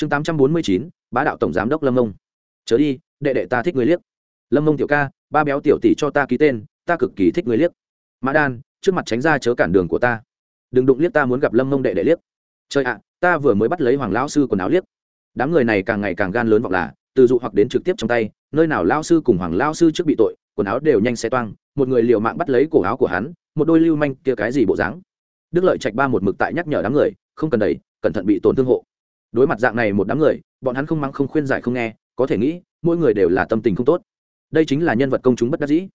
chương tám trăm bốn mươi chín, bá đạo tổng giám đốc lâm mông. Chớ đi, đệ đệ ta thích người liếc. Lâm mông tiểu ca, ba béo tiểu tỷ cho ta ký tên, ta cực kỳ thích người liếc. Mã đan, trước mặt tránh ra chớ cản đường của ta. Đừng đụng liếc ta muốn gặp lâm mông đệ đệ liếc. Trời ạ, ta vừa mới bắt lấy hoàng lão sư quần áo liếc. Đám người này càng ngày càng gan lớn vọng là, từ dụ hoặc đến trực tiếp trong tay, nơi nào lao sư cùng hoàng lao sư trước bị tội, quần áo đều nhanh xe toang, một người liều mạng bắt lấy cổ áo của hắn, một đôi lưu manh kia cái gì bộ dáng. Đức lợi trạch ba một mực tại nhắc nhở đám người, không cần đẩy, cẩn thận bị tổn thương hộ đối mặt dạng này một đám người, bọn hắn không mắng không khuyên giải không nghe, có thể nghĩ, mỗi người đều là tâm tình không tốt. Đây chính là nhân vật công chúng bất đắc dĩ.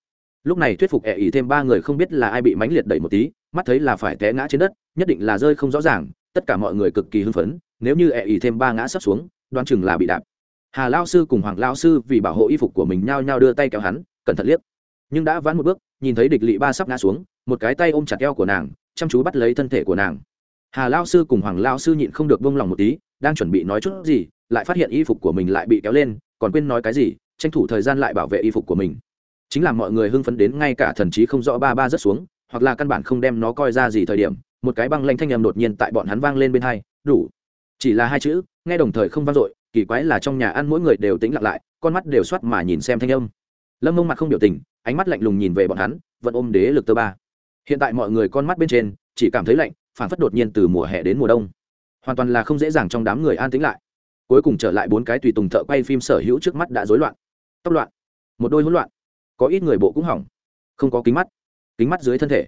Lúc này thuyết phục ẻ ỉ thêm ba người không biết là ai bị mánh liệt đẩy một tí, mắt thấy là phải té ngã trên đất, nhất định là rơi không rõ ràng, tất cả mọi người cực kỳ hưng phấn, nếu như ẻ ỉ thêm ba ngã sắp xuống đoan chừng là bị đạp. Hà lao sư cùng hoàng lao sư vì bảo hộ y phục của mình nhao nhao đưa tay kéo hắn, cẩn thận liếc. Nhưng đã vãn một bước, nhìn thấy địch lỵ ba sắp ngã xuống, một cái tay ôm chặt eo của nàng, chăm chú bắt lấy thân thể của nàng. Hà lao sư cùng hoàng lao sư nhịn không được bông lòng một tí đang chuẩn bị nói chút gì, lại phát hiện y phục của mình lại bị kéo lên, còn quên nói cái gì, tranh thủ thời gian lại bảo vệ y phục của mình. Chính là mọi người hưng phấn đến ngay cả thần trí không rõ ba ba rớt xuống, hoặc là căn bản không đem nó coi ra gì thời điểm, một cái băng lanh thanh âm đột nhiên tại bọn hắn vang lên bên hai, đủ. Chỉ là hai chữ, nghe đồng thời không vang dội, kỳ quái là trong nhà ăn mỗi người đều tĩnh lặng lại, con mắt đều soát mà nhìn xem thanh âm. Lâm mông mặt không biểu tình, ánh mắt lạnh lùng nhìn về bọn hắn, vẫn ôm đế lực tơ ba. Hiện tại mọi người con mắt bên trên, chỉ cảm thấy lạnh phản phất đột nhiên từ mùa hè đến mùa đông hoàn toàn là không dễ dàng trong đám người an tĩnh lại. Cuối cùng trở lại bốn cái tùy tùng thợ quay phim sở hữu trước mắt đã rối loạn. Tóc loạn, một đôi hỗn loạn, có ít người bộ cũng hỏng, không có kính mắt kính mắt dưới thân thể,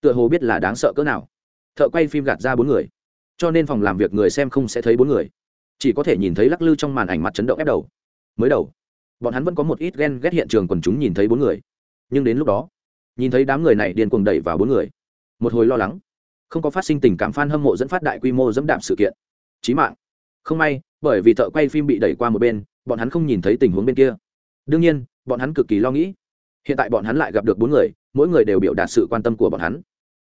tựa hồ biết là đáng sợ cỡ nào. Thợ quay phim gạt ra bốn người, cho nên phòng làm việc người xem không sẽ thấy bốn người, chỉ có thể nhìn thấy lắc lư trong màn ảnh mặt chấn động ép đầu. Mới đầu, bọn hắn vẫn có một ít ghen ghét hiện trường quần chúng nhìn thấy bốn người, nhưng đến lúc đó, nhìn thấy đám người này điên cuồng đẩy vào bốn người, một hồi lo lắng không có phát sinh tình cảm f a n hâm mộ dẫn phát đại quy mô dẫm đạp sự kiện. Chí mạng. Không may, bởi vì thợ quay phim bị đẩy qua một bên, bọn hắn không nhìn thấy tình huống bên kia. Đương nhiên, bọn hắn cực kỳ lo nghĩ. Hiện tại bọn hắn lại gặp được bốn người, mỗi người đều biểu đạt sự quan tâm của bọn hắn.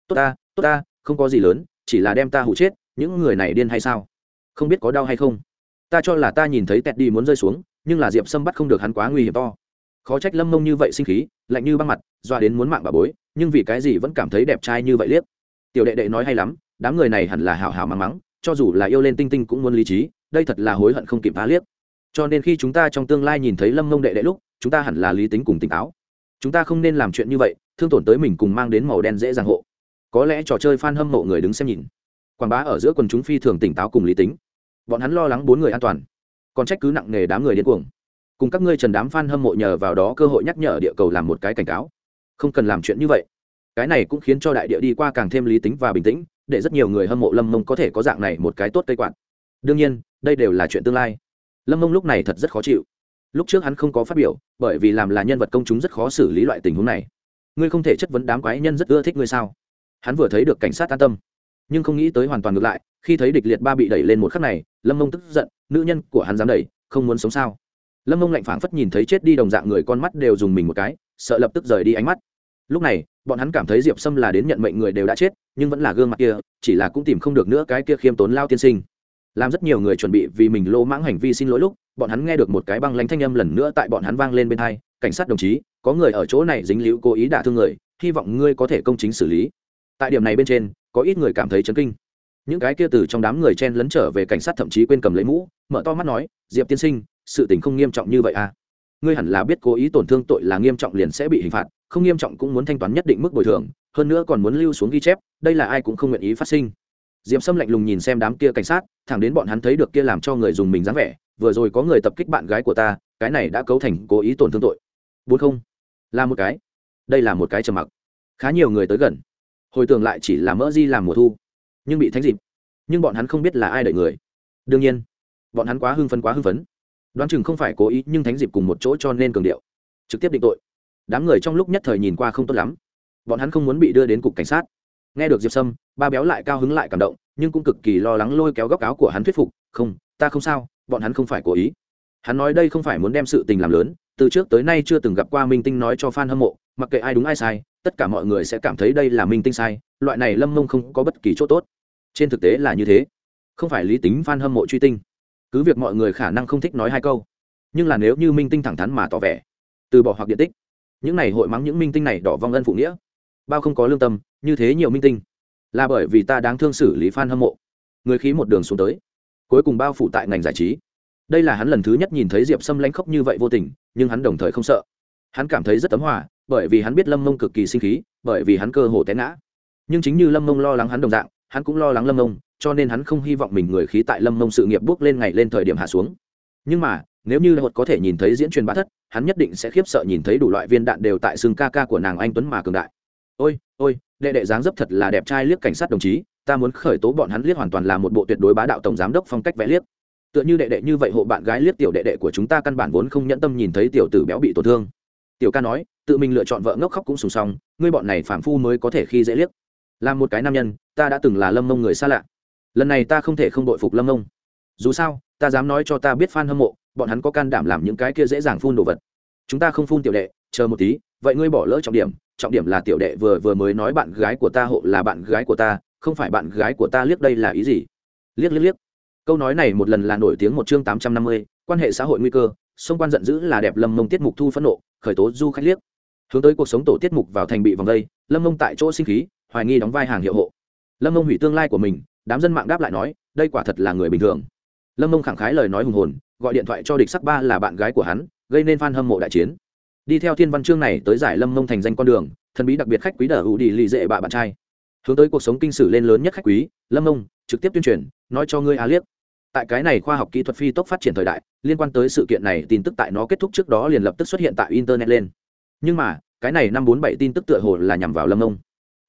Tốt ta tốt ta, không có gì lớn, chỉ là đem ta hụ chết, những người này điên hay sao? Không biết có đau hay không? Ta cho là ta nhìn thấy tẹt đi muốn rơi xuống, nhưng là diệp sâm bắt không được hắn quá nguy hiểm to. Khó trách lâm mông như vậy sinh khí, lạnh như băng mặt doa đến muốn mạng bà bối, nhưng vì cái gì vẫn cảm thấy đẹp trai như vậy liếc? Tiểu đệ đệ nói hay lắm, đám người này hẳn là hào hào mắng mắng, cho dù là yêu lên tinh tinh cũng muốn lý trí, đây thật là hối hận không kịp phá liếc. Cho nên khi chúng ta trong tương lai nhìn thấy lâm mông đệ đệ lúc, chúng ta hẳn là lý tính cùng tỉnh táo. Chúng ta không nên làm chuyện như vậy, thương tổn tới mình cùng mang đến màu đen dễ dàng hộ. Có lẽ trò chơi f a n hâm mộ người đứng xem nhìn. Quảng bá ở giữa quần chúng phi thường tỉnh táo cùng lý tính. Bọn hắn lo lắng bốn người an toàn. Còn trách cứ nặng nề đám người điên cuồng. Cùng các ngươi trần đám f a n hâm mộ nhờ vào đó cơ hội nhắc nhở địa cầu làm một cái cảnh cáo. Không cần làm chuyện như vậy cái này cũng khiến cho đại địa đi qua càng thêm lý tính và bình tĩnh, để rất nhiều người hâm mộ lâm mông có thể có dạng này một cái tốt cây quạt. Đương nhiên, đây đều là chuyện tương lai. Lâm mông lúc này thật rất khó chịu. Lúc trước hắn không có phát biểu, bởi vì làm là nhân vật công chúng rất khó xử lý loại tình huống này. Ngươi không thể chất vấn đám quái nhân rất ưa thích ngươi sao? Hắn vừa thấy được cảnh sát an tâm. Nhưng không nghĩ tới hoàn toàn ngược lại, khi thấy địch liệt ba bị đẩy lên một khắc này, lâm mông tức giận, nữ nhân của hắn dám đẩy, không muốn sống sao? Lâm mông lạnh phảng phất nhìn thấy chết đi đồng dạng người con mắt đều dùng mình một cái, sợ lập tức rời đi ánh mắt. Lúc này bọn hắn cảm thấy diệp sâm là đến nhận mệnh người đều đã chết, nhưng vẫn là gương mặt kia, chỉ là cũng tìm không được nữa cái kia khiêm tốn lao tiên sinh. Làm rất nhiều người chuẩn bị vì mình lô mãng hành vi xin lỗi lúc, bọn hắn nghe được một cái băng lanh thanh âm lần nữa tại bọn hắn vang lên bên hai, cảnh sát đồng chí, có người ở chỗ này dính líu cố ý đả thương người, hy vọng ngươi có thể công chính xử lý. Tại điểm này bên trên, có ít người cảm thấy chấn kinh. Những cái kia từ trong đám người chen lấn trở về cảnh sát thậm chí quên cầm lấy mũ, mở to mắt nói, diệp tiên sinh, sự tình không nghiêm trọng như vậy à? Ngươi hẳn là biết cố ý tổn thương tội là nghiêm trọng liền sẽ bị hình phạt không nghiêm trọng cũng muốn thanh toán nhất định mức bồi thường, hơn nữa còn muốn lưu xuống ghi chép, đây là ai cũng không nguyện ý phát sinh. Diệp sâm lạnh lùng nhìn xem đám kia cảnh sát, thẳng đến bọn hắn thấy được kia làm cho người dùng mình dáng vẻ, vừa rồi có người tập kích bạn gái của ta, cái này đã cấu thành cố ý tổn thương tội. Bốn không? Là một cái. Đây là một cái trầm mặc. Khá nhiều người tới gần. Hồi tưởng lại chỉ là mỡ di làm mùa thu, nhưng bị thánh dịp. Nhưng bọn hắn không biết là ai đợi người. Đương nhiên, bọn hắn quá hưng phấn quá hưng phấn. Đoán chừng không phải cố ý, nhưng thánh dịp cùng một chỗ cho nên cường điệu. Trực tiếp định tội đám người trong lúc nhất thời nhìn qua không tốt lắm. Bọn hắn không muốn bị đưa đến cục cảnh sát. Nghe được diệp sâm, ba béo lại cao hứng lại cảm động, nhưng cũng cực kỳ lo lắng lôi kéo góc áo của hắn thuyết phục, không, ta không sao, bọn hắn không phải cố ý. Hắn nói đây không phải muốn đem sự tình làm lớn, từ trước tới nay chưa từng gặp qua minh tinh nói cho f a n hâm mộ, mặc kệ ai đúng ai sai, tất cả mọi người sẽ cảm thấy đây là minh tinh sai, loại này lâm mông không có bất kỳ chỗ tốt. Trên thực tế là như thế. Không phải lý tính f a n hâm mộ truy tinh. Cứ việc mọi người khả năng không thích nói hai câu, nhưng là nếu như minh tinh thẳng thắn mà tỏ vẻ, từ bỏ hoặc điện tích những này hội mắng những minh tinh này đỏ vong ân phụ nghĩa. Bao không có lương tâm, như thế nhiều minh tinh. Là bởi vì ta đáng thương xử lý f a n hâm mộ. Người khí một đường xuống tới. Cuối cùng bao phủ tại ngành giải trí. Đây là hắn lần thứ nhất nhìn thấy diệp sâm lãnh khóc như vậy vô tình, nhưng hắn đồng thời không sợ. Hắn cảm thấy rất tấm hòa, bởi vì hắn biết lâm mông cực kỳ sinh khí, bởi vì hắn cơ hồ té ngã. Nhưng chính như lâm mông lo lắng hắn đồng dạng, hắn cũng lo lắng lâm mông, cho nên hắn không hy vọng mình người khí tại lâm mông sự nghiệp bước lên ngày lên thời điểm hạ xuống. Nhưng mà nếu như hột có thể nhìn thấy diễn truyền bá thất, hắn nhất định sẽ khiếp sợ nhìn thấy đủ loại viên đạn đều tại xương ca ca của nàng anh tuấn mà cường đại. Ôi ôi, đệ đệ dáng dấp thật là đẹp trai liếc cảnh sát đồng chí, ta muốn khởi tố bọn hắn liếc hoàn toàn là một bộ tuyệt đối bá đạo tổng giám đốc phong cách vẽ liếc. Tựa như đệ đệ như vậy hộ bạn gái liếc tiểu đệ đệ của chúng ta căn bản vốn không nhẫn tâm nhìn thấy tiểu tử béo bị tổn thương. Tiểu ca nói, tự mình lựa chọn vợ ngốc khóc cũng sùng song, ngươi bọn này phản phu mới có thể khi dễ liếc. Làm một cái nam nhân, ta đã từng là lâm mông người xa lạ. Lần này ta không thể không đội phục lâm mông. Dù sao, ta dám nói cho ta biết f a n hâm mộ bọn hắn có can đảm làm những cái kia dễ dàng phun đồ vật. Chúng ta không phun tiểu đệ, chờ một tí, vậy ngươi bỏ lỡ trọng điểm trọng điểm là tiểu đệ vừa vừa mới nói bạn gái của ta hộ là bạn gái của ta, không phải bạn gái của ta liếc đây là ý gì? Liếc liếc liếc. Câu nói này một lần là nổi tiếng một chương tám trăm năm mươi, quan hệ xã hội nguy cơ, xung quan giận dữ là đẹp lâm mông tiết mục thu phẫn nộ, khởi tố du khách liếc. Hướng tới cuộc sống tổ tiết mục vào thành bị vòng đây, lâm mông tại chỗ sinh khí, hoài nghi đóng vai hàng hiệu hộ. Lâm mông hủy tương lai của mình, đám dân mạng đáp lại nói, đây quả thật là người bình thường. Lâm mông khẳng khái lời nói hùng hồn gọi điện thoại cho địch sắc ba là bạn gái của hắn, gây nên f a n hâm mộ đại chiến. Đi theo thiên văn chương này tới giải lâm mông thành danh con đường, thần bí đặc biệt khách quý đờ hữu đi lì dệ bạ bạn trai. Hướng tới cuộc sống kinh sử lên lớn nhất khách quý, lâm mông, trực tiếp tuyên truyền, nói cho ngươi a liếc tại cái này khoa học kỹ thuật phi tốc phát triển thời đại, liên quan tới sự kiện này, tin tức tại nó kết thúc trước đó liền lập tức xuất hiện tại internet lên. Nhưng mà, cái này năm bốn bảy tin tức tựa hồ là nhằm vào lâm mông.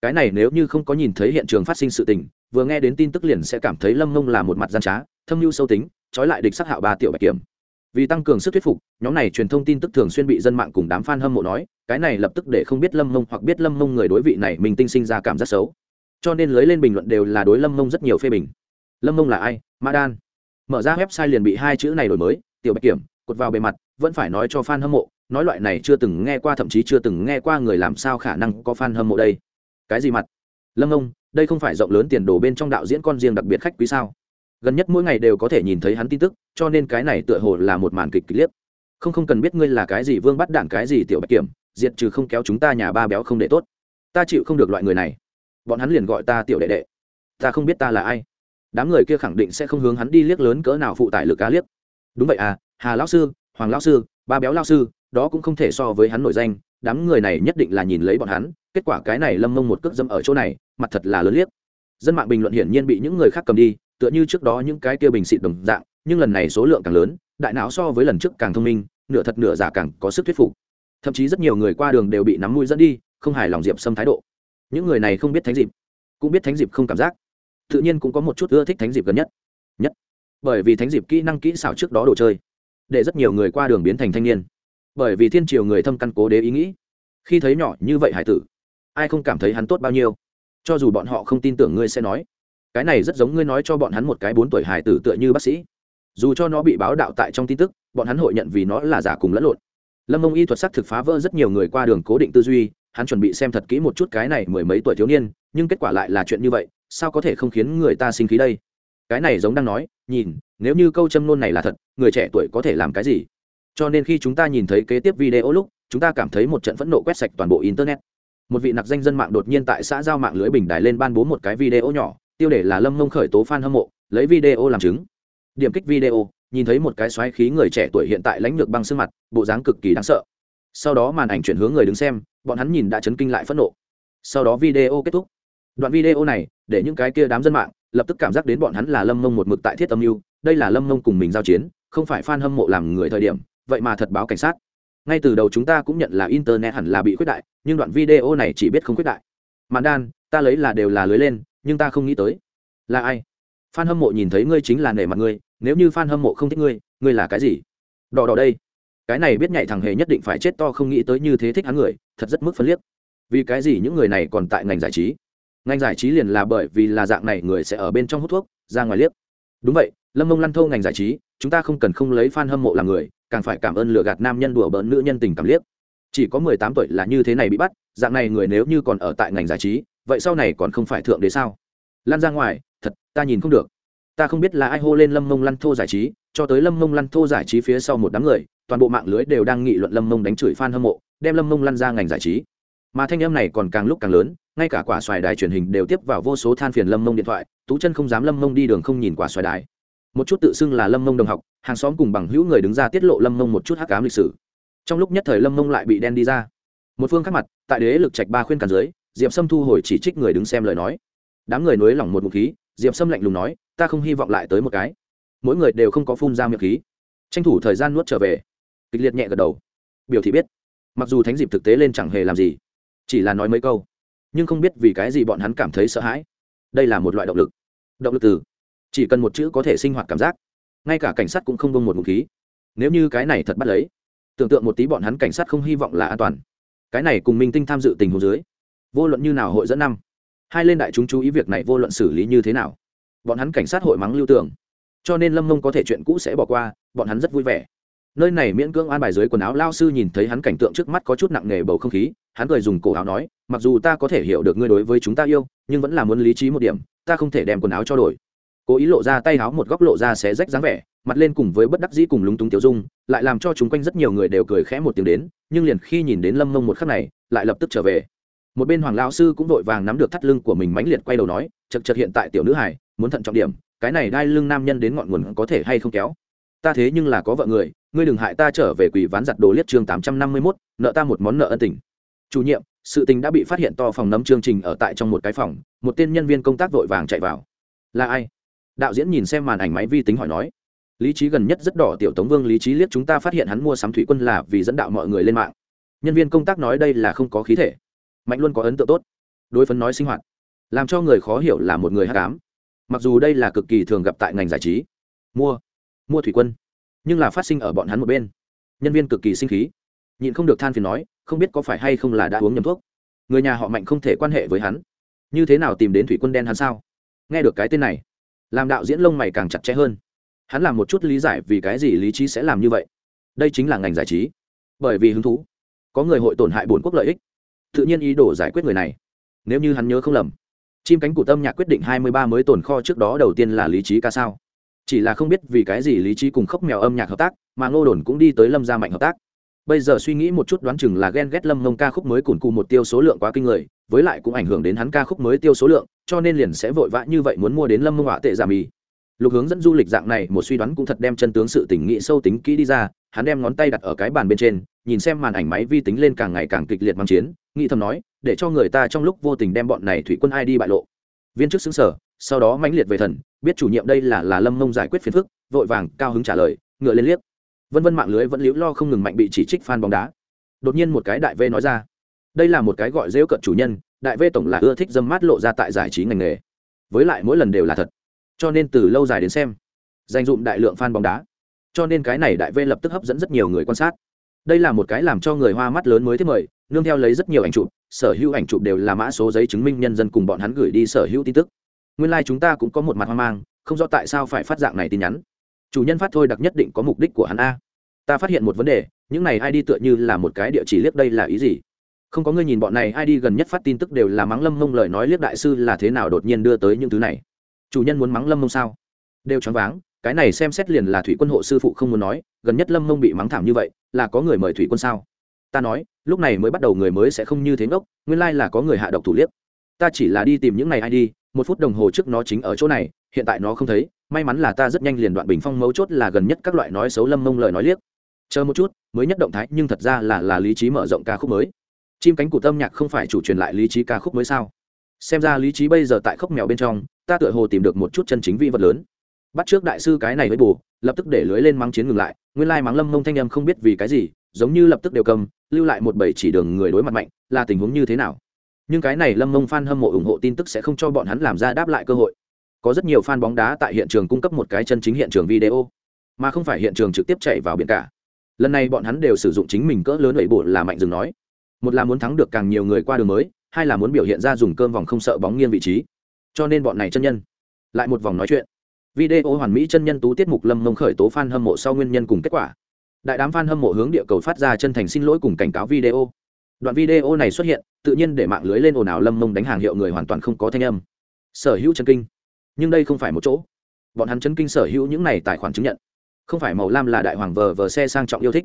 Cái này nếu như không có nhìn thấy hiện trường phát sinh sự tình, vừa nghe đến tin tức liền sẽ cảm thấy lâm mông là một mặt gian trá, thâm mưu sâu tính trói lại địch sắc hạo ba tiểu bạch kiểm. Vì tăng cường sức thuyết phục, nhóm này truyền thông tin tức thường xuyên bị dân mạng cùng đám f a n hâm mộ nói, cái này lập tức để không biết lâm mông hoặc biết lâm mông người đối vị này mình tinh sinh ra cảm giác xấu. Cho nên lưới lên bình luận đều là đối lâm mông rất nhiều phê bình. Lâm mông là ai? Ma đan. Mở ra website liền bị hai chữ này đổi mới, tiểu bạch kiểm, cột vào bề mặt, vẫn phải nói cho f a n hâm mộ, nói loại này chưa từng nghe qua, thậm chí chưa từng nghe qua người làm sao khả năng có f a n hâm mộ đây? Cái gì mặt? Lâm mông, đây không phải rộng lớn tiền đồ bên trong đạo diễn con riêng đặc biệt khách quý sao? Gần nhất mỗi ngày đều có thể nhìn thấy hắn tin tức, cho nên cái này tựa hồ là một màn kịch kịch liếc. Không không cần biết ngươi là cái gì vương bắt đạn cái gì tiểu bạch kiểm, diệt trừ không kéo chúng ta nhà ba béo không để tốt. Ta chịu không được loại người này. Bọn hắn liền gọi ta tiểu đệ đệ. Ta không biết ta là ai. Đám người kia khẳng định sẽ không hướng hắn đi liếc lớn cỡ nào phụ tải lực cá liếc. Đúng vậy à hà lão sư, hoàng lão sư, ba béo lão sư, đó cũng không thể so với hắn nổi danh, đám người này nhất định là nhìn lấy bọn hắn, kết quả cái này lâm mông một cước dâm ở chỗ này, mặt thật là lớn liếc. Dân mạng bình luận hiển nhiên bị những người khác cầm đi tựa như trước đó những cái kia bình xịt đồng dạng, nhưng lần này số lượng càng lớn, đại não so với lần trước càng thông minh, nửa thật nửa giả càng có sức thuyết phục. Thậm chí rất nhiều người qua đường đều bị nắm mũi dẫn đi, không hài lòng diệp sâm thái độ. Những người này không biết thánh dịp cũng biết thánh dịp không cảm giác. Tự nhiên cũng có một chút ưa thích thánh dịp gần nhất. Nhất. Bởi vì thánh dịp kỹ năng kỹ xảo trước đó đồ chơi, để rất nhiều người qua đường biến thành thanh niên. Bởi vì thiên triều người thâm căn cố đế ý nghĩ. Khi thấy nhỏ như vậy hải tử, ai không cảm thấy hắn tốt bao nhiêu? Cho dù bọn họ không tin tưởng ngươi sẽ nói cái này rất giống ngươi nói cho bọn hắn một cái bốn tuổi hài tử tựa như bác sĩ. Dù cho nó bị báo đạo tại trong tin tức, bọn hắn hội nhận vì nó là giả cùng lẫn lộn. Lâm mông y thuật sắc thực phá vỡ rất nhiều người qua đường cố định tư duy, hắn chuẩn bị xem thật kỹ một chút cái này mười mấy tuổi thiếu niên, nhưng kết quả lại là chuyện như vậy, sao có thể không khiến người ta sinh khí đây? Cái này giống đang nói, nhìn, nếu như câu châm nôn này là thật, người trẻ tuổi có thể làm cái gì? Cho nên khi chúng ta nhìn thấy kế tiếp video lúc, chúng ta cảm thấy một trận phẫn nộ quét sạch toàn bộ internet. Một vị nặc danh dân mạng đột nhiên tại xã giao mạng lưới bình đài lên ban bố một cái video nhỏ tiêu đề là lâm mông khởi tố f a n hâm mộ, lấy video làm chứng. Điểm kích video, nhìn thấy một cái xoáy khí người trẻ tuổi hiện tại lãnh lược băng sương mặt, bộ dáng cực kỳ đáng sợ. Sau đó màn ảnh chuyển hướng người đứng xem, bọn hắn nhìn đã chấn kinh lại phẫn nộ. Sau đó video kết thúc. Đoạn video này, để những cái kia đám dân mạng, lập tức cảm giác đến bọn hắn là lâm mông một mực tại thiết âm mưu, đây là lâm mông cùng mình giao chiến, không phải f a n hâm mộ làm người thời điểm, vậy mà thật báo cảnh sát. Ngay từ đầu chúng ta cũng nhận là internet hẳn là bị khuyết đại, nhưng đoạn video này chỉ biết không khuyết đại. Màn đan, ta lấy là đều là lưới lên nhưng ta không nghĩ tới. Là ai? F a n hâm mộ nhìn thấy ngươi chính là nể mặt ngươi, nếu như f a n hâm mộ không thích ngươi ngươi là cái gì? Đỏ đỏ đây. Cái này biết nhảy thằng hề nhất định phải chết to không nghĩ tới như thế thích hắn người, thật rất mức phân liếc. Vì cái gì những người này còn tại ngành giải trí? Ngành giải trí liền là bởi vì là dạng này người sẽ ở bên trong hút thuốc, ra ngoài liếc. Đúng vậy, lâm mông lăn thâu ngành giải trí, chúng ta không cần không lấy f a n hâm mộ làm người, càng phải cảm ơn lừa gạt nam nhân đùa bỡn nữ nhân tình cảm liếc. Chỉ có mười tám tuổi là như thế này bị bắt, dạng này người nếu như còn ở tại ngành giải trí vậy sau này còn không phải thượng đế sao? Lan ra ngoài, thật, ta nhìn không được. Ta không biết là ai hô lên lâm mông lăn thô giải trí, cho tới lâm mông lăn thô giải trí phía sau một đám người, toàn bộ mạng lưới đều đang nghị luận lâm mông đánh chửi f a n hâm mộ, đem lâm mông lăn ra ngành giải trí. Mà thanh em này còn càng lúc càng lớn, ngay cả quả xoài đài truyền hình đều tiếp vào vô số than phiền lâm mông điện thoại, tú chân không dám lâm mông đi đường không nhìn quả xoài đài. Một chút tự xưng là lâm mông đồng học, hàng xóm cùng bằng hữu người đứng ra tiết lộ lâm mông một chút hắc cám lịch sử. Trong lúc nhất thời lâm mông lại bị đen đi ra. Một phương khác mặt, tại đế lực trạch ba khuyên cản dưới diệp sâm thu hồi chỉ trích người đứng xem lời nói. Đám người nối lỏng một ngụ khí, diệp sâm lạnh lùng nói, ta không hy vọng lại tới một cái. Mỗi người đều không có phun ra miệng khí. Tranh thủ thời gian nuốt trở về. Kịch liệt nhẹ gật đầu. Biểu thị biết. Mặc dù thánh dịp thực tế lên chẳng hề làm gì, chỉ là nói mấy câu, nhưng không biết vì cái gì bọn hắn cảm thấy sợ hãi. Đây là một loại động lực. Động lực từ, chỉ cần một chữ có thể sinh hoạt cảm giác. Ngay cả cảnh sát cũng không bông một ngụ khí. Nếu như cái này thật bắt lấy, tưởng tượng một tí bọn hắn cảnh sát không hy vọng là an toàn. Cái này cùng minh tinh tham dự tình hồ dưới vô luận như nào hội dẫn năm, hai lên đại chúng chú ý việc này vô luận xử lý như thế nào. Bọn hắn cảnh sát hội mắng lưu tưởng cho nên lâm mông có thể chuyện cũ sẽ bỏ qua, bọn hắn rất vui vẻ. Nơi này miễn cưỡng an bài dưới quần áo lao sư nhìn thấy hắn cảnh tượng trước mắt có chút nặng nề bầu không khí, hắn cười dùng cổ áo nói, mặc dù ta có thể hiểu được ngươi đối với chúng ta yêu, nhưng vẫn là muốn lý trí một điểm, ta không thể đem quần áo cho đổi. Cố ý lộ ra tay áo một góc lộ ra xé rách dáng vẻ, mặt lên cùng với bất đắc dĩ cùng lúng túng tiêu dung, lại làm cho chúng quanh rất nhiều người đều cười khẽ một tiếng đến, nhưng liền khi nhìn đến lâm mông một khắc này, lại lập tức trở về một bên hoàng lao sư cũng vội vàng nắm được thắt lưng của mình mãnh liệt quay đầu nói chật chật hiện tại tiểu nữ hải muốn thận trọng điểm, cái này đai lưng nam nhân đến ngọn nguồn có thể hay không kéo? Ta thế nhưng là có vợ người, ngươi đừng hại ta trở về quỷ ván giặt đồ liếc chương tám trăm năm mươi mốt, nợ ta một món nợ ân tình. Chủ nhiệm, sự tình đã bị phát hiện to phòng nấm chương trình ở tại trong một cái phòng, một tên nhân viên công tác vội vàng chạy vào. Là ai? Đạo diễn nhìn xem màn ảnh máy vi tính hỏi nói. Lý trí gần nhất rất đỏ, tiểu tống vương lý trí liếc chúng ta phát hiện hắn mua sắm thủy quân là vì dẫn đạo mọi người lên mạng. Nhân viên công tác nói đây là không có khí thể mạnh luôn có ấn tượng tốt. Đối phấn nói sinh hoạt, làm cho người khó hiểu là một người hát cám mặc dù đây là cực kỳ thường gặp tại ngành giải trí, mua mua thủy quân, nhưng là phát sinh ở bọn hắn một bên. Nhân viên cực kỳ sinh khí, nhịn không được than phiền nói, không biết có phải hay không là đã uống nhầm thuốc. Người nhà họ mạnh không thể quan hệ với hắn. Như thế nào tìm đến thủy quân đen hắn sao? Nghe được cái tên này, làm đạo diễn lông mày càng chặt chẽ hơn. Hắn làm một chút lý giải vì cái gì lý trí sẽ làm như vậy. Đây chính là ngành giải trí. Bởi vì hứng thú. Có người hội tổn hại bổn quốc lợi ích tự nhiên ý đồ giải quyết người này. Nếu như hắn nhớ không lầm, chim cánh cụt tâm nhạc quyết định hai mươi ba mới tồn kho trước đó đầu tiên là lý trí ca sao? Chỉ là không biết vì cái gì lý trí cùng khóc mèo âm nhạc hợp tác, mà ngô đồn cũng đi tới lâm gia mạnh hợp tác. Bây giờ suy nghĩ một chút đoán chừng là ghen ghét lâm mông ca khúc mới cùn cù một tiêu số lượng quá kinh người, với lại cũng ảnh hưởng đến hắn ca khúc mới tiêu số lượng, cho nên liền sẽ vội vã như vậy muốn mua đến lâm mông họa tệ giả mì. Lục hướng dẫn du lịch dạng này, một suy đoán cũng thật đem chân tướng sự tỉnh nghĩ sâu tính kỹ đi ra, hắn đem ngón tay đặt ở cái bàn bên trên nhìn xem màn ảnh máy vi tính lên càng ngày càng kịch liệt mang chiến, nghĩ thầm nói, để cho người ta trong lúc vô tình đem bọn này thủy quân ai đi bại lộ. Viên chức xứng sở, sau đó mãnh liệt về thần, biết chủ nhiệm đây là là lâm mông giải quyết phiền phức, vội vàng, cao hứng trả lời, ngựa lên liếc. Vân vân mạng lưới vẫn liễu lo không ngừng mạnh bị chỉ trích fan bóng đá. Đột nhiên một cái đại v nói ra, đây là một cái gọi dễu cận chủ nhân, đại v tổng là ưa thích dâm mát lộ ra tại giải trí ngành nghề. Với lại mỗi lần đều là thật. Cho nên từ lâu dài đến xem, dành dụm đại lượng fan bóng đá. Cho nên cái này đại v lập tức hấp dẫn rất nhiều người quan sát đây là một cái làm cho người hoa mắt lớn mới thế mời, nương theo lấy rất nhiều ảnh chụp, sở hữu ảnh chụp đều là mã số giấy chứng minh nhân dân cùng bọn hắn gửi đi sở hữu tin tức. Nguyên lai、like、chúng ta cũng có một mặt hoang mang, không rõ tại sao phải phát dạng này tin nhắn. Chủ nhân phát thôi đặc nhất định có mục đích của hắn a. Ta phát hiện một vấn đề, những này ai đi tựa như là một cái địa chỉ liếc đây là ý gì? Không có người nhìn bọn này ai đi gần nhất phát tin tức đều là mắng lâm mông lời nói liếc đại sư là thế nào đột nhiên đưa tới những thứ này. Chủ nhân muốn mắng lâm mông sao? Đều choáng váng, cái này xem xét liền là thủy quân hộ sư phụ không muốn nói, gần nhất lâm mông bị mắng thảm như vậy là có người mời thủy quân sao? Ta nói, lúc này mới bắt đầu người mới sẽ không như thế ngốc, nguyên lai là có người hạ độc thủ liếc. Ta chỉ là đi tìm những này ai đi, một phút đồng hồ trước nó chính ở chỗ này, hiện tại nó không thấy, may mắn là ta rất nhanh liền đoạn bình phong mấu chốt là gần nhất các loại nói xấu lâm mông lời nói liếc. Chờ một chút, mới nhất động thái, nhưng thật ra là là lý trí mở rộng ca khúc mới. Chim cánh cụt âm nhạc không phải chủ truyền lại lý trí ca khúc mới sao? Xem ra lý trí bây giờ tại khốc mèo bên trong, ta tựa hồ tìm được một chút chân chính vị vật lớn bắt trước đại sư cái này với bù, lập tức để lưới lên mắng chiến ngừng lại, nguyên lai mắng lâm mông thanh em không biết vì cái gì, giống như lập tức đều cầm, lưu lại một bảy chỉ đường người đối mặt mạnh, là tình huống như thế nào. Nhưng cái này lâm mông f hâm mộ ủng hộ tin tức sẽ không cho bọn hắn làm ra đáp lại cơ hội. Có rất nhiều fan bóng đá tại hiện trường cung cấp một cái chân chính hiện trường video, mà không phải hiện trường trực tiếp chạy vào biển cả. Lần này bọn hắn đều sử dụng chính mình cỡ lớn lẩy bộ là mạnh dừng nói. Một là muốn thắng được càng nhiều người qua đường mới, hai là muốn biểu hiện ra dùng cơm vòng không sợ bóng nghiêng vị trí. Cho nên bọn này chân nhân. Lại một vòng nói chuyện video hoàn mỹ chân nhân tú tiết mục lâm mông khởi tố fan hâm mộ sau nguyên nhân cùng kết quả. Đại đám fan hâm mộ hướng địa cầu phát ra chân thành xin lỗi cùng cảnh cáo video. Đoạn video này xuất hiện, tự nhiên để mạng lưới lên ồn ào lâm mông đánh hàng hiệu người hoàn toàn không có thanh âm. Sở hữu chân kinh. Nhưng đây không phải một chỗ. Bọn hắn chân kinh sở hữu những này tài khoản chứng nhận. Không phải màu lam là đại hoàng vờ vờ xe sang trọng yêu thích.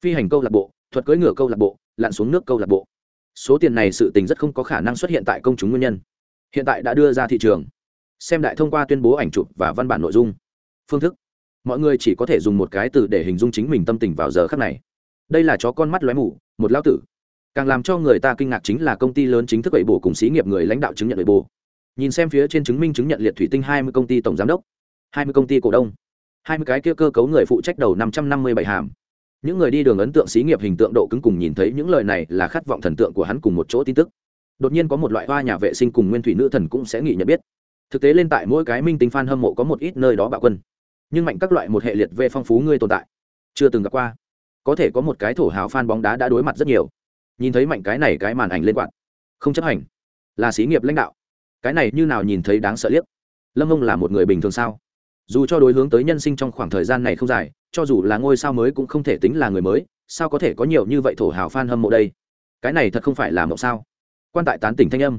Phi hành câu lạc bộ, thuật cưỡi ngựa câu lạc bộ, lặn xuống nước câu lạc bộ. Số tiền này sự tình rất không có khả năng xuất hiện tại công chúng nguyên nhân. Hiện tại đã đưa ra thị trường xem đại thông qua tuyên bố ảnh chụp và văn bản nội dung. Phương thức. Mọi người chỉ có thể dùng một cái từ để hình dung chính mình tâm tình vào giờ khắc này. Đây là chó con mắt lóe mù, một lao tử. Càng làm cho người ta kinh ngạc chính là công ty lớn chính thức vậy bổ cùng xí nghiệp người lãnh đạo chứng nhận bảy bổ nhìn xem phía trên chứng minh chứng nhận liệt thủy tinh hai mươi công ty tổng giám đốc, hai mươi công ty cổ đông, hai mươi cái kia cơ cấu người phụ trách đầu năm trăm năm mươi bảy hàm. Những người đi đường ấn tượng xí nghiệp hình tượng độ cứng cùng nhìn thấy những lời này là khát vọng thần tượng của hắn cùng một chỗ tin tức. Đột nhiên có một loại hoa nhà vệ sinh cùng nguyên thủy nữ thần cũng sẽ nghĩ nhận biết thực tế lên tại mỗi cái minh tinh fan hâm mộ có một ít nơi đó bạo quân. Nhưng mạnh các loại một hệ liệt về phong phú ngươi tồn tại, chưa từng gặp qua. Có thể có một cái thổ hào fan bóng đá đã đối mặt rất nhiều. Nhìn thấy mạnh cái này cái màn ảnh lên quạt. Không chấp hành. Là xí nghiệp lãnh đạo. Cái này như nào nhìn thấy đáng sợ liếc. Lâm ông là một người bình thường sao? Dù cho đối hướng tới nhân sinh trong khoảng thời gian này không dài, cho dù là ngôi sao mới cũng không thể tính là người mới, sao có thể có nhiều như vậy thổ hào f a n hâm mộ đây? Cái này thật không phải là mộng sao? Quan tại tán tỉnh thanh âm.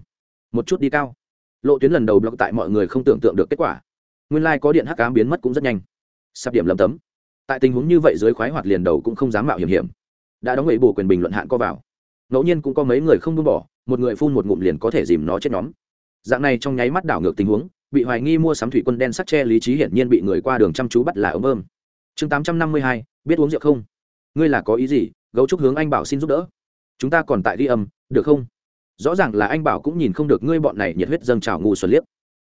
Một chút đi cao lộ tuyến lần đầu blog tại mọi người không tưởng tượng được kết quả. Nguyên lai、like、có điện hắc cám biến mất cũng rất nhanh. Sắp điểm lầm tấm. Tại tình huống như vậy dưới khoái hoạt liền đầu cũng không dám mạo hiểm hiểm. Đã đóng người bổ quyền bình luận hạn co vào. Ngẫu nhiên cũng có mấy người không buông bỏ, một người phun một ngụm liền có thể dìm nó chết nhóm. Dạng này trong nháy mắt đảo ngược tình huống, bị hoài nghi mua sắm thủy quân đen sắc che lý trí hiển nhiên bị người qua đường chăm chú bắt là ống bơm chương tám trăm năm mươi hai, biết uống rượu không? Ngươi là có ý gì? Gấu trúc hướng anh bảo xin giúp đỡ. Chúng ta còn tại ghi âm, được không? Rõ ràng là anh bảo cũng nhìn không được ngươi bọn này nhiệt huyết dâng trào ngu xuẩn liếc.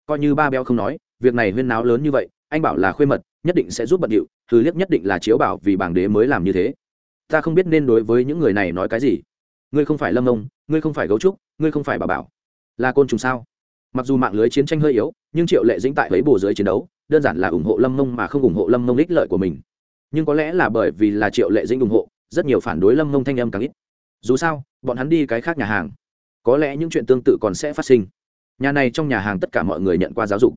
Coi như ba béo không nói, việc này huyên náo lớn như vậy, anh bảo là khuê mật, nhất định sẽ giúp bận điệu, thứ liếc nhất định là chiếu bảo vì bảng đế mới làm như thế. Ta không biết nên đối với những người này nói cái gì. Ngươi không phải lâm ông, ngươi không phải gấu trúc, ngươi không phải bà bảo. Là côn trùng sao? Mặc dù mạng lưới chiến tranh hơi yếu, nhưng triệu lệ dĩnh tại lấy bồ dưới chiến đấu, đơn giản là ủng hộ lâm mông mà không ủng hộ lâm mông ích lợi của mình. Nhưng có lẽ là bởi vì là triệu lệ dĩnh ủng hộ, rất nhiều phản đối lâm mông thanh âm càng ít. Dù sao, bọn hắn đi cái khác nhà hàng có lẽ những chuyện tương tự còn sẽ phát sinh. Nhà này trong nhà hàng tất cả mọi người nhận qua giáo dục,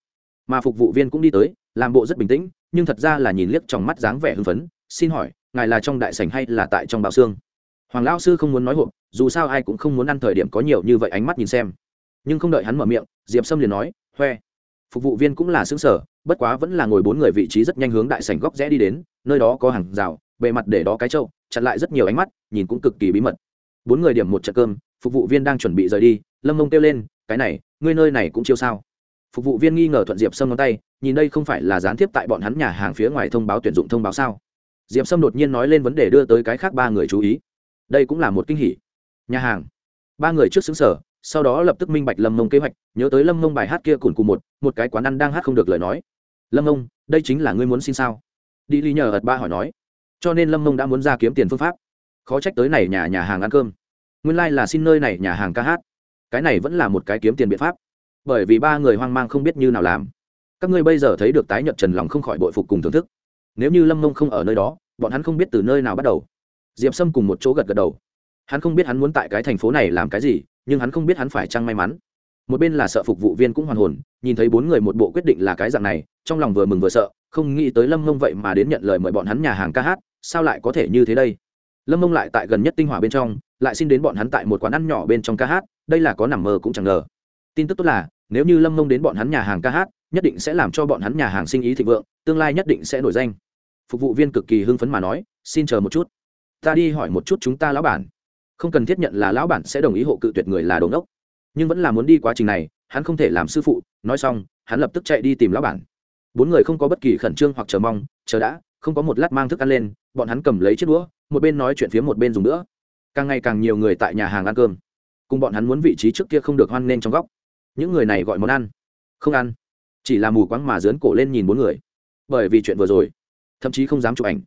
mà phục vụ viên cũng đi tới, làm bộ rất bình tĩnh, nhưng thật ra là nhìn liếc trong mắt dáng vẻ hưng phấn, xin hỏi, ngài là trong đại sảnh hay là tại trong bào xương? Hoàng lão sư không muốn nói hộp dù sao ai cũng không muốn ăn thời điểm có nhiều như vậy ánh mắt nhìn xem. Nhưng không đợi hắn mở miệng, diệp sâm liền nói, hoe. Phục vụ viên cũng là xứng sở bất quá vẫn là ngồi bốn người vị trí rất nhanh hướng đại sảnh góc rẽ đi đến, nơi đó có hàng rào, bề mặt để đó cái trâu chặn lại rất nhiều ánh mắt, nhìn cũng cực kỳ bí mật. Bốn người điểm một trận cơm phục vụ viên đang chuẩn bị rời đi, lâm mông kêu lên, cái này, ngươi nơi này cũng chiêu sao? Phục vụ viên nghi ngờ thuận diệp sâm ngón tay, nhìn đây không phải là gián tiếp tại bọn hắn nhà hàng phía ngoài thông báo tuyển dụng thông báo sao? Diệp sâm đột nhiên nói lên vấn đề đưa tới cái khác ba người chú ý. Đây cũng là một kinh hỉ. Nhà hàng. Ba người trước xứng sở, sau đó lập tức minh bạch lâm mông kế hoạch, nhớ tới lâm mông bài hát kia cùn cù một một cái quán ăn đang hát không được lời nói. Lâm mông, đây chính là ngươi muốn xin sao? Đi ly nhờ ật ba hỏi nói. Cho nên lâm mông đã muốn ra kiếm tiền phương pháp. Khó trách tới này nhà nhà hàng ăn cơm nguyên lai、like、là xin nơi này nhà hàng ca hát. Cái này vẫn là một cái kiếm tiền biện pháp. Bởi vì ba người hoang mang không biết như nào làm. Các ngươi bây giờ thấy được tái nhợt trần lòng không khỏi bội phục cùng thưởng thức. Nếu như lâm mông không ở nơi đó, bọn hắn không biết từ nơi nào bắt đầu. Diệp sâm cùng một chỗ gật gật đầu. Hắn không biết hắn muốn tại cái thành phố này làm cái gì, nhưng hắn không biết hắn phải chăng may mắn. Một bên là sợ phục vụ viên cũng hoàn hồn, nhìn thấy bốn người một bộ quyết định là cái dạng này, trong lòng vừa mừng vừa sợ, không nghĩ tới lâm mông vậy mà đến nhận lời mời bọn hắn nhà hàng ca hát, sao lại có thể như thế đây? Lâm mông lại tại gần nhất tinh hỏa bên trong lại xin đến bọn hắn tại một quán ăn nhỏ bên trong ca hát, đây là có nằm mơ cũng chẳng ngờ. Tin tức tốt là, nếu như lâm mông đến bọn hắn nhà hàng ca hát, nhất định sẽ làm cho bọn hắn nhà hàng sinh ý thịnh vượng, tương lai nhất định sẽ nổi danh. Phục vụ viên cực kỳ hưng phấn mà nói, xin chờ một chút. Ta đi hỏi một chút chúng ta lão bản. Không cần thiết nhận là lão bản sẽ đồng ý hộ cự tuyệt người là đồn đốc nhưng vẫn là muốn đi quá trình này, hắn không thể làm sư phụ, nói xong, hắn lập tức chạy đi tìm lão bản. Bốn người không có bất kỳ khẩn trương hoặc chờ mong, chờ đã, không có một lát mang thức ăn lên, bọn hắn cầm lấy chiếc đũa, một bên nói chuyện phía một bên dùng nữa càng ngày càng nhiều người tại nhà hàng ăn cơm. Cùng bọn hắn muốn vị trí trước kia không được hoan nghênh trong góc. Những người này gọi món ăn. Không ăn. Chỉ là mù quáng mà dướn cổ lên nhìn bốn người. Bởi vì chuyện vừa rồi, thậm chí không dám chụp ảnh.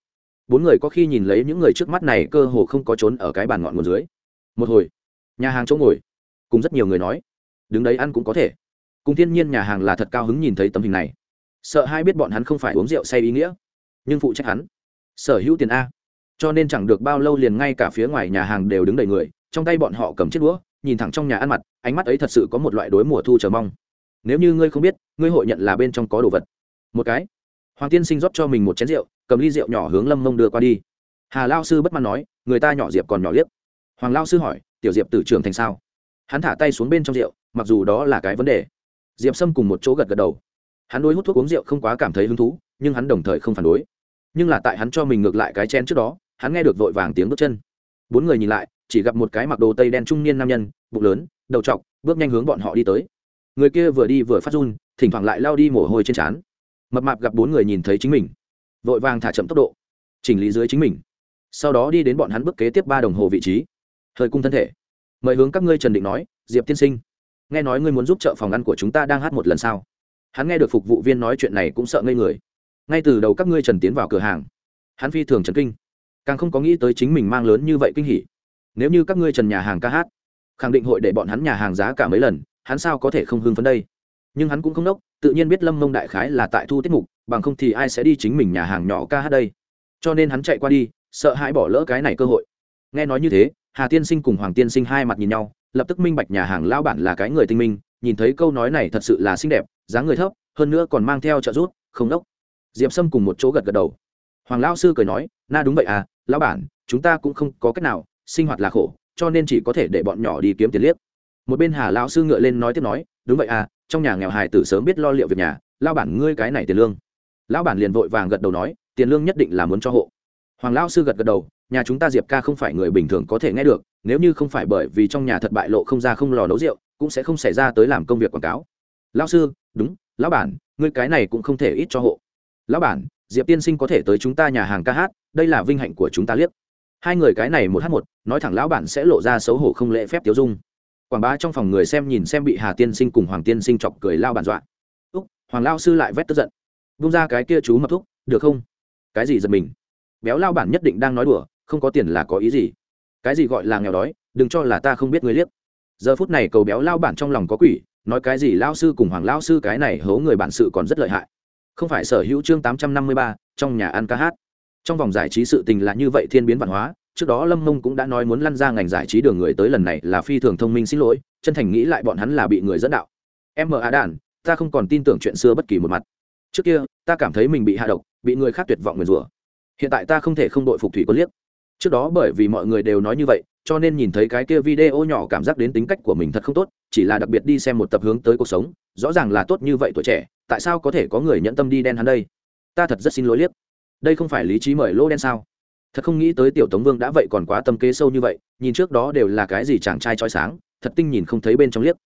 Bốn người có khi nhìn lấy những người trước mắt này cơ hồ không có trốn ở cái bàn ngọn nguồn dưới. Một hồi, nhà hàng chỗ ngồi, cùng rất nhiều người nói, đứng đấy ăn cũng có thể. Cùng thiên nhiên nhà hàng là thật cao hứng nhìn thấy tấm hình này. Sợ hai biết bọn hắn không phải uống rượu say ý nghĩa, nhưng phụ trách hắn. Sở hữu tiền a cho nên chẳng được bao lâu liền ngay cả phía ngoài nhà hàng đều đứng đầy người, trong tay bọn họ cầm chiếc đũa, nhìn thẳng trong nhà ăn mặt, ánh mắt ấy thật sự có một loại đối mùa thu chờ mong. Nếu như ngươi không biết, ngươi hội nhận là bên trong có đồ vật. Một cái. Hoàng tiên sinh rót cho mình một chén rượu, cầm ly rượu nhỏ hướng lâm mông đưa qua đi. Hà lao sư bất mãn nói, người ta nhỏ diệp còn nhỏ liếc. Hoàng lao sư hỏi, tiểu diệp tử trưởng thành sao? Hắn thả tay xuống bên trong rượu, mặc dù đó là cái vấn đề. Diệp sâm cùng một chỗ gật gật đầu. Hắn đối hút thuốc uống rượu không quá cảm thấy hứng thú, nhưng hắn đồng thời không phản đối. Nhưng là tại hắn cho mình ngược lại cái chen trước đó hắn nghe được vội vàng tiếng bước chân. Bốn người nhìn lại, chỉ gặp một cái mặc đồ tây đen trung niên nam nhân, bụng lớn, đầu t bước nhanh hướng bọn họ đi tới. Người kia vừa đi vừa phát run, thỉnh thoảng lại lao đi mồ hôi trên trán. Mập mạp gặp bốn người nhìn thấy chính mình, vội vàng thả chậm tốc độ, chỉnh lý dưới chính mình. Sau đó đi đến bọn hắn bước kế tiếp ba đồng hồ vị trí. Hơi cung thân thể. Mời hướng các ngươi trần định nói, diệp tiên sinh, nghe nói ngươi muốn giúp trợ phòng ăn của chúng ta đang hát một lần sao? Hắn nghe được phục vụ viên nói chuyện này cũng sợ ngây người. Ngay từ đầu các ngươi trần tiến vào cửa hàng, hắn phi thường trần kinh càng không có nghĩ tới chính mình mang lớn như vậy kinh hỉ. Nếu như các ngươi trần nhà hàng ca hát, khẳng định hội để bọn hắn nhà hàng giá cả mấy lần, hắn sao có thể không hưng phấn đây? Nhưng hắn cũng không đốc, tự nhiên biết lâm mông đại khái là tại thu tiết mục, bằng không thì ai sẽ đi chính mình nhà hàng nhỏ ca hát đây? Cho nên hắn chạy qua đi, sợ hãi bỏ lỡ cái này cơ hội. Nghe nói như thế, hà tiên sinh cùng hoàng tiên sinh hai mặt nhìn nhau, lập tức minh bạch nhà hàng lao bản là cái người tinh minh, nhìn thấy câu nói này thật sự là xinh đẹp, dáng người thấp, hơn nữa còn mang theo trợ giúp, không đốc. Diệp sâm cùng một chỗ gật gật đầu. Hoàng lao sư cười nói, na đúng vậy à lão bản, chúng ta cũng không có cách nào, sinh hoạt là khổ, cho nên chỉ có thể để bọn nhỏ đi kiếm tiền liếc. Một bên hà lão sư ngựa lên nói tiếp nói, đúng vậy à trong nhà nghèo hài tử sớm biết lo liệu việc nhà lao bản ngươi cái này tiền lương. Lão bản liền vội vàng gật đầu nói, tiền lương nhất định là muốn cho hộ. Hoàng lão sư gật gật đầu, nhà chúng ta diệp ca không phải người bình thường có thể nghe được, nếu như không phải bởi vì trong nhà thật bại lộ không ra không lò nấu rượu, cũng sẽ không xảy ra tới làm công việc quảng cáo. Lão sư, đúng, lão bản, ngươi cái này cũng không thể ít cho hộ. Lão bản, diệp tiên sinh có thể tới chúng ta nhà hàng ca hát đây là vinh hạnh của chúng ta liếc. Hai người cái này một h một, nói thẳng lão bản sẽ lộ ra xấu hổ không lễ phép tiêu dung. Quảng bá trong phòng người xem nhìn xem bị hà tiên sinh cùng hoàng tiên sinh chọc cười lao bản dọa. Úc, hoàng lao sư lại vét tức giận. Bung ra cái kia chú mập thúc, được không? Cái gì giật mình? Béo lao bản nhất định đang nói đùa, không có tiền là có ý gì? Cái gì gọi là nghèo đói, đừng cho là ta không biết người liếc. Giờ phút này cầu béo lao bản trong lòng có quỷ, nói cái gì lao sư cùng hoàng lao sư cái này hố người bản sự còn rất lợi hại. Không phải sở hữu chương tám trăm năm mươi ba, trong nhà ăn ca hát trong vòng giải trí sự tình là như vậy thiên biến văn hóa, trước đó lâm mông cũng đã nói muốn lăn ra ngành giải trí đường người tới lần này là phi thường thông minh xin lỗi, chân thành nghĩ lại bọn hắn là bị người dẫn đạo. Em mờ á đàn, ta không còn tin tưởng chuyện xưa bất kỳ một mặt. Trước kia, ta cảm thấy mình bị hạ độc, bị người khác tuyệt vọng nguyền rủa. Hiện tại ta không thể không đội phục thủy quân liếc. Trước đó bởi vì mọi người đều nói như vậy, cho nên nhìn thấy cái kia video nhỏ cảm giác đến tính cách của mình thật không tốt, chỉ là đặc biệt đi xem một tập hướng tới cuộc sống, rõ ràng là tốt như vậy tuổi trẻ, tại sao có thể có người nhẫn tâm đi đen hắn đây? Ta thật rất xin lỗi liếc đây không phải lý trí mời lô đen sao? Thật không nghĩ tới tiểu tống vương đã vậy còn quá tâm kế sâu như vậy, nhìn trước đó đều là cái gì chàng trai trói sáng, thật tinh nhìn không thấy bên trong liếc.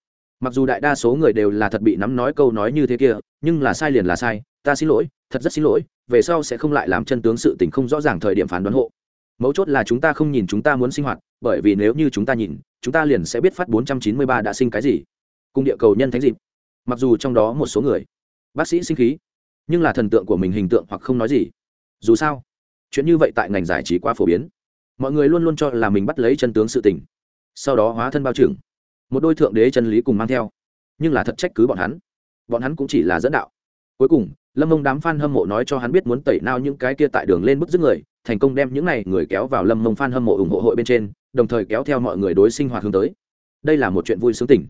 Mặc dù đại đa số người đều là thật bị nắm nói câu nói như thế kia, nhưng là sai liền là sai, ta xin lỗi, thật rất xin lỗi, về sau sẽ không lại làm chân tướng sự tình không rõ ràng thời điểm phán đoán hộ. Mấu chốt là chúng ta không nhìn chúng ta muốn sinh hoạt, bởi vì nếu như chúng ta nhìn, chúng ta liền sẽ biết phát 493 đã sinh cái gì. Cung địa cầu nhân thánh dịp. Mặc dù trong đó một số người, bác sĩ sinh khí, nhưng là thần tượng của mình hình tượng hoặc không nói gì dù sao, chuyện như vậy tại ngành giải trí quá phổ biến. Mọi người luôn luôn cho là mình bắt lấy chân tướng sự tình, sau đó hóa thân bao trưởng. Một đôi thượng đế chân lý cùng mang theo, nhưng là thật trách cứ bọn hắn. Bọn hắn cũng chỉ là dẫn đạo. Cuối cùng, lâm mông đám f a n hâm mộ nói cho hắn biết muốn tẩy nao những cái kia tại đường lên bức giết người, thành công đem những n à y người kéo vào lâm mông f a n hâm mộ ủng hộ hội bên trên, đồng thời kéo theo mọi người đối sinh hoạt hướng tới. Đây là một chuyện vui sướng tỉnh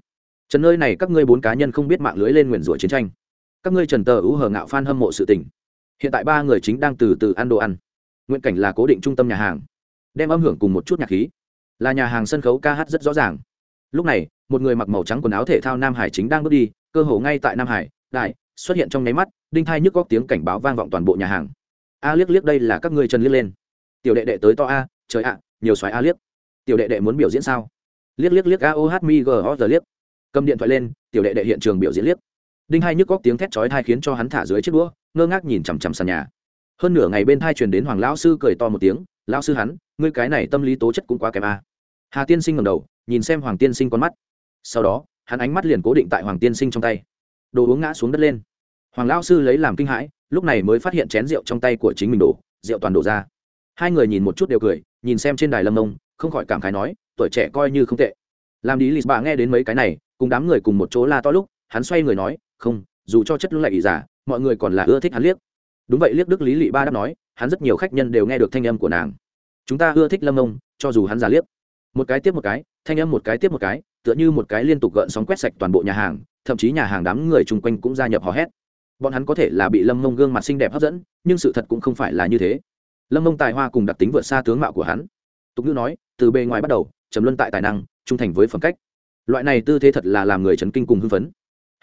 trần nơi này các ngươi bốn cá nhân không biết mạng lưới lên nguyền rủa chiến tranh. Các ngươi trần tờ ưu hờ ngạo f a n hâm mộ sự tỉnh hiện tại ba người chính đang từ từ ăn đồ ăn. Nguyện cảnh là cố định trung tâm nhà hàng. Đem âm hưởng cùng một chút nhạc khí. Là nhà hàng sân khấu ca hát rất rõ ràng. Lúc này, một người mặc màu trắng quần áo thể thao nam hải chính đang bước đi, cơ hồ ngay tại nam hải, đại, xuất hiện trong nháy mắt, đinh thai nhức góc tiếng cảnh báo vang vọng toàn bộ nhà hàng. A liếc liếc đây là các ngươi chân liếc lên. Tiểu đệ đệ tới to a, trời ạ, nhiều xoáy a liếc. Tiểu đệ đệ muốn biểu diễn sao? Liếc liếc liếc a o h mi g o giờ liếc. Cầm điện thoại lên, tiểu đệ đệ hiện trường biểu diễn liếc. Đinh hai nhức góc tiếng thét chói thai khiến cho hắn thả dưới chiếc đũa ngơ ngác nhìn chằm chằm sàn nhà. Hơn nửa ngày bên thai truyền đến hoàng lão sư cười to một tiếng, lão sư hắn, ngươi cái này tâm lý tố chất cũng quá kém a. Hà tiên sinh ngầm đầu, nhìn xem hoàng tiên sinh con mắt. Sau đó, hắn ánh mắt liền cố định tại hoàng tiên sinh trong tay. Đồ uống ngã xuống đất lên. Hoàng lão sư lấy làm kinh hãi, lúc này mới phát hiện chén rượu trong tay của chính mình đổ, rượu toàn đổ ra. Hai người nhìn một chút đều cười, nhìn xem trên đài lâm nông không khỏi cảm khái nói, tuổi trẻ coi như không tệ. Làm đi lì bà nghe đến mấy cái này, cùng đám người cùng một chỗ la to lúc, hắn xoay người nói, không, dù cho chất lúc lại ý giả mọi người còn là ưa thích hắn liếc. Đúng vậy, liếc đức lý lị ba đáp nói, hắn rất nhiều khách nhân đều nghe được thanh âm của nàng. Chúng ta ưa thích lâm ông, cho dù hắn già liếc. Một cái tiếp một cái, thanh âm một cái tiếp một cái, tựa như một cái liên tục gợn sóng quét sạch toàn bộ nhà hàng, thậm chí nhà hàng đám người chung quanh cũng gia nhập hò hét. Bọn hắn có thể là bị lâm mông gương mặt xinh đẹp hấp dẫn, nhưng sự thật cũng không phải là như thế. Lâm mông tài hoa cùng đặc tính vượt xa tướng mạo của hắn. Tục ngữ nói, từ bề ngoài bắt đầu, trầm luân tại tài năng, trung thành với phẩm cách. Loại này tư thế thật là làm người chấn kinh cùng hưng phấn.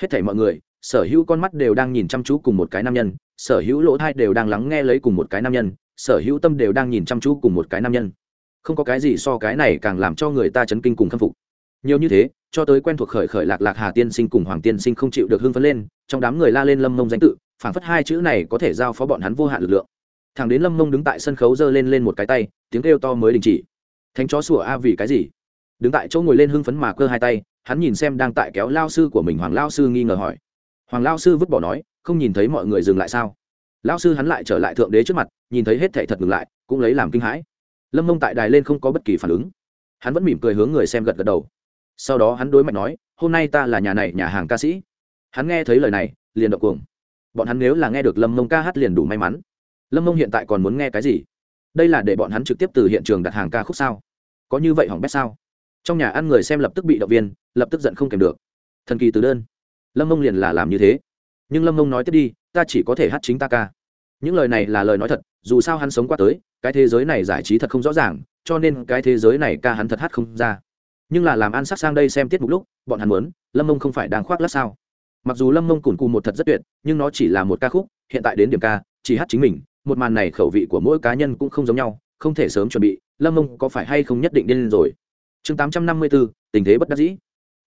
Hết thảy mọi người sở hữu con mắt đều đang nhìn chăm chú cùng một cái nam nhân, sở hữu lỗ thai đều đang lắng nghe lấy cùng một cái nam nhân, sở hữu tâm đều đang nhìn chăm chú cùng một cái nam nhân. Không có cái gì so cái này càng làm cho người ta chấn kinh cùng khâm phục. Nhiều như thế, cho tới quen thuộc khởi khởi lạc lạc hà tiên sinh cùng hoàng tiên sinh không chịu được hưng phấn lên, trong đám người la lên lâm mông danh tự, phảng phất hai chữ này có thể giao phó bọn hắn vô hạn lực lượng. Thằng đến lâm mông đứng tại sân khấu giơ lên lên một cái tay, tiếng kêu to mới đình chỉ. Thánh chó sủa a, vì cái gì? Đứng tại chỗ ngồi lên hưng phấn mà cơ hai tay, hắn nhìn xem đang tại kéo lao sư của mình hoàng lao sư nghi ngờ hỏi hoàng lao sư vứt bỏ nói, không nhìn thấy mọi người dừng lại sao? Lao sư hắn lại trở lại thượng đế trước mặt, nhìn thấy hết thệ thật ngừng lại, cũng lấy làm kinh hãi. Lâm mông tại đài lên không có bất kỳ phản ứng. Hắn vẫn mỉm cười hướng người xem gật gật đầu. Sau đó hắn đối mặt nói, hôm nay ta là nhà này nhà hàng ca sĩ. Hắn nghe thấy lời này, liền đậu cuồng. Bọn hắn nếu là nghe được lâm mông ca hát liền đủ may mắn. Lâm mông hiện tại còn muốn nghe cái gì? Đây là để bọn hắn trực tiếp từ hiện trường đặt hàng ca khúc sao? Có như vậy hỏng bét sao? Trong nhà ăn người xem lập tức bị động viên, lập tức giận không kèm được. Thần kỳ từ đơn lâm mông liền là làm như thế. Nhưng lâm mông nói tiếp đi, ta chỉ có thể hát chính ta ca. Những lời này là lời nói thật, dù sao hắn sống qua tới, cái thế giới này giải trí thật không rõ ràng, cho nên cái thế giới này ca hắn thật hát không ra. Nhưng là làm ăn sắc sang đây xem tiết mục lúc, bọn hắn muốn, lâm mông không phải đang khoác lát sao? Mặc dù lâm mông cùn cù một thật rất tuyệt, nhưng nó chỉ là một ca khúc, hiện tại đến điểm ca, chỉ hát chính mình, một màn này khẩu vị của mỗi cá nhân cũng không giống nhau, không thể sớm chuẩn bị, lâm mông có phải hay không nhất định điên rồi? Chương tám trăm năm mươi bốn tình thế bất đắc dĩ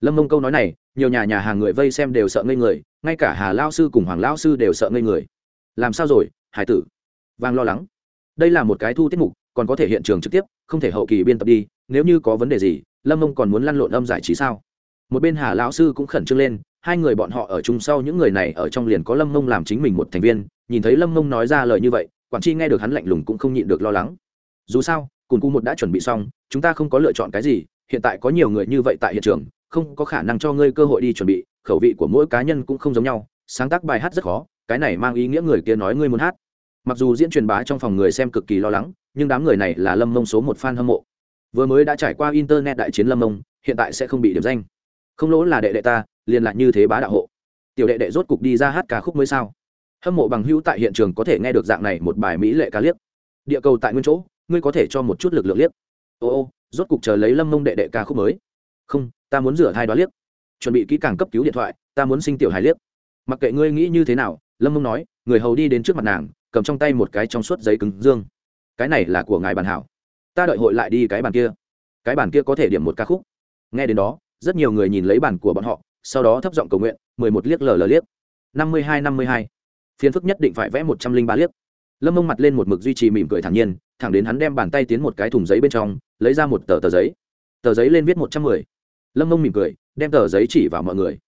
lâm mông câu nói này, nhiều nhà nhà hàng người vây xem đều sợ ngây người, ngay cả hà lao sư cùng hoàng lao sư đều sợ ngây người. Làm sao rồi, hải tử? Vang lo lắng. Đây là một cái thu tiết mục, còn có thể hiện trường trực tiếp, không thể hậu kỳ biên tập đi, nếu như có vấn đề gì, lâm mông còn muốn lăn lộn âm giải trí sao? Một bên hà lão sư cũng khẩn trương lên, hai người bọn họ ở chung sau những người này ở trong liền có lâm mông làm chính mình một thành viên, nhìn thấy lâm mông nói ra lời như vậy, quản tri nghe được hắn lạnh lùng cũng không nhịn được lo lắng. Dù sao, cùn cu một đã chuẩn bị xong, chúng ta không có lựa chọn cái gì, hiện tại có nhiều người như vậy tại hiện trường không có khả năng cho ngươi cơ hội đi chuẩn bị, khẩu vị của mỗi cá nhân cũng không giống nhau, sáng tác bài hát rất khó, cái này mang ý nghĩa người kia nói ngươi muốn hát. Mặc dù diễn truyền bá trong phòng người xem cực kỳ lo lắng, nhưng đám người này là lâm mông số một fan hâm mộ. Vừa mới đã trải qua internet đại chiến lâm mông, hiện tại sẽ không bị điểm danh. Không lỗ là đệ đệ ta, liền lạc như thế bá đạo hộ. Tiểu đệ đệ rốt cục đi ra hát ca khúc mới sao? Hâm mộ bằng hữu tại hiện trường có thể nghe được dạng này một bài mỹ lệ ca liếc. Địa cầu tại nguyên chỗ, ngươi có thể cho một chút lực lượng liếc. Ô ô, rốt cục chờ lấy lâm mông đệ đệ ca khúc mới. Không ta muốn rửa thai đoá liếc. Chuẩn bị kỹ càng cấp cứu điện thoại, ta muốn sinh tiểu hài liếc. Mặc kệ ngươi nghĩ như thế nào, lâm mông nói, người hầu đi đến trước mặt nàng, cầm trong tay một cái trong suốt giấy cứng dương. Cái này là của ngài bàn hảo. Ta đợi hội lại đi cái bàn kia. Cái bàn kia có thể điểm một ca khúc. Nghe đến đó, rất nhiều người nhìn lấy bàn của bọn họ, sau đó thấp giọng cầu nguyện, mười một liếc lờ lờ liếc. Năm mươi hai, năm mươi hai. Phiến phức nhất định phải vẽ một trăm linh ba liếc. Lâm mông mặt lên một mực duy trì mỉm cười thản nhiên, thẳng đến hắn đem bàn tay tiến một cái thùng giấy bên trong, lấy ra một tờ tờ giấy. Tờ giấy lên viết một trăm mười lâm mông mỉm cười, đem tờ giấy chỉ vào mọi người.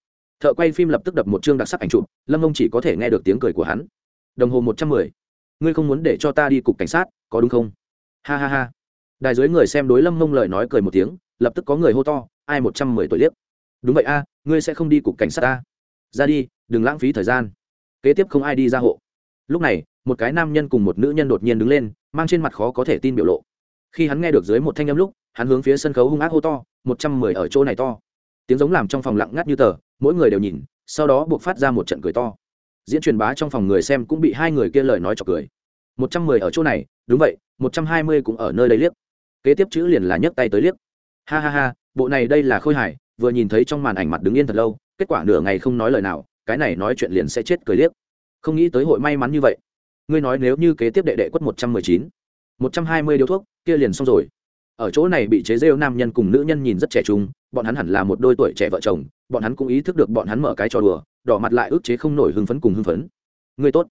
Thợ quay phim lập tức đập một chương đặc sắc ảnh chụp, lâm mông chỉ có thể nghe được tiếng cười của hắn. Đồng hồ một trăm mười. Ngươi không muốn để cho ta đi cục cảnh sát, có đúng không? Ha ha ha. Đài dưới người xem đối lâm mông lời nói cười một tiếng, lập tức có người hô to, ai một trăm mười tuổi liếc? Đúng vậy a, ngươi sẽ không đi cục cảnh sát ta. Ra đi, đừng lãng phí thời gian. Kế tiếp không ai đi ra hộ. Lúc này, một cái nam nhân cùng một nữ nhân đột nhiên đứng lên, mang trên mặt khó có thể tin biểu lộ. Khi hắn nghe được dưới một thanh âm lúc hắn hướng phía sân khấu hung ác hô to, một trăm mười ở chỗ này to. Tiếng giống làm trong phòng lặng ngắt như tờ, mỗi người đều nhìn, sau đó buộc phát ra một trận cười to. Diễn truyền bá trong phòng người xem cũng bị hai người kia lời nói chọc cười. Một trăm mười ở chỗ này, đúng vậy, một trăm hai mươi cũng ở nơi đây liếc. Kế tiếp chữ liền là nhấc tay tới liếc. Ha ha ha, bộ này đây là khôi hài, vừa nhìn thấy trong màn ảnh mặt đứng yên thật lâu, kết quả nửa ngày không nói lời nào, cái này nói chuyện liền sẽ chết cười liếc. Không nghĩ tới hội may mắn như vậy. Ngươi nói nếu như kế tiếp đệ đệ quất một trăm mười chín, một trăm hai mươi điếu thuốc, kia liền xong rồi ở chỗ này bị chế rêu nam nhân cùng nữ nhân nhìn rất trẻ trung, bọn hắn hẳn là một đôi tuổi trẻ vợ chồng, bọn hắn cũng ý thức được bọn hắn mở cái trò đùa, đỏ mặt lại ức chế không nổi hưng phấn cùng hưng phấn. Ngươi tốt.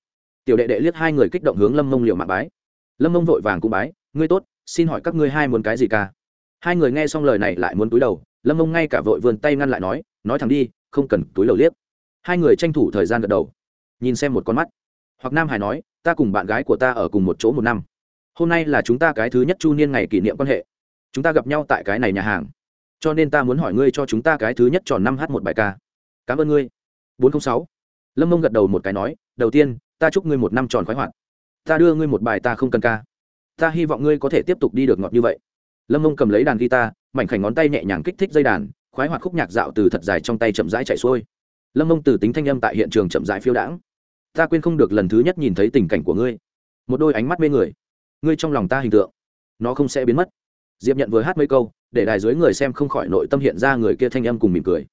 Tiểu đệ đệ liếc hai người kích động hướng lâm mông liệu mạng bái. Lâm mông vội vàng cũng bái, ngươi tốt, xin hỏi các ngươi hai muốn cái gì ca? Hai người nghe xong lời này lại muốn túi đầu, lâm mông ngay cả vội vươn tay ngăn lại nói nói thẳng đi, không cần túi đầu liếc. Hai người tranh thủ thời gian gật đầu, nhìn xem một con mắt. Hoặc nam hải nói, ta cùng bạn gái của ta ở cùng một chỗ một năm. Hôm nay là chúng ta cái thứ nhất chu niên ngày kỷ niệm quan hệ chúng ta gặp nhau tại cái này nhà hàng. Cho nên ta muốn hỏi ngươi cho chúng ta cái thứ nhất tròn năm h một bài ca. Cảm ơn ngươi. Bốn trăm linh sáu. Lâm mông gật đầu một cái nói, đầu tiên, ta chúc ngươi một năm tròn khoái hoạt. Ta đưa ngươi một bài ta không cần ca. Ta hy vọng ngươi có thể tiếp tục đi được ngọt như vậy. Lâm mông cầm lấy đàn guitar, mảnh khảnh ngón tay nhẹ nhàng kích thích dây đàn, khoái hoạt khúc nhạc dạo từ thật dài trong tay chậm rãi chạy xuôi. Lâm mông từ tính thanh âm tại hiện trường chậm rãi phiêu đãng. Ta quên không được lần thứ nhất nhìn thấy tình cảnh của ngươi. Một đôi ánh mắt mê người. Ngươi trong lòng ta hình tượng, nó không sẽ biến mất diệp nhận vừa hát mấy câu, để đài dưới người xem không khỏi nội tâm hiện ra người kia thanh âm cùng mỉm cười.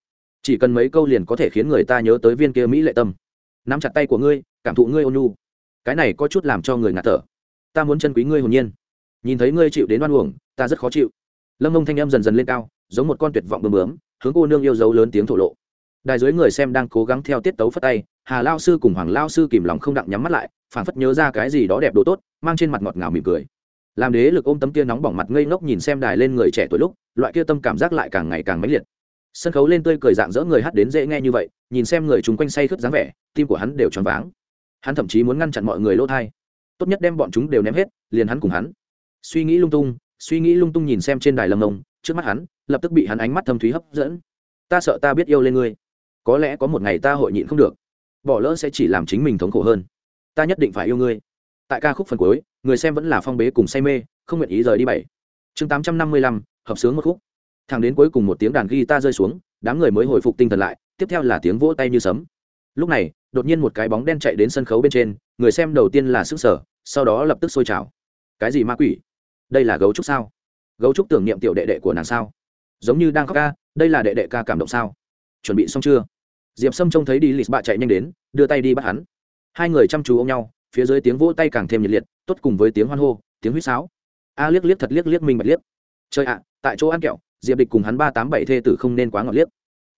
Chỉ cần mấy câu liền có thể khiến người ta nhớ tới viên kia mỹ lệ tâm. Nắm chặt tay của ngươi, cảm thụ ngươi ôn nhu. Cái này có chút làm cho người ngạt thở. Ta muốn chân quý ngươi hồn nhiên. Nhìn thấy ngươi chịu đến oan uổng, ta rất khó chịu. Lâm mông thanh âm dần dần lên cao, giống một con tuyệt vọng bơm bướm, hướng cô nương yêu dấu lớn tiếng thổ lộ. Đài dưới người xem đang cố gắng theo tiết tấu phất tay, hà lao sư cùng hoàng lao sư kìm lòng không đặng nhắm mắt lại, phảng phất nhớ ra cái gì đó đẹp đồ tốt, mang trên mặt ngọt ngào mỉm cười làm đế lực ôm tấm kia nóng bỏng mặt ngây ngốc nhìn xem đài lên người trẻ tuổi lúc, loại kia tâm cảm giác lại càng ngày càng mãnh liệt. Sân khấu lên tươi cười dạng dỡ người hát đến dễ nghe như vậy, nhìn xem người chúng quanh say khướt dáng vẻ, tim của hắn đều tròn váng. Hắn thậm chí muốn ngăn chặn mọi người lỗ thai. Tốt nhất đem bọn chúng đều ném hết, liền hắn cùng hắn. Suy nghĩ lung tung, suy nghĩ lung tung nhìn xem trên đài lâm ông, trước mắt hắn, lập tức bị hắn ánh mắt thâm thúy hấp dẫn. Ta sợ ta biết yêu lên ngươi. Có lẽ có một ngày ta hội nhịn không được. Bỏ lỡ sẽ chỉ làm chính mình thống khổ hơn. Ta nhất định phải yêu ngươi tại ca khúc phần cuối, người xem vẫn là phong bế cùng say mê, không nguyện ý rời đi bảy. Chương tám trăm năm mươi lăm, hợp sướng một khúc. Thẳng đến cuối cùng một tiếng đàn guitar rơi xuống, đám người mới hồi phục tinh thần lại, tiếp theo là tiếng vỗ tay như sấm. Lúc này, đột nhiên một cái bóng đen chạy đến sân khấu bên trên, người xem đầu tiên là sức sở, sau đó lập tức sôi trào. Cái gì ma quỷ? Đây là gấu trúc sao? Gấu trúc tưởng niệm tiểu đệ đệ của nàng sao? Giống như đang khóc ca, đây là đệ đệ ca cảm động sao? Chuẩn bị xong chưa? Diệp sâm trông thấy đi lì bạ chạy nhanh đến, đưa tay đi bắt hắn. Hai người chăm chú ôm nhau phía dưới tiếng vỗ tay càng thêm nhiệt liệt, tốt cùng với tiếng hoan hô, tiếng huýt sáo. A liếc liếc thật liếc liếc minh bạch liếc. Chơi ạ, tại chỗ ăn kẹo, diệp địch cùng hắn ba tám bảy thê tử không nên quá ngọt liếc.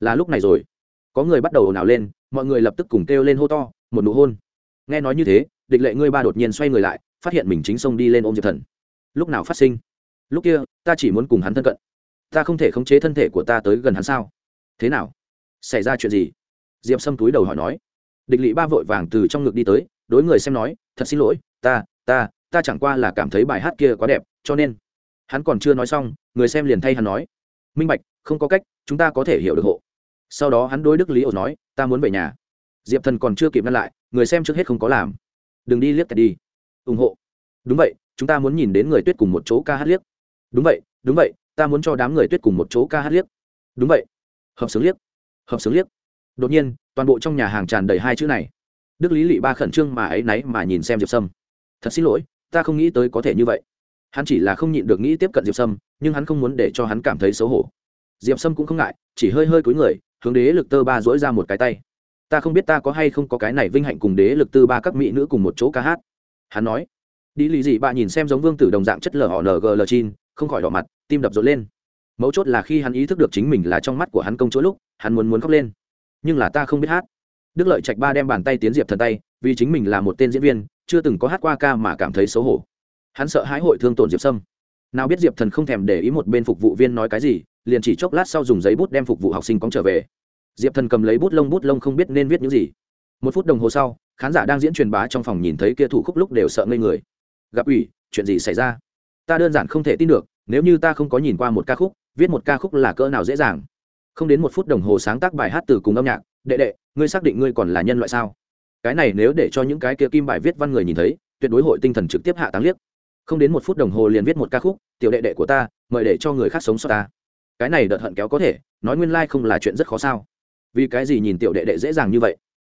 Là lúc này rồi. Có người bắt đầu ồn ào lên, mọi người lập tức cùng kêu lên hô to, một nụ hôn. Nghe nói như thế, địch lệ ngươi ba đột nhiên xoay người lại, phát hiện mình chính xông đi lên ôm diệp thần. Lúc nào phát sinh? Lúc kia, ta chỉ muốn cùng hắn thân cận. Ta không thể khống chế thân thể của ta tới gần hắn sao? Thế nào? Xảy ra chuyện gì? Diệp sâm túi đầu hỏi nói. Địch lỵ ba vội vàng từ trong ngực đi tới đối người xem nói, thật xin lỗi, ta ta ta chẳng qua là cảm thấy bài hát kia quá đẹp, cho nên hắn còn chưa nói xong, người xem liền thay hắn nói, minh bạch, không có cách, chúng ta có thể hiểu được hộ. Sau đó hắn đối đức lý ổ nói, ta muốn về nhà. Diệp thần còn chưa kịp ngăn lại, người xem trước hết không có làm. Đừng đi liếc kẹt đi, ủng hộ. Đúng vậy, chúng ta muốn nhìn đến người tuyết cùng một chỗ ca hát liếc. Đúng vậy đúng vậy, ta muốn cho đám người tuyết cùng một chỗ ca hát liếc. Đúng vậy. Hợp sướng liếc. Hợp sướng liếc. Đột nhiên, toàn bộ trong nhà hàng tràn đầy hai chữ này đức lý lị ba khẩn trương mà ấy náy mà nhìn xem diệp sâm. Thật xin lỗi, ta không nghĩ tới có thể như vậy. Hắn chỉ là không nhịn được nghĩ tiếp cận diệp sâm, nhưng hắn không muốn để cho hắn cảm thấy xấu hổ. Diệp sâm cũng không ngại, chỉ hơi hơi cúi người, hướng đế lực tơ ba dỗi ra một cái tay. Ta không biết ta có hay không có cái này vinh hạnh cùng đế lực tư ba các mỹ nữ cùng một chỗ ca hát. Hắn nói. Đi lì gì bà nhìn xem giống vương tử đồng dạng chất lờ họ ng chin, không khỏi đỏ mặt, tim đập rộn lên. Mấu chốt là khi hắn ý thức được chính mình là trong mắt của hắn công chỗ lúc, hắn muốn muốn khóc lên. Nhưng là ta không biết hát đức lợi trạch ba đem bàn tay tiến diệp thần tay, vì chính mình là một tên diễn viên, chưa từng có hát qua ca mà cảm thấy xấu hổ. Hắn sợ hãi hội thương tổn diệp sâm. Nào biết diệp thần không thèm để ý một bên phục vụ viên nói cái gì, liền chỉ chốc lát sau dùng giấy bút đem phục vụ học sinh cóng trở về. Diệp thần cầm lấy bút lông bút lông không biết nên viết những gì. Một phút đồng hồ sau, khán giả đang diễn truyền bá trong phòng nhìn thấy kia thủ khúc lúc đều sợ ngây người. Gặp ủy, chuyện gì xảy ra? Ta đơn giản không thể tin được, nếu như ta không có nhìn qua một ca khúc, viết một ca khúc là cỡ nào dễ dàng. Không đến một phút đồng hồ sáng tác bài hát từ cùng âm nhạc, đệ đệ ngươi xác định ngươi còn là nhân loại sao? Cái này nếu để cho những cái kia kim bài viết văn người nhìn thấy, tuyệt đối hội tinh thần trực tiếp hạ táng liếc. Không đến một phút đồng hồ liền viết một ca khúc, tiểu đệ đệ của ta, mời để cho người khác sống sót ta. Cái này đợt hận kéo có thể, nói nguyên lai、like、không là chuyện rất khó sao. Vì cái gì nhìn tiểu đệ đệ dễ dàng như vậy?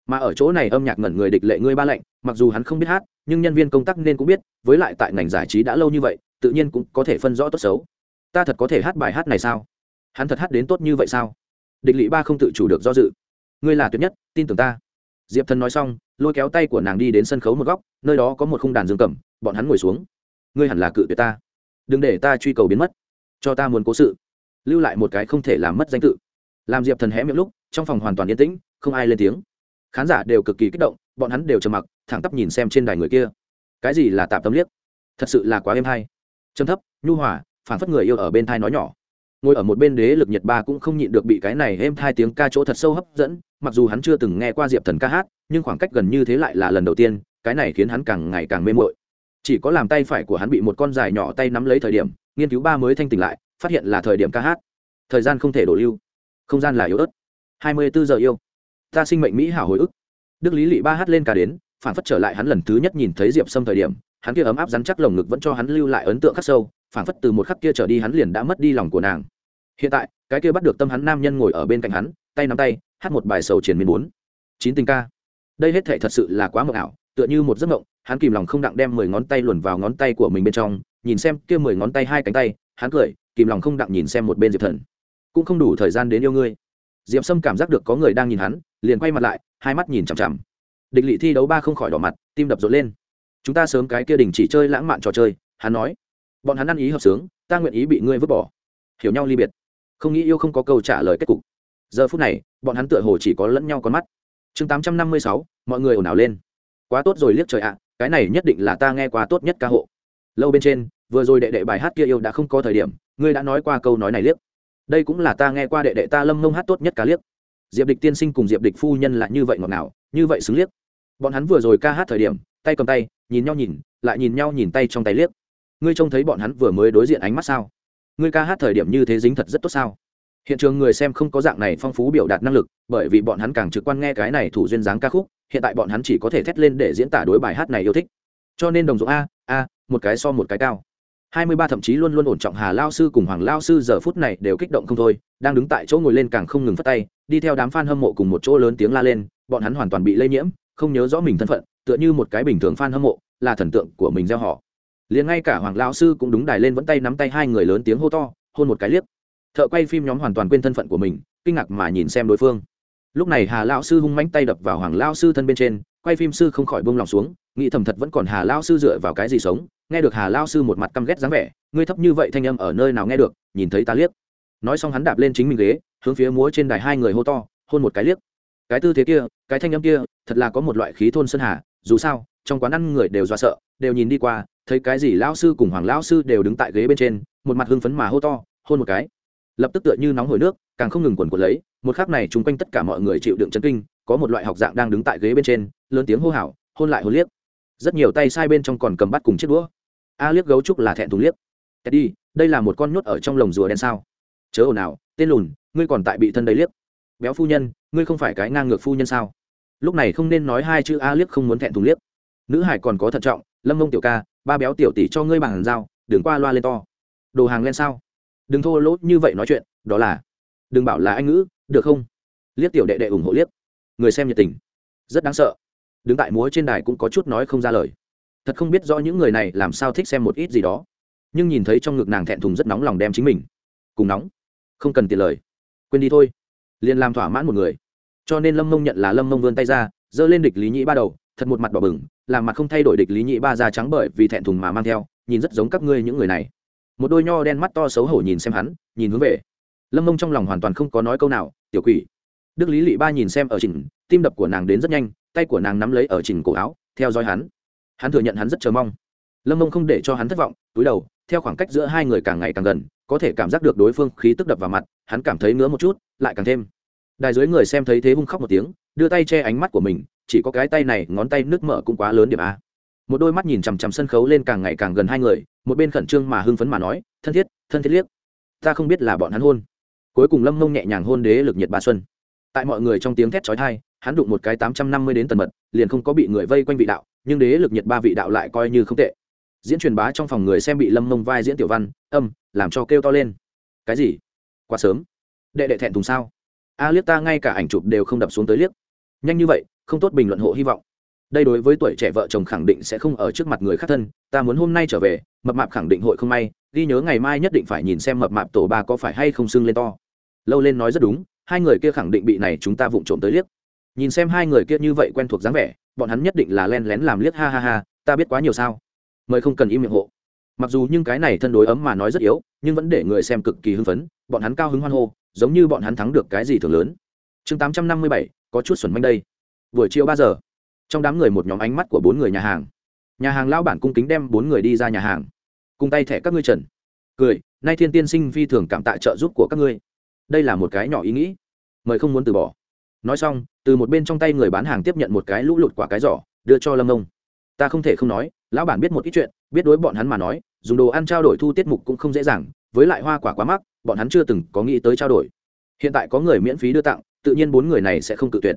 Mà ở chỗ này âm nhạc ngẩn người địch lệ ngươi ba lệnh mặc dù hắn không biết hát, nhưng nhân viên công tác nên cũng biết, với lại tại ngành giải trí đã lâu như vậy, tự nhiên cũng có thể phân rõ tốt xấu. Ta thật có thể hát bài hát này sao? Hắn thật hát đến tốt như vậy sao? Địch lỵ ba không tự chủ được do dự ngươi là tuyệt nhất, tin tưởng ta. Diệp thần nói xong, lôi kéo tay của nàng đi đến sân khấu một góc, nơi đó có một khung đàn dương cầm, bọn hắn ngồi xuống. Ngươi hẳn là cự tuyệt ta. Đừng để ta truy cầu biến mất. Cho ta muốn cố sự. Lưu lại một cái không thể làm mất danh tự. Làm diệp thần hé miệng lúc, trong phòng hoàn toàn yên tĩnh, không ai lên tiếng. Khán giả đều cực kỳ kích động, bọn hắn đều trầm mặc, thẳng tắp nhìn xem trên đài người kia. Cái gì là tạm tâm liếc? Thật sự là quá êm hay. Trầm thấp, nhu hòa phản phất người yêu ở bên thai nói nhỏ. Ngồi ở một bên đế lực nhật ba cũng không nhịn được bị cái này êm thai tiếng ca chỗ thật sâu hấp dẫn mặc dù hắn chưa từng nghe qua diệp thần ca hát nhưng khoảng cách gần như thế lại là lần đầu tiên cái này khiến hắn càng ngày càng mê mội chỉ có làm tay phải của hắn bị một con dài nhỏ tay nắm lấy thời điểm nghiên cứu ba mới thanh tỉnh lại phát hiện là thời điểm ca hát thời gian không thể đổ lưu không gian là yếu ớt hai mươi bốn giờ yêu ta sinh mệnh mỹ hảo hồi ức đức lý lị ba hát lên ca đến phản phất trở lại hắn lần thứ nhất nhìn thấy diệp sâm thời điểm hắn kia ấm áp rắn chắc lồng ngực vẫn cho hắn lưu lại ấn tượng khắc sâu phản phất từ một khắc kia trở đi hắn liền đã mất đi lòng của nàng hiện tại cái kia bắt được tâm hắn nam nhân ngồi ở bên cạnh hắn tay nắm tay, hát một bài sầu triển miên bốn. Chín tình ca. Đây hết thể thật sự là quá mộng ảo, tựa như một giấc mộng, hắn kìm lòng không đặng đem mười ngón tay luồn vào ngón tay của mình bên trong, nhìn xem kia mười ngón tay hai cánh tay, hắn cười, kìm lòng không đặng nhìn xem một bên diệp thần. Cũng không đủ thời gian đến yêu ngươi. Diệp sâm cảm giác được có người đang nhìn hắn, liền quay mặt lại, hai mắt nhìn chằm chằm. Địch lị thi đấu ba không khỏi đỏ mặt, tim đập rộn lên. Chúng ta sớm cái kia đình chỉ chơi lãng mạn trò chơi, hắn nói. Bọn hắn ăn ý hợp sướng, ta nguyện ý bị ngươi vứt bỏ. Hiểu nhau ly biệt. Không nghĩ yêu không có câu trả lời kết cục giờ phút này, bọn hắn tựa hồ chỉ có lẫn nhau con mắt. Chương tám trăm năm mươi sáu, mọi người ồn ào lên. Quá tốt rồi liếc trời ạ à, cái này nhất định là ta nghe qua tốt nhất ca hộ. Lâu bên trên, vừa rồi đệ đệ bài hát kia yêu đã không có thời điểm, ngươi đã nói qua câu nói này liếc. Đây cũng là ta nghe qua đệ đệ ta lâm mông hát tốt nhất ca liếc. Diệp địch tiên sinh cùng diệp địch phu nhân là như vậy ngọt ngào, như vậy xứng liếc. Bọn hắn vừa rồi ca hát thời điểm, tay cầm tay, nhìn nhau nhìn, lại nhìn nhau nhìn tay trong tay liếc. Ngươi trông thấy bọn hắn vừa mới đối diện ánh mắt sao? Ngươi ca hát thời điểm như thế dính thật rất tốt sao? Hiện trường người xem không có dạng này phong phú biểu đạt năng lực, bởi vì bọn hắn càng trực quan nghe cái này thủ duyên dáng ca khúc, hiện tại bọn hắn chỉ có thể thét lên để diễn tả đối bài hát này yêu thích. Cho nên đồng dụng a a, một cái so một cái cao. Hai mươi ba thậm chí luôn luôn ổn trọng hà lao sư cùng hoàng lao sư giờ phút này đều kích động không thôi, đang đứng tại chỗ ngồi lên càng không ngừng phất tay, đi theo đám f a n hâm mộ cùng một chỗ lớn tiếng la lên, bọn hắn hoàn toàn bị lây nhiễm, không nhớ rõ mình thân phận, tựa như một cái bình thường f a n hâm mộ, là thần tượng của mình gieo họ. Liền ngay cả hoàng lao sư cũng đúng đài lên vẫn tay nắm tay hai người lớn tiếng hô to, hôn một cái liếc thợ quay phim nhóm hoàn toàn quên thân phận của mình, kinh ngạc mà nhìn xem đối phương. Lúc này hà lao sư hung mánh tay đập vào hoàng lao sư thân bên trên, quay phim sư không khỏi bông lòng xuống, nghĩ thầm thật vẫn còn hà lao sư dựa vào cái gì sống, nghe được hà lao sư một mặt căm ghét dáng vẻ, ngươi thấp như vậy thanh âm ở nơi nào nghe được, nhìn thấy ta liếc. Nói xong hắn đạp lên chính mình ghế, hướng phía múa trên đài hai người hô to, hôn một cái liếc. Cái tư thế kia, cái thanh âm kia, thật là có một loại khí thôn sơn hà, dù sao, trong quán ăn người đều do sợ, đều nhìn đi qua, thấy cái gì lão sư cùng hoàng lão sư đều đứng tại ghế bên trên, một mặt hưng phấn mà hô to, hôn một cái lập tức tựa như nóng hổi nước, càng không ngừng quần quần lấy, một khắc này chung quanh tất cả mọi người chịu đựng chấn kinh, có một loại học dạng đang đứng tại ghế bên trên, lớn tiếng hô hào, hôn lại hôn liếc. Rất nhiều tay sai bên trong còn cầm bắt cùng chiếc đũa. A liếc gấu trúc là thẹn thùng liếc. Đi đây là một con nhốt ở trong lồng rùa đen sao? Chớ ồn ào, tên lùn, ngươi còn tại bị thân đấy liếc. Béo phu nhân, ngươi không phải cái ngang ngược phu nhân sao? Lúc này không nên nói hai chữ a liếc không muốn thẹn thùng liếc. Nữ hải còn có thận trọng, lâm mông tiểu ca, ba béo tiểu tỷ cho ngươi bằng dao đường qua loa lên to. Đồ hàng lên sao? Đừng thô lỗ như vậy nói chuyện, đó là, đừng bảo là anh ngữ, được không? Liếc tiểu đệ đệ ủng hộ liếc. Người xem nhiệt tình. Rất đáng sợ. Đứng tại múa trên đài cũng có chút nói không ra lời. Thật không biết rõ những người này làm sao thích xem một ít gì đó. Nhưng nhìn thấy trong ngực nàng thẹn thùng rất nóng lòng đem chính mình. Cùng nóng. Không cần tiền lời. Quên đi thôi. Liền làm thỏa mãn một người. Cho nên lâm mông nhận là lâm mông vươn tay ra, giơ lên địch lý nhĩ ba đầu, thật một mặt đỏ bừng, làm mặt không thay đổi địch lý nhĩ ba da trắng bởi vì thẹn thùng mà mang theo, nhìn rất giống các ngươi những người này một đôi nho đen mắt to xấu hổ nhìn xem hắn, nhìn hướng về. Lâm mông trong lòng hoàn toàn không có nói câu nào, tiểu quỷ. Đức lý lị ba nhìn xem ở trình tim đập của nàng đến rất nhanh, tay của nàng nắm lấy ở trình cổ áo, theo dõi hắn. Hắn thừa nhận hắn rất chờ mong. Lâm mông không để cho hắn thất vọng, túi đầu, theo khoảng cách giữa hai người càng ngày càng gần, có thể cảm giác được đối phương khí tức đập vào mặt, hắn cảm thấy ngứa một chút, lại càng thêm. Đài dưới người xem thấy thế hung khóc một tiếng, đưa tay che ánh mắt của mình, chỉ có cái tay này, ngón tay nước mở cũng quá lớn điểm a một đôi mắt nhìn chằm chằm sân khấu lên càng ngày càng gần hai người, một bên khẩn trương mà hưng phấn mà nói, thân thiết thân thiết liếc. Ta không biết là bọn hắn hôn. Cuối cùng lâm mông nhẹ nhàng hôn đế lực nhiệt ba xuân. Tại mọi người trong tiếng thét trói thai hắn đụng một cái tám trăm năm mươi đến tần mật, liền không có bị người vây quanh vị đạo, nhưng đế lực nhiệt ba vị đạo lại coi như không tệ. Diễn truyền bá trong phòng người xem bị lâm mông vai diễn tiểu văn, âm, làm cho kêu to lên. Cái gì? Quá sớm. Đệ đệ thẹn thùng sao? A liếc ta ngay cả ảnh chụp đều không đập xuống tới liếc. Nhanh như vậy, không tốt bình luận hộ hy vọng đây đối với tuổi trẻ vợ chồng khẳng định sẽ không ở trước mặt người khác thân, ta muốn hôm nay trở về, mập mạp khẳng định hội không may, ghi nhớ ngày mai nhất định phải nhìn xem mập mạp tổ ba có phải hay không sưng lên to. Lâu lên nói rất đúng, hai người kia khẳng định bị này chúng ta vụng trộm tới liếc. Nhìn xem hai người kia như vậy quen thuộc dáng vẻ, bọn hắn nhất định là len lén làm liếc, ha ha ha, ta biết quá nhiều sao. Mời không cần im miệng hộ. Mặc dù nhưng cái này thân đối ấm mà nói rất yếu, nhưng vẫn để người xem cực kỳ hưng phấn, bọn hắn cao hứng hoan hô, giống như bọn hắn thắng được cái gì thường lớn. Chương tám trăm năm mươi bảy, có chút xuẩn manh đây. Buổi chiều ba giờ trong đám người một nhóm ánh mắt của bốn người nhà hàng. Nhà hàng lao bản cung kính đem bốn người đi ra nhà hàng. Cùng tay thẻ các ngươi trần. Cười, nay thiên tiên sinh phi thường cảm tạ trợ giúp của các ngươi. Đây là một cái nhỏ ý nghĩ. Mời không muốn từ bỏ. Nói xong, từ một bên trong tay người bán hàng tiếp nhận một cái lũ lụt quả cái giỏ, đưa cho lâm ông ta không thể không nói, lão bản biết một ít chuyện, biết đối bọn hắn mà nói, dùng đồ ăn trao đổi thu tiết mục cũng không dễ dàng, với lại hoa quả quá mắc, bọn hắn chưa từng có nghĩ tới trao đổi. Hiện tại có người miễn phí đưa tặng, tự nhiên bốn người này sẽ không tự tuyệt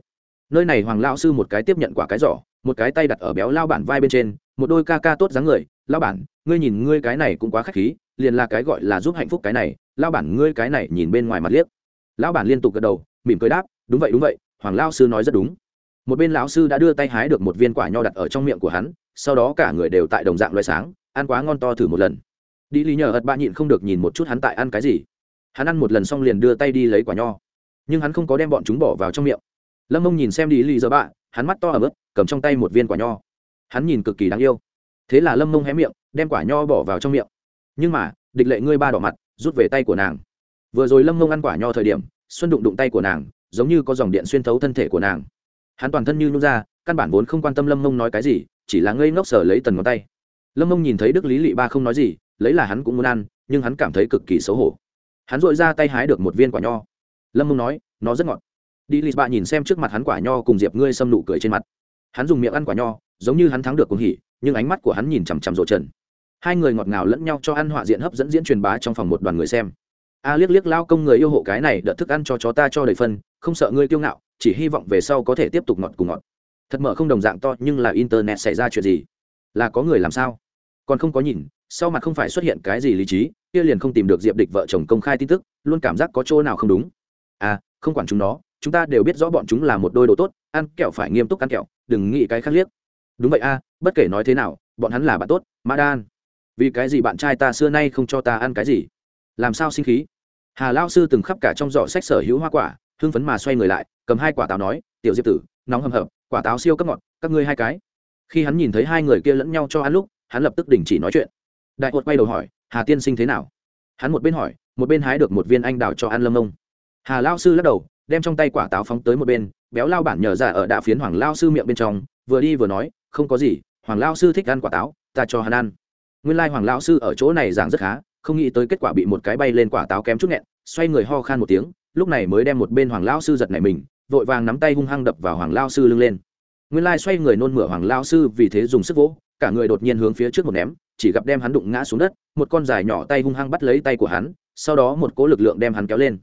nơi này hoàng lao sư một cái tiếp nhận quả cái giỏ, một cái tay đặt ở béo lao bản vai bên trên, một đôi ca ca tốt dáng người. Lao bản, ngươi nhìn ngươi cái này cũng quá k h á c h khí, liền là cái gọi là giúp hạnh phúc cái này lao bản ngươi cái này nhìn bên ngoài mặt liếc. Lão bản liên tục gật đầu, mỉm cười đáp, đúng vậy đúng vậy, hoàng lao sư nói rất đúng. Một bên lão sư đã đưa tay hái được một viên quả nho đặt ở trong miệng của hắn, sau đó cả người đều tại đồng dạng loại sáng, ăn quá ngon to thử một lần. Đi lý nhờ ật bạ nhịn không được nhìn một chút hắn tại ăn cái gì. Hắn ăn một lần xong liền đưa tay đi lấy quả nho. Nhưng hắn không có đem bọn chúng bỏ vào trong miệng lâm mông nhìn xem đi lì giờ bạ, hắn mắt to ở mức cầm trong tay một viên quả nho. Hắn nhìn cực kỳ đáng yêu. Thế là lâm mông hé miệng, đem quả nho bỏ vào trong miệng. Nhưng mà, địch lệ ngươi ba đỏ mặt, rút về tay của nàng. Vừa rồi lâm mông ăn quả nho thời điểm, xuân đụng đụng tay của nàng, giống như có dòng điện xuyên thấu thân thể của nàng. Hắn toàn thân như nhún ra, căn bản vốn không quan tâm lâm mông nói cái gì, chỉ là ngây ngốc sở lấy tần ngón tay. Lâm mông nhìn thấy đức lý lị ba không nói gì, lấy là hắn cũng muốn ăn, nhưng hắn cảm thấy cực kỳ xấu hổ. Hắn dội ra tay hái được một viên quả nho. Lâm mông nói, nó rất ngọt đi lì bạ nhìn xem trước mặt hắn quả nho cùng diệp ngươi xâm nụ cười trên mặt. Hắn dùng miệng ăn quả nho, giống như hắn thắng được cùng hỉ, nhưng ánh mắt của hắn nhìn chằm chằm rộ trần. Hai người ngọt ngào lẫn nhau cho ăn họa diện hấp dẫn diễn truyền bá trong phòng một đoàn người xem. A liếc liếc lao công người yêu hộ cái này, đợt thức ăn cho chó ta cho đầy phân, không sợ ngươi kiêu ngạo, chỉ hy vọng về sau có thể tiếp tục ngọt cùng ngọt. Thật mở không đồng dạng to, nhưng là internet xảy ra chuyện gì? Là có người làm sao? Còn không có nhìn, sau mặt không phải xuất hiện cái gì lý trí, kia liền không tìm được diệp địch vợ chồng công khai tin tức, luôn cảm giác có chỗ nào không đúng. À không quản chúng nó chúng ta đều biết rõ bọn chúng là một đôi đồ tốt ăn kẹo phải nghiêm túc ăn kẹo đừng nghĩ cái khác liếc. Đúng vậy a à, bất kể nói thế nào bọn hắn là bạn tốt mã đan. Vì cái gì bạn trai ta xưa nay không cho ta ăn cái gì? Làm sao sinh khí? Hà lao sư từng khắp cả trong giỏ sách sở hữu hoa quả hưng phấn mà xoay người lại cầm hai quả táo nói tiểu diệp tử nóng hầm hập quả táo siêu cấp ngọt các ngươi hai cái. Khi hắn nhìn thấy hai người kia lẫn nhau cho ăn lúc hắn lập tức đình chỉ nói chuyện. Đại hột quay đầu hỏi hà tiên sinh thế nào? Hắn một bên hỏi một bên hái được một viên anh đào cho ăn lâm ông hà lao sư lắc đầu, đem trong tay quả táo phóng tới một bên, béo lao bản nhờ ra ở đạ phiến hoàng lao sư miệng bên trong, vừa đi vừa nói, không có gì, hoàng lao sư thích ăn quả táo, ta cho hắn ăn. Nguyên lai、like、hoàng hoàng lao sư ở chỗ này giảng rất khá, không nghĩ tới kết quả bị một cái bay lên quả táo kém chút nghẹn, xoay người ho khan một tiếng, lúc này mới đem một bên hoàng lao sư giật nảy mình, vội vàng nắm tay hung hăng đập vào hoàng lao sư lưng lên. Nguyên lai xoay người nôn mửa hoàng lao sư vì thế dùng sức vỗ, cả người đột nhiên hướng phía trước một ném, chỉ gặp đem hắn đụng ngã xuống đất, một con dài nhỏ tay hung hăng bắt lấy tay của hắn, sau đó một cố lực lượng đem hắn kéo lên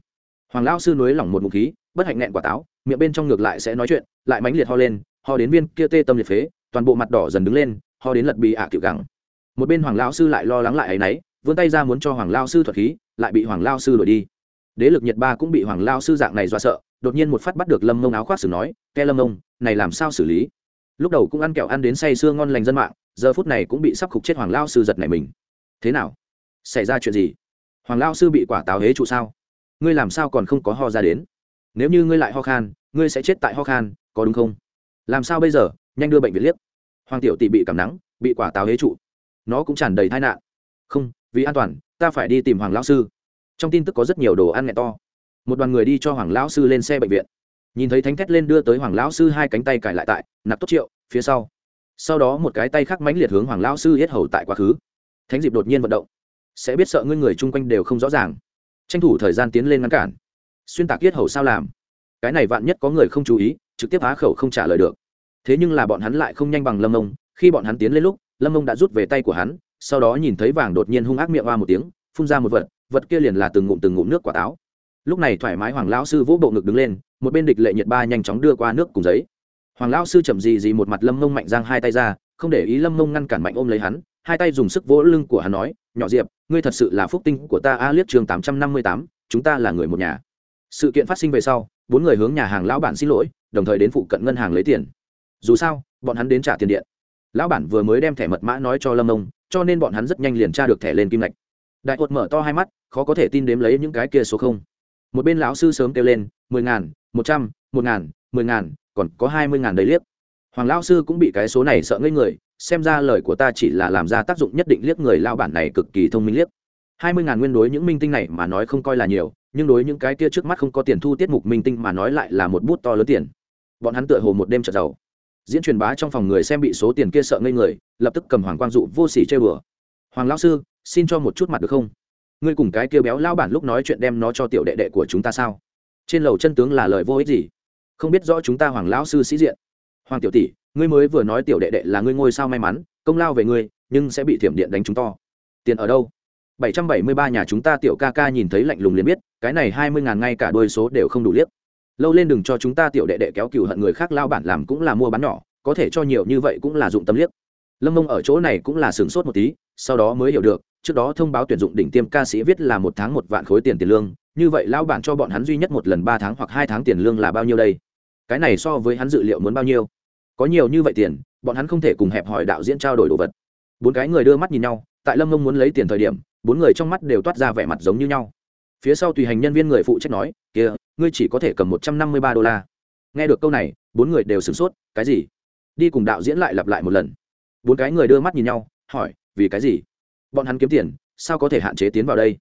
hoàng lao sư nối lỏng một mục khí, bất hạnh nghẹn quả táo, miệng bên trong ngược lại sẽ nói chuyện, lại mãnh liệt ho lên, ho đến viên kia tê tâm liệt phế, toàn bộ mặt đỏ dần đứng lên, ho đến lật bị ạ à kiểu gẳng. Một bên hoàng lao sư lại lo lắng lại ấy nấy, vươn tay ra muốn cho hoàng lao sư thuật khí, lại bị hoàng lao sư đổi đi. Đế lực nhiệt ba cũng bị hoàng lao sư dạng này do sợ, đột nhiên một phát bắt được lâm mông áo khoác xử nói ke lâm mông này làm sao xử lý? Lúc đầu cũng ăn kẹo ăn đến say sưa ngon lành dân mạng, giờ phút này cũng bị sắp khục chết hoàng lao sư giật này mình. Thế nào? Xảy ra chuyện gì? Hoàng lao sư bị quả táo hế trụ sao? Ngươi làm sao còn không có ho ra đến? Nếu như ngươi lại ho khan, ngươi sẽ chết tại ho khan, có đúng không? Làm sao bây giờ? Nhanh đưa bệnh viện liếc. Hoàng tiểu tỷ bị cảm nắng, bị quả táo hế trụ. Nó cũng tràn đầy tai nạn. Không, vì an toàn, ta phải đi tìm hoàng lão sư. Trong tin tức có rất nhiều đồ ăn nghẹn to. Một đoàn người đi cho hoàng lão sư lên xe bệnh viện. Nhìn thấy thánh thét lên đưa tới hoàng lão sư hai cánh tay cài lại tại, nạp tốt triệu, phía sau. Sau đó một cái tay khác mãnh liệt hướng hoàng lão sư hết hầu tại quá khứ. Thánh dịp đột nhiên vận động. Sẽ biết sợ ngươi người chung quanh đều không rõ ràng tranh thủ thời gian tiến lên ngăn cản. Xuyên tạc yết hầu sao làm? Cái này vạn nhất có người không chú ý, trực tiếp á khẩu không trả lời được. Thế nhưng là bọn hắn lại không nhanh bằng lâm ông khi bọn hắn tiến lên lúc, lâm ông đã rút về tay của hắn, sau đó nhìn thấy vàng đột nhiên hung ác miệng hoa một tiếng, phun ra một vật vật kia liền là từng ngụm từng ngụm nước quả táo. Lúc này thoải mái hoàng lão sư vỗ bộ ngực đứng lên, một bên địch lệ nhiệt ba nhanh chóng đưa qua nước cùng giấy. Hoàng lão sư chậm gì gì một mặt lâm mông mạnh giang hai tay ra, không để ý lâm mông ngăn cản mạnh ôm lấy hắn hai tay dùng sức vỗ lưng của hắn nói, nhỏ diệp, ngươi thật sự là phúc tinh của ta. A liếc trường tám trăm năm mươi tám, chúng ta là người một nhà. Sự kiện phát sinh về sau, bốn người hướng nhà hàng lão bản xin lỗi, đồng thời đến phụ cận ngân hàng lấy tiền. Dù sao, bọn hắn đến trả tiền điện. Lão bản vừa mới đem thẻ mật mã nói cho lâm nông cho nên bọn hắn rất nhanh liền tra được thẻ lên kim lạch đại quật mở to hai mắt, khó có thể tin đếm lấy những cái kia số không. Một bên lão sư sớm kêu lên, mười ngàn, một trăm, một ngàn, mười ngàn, còn có hai mươi ngàn đầy liếc. Hoàng lão sư cũng bị cái số này sợ ngây người xem ra lời của ta chỉ là làm ra tác dụng nhất định liếc người lao bản này cực kỳ thông minh liếc. Hai mươi ngàn nguyên đối những minh tinh này mà nói không coi là nhiều, nhưng đối những cái kia trước mắt không có tiền thu tiết mục minh tinh mà nói lại là một bút to lớn tiền. Bọn hắn tựa hồ một đêm trật giàu. Diễn truyền bá trong phòng người xem bị số tiền kia sợ ngây người, lập tức cầm hoàng quang dụ vô sỉ chơi bừa. Hoàng lão sư, xin cho một chút mặt được không? Ngươi cùng cái kia béo lao bản lúc nói chuyện đem nó cho tiểu đệ đệ của chúng ta sao? Trên lầu chân tướng là lời vô ích gì? Không biết rõ chúng ta hoàng lão sư sĩ diện. Hoàng tiểu tỷ ngươi mới vừa nói tiểu đệ đệ là ngươi ngôi sao may mắn, công lao về ngươi, nhưng sẽ bị thiểm điện đánh chúng to. Tiền ở đâu? Bảy trăm bảy mươi ba nhà chúng ta tiểu ca ca nhìn thấy lạnh lùng liền biết, cái này hai mươi ngàn ngay cả đôi số đều không đủ liếc. Lâu lên đừng cho chúng ta tiểu đệ đệ kéo cừu hận người khác lao bản làm cũng là mua bán nhỏ, có thể cho nhiều như vậy cũng là dụng tâm liếc. Lâm mông ở chỗ này cũng là sửng sốt một tí, sau đó mới hiểu được, trước đó thông báo tuyển dụng đỉnh tiêm ca sĩ viết là một tháng một vạn khối tiền tiền lương, như vậy lao bản cho bọn hắn duy nhất một lần ba tháng hoặc hai tháng tiền lương là bao nhiêu đây? Cái này so với hắn dự liệu muốn bao nhiêu? Có nhiều như vậy tiền, bọn hắn không thể cùng hẹp hỏi đạo diễn trao đổi đồ vật. Bốn cái người đưa mắt nhìn nhau, tại lâm mông muốn lấy tiền thời điểm, bốn người trong mắt đều toát ra vẻ mặt giống như nhau. Phía sau tùy hành nhân viên người phụ trách nói, kia, ngươi chỉ có thể cầm một trăm năm mươi ba đô la. Nghe được câu này, bốn người đều sửng sốt, cái gì? Đi cùng đạo diễn lại lặp lại một lần. Bốn cái người đưa mắt nhìn nhau, hỏi, vì cái gì? Bọn hắn kiếm tiền, sao có thể hạn chế tiến vào đây?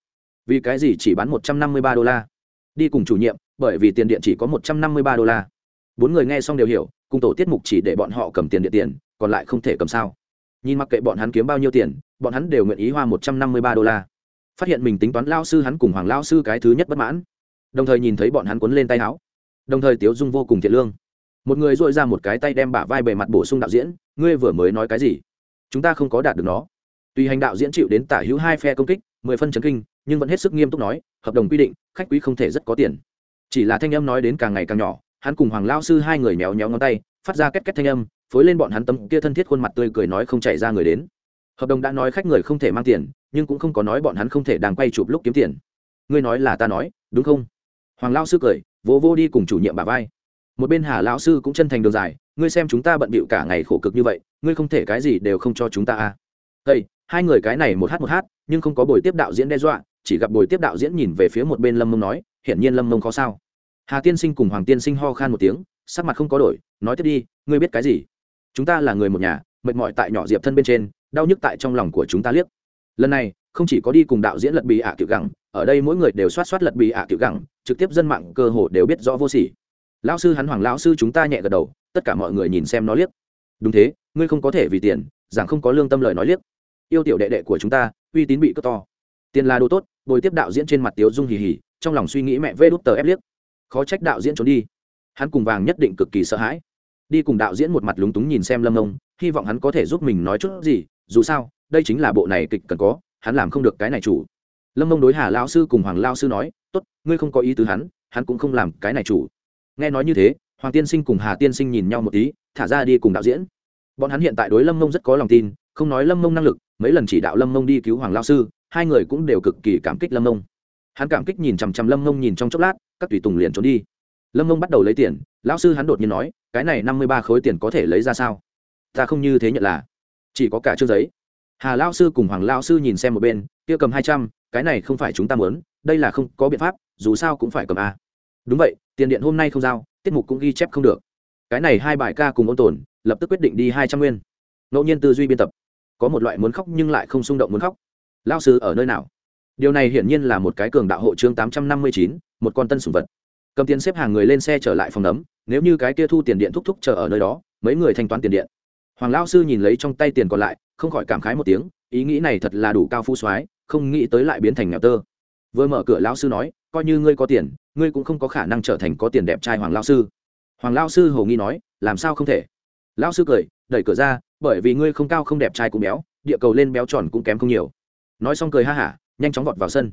Vì cái gì chỉ bán một trăm năm mươi ba đô la? Đi cùng chủ nhiệm, bởi vì tiền điện chỉ có một trăm năm mươi ba đô la. Bốn người nghe xong đều hiểu cùng tổ tiết mục chỉ để bọn họ cầm tiền điện tiền, còn lại không thể cầm sao. Nhìn mặc kệ bọn hắn kiếm bao nhiêu tiền, bọn hắn đều nguyện ý hoa một trăm năm mươi ba đô la. Phát hiện mình tính toán lao sư hắn cùng hoàng lao sư cái thứ nhất bất mãn. Đồng thời nhìn thấy bọn hắn quấn lên tay áo. Đồng thời tiếu dung vô cùng thiện lương. Một người dội ra một cái tay đem bả vai bề mặt bổ sung đạo diễn, ngươi vừa mới nói cái gì? Chúng ta không có đạt được nó. Tùy hành đạo diễn chịu đến tả hữu hai phe công kích, mười phân chấn kinh, nhưng vẫn hết sức nghiêm túc nói, hợp đồng quy định, khách quý không thể rất có tiền. Chỉ là thanh âm nói đến càng ngày càng nhỏ hắn cùng hoàng lao sư hai người méo méo ngón tay, phát ra két két thanh âm, phối lên bọn hắn tấm kia thân thiết khuôn mặt tươi cười nói không chạy ra người đến. Hợp đồng đã nói khách người không thể mang tiền, nhưng cũng không có nói bọn hắn không thể đang quay chụp lúc kiếm tiền. Ngươi nói là ta nói, đúng không? Hoàng lao sư cười, vỗ vô đi cùng chủ nhiệm bà vai. Một bên hà lão sư cũng chân thành đường dài, ngươi xem chúng ta bận bịu cả ngày khổ cực như vậy, ngươi không thể cái gì đều không cho chúng ta à. Đây hai người cái này một hát một hát, nhưng không có buổi tiếp đạo diễn đe dọa, chỉ gặp buổi tiếp đạo diễn nhìn về phía một bên lâm mông nói, hiển nhiên lâm mông có sao hà tiên sinh cùng hoàng tiên sinh ho khan một tiếng, sắc mặt không có đổi, nói tiếp đi, ngươi biết cái gì? Chúng ta là người một nhà, mệt mỏi tại nhỏ diệp thân bên trên, đau nhức tại trong lòng của chúng ta liếc. Lần này, không chỉ có đi cùng đạo diễn lật bì ạ à tiểu gẳng, ở đây mỗi người đều soát soát lật bì ạ à tiểu gẳng, trực tiếp dân mạng cơ hồ đều biết rõ vô sỉ. Lão sư hắn hoàng lão sư chúng ta nhẹ gật đầu, tất cả mọi người nhìn xem nó liếc. Đúng thế, ngươi không có thể vì tiền rằng không có lương tâm lời nói liếc. Yêu tiểu đệ đệ của chúng ta, uy tín bị cất to. Tiền là đồ tốt, bồi tiếp đạo diễn trên mặt tiếu dung hì hì, trong lòng suy nghĩ mẹ vê đút tờ ép liếc khó trách đạo diễn trốn đi. Hắn cùng vàng nhất định cực kỳ sợ hãi. Đi cùng đạo diễn một mặt lúng túng nhìn xem lâm ông hy vọng hắn có thể giúp mình nói chút gì, dù sao, đây chính là bộ này kịch cần có, hắn làm không được cái này chủ. Lâm ông đối hà lao sư cùng hoàng lao sư nói, tốt, ngươi không có ý tứ hắn hắn cũng không làm cái này chủ. Nghe nói như thế, hoàng tiên sinh cùng hà tiên sinh nhìn nhau một tí, thả ra đi cùng đạo diễn. Bọn hắn hiện tại đối lâm mông rất có lòng tin, không nói lâm mông năng lực, mấy lần chỉ đạo lâm mông đi cứu hoàng lao sư, hai người cũng đều cực kỳ cảm kích lâm mông hắn cảm kích nhìn chằm chằm lâm mông nhìn trong chốc lát, các tùy tùng liền trốn đi. Lâm mông bắt đầu lấy tiền, lão sư hắn đột nhiên nói, cái này năm mươi ba khối tiền có thể lấy ra sao? Ta không như thế nhận là. Chỉ có cả chương giấy. Hà lao sư cùng hoàng lao sư nhìn xem một bên, kia cầm hai trăm, cái này không phải chúng ta muốn, đây là không có biện pháp, dù sao cũng phải cầm a. Đúng vậy, tiền điện hôm nay không giao, tiết mục cũng ghi chép không được. Cái này hai bài ca cùng ôn tồn, lập tức quyết định đi hai trăm nguyên. Ngẫu nhiên tư duy biên tập. Có một loại muốn khóc nhưng lại không xung động muốn khóc. Lao sư ở nơi nào? Điều này hiển nhiên là một cái cường đạo hộ chương tám trăm năm mươi chín, một con tân sùng vật. Cầm tiền xếp hàng người lên xe trở lại phòng nấm, nếu như cái kia thu tiền điện thúc thúc chờ ở nơi đó, mấy người thanh toán tiền điện. Hoàng lao sư nhìn lấy trong tay tiền còn lại, không khỏi cảm khái một tiếng, ý nghĩ này thật là đủ cao phu soái, không nghĩ tới lại biến thành nghèo tơ. Vừa mở cửa lão sư nói, coi như ngươi có tiền, ngươi cũng không có khả năng trở thành có tiền đẹp trai hoàng lao sư. Hoàng lao sư hồ nghi nói, làm sao không thể? Lao sư cười, đẩy cửa ra, bởi vì ngươi không cao không đẹp trai cũng béo, địa cầu lên béo tròn cũng kém không nhiều. Nói xong cười ha hả nhanh chóng vọt vào sân.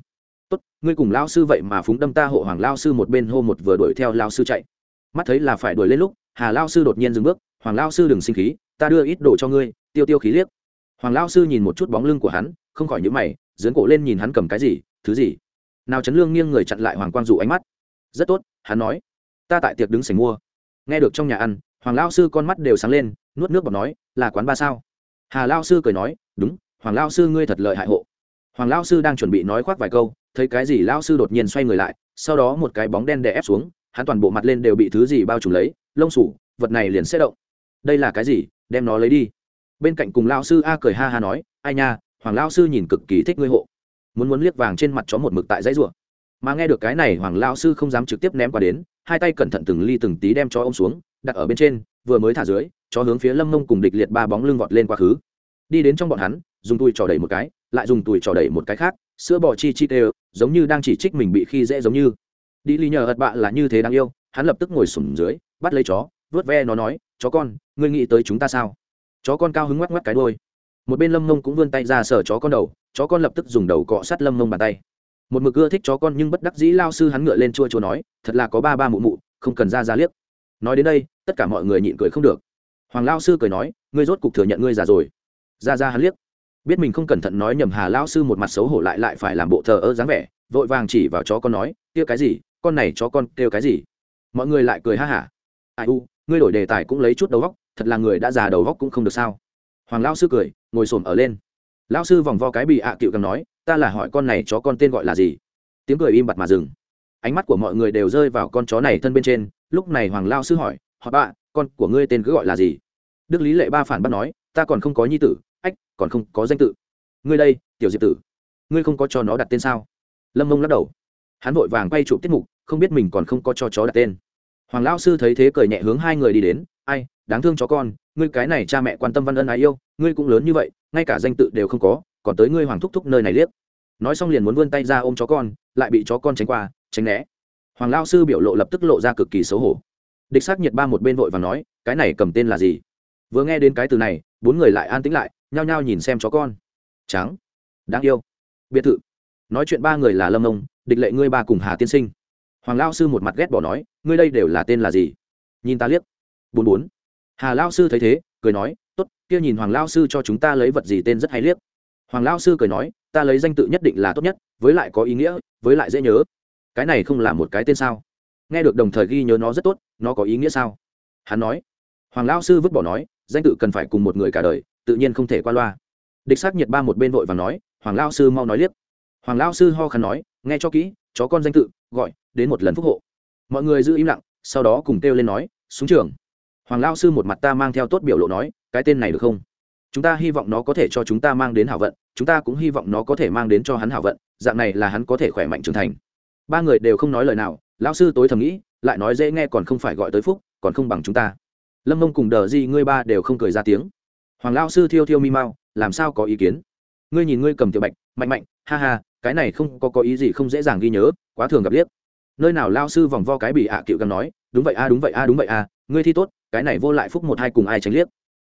Tốt, ngươi cùng lao sư vậy mà phúng đâm ta hộ hoàng lao sư một bên hô một vừa đuổi theo lao sư chạy. Mắt thấy là phải đuổi lên lúc, hà lao sư đột nhiên dừng bước, hoàng lao sư đừng sinh khí, ta đưa ít đồ cho ngươi, tiêu tiêu khí liếc. Hoàng lao sư nhìn một chút bóng lưng của hắn, không khỏi nhữ mày dướn cổ lên nhìn hắn cầm cái gì, thứ gì? Nào chấn lương nghiêng người chặn lại hoàng quang dụ ánh mắt. Rất tốt, hắn nói, ta tại tiệc đứng sành mua. Nghe được trong nhà ăn, hoàng lao sư con mắt đều sáng lên, nuốt nước bọt nói, là quán ba sao? Hà lao sư cười nói, đúng, hoàng lao sư ngươi thật lợi hại hộ hoàng lao sư đang chuẩn bị nói khoác vài câu, thấy cái gì lao sư đột nhiên xoay người lại, sau đó một cái bóng đen đè ép xuống, hắn toàn bộ mặt lên đều bị thứ gì bao trùm lấy, lông sủ vật này liền sẽ động. Đây là cái gì? Đem nó lấy đi. Bên cạnh cùng lao sư a cười ha ha nói, ai nha, hoàng lao sư nhìn cực kỳ thích ngươi hộ. Muốn muốn liếc vàng trên mặt chó một mực tại dãy rủa. Mà nghe được cái này, hoàng lao sư không dám trực tiếp ném qua đến, hai tay cẩn thận từng ly từng tí đem chó ông xuống, đặt ở bên trên, vừa mới thả dưới, chó hướng phía lâm mông cùng địch liệt ba bóng lưng vọt lên quá khứ. Đi đến trong bọn hắn dùng tùi trò đẩy một cái, lại dùng tùi trò đẩy một cái khác, sữa bò chi chi tê, giống như đang chỉ trích mình bị khi dễ giống như. Đi ly nhờ ật bạ là như thế đáng yêu, hắn lập tức ngồi sùm dưới, bắt lấy chó, vớt ve nó nói, chó con, ngươi nghĩ tới chúng ta sao? Chó con cao hứng ngoắc ngoắc cái đôi một bên lâm mông cũng vươn tay ra sờ chó con đầu, chó con lập tức dùng đầu cọ sát lâm mông bàn tay. Một mực ưa thích chó con nhưng bất đắc dĩ lao sư hắn ngựa lên chua chua nói, thật là có ba ba mụ mụ, không cần ra ra liếc. Nói đến đây, tất cả mọi người nhịn cười không được. Hoàng lao sư cười nói, ngươi rốt cục thừa nhận ngươi già rồi. Ra ra hắn liếc biết mình không cẩn thận nói nhầm hà lao sư một mặt xấu hổ lại lại phải làm bộ thờ ơ dáng vẻ, vội vàng chỉ vào chó con nói, kia cái gì? Con này chó con kêu cái gì? Mọi người lại cười ha hả. Ai u, ngươi đổi đề tài cũng lấy chút đầu góc thật là người đã già đầu góc cũng không được sao. Hoàng lao sư cười, ngồi s m ở lên. Lao sư vòng vo cái bị ạ à cựu cầm nói, ta là hỏi con này chó con tên gọi là gì? Tiếng cười im bặt mà dừng. Ánh mắt của mọi người đều rơi vào con chó này thân bên trên, lúc này hoàng lao sư hỏi, họ bạ con của ngươi tên cứ gọi là gì? Đức lý lệ ba phản bác nói, ta còn không có nhi tử còn không có danh tự. Ngươi đây, tiểu diệp tử, ngươi không có cho nó đặt tên sao? Lâm mông lắc đầu. Hắn vội vàng quay chụp tiết mục, không biết mình còn không có cho chó đặt tên. Hoàng lão sư thấy thế cười nhẹ hướng hai người đi đến, ai, đáng thương chó con, ngươi cái này cha mẹ quan tâm văn ân ái yêu, ngươi cũng lớn như vậy, ngay cả danh tự đều không có, còn tới ngươi hoàng thúc thúc nơi này liếc. Nói xong liền muốn vươn tay ra ôm chó con, lại bị chó con tránh qua, tránh né. Hoàng lao sư biểu lộ lập tức lộ ra cực kỳ xấu hổ. Địch sắc nhiệt ba một bên vội và nói, cái này cầm tên là gì? Vừa nghe đến cái từ này, bốn người lại an tĩnh lại nhao nhao nhìn xem chó con. Trắng. Đáng yêu. Biệt thự. Nói chuyện ba người là lâm ông địch lệ ngươi ba cùng hà tiên sinh. Hoàng lao sư một mặt ghét bỏ nói, ngươi đây đều là tên là gì? Nhìn ta liếc. Bốn bốn. Hà lao sư thấy thế, cười nói t ố t kia nhìn hoàng lao sư cho chúng ta lấy vật gì tên rất hay liếc. Hoàng lao sư cười nói, ta lấy danh tự nhất định là tốt nhất, với lại có ý nghĩa, với lại dễ nhớ. Cái này không là một cái tên sao? Nghe được đồng thời ghi nhớ nó rất tốt, nó có ý nghĩa sao? Hắn nói hoàng lao sư vứt bỏ nói, danh tự cần phải cùng một người cả đời, tự nhiên không thể qua loa. Địch sắc nhiệt ba một bên vội và nói, hoàng lao sư mau nói liếc. Hoàng lao sư ho khăn nói, nghe cho kỹ, chó con danh tự, gọi, đến một lần phúc hộ. Mọi người giữ im lặng, sau đó cùng kêu lên nói xuống trường. Hoàng lao sư một mặt ta mang theo tốt biểu lộ nói, cái tên này được không? Chúng ta hy vọng nó có thể cho chúng ta mang đến hảo vận, chúng ta cũng hy vọng nó có thể mang đến cho hắn hảo vận, dạng này là hắn có thể khỏe mạnh trưởng thành. Ba người đều không nói lời nào lao sư tối thầm nghĩ, lại nói dễ nghe còn không phải gọi tới phúc, còn không bằng chúng ta lâm mông cùng đờ di ngươi ba đều không cười ra tiếng. Hoàng lao sư thiêu thiêu mi mau, làm sao có ý kiến? Ngươi nhìn ngươi cầm tiểu bạch, mạnh mạnh, ha ha, cái này không có có ý gì không dễ dàng ghi nhớ, quá thường gặp liếc. Nơi nào lao sư vòng vo cái bị ạ à cựu gắn nói, đúng vậy a, đúng vậy a, đúng vậy a, ngươi thi tốt, cái này vô lại phúc một hai cùng ai tránh liếc.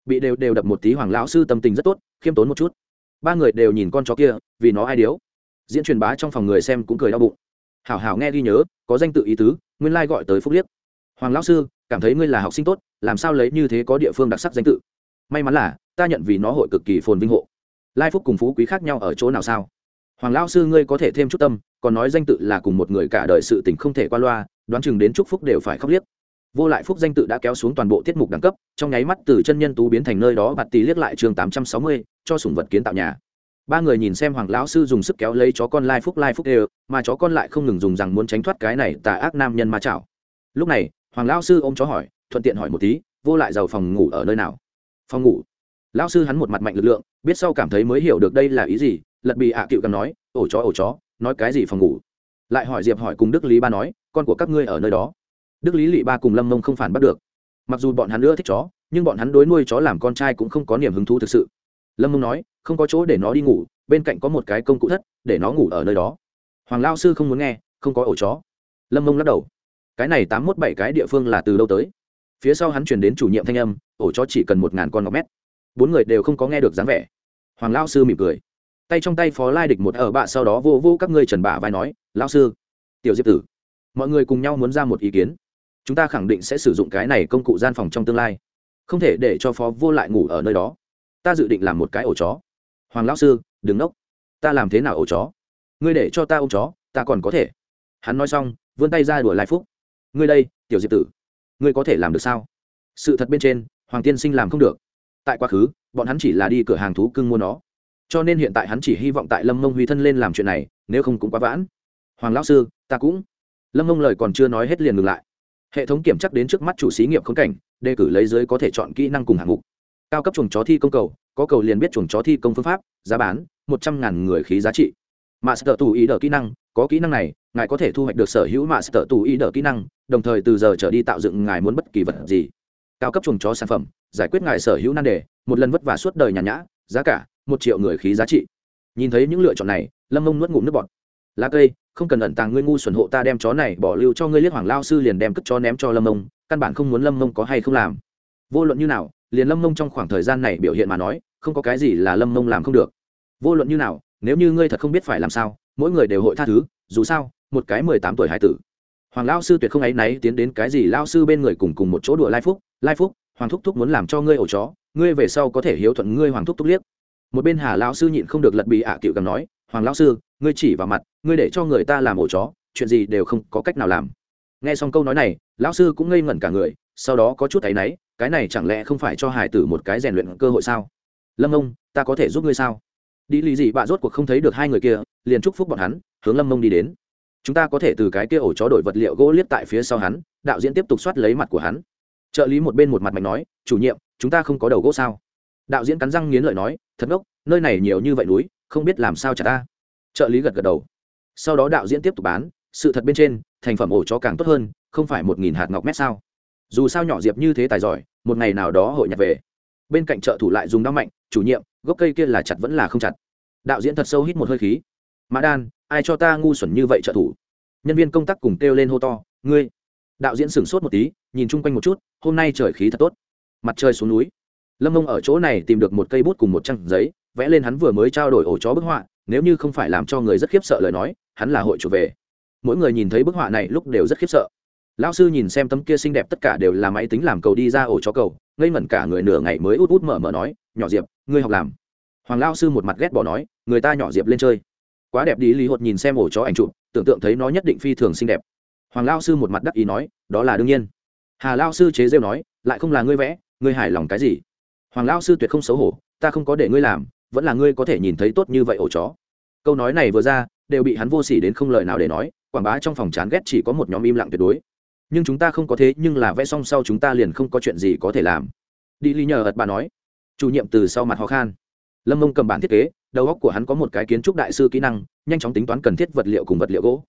Bị đều đều đập một tí hoàng lão sư tâm tình rất tốt, khiêm tốn một chút. Ba người đều nhìn con chó kia, vì nó ai điếu. Diễn truyền bá trong phòng người xem cũng cười đau bụng. Hảo hảo nghe ghi nhớ, có danh tự ý tứ, nguyên lai gọi tới phúc liếc. Hoàng lão sư cảm thấy ngươi là học sinh tốt, làm sao lấy như thế có địa phương đặc sắc danh tự? May mắn là, ta nhận vì nó hội cực kỳ phồn vinh hộ. Lai phúc cùng phú quý khác nhau ở chỗ nào sao? Hoàng lao sư ngươi có thể thêm chút tâm, còn nói danh tự là cùng một người cả đời sự tình không thể qua loa, đoán chừng đến chúc phúc đều phải khóc liếc. Vô lại phúc danh tự đã kéo xuống toàn bộ tiết mục đẳng cấp, trong nháy mắt từ chân nhân tú biến thành nơi đó bạt tì liếc lại chương tám trăm sáu mươi, cho sủng vật kiến tạo nhà. Ba người nhìn xem hoàng lão sư dùng sức kéo lấy chó con lai phúc lai phúc đều, mà chó con lại không ngừng dùng rằng muốn tránh thoát cái này tà ác nam nhân ma chảo. Lúc này hoàng lão sư ôm chó hỏi, thuận tiện hỏi một tí, vô lại giàu phòng ngủ ở nơi nào? Phòng ngủ. Lão sư hắn một mặt mạnh lực lượng, biết sau cảm thấy mới hiểu được đây là ý gì, lật bị ạ à cựu cầm nói, ổ chó ổ chó, nói cái gì phòng ngủ? Lại hỏi diệp hỏi cùng đức lý ba nói, con của các ngươi ở nơi đó. Đức lý lị ba cùng lâm mông không phản bắt được. Mặc dù bọn hắn nữa thích chó, nhưng bọn hắn đối nuôi chó làm con trai cũng không có niềm hứng thú thực sự. Lâm mông nói, không có chỗ để nó đi ngủ, bên cạnh có một cái công cụ thất, để nó ngủ ở nơi đó. Hoàng lao sư không muốn nghe, không có ổ chó. Lâm mông lắc đầu cái này tám mốt bảy cái địa phương là từ đâu tới? Phía sau hắn chuyển đến chủ nhiệm thanh âm, ổ chó chỉ cần một ngàn con ngọc mét. Bốn người đều không có nghe được dáng vẻ. Hoàng lao sư mỉm cười. Tay trong tay phó lai địch một ở bạ sau đó vô vô các ngươi trần bạ vai nói, lao sư, tiểu diệp tử, mọi người cùng nhau muốn ra một ý kiến. Chúng ta khẳng định sẽ sử dụng cái này công cụ gian phòng trong tương lai, không thể để cho phó vô lại ngủ ở nơi đó. Ta dự định làm một cái ổ chó. Hoàng lão sư, đừng nốc. Ta làm thế nào ổ chó? Ngươi để cho ta ôm chó, ta còn có thể. Hắn nói xong, vươn tay ra đuổi lai phúc ngươi đây, tiểu diệp tử, ngươi có thể làm được sao? Sự thật bên trên, hoàng tiên sinh làm không được. Tại quá khứ, bọn hắn chỉ là đi cửa hàng thú cưng mua nó. Cho nên hiện tại hắn chỉ hy vọng tại lâm mông huy thân lên làm chuyện này, nếu không cũng quá vãn. Hoàng lão sư, ta cũng. Lâm mông lời còn chưa nói hết liền ngừng lại. Hệ thống kiểm chắc đến trước mắt chủ xí nghiệp khống cảnh, đề cử lấy giới có thể chọn kỹ năng cùng hạng mục. Cao cấp chuồng chó thi công cầu, có cầu liền biết chuồng chó thi công phương pháp, giá bán, một trăm ngàn người khí giá trị. Mà sợ tù ý đỡ kỹ năng có kỹ năng này, ngài có thể thu hoạch được sở hữu mạ sở tù ý đỡ kỹ năng, đồng thời từ giờ trở đi tạo dựng ngài muốn bất kỳ vật gì. Cao cấp chuồng chó sản phẩm, giải quyết ngài sở hữu nan đề, một lần vất vả suốt đời nhàn nhã, giá cả, một triệu người khí giá trị. Nhìn thấy những lựa chọn này, lâm mông nuốt ngụm nước bọt. Lá cây, không cần ẩn tàng ngươi ngu xuẩn hộ ta đem chó này bỏ lưu cho ngươi liếc hoàng lao sư liền đem cất chó ném cho lâm mông, căn bản không muốn lâm mông có hay không làm. Vô luận như nào, liền lâm mông trong khoảng thời gian này biểu hiện mà nói, không có cái gì là lâm mông làm không được. Vô luận như nào, nếu như ngươi thật không biết phải làm sao mỗi người đều hội tha thứ, dù sao, một cái mười tám tuổi hải tử. Hoàng lao sư tuyệt không áy náy tiến đến cái gì lao sư bên người cùng cùng một chỗ đùa lai phúc lai phúc, hoàng thúc thúc muốn làm cho ngươi ổ chó, ngươi về sau có thể hiếu thuận ngươi hoàng thúc thúc liếc. Một bên hà lão sư nhịn không được lật bị ạ à cựu cầm nói, hoàng lão sư, ngươi chỉ vào mặt, ngươi để cho người ta làm ổ chó, chuyện gì đều không có cách nào làm. Nghe xong câu nói này, lão sư cũng ngây ngẩn cả người, sau đó có chút thấy náy, cái này chẳng lẽ không phải cho hải tử một cái rèn luyện cơ hội sao? Lâm ông, ta có thể giúp ngươi sao? Đi lì gì bạ rốt cuộc không thấy được hai người kia, liền chúc phúc bọn hắn, hướng lâm mông đi đến. Chúng ta có thể từ cái kia ổ chó đổi vật liệu gỗ liếc tại phía sau hắn, đạo diễn tiếp tục soát lấy mặt của hắn. Trợ lý một bên một mặt mạnh nói, chủ nhiệm, chúng ta không có đầu gỗ sao? Đạo diễn cắn răng nghiến lợi nói, thật ngốc, nơi này nhiều như vậy núi, không biết làm sao trả ta. Trợ lý gật gật đầu. Sau đó đạo diễn tiếp tục bán, sự thật bên trên, thành phẩm ổ chó càng tốt hơn, không phải một nghìn hạt ngọc mét sao? Dù sao nhỏ diệp như thế tài giỏi, một ngày nào đó hội nhặt về. Bên cạnh trợ thủ lại dùng đau mạnh, chủ nhiệm gốc cây kia là chặt vẫn là không chặt. Đạo diễn thật sâu hít một hơi khí. Mã đan, ai cho ta ngu xuẩn như vậy trợ thủ? Nhân viên công tác cùng kêu lên hô to, ngươi! Đạo diễn sửng sốt một tí, nhìn chung quanh một chút, hôm nay trời khí thật tốt. Mặt trời xuống núi. Lâm mông ở chỗ này tìm được một cây bút cùng một trang giấy, vẽ lên hắn vừa mới trao đổi ổ chó bức họa, nếu như không phải làm cho người rất khiếp sợ lời nói, hắn là hội chủ về. Mỗi người nhìn thấy bức họa này lúc đều rất khiếp sợ. Lão sư nhìn xem tấm kia xinh đẹp tất cả đều là máy tính làm cầu đi ra ổ chó cầu, ngây ngẩn cả người nửa ngày mới út út mở mở nói, nhỏ diệp ngươi học làm. Hoàng lao sư một mặt ghét bỏ nói, người ta nhỏ diệp lên chơi. Quá đẹp đi, lý hột nhìn xem ổ chó ảnh chụp, tưởng tượng thấy nó nhất định phi thường xinh đẹp. Hoàng lao sư một mặt đắc ý nói, đó là đương nhiên. Hà lao sư chế rêu nói, lại không là ngươi vẽ, ngươi hài lòng cái gì? Hoàng lao sư tuyệt không xấu hổ, ta không có để ngươi làm, vẫn là ngươi có thể nhìn thấy tốt như vậy ổ chó. Câu nói này vừa ra, đều bị hắn vô s ỉ đến không lời nào để nói, quảng bá trong phòng chán ghét chỉ có một nhóm im lặng tuyệt đối. Nhưng chúng ta không có thế, nhưng là vẽ xong sau chúng ta liền không có chuyện gì có thể làm. Đi ly nhờ ật bà nói chủ nhiệm từ sau mặt ho khan. Lâm mông cầm bản thiết kế, đầu óc của hắn có một cái kiến trúc đại sư kỹ năng, nhanh chóng tính toán cần thiết vật liệu cùng vật liệu gỗ.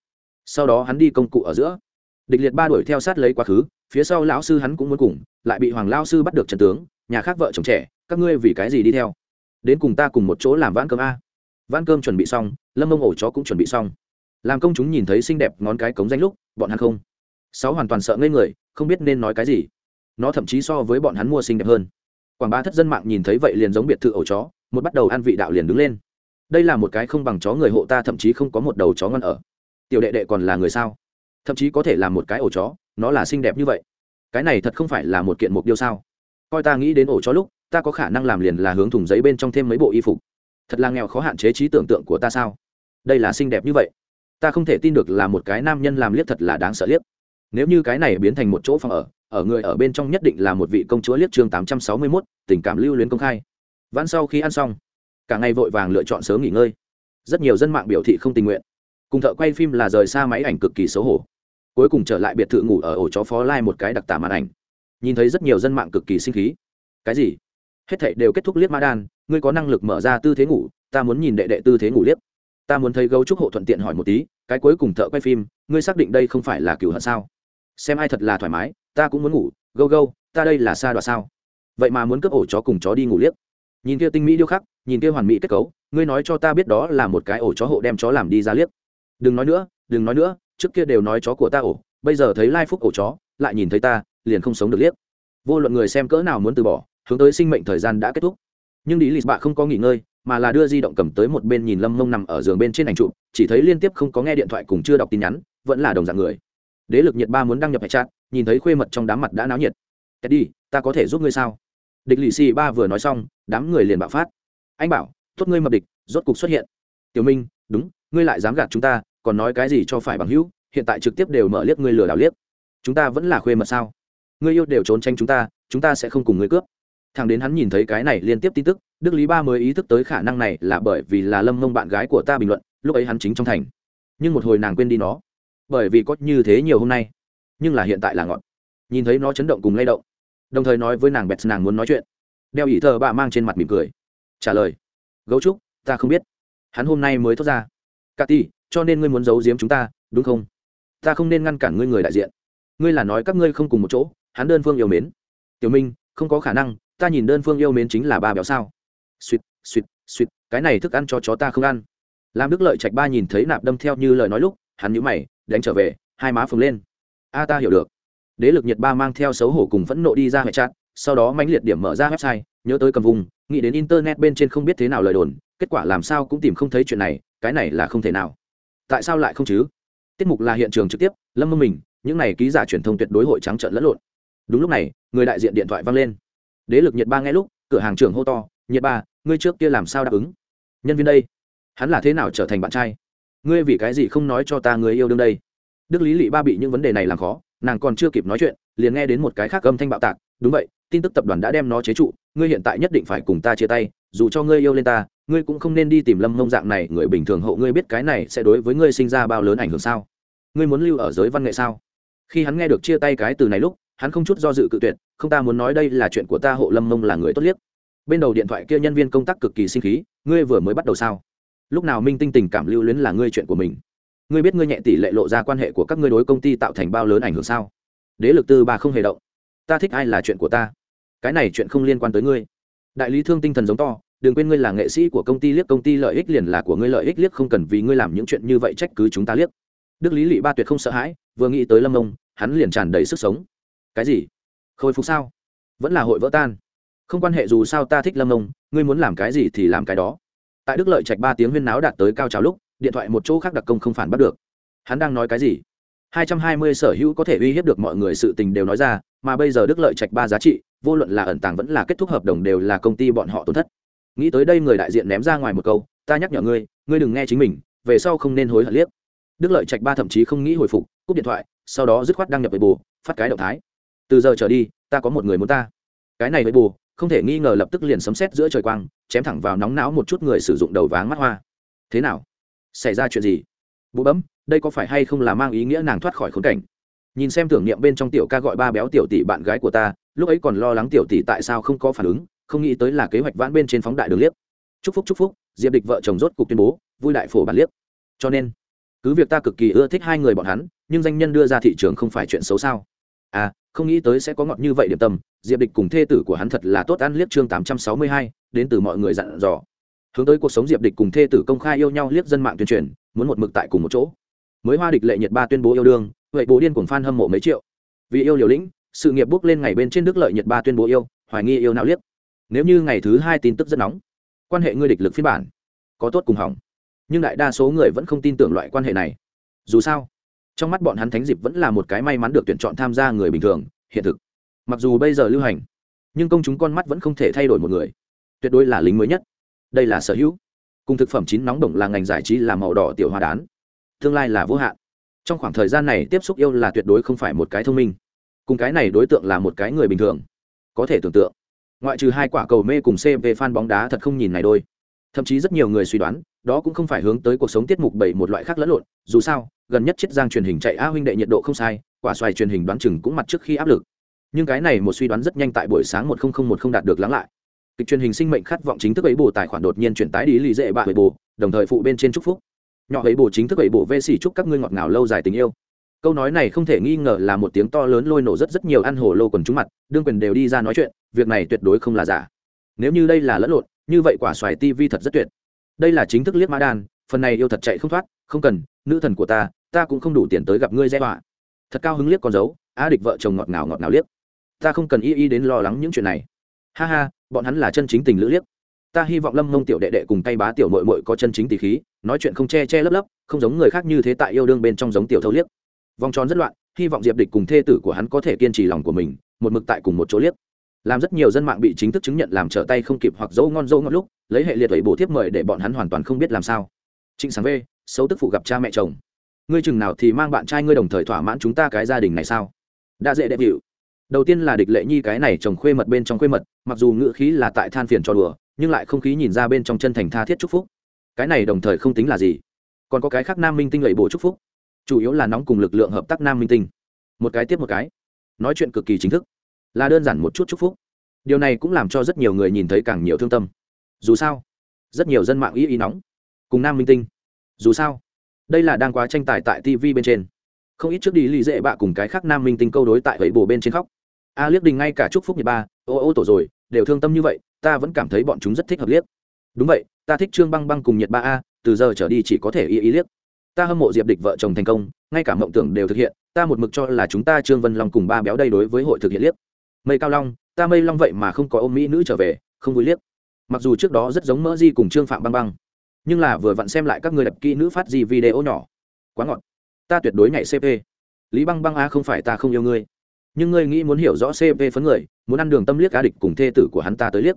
Sau đó hắn đi công cụ ở giữa. Địch liệt ba đuổi theo sát lấy quá khứ, phía sau lão sư hắn cũng muốn cùng, lại bị hoàng lao sư bắt được trần tướng, nhà khác vợ chồng trẻ, các ngươi vì cái gì đi theo? Đến cùng ta cùng một chỗ làm vãn cơm a. Vãn cơm chuẩn bị xong, lâm mông ổ chó cũng chuẩn bị xong. Làm công chúng nhìn thấy xinh đẹp ngón cái cống danh lúc, bọn hắn không. Sáu hoàn toàn sợ ngây người, không biết nên nói cái gì. Nó thậm chí so với bọn hắn mua xinh đẹp hơn quảng bá thất dân mạng nhìn thấy vậy liền giống biệt thự ổ chó, một bắt đầu ăn vị đạo liền đứng lên. Đây là một cái không bằng chó người hộ ta, thậm chí không có một đầu chó ngon ở. Tiểu đệ đệ còn là người sao? Thậm chí có thể là một cái ổ chó, nó là xinh đẹp như vậy. Cái này thật không phải là một kiện mục tiêu sao? Coi ta nghĩ đến ổ chó lúc, ta có khả năng làm liền là hướng thùng giấy bên trong thêm mấy bộ y phục. Thật là nghèo khó hạn chế trí tưởng tượng của ta sao? Đây là xinh đẹp như vậy. Ta không thể tin được là một cái nam nhân làm liếc thật là đáng sợ liếc. Nếu như cái này biến thành một chỗ phòng ở ở người ở bên trong nhất định là một vị công chúa liếc chương tám trăm sáu mươi mốt, tình cảm lưu luyến công khai. Vãn sau khi ăn xong, cả ngày vội vàng lựa chọn sớm nghỉ ngơi. Rất nhiều dân mạng biểu thị không tình nguyện. Cùng thợ quay phim là rời xa máy ảnh cực kỳ xấu hổ. Cuối cùng trở lại biệt thự ngủ ở ổ chó phó lai một cái đặc tả màn ảnh. Nhìn thấy rất nhiều dân mạng cực kỳ sinh khí. Cái gì? Hết thảy đều kết thúc liếc ma đan, ngươi có năng lực mở ra tư thế ngủ, ta muốn nhìn đệ đệ tư thế ngủ liếc. Ta muốn thấy gấu trúc hộ thuận tiện hỏi một tí, cái cuối cùng thợ quay phim, ngươi xác định đây không phải là cửu hận sao? Xem ai thật là thoải mái, ta cũng muốn ngủ, gâu gâu, ta đây là xa đoạt sao? Vậy mà muốn cướp ổ chó cùng chó đi ngủ liếc. Nhìn kia tinh mỹ điêu khắc, nhìn kia hoàn mỹ kết cấu, ngươi nói cho ta biết đó là một cái ổ chó hộ đem chó làm đi ra liếc. Đừng nói nữa, đừng nói nữa, trước kia đều nói chó của ta ổ, bây giờ thấy lai phúc ổ chó, lại nhìn thấy ta, liền không sống được liếc. Vô luận người xem cỡ nào muốn từ bỏ, hướng tới sinh mệnh thời gian đã kết thúc. Nhưng đi lì bạ không có nghỉ ngơi, mà là đưa di động cầm tới một bên nhìn lâm mông nằm ở giường bên trên ảnh trụ chỉ thấy liên tiếp không có nghe điện thoại cùng chưa đọc tin nhắn, vẫn là đồng dạng người đế lực nhiệt ba muốn đăng nhập hệ chat nhìn thấy khuê mật trong đám mặt đã náo nhiệt. Đi ta có thể giúp ngươi sao? Địch lì xì ba vừa nói xong, đám người liền bạo phát. Anh bảo, tốt ngươi mập địch, rốt cục xuất hiện. Tiểu minh, đúng, ngươi lại dám gạt chúng ta, còn nói cái gì cho phải bằng hữu, hiện tại trực tiếp đều mở liếc ngươi lừa đảo liếc. Chúng ta vẫn là khuê mật sao? Ngươi yêu đều trốn tranh chúng ta chúng ta sẽ không cùng ngươi cướp. Thằng đến hắn nhìn thấy cái này liên tiếp tin tức, đức lý ba mới ý thức tới khả năng này là bởi vì là lâm mông bạn gái của ta bình luận, lúc ấy hắn chính trong thành. Nhưng một hồi nàng quên đi nó bởi vì có như thế nhiều hôm nay. Nhưng là hiện tại là ngọn. Nhìn thấy nó chấn động cùng lay động. Đồng thời nói với nàng bẹt, nàng muốn nói chuyện. Đeo ỷ thờ bà mang trên mặt mỉm cười. Trả lời. Gấu trúc, ta không biết. Hắn hôm nay mới thoát ra. Cà ti cho nên ngươi muốn giấu giếm chúng ta, đúng không? Ta không nên ngăn cản ngươi người đại diện. Ngươi là nói các ngươi không cùng một chỗ, hắn đơn phương yêu mến. Tiểu minh, không có khả năng, ta nhìn đơn phương yêu mến chính là ba béo sao. Suýt suýt suýt cái này thức ăn cho chó ta không ăn. Làm đức lợi trạch ba nhìn thấy nạp đâm theo như lời nói lúc, hắn nhữ mày đánh trở về, hai má phừng lên. A, ta hiểu được. Đế lực nhiệt ba mang theo xấu hổ cùng phẫn nộ đi ra hệ chat sau đó mãnh liệt điểm mở ra website, nhớ tới cầm vùng, nghĩ đến internet bên trên không biết thế nào lời đồn, kết quả làm sao cũng tìm không thấy chuyện này, cái này là không thể nào. Tại sao lại không chứ? Tiết mục là hiện trường trực tiếp, lâm mơ mình, những này ký giả truyền thông tuyệt đối hội trắng trợn lẫn lộn. Đúng lúc này, người đại diện điện thoại vang lên. Đế lực nhiệt ba nghe lúc, cửa hàng trưởng hô to nhiệt ba, ngươi trước kia làm sao đáp ứng? Nhân viên đây, hắn là thế nào trở thành bạn trai? Ngươi vì cái gì không nói cho ta người yêu đương đây? Đức lý lị ba bị những vấn đề này làm khó, nàng còn chưa kịp nói chuyện, liền nghe đến một cái khác âm thanh bạo tạc, đúng vậy, tin tức tập đoàn đã đem nó chế trụ, ngươi hiện tại nhất định phải cùng ta chia tay, dù cho ngươi yêu lên ta, ngươi cũng không nên đi tìm lâm mông dạng này, người bình thường hộ ngươi biết cái này sẽ đối với ngươi sinh ra bao lớn ảnh hưởng sao? Ngươi muốn lưu ở giới văn nghệ sao? Khi hắn nghe được chia tay cái từ này lúc, hắn không chút do dự cự tuyệt, không ta muốn nói đây là chuyện của ta, hộ lâm mông là người tốt liếc. Bên đầu điện thoại kia nhân viên công tác cực kỳ sinh khí, ngươi vừa mới bắt đầu sao? Lúc nào minh tinh tình cảm lưu luyến là ngươi chuyện của mình? Ngươi biết ngươi nhẹ tỷ lệ lộ ra quan hệ của các ngươi đối công ty tạo thành bao lớn ảnh hưởng sao? Đế lực tư ba không hề động. Ta thích ai là chuyện của ta? Cái này chuyện không liên quan tới ngươi. Đại lý thương tinh thần giống to, đừng quên ngươi là nghệ sĩ của công ty liếc công ty lợi ích liền là của ngươi lợi ích liếc, không cần vì ngươi làm những chuyện như vậy trách cứ chúng ta liếc. Đức lý lị ba tuyệt không sợ hãi, vừa nghĩ tới lâm ông, hắn liền tràn đầy sức sống. Cái gì? Khôi phục sao? Vẫn là hội vỡ tan. Không quan hệ dù sao ta thích lâm ông, ngươi muốn làm cái gì thì làm cái đó tại đức lợi trạch ba tiếng huyên náo đạt tới cao trào lúc, điện thoại một chỗ khác đặc công không phản bắt được. Hắn đang nói cái gì? Hai trăm hai mươi sở hữu có thể uy hiếp được mọi người sự tình đều nói ra, mà bây giờ đức lợi trạch ba giá trị, vô luận là ẩn tàng vẫn là kết thúc hợp đồng đều là công ty bọn họ tổn thất. Nghĩ tới đây người đại diện ném ra ngoài một câu, ta nhắc nhở ngươi ngươi đừng nghe chính mình, về sau không nên hối hận liếc. Đức lợi trạch ba thậm chí không nghĩ hồi phục, cúp điện thoại, sau đó dứt khoát đăng nhập về bù phát cái động thái. Từ giờ trở đi, ta có một người muốn ta. Cái này với bù không thể nghi ngờ lập tức liền sấm xét giữa trời quang, chém thẳng vào nóng não một chút người sử dụng đầu váng mắt hoa. Thế nào? Xảy ra chuyện gì? Bố bấm đây có phải hay không là mang ý nghĩa nàng thoát khỏi khốn cảnh? Nhìn xem tưởng niệm bên trong tiểu ca gọi ba béo tiểu tỷ bạn gái của ta, lúc ấy còn lo lắng tiểu tỷ tại sao không có phản ứng, không nghĩ tới là kế hoạch vãn bên trên phóng đại đường liếc. Chúc phúc chúc phúc, diệp địch vợ chồng rốt cục tuyên bố, vui đại phổ bản liếc. Cho nên, cứ việc ta cực kỳ ưa thích hai người bọn hắn, nhưng danh nhân đưa ra thị trường không phải chuyện xấu sao? À không nghĩ tới sẽ có ngọt như vậy điểm tâm, diệp địch cùng thê tử của hắn thật là tốt ăn liếc chương tám trăm sáu mươi hai, đến từ mọi người dặn dò. Hướng tới cuộc sống diệp địch cùng thê tử công khai yêu nhau liếc dân mạng tuyên truyền, muốn một mực tại cùng một chỗ. Mới hoa địch lệ nhiệt ba tuyên bố yêu đương, vậy bố điên cuồng f hâm mộ mấy triệu. Vì yêu liều lĩnh, sự nghiệp bước lên ngày bên trên đức lợi nhiệt ba tuyên bố yêu, hoài nghi yêu nào liếc. Nếu như ngày thứ hai tin tức rất nóng, quan hệ ngươi địch lực phiên bản, có tốt cùng hỏng. Nhưng đại đa số người vẫn không tin tưởng loại quan hệ này. Dù sao trong mắt bọn hắn thánh dịp vẫn là một cái may mắn được tuyển chọn tham gia người bình thường, hiện thực. Mặc dù bây giờ lưu hành, nhưng công chúng con mắt vẫn không thể thay đổi một người. Tuyệt đối là lính mới nhất. Đây là sở hữu. Cùng thực phẩm chín nóng bỏng là ngành giải trí làm màu đỏ tiểu hoa đán. Tương lai là vô hạn. Trong khoảng thời gian này tiếp xúc yêu là tuyệt đối không phải một cái thông minh. Cùng cái này đối tượng là một cái người bình thường. Có thể tưởng tượng. Ngoại trừ hai quả cầu mê cùng cv fan bóng đá thật không nhìn này đôi. Thậm chí rất nhiều người suy đoán đó cũng không phải hướng tới cuộc sống tiết mục bảy một loại khác lẫn lộn, dù sao, gần nhất chiết giang truyền hình chạy a huynh đệ nhiệt độ không sai, quả xoài truyền hình đoán chừng cũng mặt trước khi áp lực. Nhưng cái này một suy đoán rất nhanh tại buổi sáng một nghìn một không đạt được lắng lại. Kịch truyền hình sinh mệnh khát vọng chính thức ấy bù tài khoản đột nhiên chuyển tái đi lì dễ bạ ấy bù, đồng thời phụ bên trên chúc phúc. Nhỏ ấy bù chính thức ấy bù vê xỉ chúc các ngươi ngọt ngào lâu dài tình yêu. Câu nói này không thể nghi ngờ là một tiếng to lớn lôi nổ rất rất nhiều ăn hồ lô quần chúng mặt, đương quyền đều đi ra nói chuyện, việc này tuyệt đối không là giả. Nếu như đây là lẫn lộn, như vậy quả xoài tv thật rất tuyệt đây là chính thức liếc mã đan, phần này yêu thật chạy không thoát, không cần, nữ thần của ta ta cũng không đủ tiền tới gặp ngươi giai họa thật cao hứng liếc con dấu a địch vợ chồng ngọt ngào ngọt ngào liếc. Ta không cần y y đến lo lắng những chuyện này. Ha ha, bọn hắn là chân chính tình lữ liếc. Ta hy vọng lâm mông tiểu đệ đệ cùng tay bá tiểu mội mội có chân chính tỷ khí, nói chuyện không che che lấp lấp, không giống người khác như thế tại yêu đương bên trong giống tiểu thâu liếc. Vòng tròn rất loạn, hy vọng diệp địch cùng thê tử của hắn có thể kiên trì lòng của mình, một mực tại cùng một chỗ liếc. Làm rất nhiều dân mạng bị chính thức chứng nhận làm trở tay không kịp hoặc dấu ngon dấu ngon lúc lấy hệ liệt ấy bổ tiếp mời để bọn hắn hoàn toàn không biết làm sao. Trịnh sáng v xấu tức phụ gặp cha mẹ chồng. Ngươi chừng nào thì mang bạn trai ngươi đồng thời thỏa mãn chúng ta cái gia đình này sao? Đã dễ đẹp hiệu đầu tiên là địch lệ nhi cái này chồng khuê mật bên trong khuê mật, mặc dù ngữ khí là tại than phiền cho đùa, nhưng lại không khí nhìn ra bên trong chân thành tha thiết chúc phúc. Cái này đồng thời không tính là gì. Còn có cái khác nam minh tinh lệ bổ chúc phúc. Chủ yếu là nóng cùng lực lượng hợp tác nam minh tinh. Một cái tiếp một cái. Nói chuyện cực kỳ chính thức. Là đơn giản một chút chúc phúc. Điều này cũng làm cho rất nhiều người nhìn thấy càng nhiều thương tâm dù sao, rất nhiều dân mạng ý ý nóng cùng nam minh tinh. Dù sao, đây là đang quá tranh tài tại tv bên trên. Không ít trước đi lì dễ bạ cùng cái khác nam minh tinh câu đối tại vậy bồ bên trên khóc. A liếc đình ngay cả chúc phúc nhật ba, ô ô tổ rồi, đều thương tâm như vậy, ta vẫn cảm thấy bọn chúng rất thích hợp liếc. Đúng vậy, ta thích trương băng băng cùng nhật ba a, từ giờ trở đi chỉ có thể ý ý liếc. Ta hâm mộ diệp địch vợ chồng thành công, ngay cả mộng tưởng đều thực hiện, ta một mực cho là chúng ta trương vân long cùng ba béo đây đối với hội thực hiện liếc. Mây cao long, ta mây long vậy mà không có ôm mỹ nữ trở về, không vui liếc mặc dù trước đó rất giống mỡ di cùng trương phạm băng băng, nhưng là vừa vặn xem lại các người đập kỹ nữ phát gì video nhỏ. Quá ngọt. Ta tuyệt đối nhảy cp lý băng băng, a, không phải ta không yêu ngươi, nhưng ngươi nghĩ muốn hiểu rõ cp phấn người, muốn ăn đường tâm liếc cá địch cùng thê tử của hắn ta tới liếc.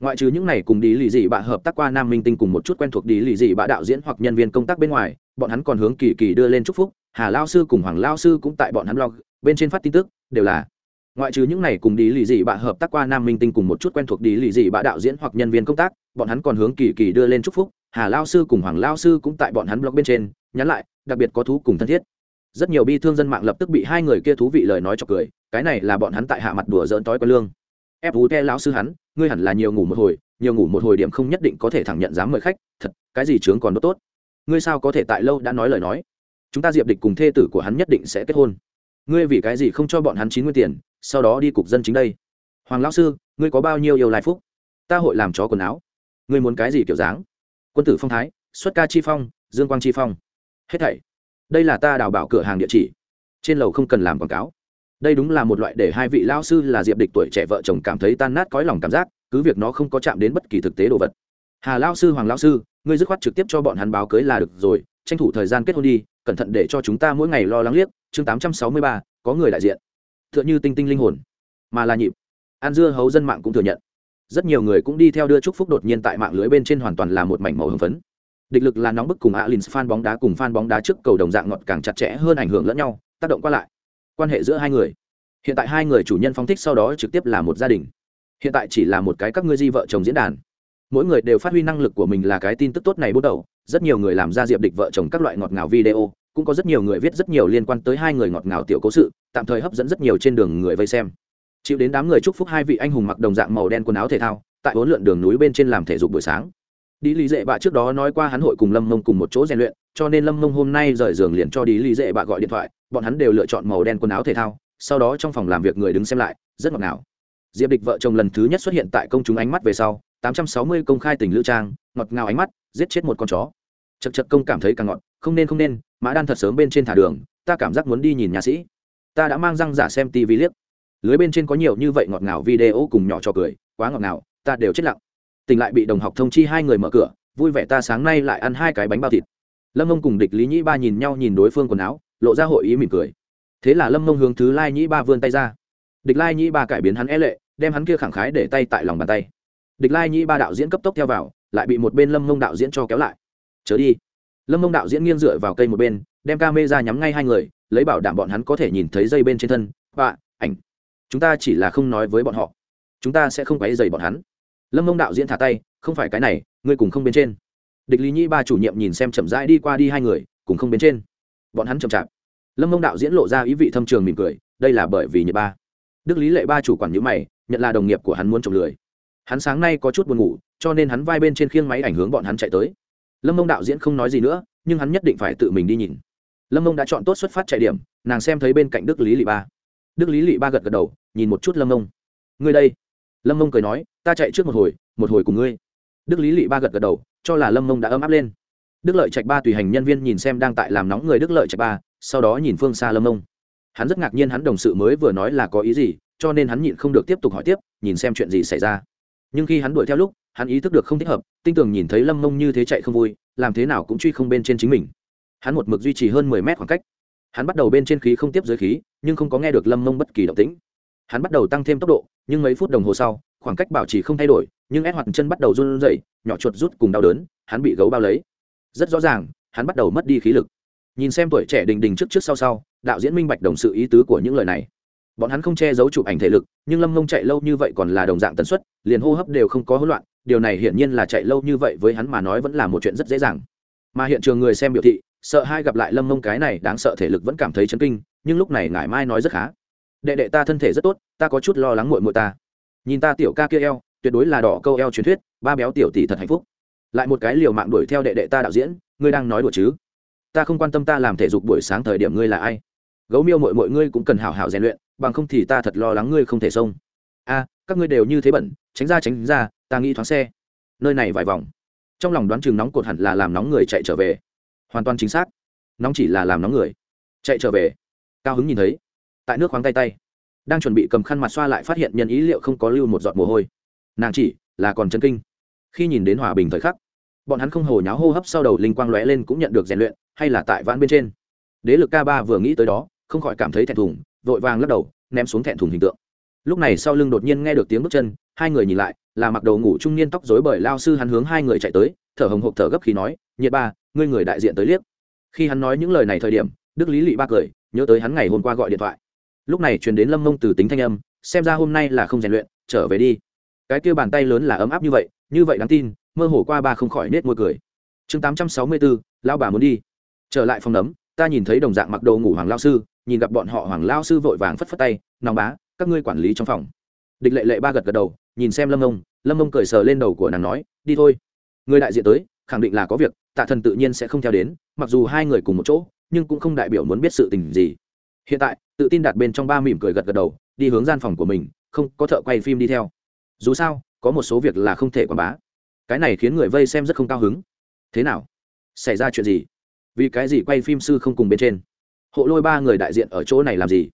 Ngoại trừ những này cùng đi lì dị bạ hợp tác qua nam minh tinh cùng một chút quen thuộc đi lì dị bạ đạo diễn hoặc nhân viên công tác bên ngoài, bọn hắn còn hướng kỳ kỳ đưa lên chúc phúc, hà lao sư cùng hoàng lao sư cũng tại bọn hắn log bên trên phát tin tức, đều là ngoại trừ những này cùng đi lì dị bạ hợp tác qua nam minh tinh cùng một chút quen thuộc đi lì dị bạ đạo diễn hoặc nhân viên công tác, bọn hắn còn hướng kỳ kỳ đưa lên chúc phúc, hà lao sư cùng hoàng lao sư cũng tại bọn hắn blog bên trên, nhắn lại, đặc biệt có thú cùng thân thiết. Rất nhiều bi thương dân mạng lập tức bị hai người kia thú vị lời nói cho cười, cái này là bọn hắn tại hạ mặt đùa dỡn tối quá lương. Ép vú te lão sư hắn, ngươi hẳn là nhiều ngủ một hồi, nhiều ngủ một hồi điểm không nhất định có thể thẳng nhận dám mời khách, thật, cái gì chướng còn đốt tốt. Ngươi sao có thể tại lâu đã nói lời nói? Chúng ta diệp địch cùng thê tử của hắn nhất định sẽ kết hôn. Ngươi vì cái gì không cho bọn hắn chín nguyên tiền sau đó đi cục dân chính đây. Hoàng lão sư, ngươi có bao nhiêu yêu lai phúc? Ta hội làm chó quần áo. Ngươi muốn cái gì kiểu dáng? Quân tử phong thái, xuất ca chi phong, dương quang chi phong. Hết thảy. Đây là ta đào bảo cửa hàng địa chỉ. Trên lầu không cần làm quảng cáo. Đây đúng là một loại để hai vị lao sư là diệp địch tuổi trẻ vợ chồng cảm thấy tan nát cõi lòng cảm giác, cứ việc nó không có chạm đến bất kỳ thực tế đồ vật. Hà lao sư, hoàng lao sư, ngươi dứt khoát trực tiếp cho bọn hắn báo cưới là được rồi, tranh thủ thời gian kết hôn đi, cẩn thận để cho chúng ta mỗi ngày lo lắng liếc. Chương tám trăm sáu mươi ba, có người đại diện tựa như tinh tinh linh hồn, mà là nhịp. An dưa hấu dân mạng cũng thừa nhận. Rất nhiều người cũng đi theo đưa chúc phúc đột nhiên tại mạng lưới bên trên hoàn toàn là một mảnh màu hưng phấn. Địch lực là nóng bức cùng alin fan bóng đá cùng fan bóng đá trước cầu đồng dạng ngọt càng chặt chẽ hơn ảnh hưởng lẫn nhau, tác động qua lại. Quan hệ giữa hai người. Hiện tại hai người chủ nhân phóng thích sau đó trực tiếp là một gia đình. Hiện tại chỉ là một cái các ngươi di vợ chồng diễn đàn. Mỗi người đều phát huy năng lực của mình là cái tin tức tốt này bước đầu. Rất nhiều người làm ra diệp địch vợ chồng các loại ngọt ngào video cũng có rất nhiều người viết rất nhiều liên quan tới hai người ngọt ngào tiểu cố sự, tạm thời hấp dẫn rất nhiều trên đường người vây xem. Chịu đến đám người chúc phúc hai vị anh hùng mặc đồng dạng màu đen quần áo thể thao, tại huấn lượn đường núi bên trên làm thể dục buổi sáng. Đi lý dệ bạ trước đó nói qua hắn hội cùng lâm mông cùng một chỗ rèn luyện, cho nên lâm mông hôm nay rời giường liền cho đi lý dệ bạ gọi điện thoại, bọn hắn đều lựa chọn màu đen quần áo thể thao, sau đó trong phòng làm việc người đứng xem lại, rất ngọt ngào. Diệp địch vợ chồng lần thứ nhất xuất hiện tại công chúng ánh mắt về sau 860 công khai tình lữ trang, ngọt ngào ánh mắt, giết chết một con chó chật chật công cảm thấy càng ngọt, không nên không nên, mã đan thật sớm bên trên thả đường, ta cảm giác muốn đi nhìn nhà sĩ. Ta đã mang răng giả xem tv liếc. Lưới bên trên có nhiều như vậy ngọt ngào video cùng nhỏ cho cười, quá ngọt ngào, ta đều chết lặng. Tỉnh lại bị đồng học thông chi hai người mở cửa, vui vẻ ta sáng nay lại ăn hai cái bánh bao thịt. Lâm mông cùng địch lý nhĩ ba nhìn nhau nhìn đối phương quần áo, lộ ra hội ý mỉm cười. Thế là lâm mông hướng thứ lai nhĩ ba vươn tay ra. Địch lai nhĩ ba cải biến hắn e lệ, đem hắn kia khẳng khái để tay tại lòng bàn tay. Địch lai nhĩ ba đạo diễn cấp tốc theo vào, lại bị một bên lâm mông đạo diễn cho kéo lại chớ đi. Lâm mông đạo diễn nghiêng dựa vào cây một bên, đem ca mê ra nhắm ngay hai người, lấy bảo đảm bọn hắn có thể nhìn thấy dây bên trên thân. Và ảnh. Chúng ta chỉ là không nói với bọn họ. Chúng ta sẽ không quấy dày bọn hắn. Lâm mông đạo diễn thả tay, không phải cái này, ngươi cùng không bên trên. Địch lý nhi ba chủ nhiệm nhìn xem chậm rãi đi qua đi hai người, cùng không bên trên. Bọn hắn chậm chạp. Lâm mông đạo diễn lộ ra ý vị thâm trường mỉm cười, đây là bởi vì nhị ba. Đức lý lệ ba chủ quản nhữ mày, nhận là đồng nghiệp của hắn muốn trồng lười. Hắn sáng nay có chút buồn ngủ, cho nên hắn vai bên trên khiêng máy ảnh hướng bọn hắn chạy tới lâm mông đạo diễn không nói gì nữa, nhưng hắn nhất định phải tự mình đi nhìn. Lâm mông đã chọn tốt xuất phát chạy điểm, nàng xem thấy bên cạnh đức lý lị ba. Đức lý lị ba gật gật đầu, nhìn một chút lâm mông. Ngươi đây. Lâm mông cười nói, ta chạy trước một hồi một hồi cùng ngươi. Đức lý lị ba gật gật đầu, cho là lâm mông đã ấm áp lên. Đức lợi trạch ba tùy hành nhân viên nhìn xem đang tại làm nóng người đức lợi trạch ba, sau đó nhìn phương xa lâm mông. Hắn rất ngạc nhiên hắn đồng sự mới vừa nói là có ý gì, cho nên hắn nhịn không được tiếp tục hỏi tiếp, nhìn xem chuyện gì xảy ra nhưng khi hắn đuổi theo lúc, hắn ý thức được không thích hợp, tinh tường nhìn thấy lâm mông như thế chạy không vui, làm thế nào cũng truy không bên trên chính mình. Hắn một mực duy trì hơn mười mét khoảng cách. Hắn bắt đầu bên trên khí không tiếp dưới khí, nhưng không có nghe được lâm mông bất kỳ động tĩnh. Hắn bắt đầu tăng thêm tốc độ, nhưng mấy phút đồng hồ sau, khoảng cách bảo trì không thay đổi, nhưng ép hoạt chân bắt đầu run rẩy, nhỏ chuột rút cùng đau đớn, hắn bị gấu bao lấy. Rất rõ ràng, hắn bắt đầu mất đi khí lực. Nhìn xem tuổi trẻ đình đình trước trước sau sau, đạo diễn minh bạch đồng sự ý tứ của những lời này. Bọn hắn không che giấu chụp ảnh thể lực, nhưng lâm mông chạy lâu như vậy còn là đồng dạng tần suất liền hô hấp đều không có hỗn loạn, điều này hiển nhiên là chạy lâu như vậy với hắn mà nói vẫn là một chuyện rất dễ dàng. Mà hiện trường người xem biểu thị, sợ hai gặp lại lâm mông cái này đáng sợ thể lực vẫn cảm thấy chấn kinh, nhưng lúc này ngải mai nói rất khá. Đệ đệ ta thân thể rất tốt, ta có chút lo lắng muội muội ta. Nhìn ta tiểu ca kia eo, tuyệt đối là đỏ câu eo truyền thuyết, ba béo tiểu tỷ thật hạnh phúc. Lại một cái liều mạng đuổi theo đệ đệ ta đạo diễn, ngươi đang nói đùa chứ? Ta không quan tâm ta làm thể dục buổi sáng thời điểm ngươi là ai. Gấu miêu mội mội ngươi cũng cần hào hào rèn luyện, bằng không thì ta thật lo lắng ngươi không thể xông. A các ngươi đều như thế bẩn, tránh ra tránh ra, ta nghĩ thoáng xe. Nơi này vài vòng. Trong lòng đoán chừng nóng cột hẳn là làm nóng người chạy trở về. Hoàn toàn chính xác. Nóng chỉ là làm nóng người. Chạy trở về. Cao hứng nhìn thấy. Tại nước khoáng tay tay. Đang chuẩn bị cầm khăn mặt xoa lại phát hiện nhân ý liệu không có lưu một giọt mồ hôi. Nàng chỉ là còn chân kinh. Khi nhìn đến hòa bình thời khắc, bọn hắn không hồ nháo hô hấp sau đầu linh quang lóe lên cũng nhận được rèn luyện, hay là tại vãn bên trên. Đế lực k ba vừa nghĩ tới đó, không khỏi cảm thấy thẹn thùng, vội vàng lắc đầu, ném xuống thẹn thùng hình tượng lúc này sau lưng đột nhiên nghe được tiếng bước chân, hai người nhìn lại, là mặc đồ ngủ trung niên tóc dối bởi lao sư hắn hướng hai người chạy tới, thở hồng hộc thở gấp khi nói, nhiệt ba, ngươi người đại diện tới liếc. Khi hắn nói những lời này thời điểm, đức lý lị ba cười, nhớ tới hắn ngày hôm qua gọi điện thoại. Lúc này truyền đến lâm mông từ tính thanh âm, xem ra hôm nay là không rèn luyện, trở về đi. Cái kia bàn tay lớn là ấm áp như vậy như vậy đáng tin, mơ hồ qua ba không khỏi nết môi cười. Chương tám trăm sáu mươi bốn lao bà muốn đi. Trở lại phòng nấm, ta nhìn thấy đồng dạng mặc đồ ngủ hoàng lao sư, nhìn gặp bọn họ hoàng lao sư vội vàng phất phất tay, nòng bá các ngươi quản lý trong phòng. Địch lệ lệ ba gật gật đầu, nhìn xem lâm ông lâm ông cười sờ lên đầu của nàng nói, đi thôi. Người đại diện tới, khẳng định là có việc, tạ thần tự nhiên sẽ không theo đến, mặc dù hai người cùng một chỗ, nhưng cũng không đại biểu muốn biết sự tình gì. Hiện tại, tự tin đặt bên trong ba mỉm cười gật gật đầu, đi hướng gian phòng của mình, không có thợ quay phim đi theo. Dù sao, có một số việc là không thể quảng bá. Cái này khiến người vây xem rất không cao hứng. Thế nào? Xảy ra chuyện gì? Vì cái gì quay phim sư không cùng bên trên? Hộ lôi ba người đại diện ở chỗ này làm gì?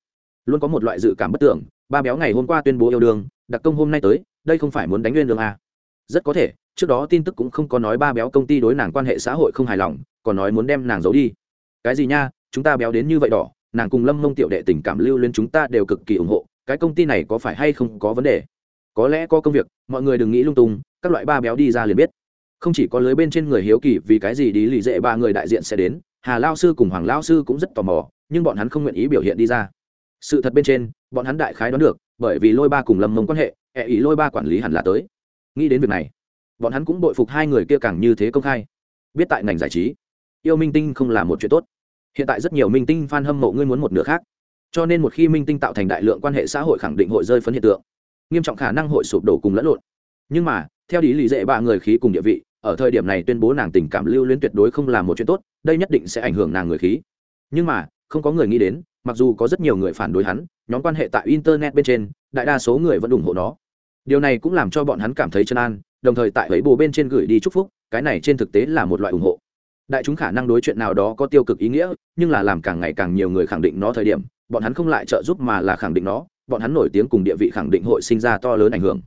Luôn có một loại dự cảm bất tưởng, ba béo ngày hôm qua tuyên bố yêu đương, đặc công hôm nay tới, đây không phải muốn đánh nguyên đường à. rất có thể, trước đó tin tức cũng không có nói ba béo công ty đối nàng quan hệ xã hội không hài lòng, còn nói muốn đem nàng giấu đi. Cái gì nha, chúng ta béo đến như vậy đỏ, nàng cùng lâm mông tiểu đệ tình cảm lưu lên chúng ta đều cực kỳ ủng hộ, cái công ty này có phải hay không có vấn đề? Có lẽ có công việc, mọi người đừng nghĩ lung tung, các loại ba béo đi ra liền biết. Không chỉ có lưới bên trên người hiếu kỳ vì cái gì đi lì dệ ba người đại diện sẽ đến, hà lao sư cùng hoàng lao sư cũng rất tò mò, nhưng bọn hắn không nguyện ý biểu hiện đi ra sự thật bên trên, bọn hắn đại khái đoán được, bởi vì lôi ba cùng lâm mông quan hệ e hệ ý lôi ba quản lý hẳn là tới. Nghĩ đến việc này, bọn hắn cũng bội phục hai người kia càng như thế công khai. Biết tại ngành giải trí, yêu minh tinh không là một chuyện tốt. Hiện tại rất nhiều minh tinh f a n hâm mộ ngươi muốn một nửa khác. Cho nên một khi minh tinh tạo thành đại lượng quan hệ xã hội khẳng định hội rơi phấn hiện tượng. Nghiêm trọng khả năng hội sụp đổ cùng lẫn lộn. Nhưng mà, theo lý lý dễ ba người khí cùng địa vị, ở thời điểm này tuyên bố nàng tình cảm lưu luyến tuyệt đối không là một chuyện tốt, đây nhất định sẽ ảnh hưởng nàng người khí. Nhưng mà không có người nghĩ đến, mặc dù có rất nhiều người phản đối hắn, nhóm quan hệ tại internet bên trên, đại đa số người vẫn ủng hộ nó. Điều này cũng làm cho bọn hắn cảm thấy chân an, đồng thời tại ấy bồ bên trên gửi đi chúc phúc, cái này trên thực tế là một loại ủng hộ. Đại chúng khả năng đối chuyện nào đó có tiêu cực ý nghĩa, nhưng là làm càng ngày càng nhiều người khẳng định nó thời điểm, bọn hắn không lại trợ giúp mà là khẳng định nó, bọn hắn nổi tiếng cùng địa vị khẳng định hội sinh ra to lớn ảnh hưởng.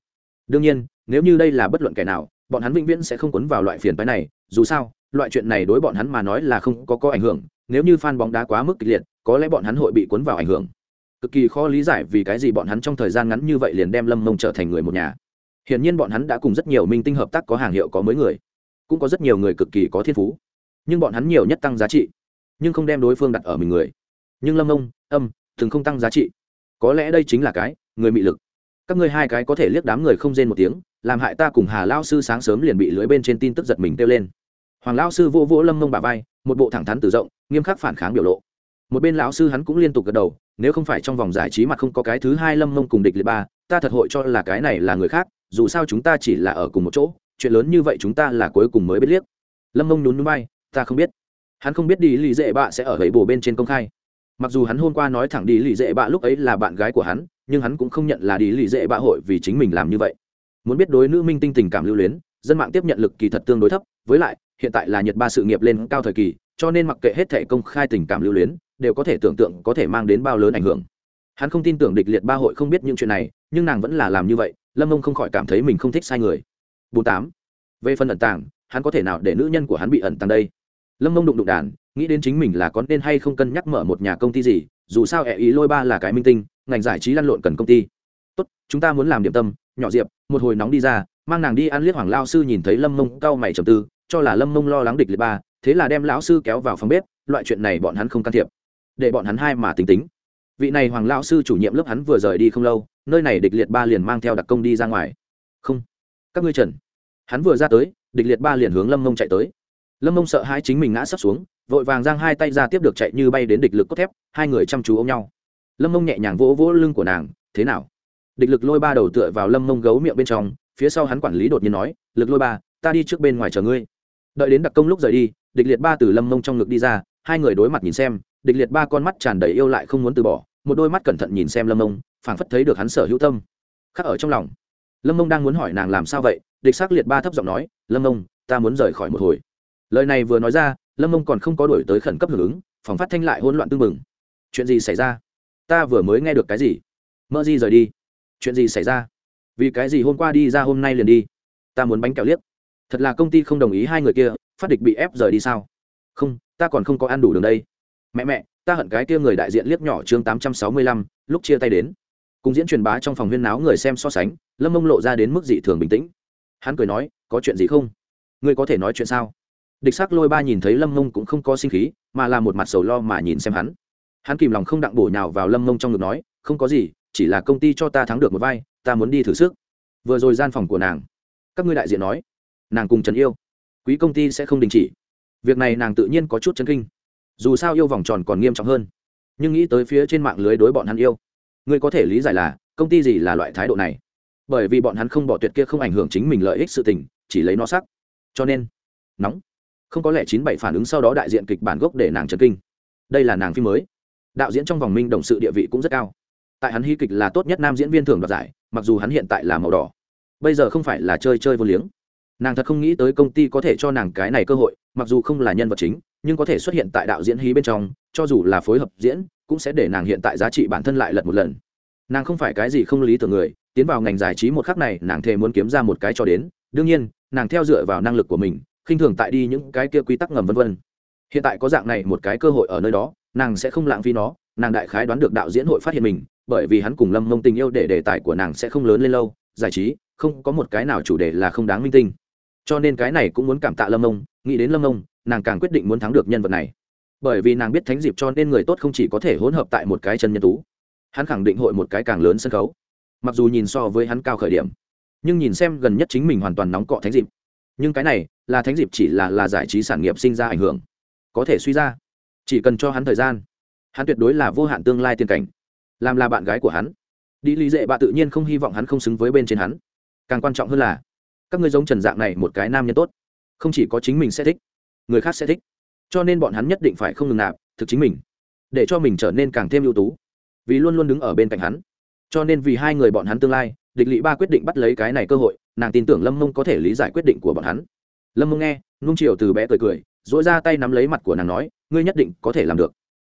Đương nhiên, nếu như đây là bất luận kẻ nào, bọn hắn vĩnh viễn sẽ không quấn vào loại phiền phái này, dù sao, loại chuyện này đối bọn hắn mà nói là không có có ảnh hưởng nếu như fan bóng đá quá mức kịch liệt, có lẽ bọn hắn hội bị cuốn vào ảnh hưởng. Cực kỳ khó lý giải vì cái gì bọn hắn trong thời gian ngắn như vậy liền đem lâm mông trở thành người một nhà. Hiển nhiên bọn hắn đã cùng rất nhiều minh tinh hợp tác có hàng hiệu có mới người, cũng có rất nhiều người cực kỳ có thiên phú. Nhưng bọn hắn nhiều nhất tăng giá trị, nhưng không đem đối phương đặt ở mình người. Nhưng lâm mông, âm, thường không tăng giá trị. Có lẽ đây chính là cái, người mị lực. Các ngươi hai cái có thể liếc đám người không rên một tiếng, làm hại ta cùng hà Lão sư sáng sớm liền bị lưới bên trên tin tức giật mình tiêu lên hoàng Lão sư vô vỗ lâm mông bà vai, một bộ thẳng thắn từ rộng, nghiêm khắc phản kháng biểu lộ. Một bên lão sư hắn cũng liên tục gật đầu, nếu không phải trong vòng giải trí mà không có cái thứ hai lâm mông cùng địch liệt ba, ta thật hội cho là cái này là người khác, dù sao chúng ta chỉ là ở cùng một chỗ, chuyện lớn như vậy chúng ta là cuối cùng mới biết liếc. Lâm mông nhún núi bay ta không biết. Hắn không biết đi lì dễ bạ sẽ ở gậy bồ bên trên công khai. Mặc dù hắn hôm qua nói thẳng đi lì dễ bạ lúc ấy là bạn gái của hắn, nhưng hắn cũng không nhận là đi lì dễ bạ hội vì chính mình làm như vậy. Muốn biết đối nữ minh tinh tình cảm lưu luyến, dân mạng tiếp nhận lực kỳ thật tương đối thấp, với lại hiện tại là nhật ba sự nghiệp lên cao thời kỳ, cho nên mặc kệ hết thể công khai tình cảm lưu luyến, đều có thể tưởng tượng có thể mang đến bao lớn ảnh hưởng. Hắn không tin tưởng địch liệt ba hội không biết những chuyện này, nhưng nàng vẫn là làm như vậy, lâm ông không khỏi cảm thấy mình không thích sai người. Bốn tám. Về phần ẩn tàng, hắn có thể nào để nữ nhân của hắn bị ẩn tàng đây? Lâm mông đụng đụng đàn, nghĩ đến chính mình là có nên hay không cân nhắc mở một nhà công ty gì, dù sao ẹ ý lôi ba là cái minh tinh, ngành giải trí lăn lộn cần công ty. Tốt, chúng ta muốn làm điểm tâm, nhỏ diệp, một hồi nóng đi ra, mang nàng đi ăn liếc hoàng lao sư nhìn thấy lâm mông cau mày trầm tư cho là lâm mông lo lắng địch liệt ba, thế là đem lão sư kéo vào phòng bếp, loại chuyện này bọn hắn không can thiệp. Để bọn hắn hai mà tính tính. Vị này hoàng lão sư chủ nhiệm lớp hắn vừa rời đi không lâu, nơi này địch liệt ba liền mang theo đặc công đi ra ngoài. Không. Các ngươi trần. Hắn vừa ra tới, địch liệt ba liền hướng lâm mông chạy tới. Lâm mông sợ hai chính mình ngã sắp xuống, vội vàng giang hai tay ra tiếp được chạy như bay đến địch lực cốt thép, hai người chăm chú ôm nhau. Lâm mông nhẹ nhàng vỗ vỗ lưng của nàng, thế nào? Địch lực lôi ba đầu tựa vào lâm mông gấu miệng bên trong, phía sau hắn quản lý đột nhiên nói, lực lôi ba, ta đi trước bên ngoài chờ ngươi đợi đến đặc công lúc rời đi, địch liệt ba từ lâm mông trong ngực đi ra, hai người đối mặt nhìn xem, địch liệt ba con mắt tràn đầy yêu lại không muốn từ bỏ, một đôi mắt cẩn thận nhìn xem lâm mông, phảng phất thấy được hắn sở hữu tâm. Khắc ở trong lòng, lâm mông đang muốn hỏi nàng làm sao vậy, địch s ắ c liệt ba thấp giọng nói, lâm mông, ta muốn rời khỏi một hồi. Lời này vừa nói ra, lâm mông còn không có đổi tới khẩn cấp hưởng ứng, phòng phát thanh lại hỗn loạn tưng bừng. Chuyện gì xảy ra? Ta vừa mới nghe được cái gì? Mơ gì rời đi. Chuyện gì xảy ra? Vì cái gì hôm qua đi ra hôm nay liền đi? Ta muốn bánh kẹo liếc thật là công ty không đồng ý hai người kia, phát địch bị ép rời đi sao? Không, ta còn không có ăn đủ đường đây. Mẹ mẹ, ta hận cái kia người đại diện liếc nhỏ chương tám trăm sáu mươi lăm, lúc chia tay đến. Cùng diễn truyền bá trong phòng huyên náo người xem so sánh, lâm mông lộ ra đến mức dị thường bình tĩnh. Hắn cười nói, có chuyện gì không? Ngươi có thể nói chuyện sao? Địch sắc lôi ba nhìn thấy lâm mông cũng không có sinh khí, mà là một mặt sầu lo mà nhìn xem hắn. Hắn kìm lòng không đặng bổ nhào vào lâm mông trong ngực nói, không có gì, chỉ là công ty cho ta thắng được một vai, ta muốn đi thử sức. Vừa rồi gian phòng của nàng, các ngươi đại diện nói nàng cùng trần yêu, quý công ty sẽ không đình chỉ. Việc này nàng tự nhiên có chút chấn kinh. Dù sao yêu vòng tròn còn nghiêm trọng hơn. Nhưng nghĩ tới phía trên mạng lưới đối bọn hắn yêu, ngươi có thể lý giải là, công ty gì là loại thái độ này? Bởi vì bọn hắn không bỏ tuyệt kia không ảnh hưởng chính mình lợi ích sự tình, chỉ lấy nó sắc. Cho nên, nóng. Không có lẽ chín bảy phản ứng sau đó đại diện kịch bản gốc để nàng trần kinh. Đây là nàng phim mới. Đạo diễn trong vòng minh đồng sự địa vị cũng rất cao. Tại hắn hy kịch là tốt nhất nam diễn viên thường đoạt giải, mặc dù hắn hiện tại là màu đỏ. Bây giờ không phải là chơi chơi vô liếng nàng thật không nghĩ tới công ty có thể cho nàng cái này cơ hội, mặc dù không là nhân vật chính, nhưng có thể xuất hiện tại đạo diễn hí bên trong, cho dù là phối hợp diễn, cũng sẽ để nàng hiện tại giá trị bản thân lại lật một lần. Nàng không phải cái gì không lý tưởng người, tiến vào ngành giải trí một khắc này, nàng thề muốn kiếm ra một cái cho đến. Đương nhiên, nàng theo dựa vào năng lực của mình, khinh thường tại đi những cái kia quy tắc ngầm vân vân. Hiện tại có dạng này một cái cơ hội ở nơi đó, nàng sẽ không lãng phí nó, nàng đại khái đoán được đạo diễn hội phát hiện mình, bởi vì hắn cùng lâm mông tình yêu để đề tài của nàng sẽ không lớn lên lâu, giải trí, không có một cái nào chủ đề là không đáng minh tinh cho nên cái này cũng muốn cảm tạ lâm ông, nghĩ đến lâm ông, nàng càng quyết định muốn thắng được nhân vật này. Bởi vì nàng biết thánh dịp cho nên người tốt không chỉ có thể hỗn hợp tại một cái chân nhân tú, hắn khẳng định hội một cái càng lớn sân khấu. Mặc dù nhìn so với hắn cao khởi điểm, nhưng nhìn xem gần nhất chính mình hoàn toàn nóng cọ thánh dịp nhưng cái này là thánh dịp chỉ là là giải trí sản nghiệp sinh ra ảnh hưởng, có thể suy ra, chỉ cần cho hắn thời gian, hắn tuyệt đối là vô hạn tương lai tiên cảnh, làm là bạn gái của hắn. Đi lý dệ bạ tự nhiên không hy vọng hắn không xứng với bên trên hắn. Càng quan trọng hơn là các ngươi giống trần dạng này một cái nam nhân tốt. Không chỉ có chính mình sẽ thích, người khác sẽ thích. Cho nên bọn hắn nhất định phải không ngừng nạp thực chính mình, để cho mình trở nên càng thêm ưu tú. Vì luôn luôn đứng ở bên cạnh hắn. Cho nên vì hai người bọn hắn tương lai, địch lỵ ba quyết định bắt lấy cái này cơ hội, nàng tin tưởng lâm mông có thể lý giải quyết định của bọn hắn. Lâm mông nghe, nung chiều từ bé cười cười dỗi ra tay nắm lấy mặt của nàng nói, ngươi nhất định có thể làm được.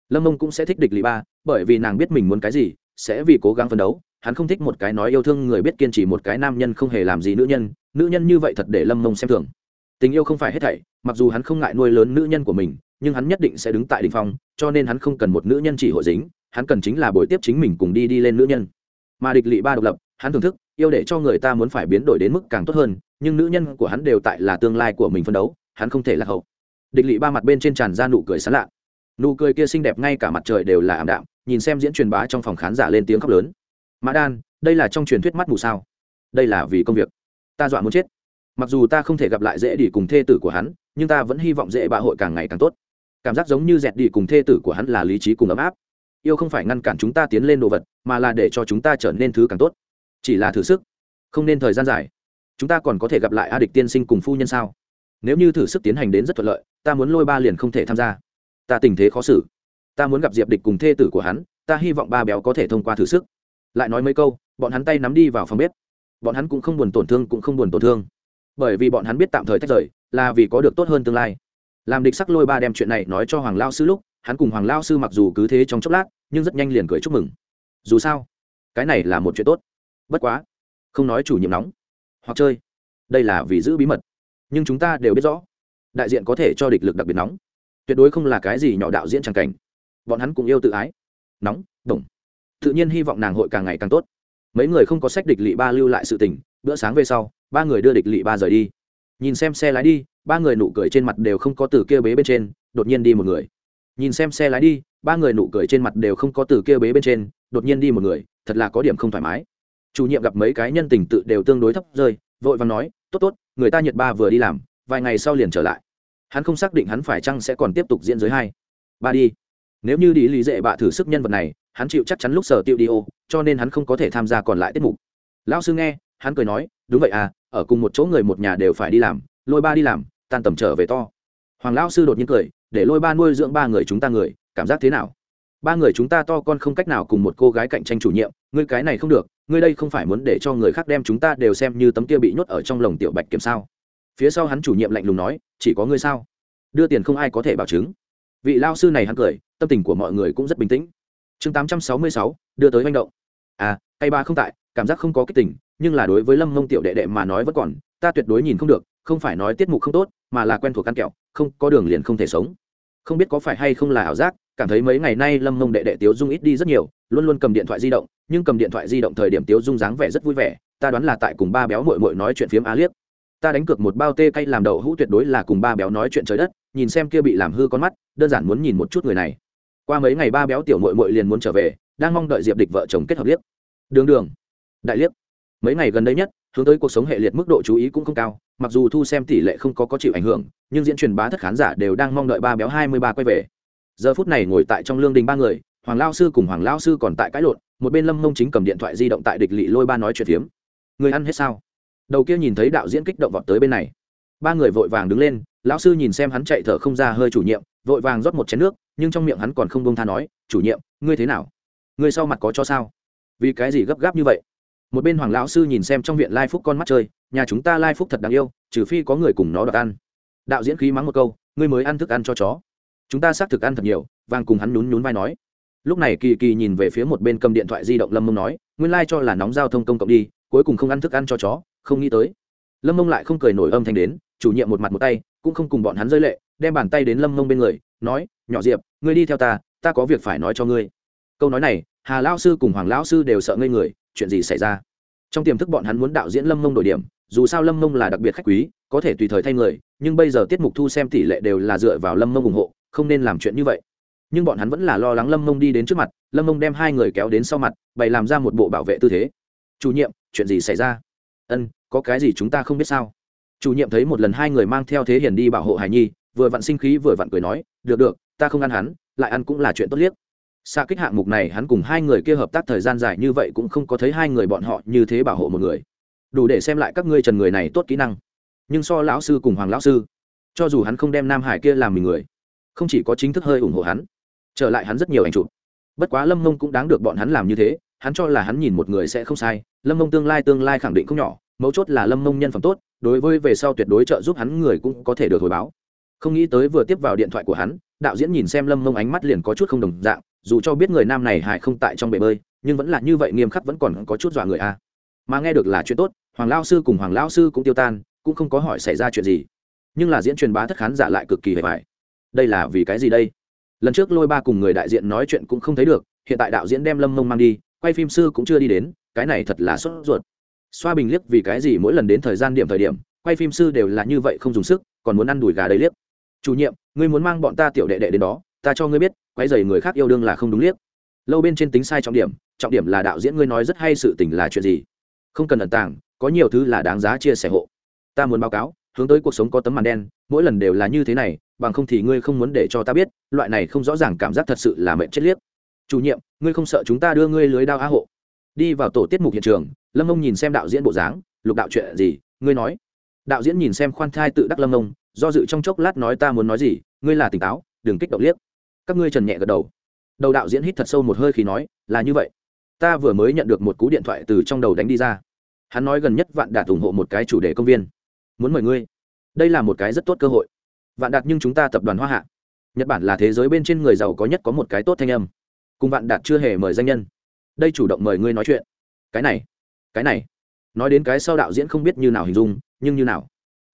Lâm mông cũng sẽ thích địch lỵ ba, bởi vì nàng biết mình muốn cái gì, sẽ vì cố gắng phấn đấu. Hắn không thích một cái nói yêu thương người biết kiên trì một cái nam nhân không hề làm gì nữ nhân nữ nhân như vậy thật để lâm mông xem thường. Tình yêu không phải hết thảy, mặc dù hắn không ngại nuôi lớn nữ nhân của mình, nhưng hắn nhất định sẽ đứng tại đ ỉ n h phong, cho nên hắn không cần một nữ nhân chỉ hội dính, hắn cần chính là buổi tiếp chính mình cùng đi đi lên nữ nhân. Mà địch lỵ ba độc lập, hắn thưởng thức, yêu để cho người ta muốn phải biến đổi đến mức càng tốt hơn, nhưng nữ nhân của hắn đều tại là tương lai của mình phân đấu, hắn không thể lạc hậu. Địch lỵ ba mặt bên trên tràn ra nụ cười sán lạ. Nụ cười kia xinh đẹp ngay cả mặt trời đều là ảm đạm, nhìn xem diễn truyền bá trong phòng khán giả lên tiếng khóc lớn. Mã đan, đây là trong truyền thuyết mắt mù sao? Đây là vì công việc ta dọa muốn chết. Mặc dù ta không thể gặp lại dễ đi cùng thê tử của hắn, nhưng ta vẫn hy vọng dễ bạ hội càng ngày càng tốt. Cảm giác giống như dẹt đi cùng thê tử của hắn là lý trí cùng ấm áp. Yêu không phải ngăn cản chúng ta tiến lên đồ vật, mà là để cho chúng ta trở nên thứ càng tốt. Chỉ là thử sức, không nên thời gian dài. Chúng ta còn có thể gặp lại a địch tiên sinh cùng phu nhân sao? Nếu như thử sức tiến hành đến rất thuận lợi, ta muốn lôi ba liền không thể tham gia. Ta tình thế khó xử. Ta muốn gặp diệp địch cùng thê tử của hắn, ta hy vọng ba béo có thể thông qua thử sức. Lại nói mấy câu, bọn hắn tay nắm đi vào phòng bếp bọn hắn cũng không buồn tổn thương cũng không buồn tổn thương. Bởi vì bọn hắn biết tạm thời tách rời, là vì có được tốt hơn tương lai. Làm địch sắc lôi ba đem chuyện này nói cho hoàng lao sư lúc, hắn cùng hoàng lao sư mặc dù cứ thế trong chốc lát, nhưng rất nhanh liền cười chúc mừng. Dù sao, cái này là một chuyện tốt. Bất quá, không nói chủ nhiệm nóng hoặc chơi, đây là vì giữ bí mật. Nhưng chúng ta đều biết rõ, đại diện có thể cho địch lực đặc biệt nóng, tuyệt đối không là cái gì nhỏ đạo diễn tràng cảnh. Bọn hắn cũng yêu tự ái. Nóng đồng tự nhiên hy vọng nàng hội càng ngày càng tốt mấy người không có sách địch lỵ ba lưu lại sự tình, bữa sáng về sau, ba người đưa địch lỵ ba rời đi. Nhìn xem xe lái đi, ba người nụ cười trên mặt đều không có từ kia bế bên trên, đột nhiên đi một người. Nhìn xem xe lái đi, ba người nụ cười trên mặt đều không có từ kia bế bên trên, đột nhiên đi một người, thật là có điểm không thoải mái. Chủ nhiệm gặp mấy cái nhân tình tự đều tương đối thấp rơi, vội và nói, tốt tốt, người ta nhật ba vừa đi làm, vài ngày sau liền trở lại. Hắn không xác định hắn phải chăng sẽ còn tiếp tục diễn giới hai. Ba đi. Nếu như đi lý dễ bạ thử sức nhân vật này hắn chịu chắc chắn lúc sở tiêu đi ô, cho nên hắn không có thể tham gia còn lại tiết mục. Lão sư nghe, hắn cười nói, đúng vậy à ở cùng một chỗ người một nhà đều phải đi làm, lôi ba đi làm, tan tầm trở về to. Hoàng lão sư đột nhiên cười, để lôi ba nuôi dưỡng ba người chúng ta người, cảm giác thế nào? Ba người chúng ta to con không cách nào cùng một cô gái cạnh tranh chủ nhiệm, ngươi cái này không được, ngươi đây không phải muốn để cho người khác đem chúng ta đều xem như tấm kia bị nhốt ở trong lồng tiểu bạch kiểm sao? Phía sau hắn chủ nhiệm lạnh lùng nói, chỉ có ngươi sao? Đưa tiền không ai có thể bảo chứng. Vị lao sư này hắn cười, tâm tình của mọi người cũng rất bình tĩnh chương tám trăm sáu mươi sáu, đưa tới manh động. À cây ba không tại, cảm giác không có kích tình, nhưng là đối với lâm mông tiểu đệ đệ mà nói vẫn còn, ta tuyệt đối nhìn không được, không phải nói tiết mục không tốt, mà là quen thuộc căn kẹo, không, có đường liền không thể sống. Không biết có phải hay không là ảo giác, cảm thấy mấy ngày nay lâm mông đệ đệ tiếu dung ít đi rất nhiều, luôn luôn cầm điện thoại di động, nhưng cầm điện thoại di động thời điểm tiếu dung dáng vẻ rất vui vẻ, ta đoán là tại cùng ba béo mội mội nói chuyện phiếm á liếc. Ta đánh cược một bao tê cay làm đậu hũ tuyệt đối là cùng ba béo nói chuyện trời đất, nhìn xem kia bị làm hư con mắt, đơn giản muốn nhìn một chút người này qua mấy ngày ba béo tiểu mội mội liền muốn trở về, đang mong đợi diệp địch vợ chồng kết hợp liếc. Đường đường, đại liếc. Mấy ngày gần đây nhất, hướng tới cuộc sống hệ liệt mức độ chú ý cũng không cao, mặc dù thu xem tỷ lệ không có có chịu ảnh hưởng, nhưng diễn truyền bá thất khán giả đều đang mong đợi ba béo hai mươi ba quay về. Giờ phút này ngồi tại trong lương đình ba người, hoàng lao sư cùng hoàng lao sư còn tại cãi lộn, một bên lâm mông chính cầm điện thoại di động tại địch lỵ lôi ba nói chuyện phiếm. Người ăn hết sao? Đầu kia nhìn thấy đạo diễn kích động vọt tới bên này. Ba người vội vàng đứng lên, lão sư nhìn xem hắn chạy thở không ra hơi chủ nhiệm, vội vàng rót một chén nước nhưng trong miệng hắn còn không bông tha nói, chủ nhiệm, ngươi thế nào? Ngươi sau mặt có cho sao? Vì cái gì gấp gáp như vậy? Một bên hoàng lão sư nhìn xem trong viện lai phúc con mắt chơi, nhà chúng ta lai phúc thật đáng yêu, trừ phi có người cùng nó đọc ăn. Đạo diễn khí mắng một câu, ngươi mới ăn thức ăn cho chó. Chúng ta xác thực ăn thật nhiều. Vàng cùng hắn nhún nhún vai nói. Lúc này kỳ kỳ nhìn về phía một bên cầm điện thoại di động lâm mông nói, nguyên lai、like、cho là nóng giao thông công cộng đi, cuối cùng không ăn thức ăn cho chó, không nghĩ tới. Lâm mông lại không cười nổi âm thanh đến, chủ nhiệm một mặt một tay, cũng không cùng bọn hắn rơi lệ, đem bàn tay đến lâm mông bên người, nói, nhỏ diệp ngươi đi theo ta ta có việc phải nói cho ngươi. Câu nói này, hà lao sư cùng hoàng lão sư đều sợ ngây người, chuyện gì xảy ra? Trong tiềm thức bọn hắn muốn đạo diễn lâm mông đổi điểm, dù sao lâm mông là đặc biệt khách quý, có thể tùy thời thay người, nhưng bây giờ tiết mục thu xem tỷ lệ đều là dựa vào lâm mông ủng hộ, không nên làm chuyện như vậy. Nhưng bọn hắn vẫn là lo lắng lâm mông đi đến trước mặt, lâm mông đem hai người kéo đến sau mặt, bày làm ra một bộ bảo vệ tư thế. Chủ nhiệm, chuyện gì xảy ra? Ân, có cái gì chúng ta không biết sao? Chủ nhiệm thấy một lần hai người mang theo thế hiền đi bảo hộ hải nhi, vừa vặn sinh khí vừa vặn cười nói được được, ta không ăn hắn, lại ăn cũng là chuyện tốt liếc. Xa kích hạng mục này hắn cùng hai người kia hợp tác thời gian dài như vậy cũng không có thấy hai người bọn họ như thế bảo hộ một người. Đủ để xem lại các ngươi trần người này tốt kỹ năng. Nhưng so lão sư cùng hoàng lão sư, cho dù hắn không đem nam hải kia làm mình người, không chỉ có chính thức hơi ủng hộ hắn, trở lại hắn rất nhiều ảnh chụp. Bất quá lâm mông cũng đáng được bọn hắn làm như thế, hắn cho là hắn nhìn một người sẽ không sai, lâm mông tương lai tương lai khẳng định không nhỏ, mấu chốt là lâm mông nhân phẩm tốt, đối với về sau tuyệt đối trợ giúp hắn người cũng có thể được hồi báo không nghĩ tới vừa tiếp vào điện thoại của hắn, đạo diễn nhìn xem lâm mông ánh mắt liền có chút không đồng dạng, dù cho biết người nam này hại không tại trong bể bơi, nhưng vẫn là như vậy nghiêm khắc vẫn còn có chút dọa người a. Mà nghe được là chuyện tốt, hoàng lao sư cùng hoàng lao sư cũng tiêu tan, cũng không có hỏi xảy ra chuyện gì. Nhưng là diễn truyền bá thất khán giả lại cực kỳ hề vải đây là vì cái gì đây? Lần trước lôi ba cùng người đại diện nói chuyện cũng không thấy được, hiện tại đạo diễn đem lâm mông mang đi, quay phim sư cũng chưa đi đến, cái này thật là sốt ruột. Xoa bình liếc vì cái gì mỗi lần đến thời gian điểm thời điểm, quay phim sư đều là như vậy không dùng sức, còn muốn ăn đùi gà đầy liếc chủ nhiệm, ngươi muốn mang bọn ta tiểu đệ đệ đến đó, ta cho ngươi biết quay dày người khác yêu đương là không đúng liếc. Lâu bên trên tính sai trọng điểm trọng điểm là đạo diễn ngươi nói rất hay sự tình là chuyện gì? Không cần ẩn tàng, có nhiều thứ là đáng giá chia sẻ hộ. Ta muốn báo cáo, hướng tới cuộc sống có tấm màn đen, mỗi lần đều là như thế này, bằng không thì ngươi không muốn để cho ta biết, loại này không rõ ràng cảm giác thật sự là mệnh chết liếc. Chủ nhiệm, ngươi không sợ chúng ta đưa ngươi lưới đao á hộ? Đi vào tổ tiết mục hiện trường, lâm ông nhìn xem đạo diễn bộ dáng, lục đạo chuyện gì, ngươi nói. Đạo diễn nhìn xem khoan thai tự đắc lâm ông do dự trong chốc lát nói ta muốn nói gì, ngươi là tỉnh táo, đừng kích động liếc. Các ngươi trần nhẹ gật đầu. Đầu đạo diễn hít thật sâu một hơi khi nói, là như vậy. Ta vừa mới nhận được một cú điện thoại từ trong đầu đánh đi ra. Hắn nói gần nhất vạn đạt ủng hộ một cái chủ đề công viên. Muốn mời ngươi. Đây là một cái rất tốt cơ hội. Vạn đạt nhưng chúng ta tập đoàn hoa hạ. Nhật bản là thế giới bên trên người giàu có nhất có một cái tốt thanh âm. Cùng vạn đạt chưa hề mời danh nhân. Đây chủ động mời ngươi nói chuyện. Cái này. Cái này. Nói đến cái sau đạo diễn không biết như nào hình dung, nhưng như nào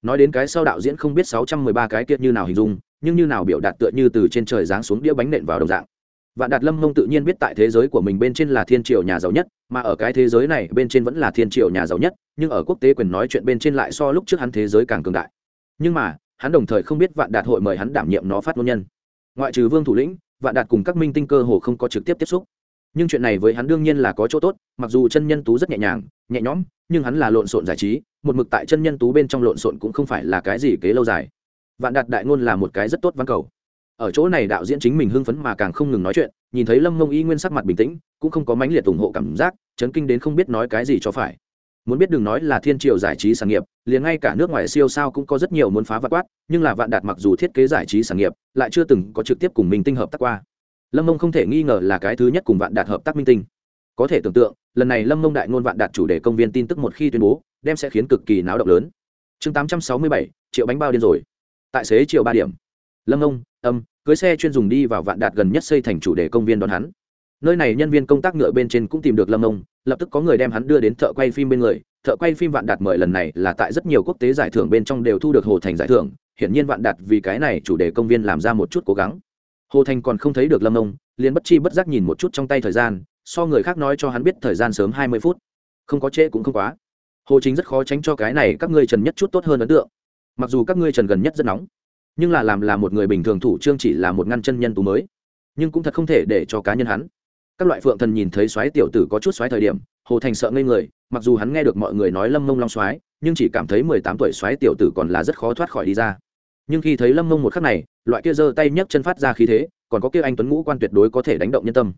nói đến cái sau đạo diễn không biết sáu trăm mười ba cái kiệt như nào hình dung, nhưng như nào biểu đạt tựa như từ trên trời giáng xuống đĩa bánh nện vào đồng dạng. Vạn đạt lâm mông tự nhiên biết tại thế giới của mình bên trên là thiên triều nhà giàu nhất, mà ở cái thế giới này bên trên vẫn là thiên triều nhà giàu nhất, nhưng ở quốc tế quyền nói chuyện bên trên lại so lúc trước hắn thế giới càng cường đại. Nhưng mà, hắn đồng thời không biết vạn đạt hội mời hắn đảm nhiệm nó phát ngôn nhân. Ngoại trừ vương thủ lĩnh, vạn đạt cùng các minh tinh cơ hồ không có trực tiếp tiếp xúc. Nhưng chuyện này với hắn đương nhiên là có chỗ tốt, mặc dù chân nhân tú rất nhẹ nhàng nhẹ nhõm, nhưng hắn là lộn xộn giải trí, một mực tại chân nhân tú bên trong lộn xộn cũng không phải là cái gì kế lâu dài. Vạn đạt đại ngôn là một cái rất tốt văn cầu. Ở chỗ này đạo diễn chính mình hưng phấn mà càng không ngừng nói chuyện, nhìn thấy lâm mông y nguyên sắc mặt bình tĩnh, cũng không có mãnh liệt ủng hộ cảm giác, chấn kinh đến không biết nói cái gì cho phải. Muốn biết đừng nói là thiên triều giải trí sản nghiệp, liền ngay cả nước ngoài siêu sao cũng có rất nhiều muốn phá vật quát, nhưng là vạn đạt mặc dù thiết kế giải trí sản nghiệp, lại chưa từng có trực tiếp cùng minh tinh hợp tác qua. Lâm mông không thể nghi ngờ là cái thứ nhất cùng vạn đạt hợp tác minh tinh có thể tưởng tượng, lần này lâm mông đại ngôn vạn đạt chủ đề công viên tin tức một khi tuyên bố, đem sẽ khiến cực kỳ náo động lớn. Chương tám trăm sáu mươi bảy, triệu bánh bao điên rồi. Tại xế chiều ba điểm, lâm mông âm, cưới xe chuyên dùng đi vào vạn đạt gần nhất xây thành chủ đề công viên đón hắn. Nơi này nhân viên công tác ngựa bên trên cũng tìm được lâm mông lập tức có người đem hắn đưa đến thợ quay phim bên người. Thợ quay phim vạn đạt mời lần này là tại rất nhiều quốc tế giải thưởng bên trong đều thu được hồ thành giải thưởng. Hiển nhiên vạn đạt vì cái này chủ đề công viên làm ra một chút cố gắng. Hồ thành còn không thấy được lâm mông liền bất chi bất giác nhìn một chút trong tay thời gian so người khác nói cho hắn biết thời gian sớm hai mươi phút. Không có trễ cũng không quá. Hồ chính rất khó tránh cho cái này các ngươi trần nhất chút tốt hơn ấn tượng. Mặc dù các ngươi trần gần nhất rất nóng nhưng là làm là một người bình thường thủ trương chỉ là một ngăn chân nhân tú mới nhưng cũng thật không thể để cho cá nhân hắn. Các loại phượng thần nhìn thấy xoáy tiểu tử có chút xoáy thời điểm hồ thành sợ ngây người mặc dù hắn nghe được mọi người nói lâm mông long xoáy, nhưng chỉ cảm thấy mười tám tuổi xoáy tiểu tử còn là rất khó thoát khỏi đi ra. Nhưng khi thấy lâm mông một khắc này loại kia giơ tay nhấc chân phát ra khí thế còn có kia anh tuấn ngũ quan tuyệt đối có thể đánh động nhân tâm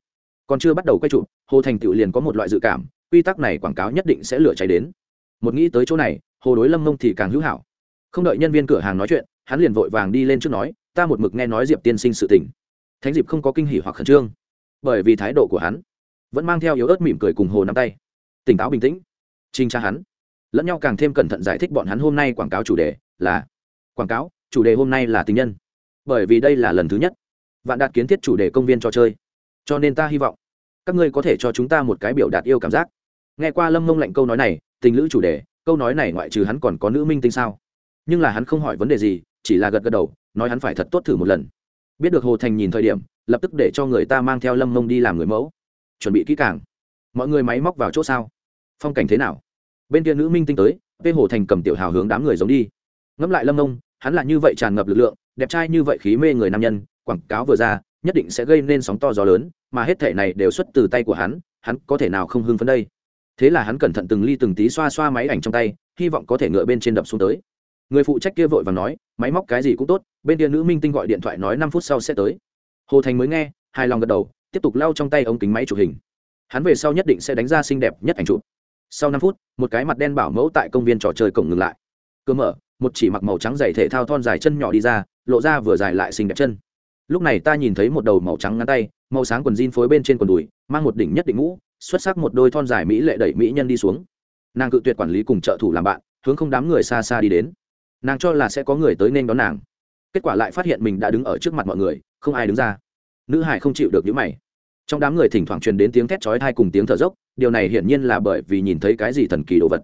còn chưa bắt đầu quay chụp hồ thành tựu liền có một loại dự cảm, quy tắc này quảng cáo nhất định sẽ lửa cháy đến. Một nghĩ tới chỗ này, hồ đối lâm mông thì càng hữu hảo. Không đợi nhân viên cửa hàng nói chuyện, hắn liền vội vàng đi lên trước nói, ta một mực nghe nói diệp tiên sinh sự tình. Thánh diệp không có kinh hỉ hoặc khẩn trương, bởi vì thái độ của hắn vẫn mang theo yếu ớt mỉm cười cùng hồ nắm tay. Tỉnh táo bình tĩnh trinh tra hắn. Lẫn nhau càng thêm cẩn thận giải thích bọn hắn hôm nay quảng cáo chủ đề là quảng cáo, chủ đề hôm nay là tình nhân. Bởi vì đây là lần thứ nhất, vạn đạt kiến thiết chủ đề công viên trò chơi cho nên ta hy vọng các ngươi có thể cho chúng ta một cái biểu đạt yêu cảm giác. Nghe qua lâm mông lạnh câu nói này, tình lữ chủ đề, câu nói này ngoại trừ hắn còn có nữ minh tinh sao? Nhưng là hắn không hỏi vấn đề gì, chỉ là gật gật đầu, nói hắn phải thật tốt thử một lần. Biết được hồ thành nhìn thời điểm, lập tức để cho người ta mang theo lâm mông đi làm người mẫu. Chuẩn bị kỹ càng. Mọi người máy móc vào chỗ sao? Phong cảnh thế nào? Bên kia nữ minh tinh tới vê hồ thành cầm tiểu hào hướng đám người giống đi. Ngẫm lại lâm mông, hắn là như vậy tràn ngập lực lượng, đẹp trai như vậy khí mê người nam nhân, quảng cáo vừa ra nhất định sẽ gây nên sóng to gió lớn, mà hết thể này đều xuất từ tay của hắn hắn có thể nào không hưng phấn đây? Thế là hắn cẩn thận từng ly từng tí xoa xoa máy ảnh trong tay, hy vọng có thể ngựa bên trên đập xuống tới. Người phụ trách kia vội và nói, máy móc cái gì cũng tốt, bên kia nữ minh tinh gọi điện thoại nói năm phút sau sẽ tới. Hồ thành mới nghe, hài lòng gật đầu, tiếp tục lau trong tay ống kính máy chụp hình. Hắn về sau nhất định sẽ đánh ra xinh đẹp nhất ảnh chụp. Sau năm phút, một cái mặt đen bảo mẫu tại công viên trò chơi cổng ngừng lại. Cơ mở, một chỉ mặc màu trắng dày thể thao thon dài chân nhỏ đi ra, lộ ra vừa dài lại xinh đẹp chân lúc này ta nhìn thấy một đầu màu trắng ngắn tay, màu sáng quần jean phối bên trên quần đùi, mang một đỉnh nhất định ngũ, xuất sắc một đôi thon dài mỹ lệ đẩy mỹ nhân đi xuống. Nàng cự tuyệt quản lý cùng trợ thủ làm bạn, hướng không đám người xa xa đi đến. Nàng cho là sẽ có người tới nên đón nàng. Kết quả lại phát hiện mình đã đứng ở trước mặt mọi người, không ai đứng ra. Nữ hải không chịu được những mày. Trong đám người thỉnh thoảng truyền đến tiếng thét chói thai cùng tiếng thở dốc, điều này hiển nhiên là bởi vì nhìn thấy cái gì thần kỳ đồ vật.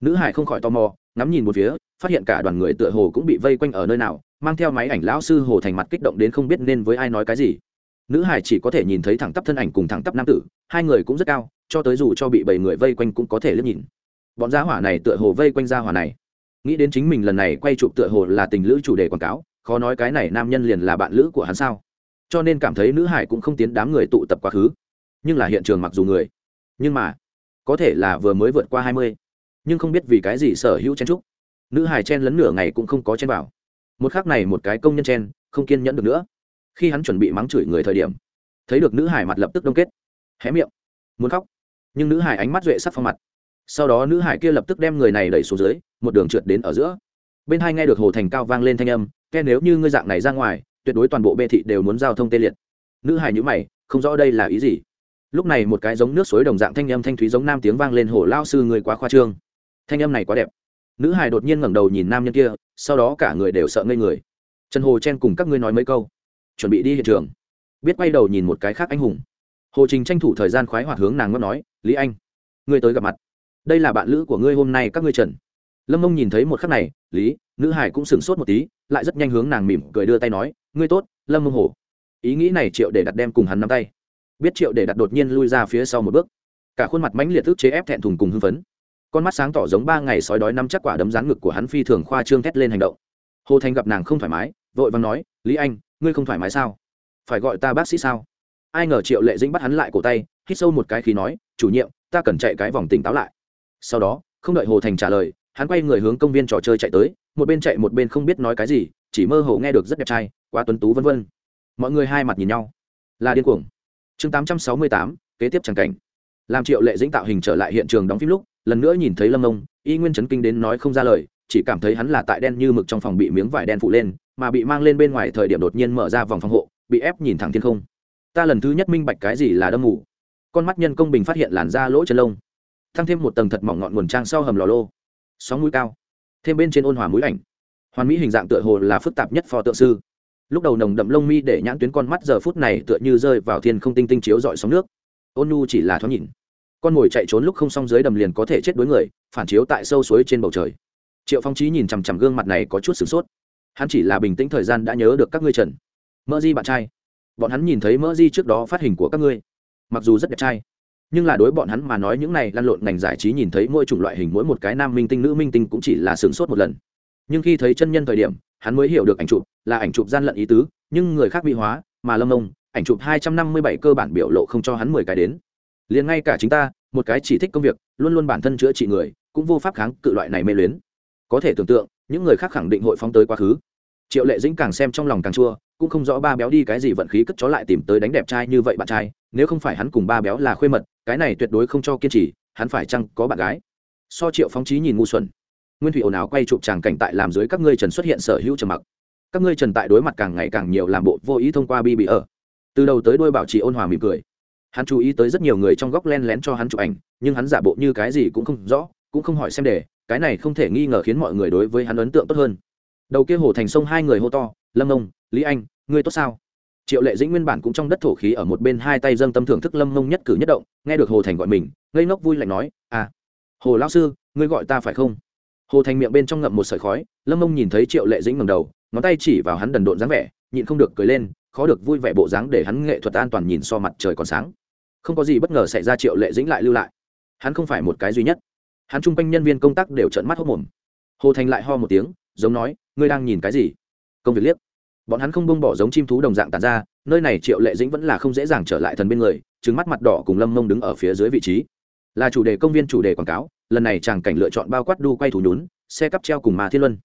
Nữ hải không khỏi tò mò, ngắm nhìn một phía, phát hiện cả đoàn người tựa hồ cũng bị vây quanh ở nơi nào mang theo máy ảnh lão sư hồ thành mặt kích động đến không biết nên với ai nói cái gì. Nữ hải chỉ có thể nhìn thấy thẳng tắp thân ảnh cùng thẳng tắp nam tử, hai người cũng rất cao, cho tới dù cho bị bảy người vây quanh cũng có thể liếc nhìn. Bọn gia hỏa này tựa hồ vây quanh gia hỏa này. Nghĩ đến chính mình lần này quay chụp tựa hồ là tình lữ chủ đề quảng cáo, khó nói cái này nam nhân liền là bạn lữ của hắn sao. Cho nên cảm thấy nữ hải cũng không tiến đám người tụ tập quá khứ. Nhưng là hiện trường mặc dù người, nhưng mà, có thể là vừa mới vượt qua hai mươi. Nhưng không biết vì cái gì sở hữu chen trúc nữ hải chen lấn nửa ngày cũng không có chen vào một khắc này một cái công nhân chen, không kiên nhẫn được nữa. Khi hắn chuẩn bị mắng chửi người thời điểm, thấy được nữ hải mặt lập tức đông kết. Hé miệng. Muốn khóc. Nhưng nữ hải ánh mắt duệ sắc phong mặt. Sau đó nữ hải kia lập tức đem người này đẩy xuống dưới, một đường trượt đến ở giữa. Bên hai nghe được hồ thành cao vang lên thanh âm nghe nếu như ngươi dạng này ra ngoài, tuyệt đối toàn bộ bê thị đều muốn giao thông tê liệt. Nữ hải nhữ mày, không rõ đây là ý gì? Lúc này một cái giống nước suối đồng dạng thanh âm thanh thúy giống nam tiếng vang lên, hồ lao sư người quá khoa trương. Thanh âm này quá đẹp nữ hải đột nhiên ngẩng đầu nhìn nam nhân kia, sau đó cả người đều sợ ngây người. Trần hồ chen cùng các ngươi nói mấy câu. Chuẩn bị đi hiện trường. Biết quay đầu nhìn một cái khác anh hùng. Hồ trình tranh thủ thời gian khoái hoạt hướng nàng ngót nói, lý anh, ngươi tới gặp mặt. Đây là bạn lữ của ngươi hôm nay các ngươi trần. Lâm mông nhìn thấy một khắc này, lý, nữ hải cũng sửng sốt một tí, lại rất nhanh hướng nàng mỉm cười đưa tay nói, ngươi tốt, lâm mông hổ ý nghĩ này triệu để đặt đem cùng hắn nắm tay. Biết triệu để đặt đột nhiên lui ra phía sau một bước. Cả khuôn mặt mãnh liệt thức chế ép thẹn thùng cùng hưng phấn con mắt sáng tỏ giống ba ngày sói đói năm chắc quả đấm rán ngực của hắn phi thường khoa trương thét lên hành động. Hồ thành gặp nàng không thoải mái, vội vàng nói, lý anh, ngươi không thoải mái sao? Phải gọi ta bác sĩ sao? Ai ngờ triệu lệ dĩnh bắt hắn lại cổ tay, hít sâu một cái khi nói, chủ nhiệm, ta cần chạy cái vòng tỉnh táo lại. Sau đó, không đợi hồ thành trả lời, hắn quay người hướng công viên trò chơi chạy tới, một bên chạy một bên không biết nói cái gì, chỉ mơ hồ nghe được rất đẹp trai, quá tuấn tú vân vân. Mọi người hai mặt nhìn nhau. Là điên cuồng. Chương tám trăm sáu mươi tám, kế tiếp tràng cảnh. Làm triệu lệ dĩnh tạo hình trở lại hiện trường đóng phim lúc lần nữa nhìn thấy lâm ông, y nguyên chấn kinh đến nói không ra lời, chỉ cảm thấy hắn là tại đen như mực trong phòng bị miếng vải đen phụ lên, mà bị mang lên bên ngoài thời điểm đột nhiên mở ra vòng phòng hộ, bị ép nhìn thẳng thiên không. Ta lần thứ nhất minh bạch cái gì là đâm mù. Con mắt nhân công bình phát hiện làn da lỗ chân lông, thăng thêm một tầng thật mỏng ngọn nguồn trang sau hầm lò lô. Sóng mũi cao, thêm bên trên ôn hòa mũi ảnh. Hoàn mỹ hình dạng tựa hồ là phức tạp nhất phò tượng sư. Lúc đầu nồng đậm lông mi để nhãn tuyến con mắt giờ phút này tựa như rơi vào thiên không tinh tinh chiếu dọi sóng nước. Ôn nhu chỉ là thoáng nhìn con mồi chạy trốn lúc không xong dưới đầm liền có thể chết đối người, phản chiếu tại sâu suối trên bầu trời. Triệu phong trí nhìn chằm chằm gương mặt này có chút sửng sốt. Hắn chỉ là bình tĩnh thời gian đã nhớ được các ngươi trần. Mỡ di bạn trai. Bọn hắn nhìn thấy mỡ di trước đó phát hình của các ngươi. Mặc dù rất đẹp trai, nhưng là đối bọn hắn mà nói những này lăn lộn ngành giải trí nhìn thấy mỗi chủng loại hình mỗi một cái nam minh tinh, nữ minh tinh cũng chỉ là sửng sốt một lần. Nhưng khi thấy chân nhân thời điểm, hắn mới hiểu được ảnh chụp là ảnh chụp gian lận ý tứ, nhưng người khác bị hóa, mà lâm ông, ảnh chụp hai trăm năm mươi bảy cơ bản biểu lộ không cho hắn mười cái đến liền ngay cả chính ta, một cái chỉ thích công việc, luôn luôn bản thân chữa trị người, cũng vô pháp kháng cự loại này mê luyến. Có thể tưởng tượng, những người khác khẳng định hội phóng tới quá khứ. Triệu lệ dĩnh càng xem trong lòng càng chua, cũng không rõ ba béo đi cái gì vận khí cất chó lại tìm tới đánh đẹp trai như vậy bạn trai, nếu không phải hắn cùng ba béo là khuê mật, cái này tuyệt đối không cho kiên trì, hắn phải chăng có bạn gái? So triệu phóng trí nhìn ngu xuẩn. Nguyên thủy ồn ào quay chụp tràng cảnh tại làm dưới các ngươi trần xuất hiện sở hữu trầm mặc. Các ngươi trần tại đối mặt càng ngày càng nhiều làm bộ vô ý thông qua bi bị ở. Từ đầu tới đôi bảo trì ôn hòa mỉm cười hắn chú ý tới rất nhiều người trong góc len lén cho hắn chụp ảnh, nhưng hắn giả bộ như cái gì cũng không rõ, cũng không hỏi xem đề, cái này không thể nghi ngờ khiến mọi người đối với hắn ấn tượng tốt hơn. Đầu kia hồ thành sông hai người hô to, lâm ông lý anh, ngươi tốt sao? Triệu lệ dĩnh nguyên bản cũng trong đất thổ khí ở một bên hai tay dâng tâm thưởng thức lâm mông nhất cử nhất động, nghe được hồ thành gọi mình, ngây ngốc vui lạnh nói à hồ lão sư, ngươi gọi ta phải không? Hồ thành miệng bên trong ngậm một sợi khói, lâm mông nhìn thấy triệu lệ dĩnh ngầm đầu, ngón tay chỉ vào hắn đần độn dáng vẻ, nhịn không được cười lên, khó được vui vẻ bộ dáng để hắn nghệ thuật an toàn nhìn so mặt trời còn sáng không có gì bất ngờ xảy ra, triệu lệ dĩnh lại lưu lại. Hắn không phải một cái duy nhất. Hắn chung quanh nhân viên công tác đều trợn mắt hốc mồm. Hồ thành lại ho một tiếng, giống nói, ngươi đang nhìn cái gì? Công việc liếc. Bọn hắn không bông bỏ giống chim thú đồng dạng tàn ra, nơi này triệu lệ dĩnh vẫn là không dễ dàng trở lại thần bên người trứng mắt mặt đỏ cùng lâm mông đứng ở phía dưới vị trí. Là chủ đề công viên chủ đề quảng cáo, lần này chàng cảnh lựa chọn bao quát đu quay thủ nhún, xe cắp treo cùng mà thiên luân.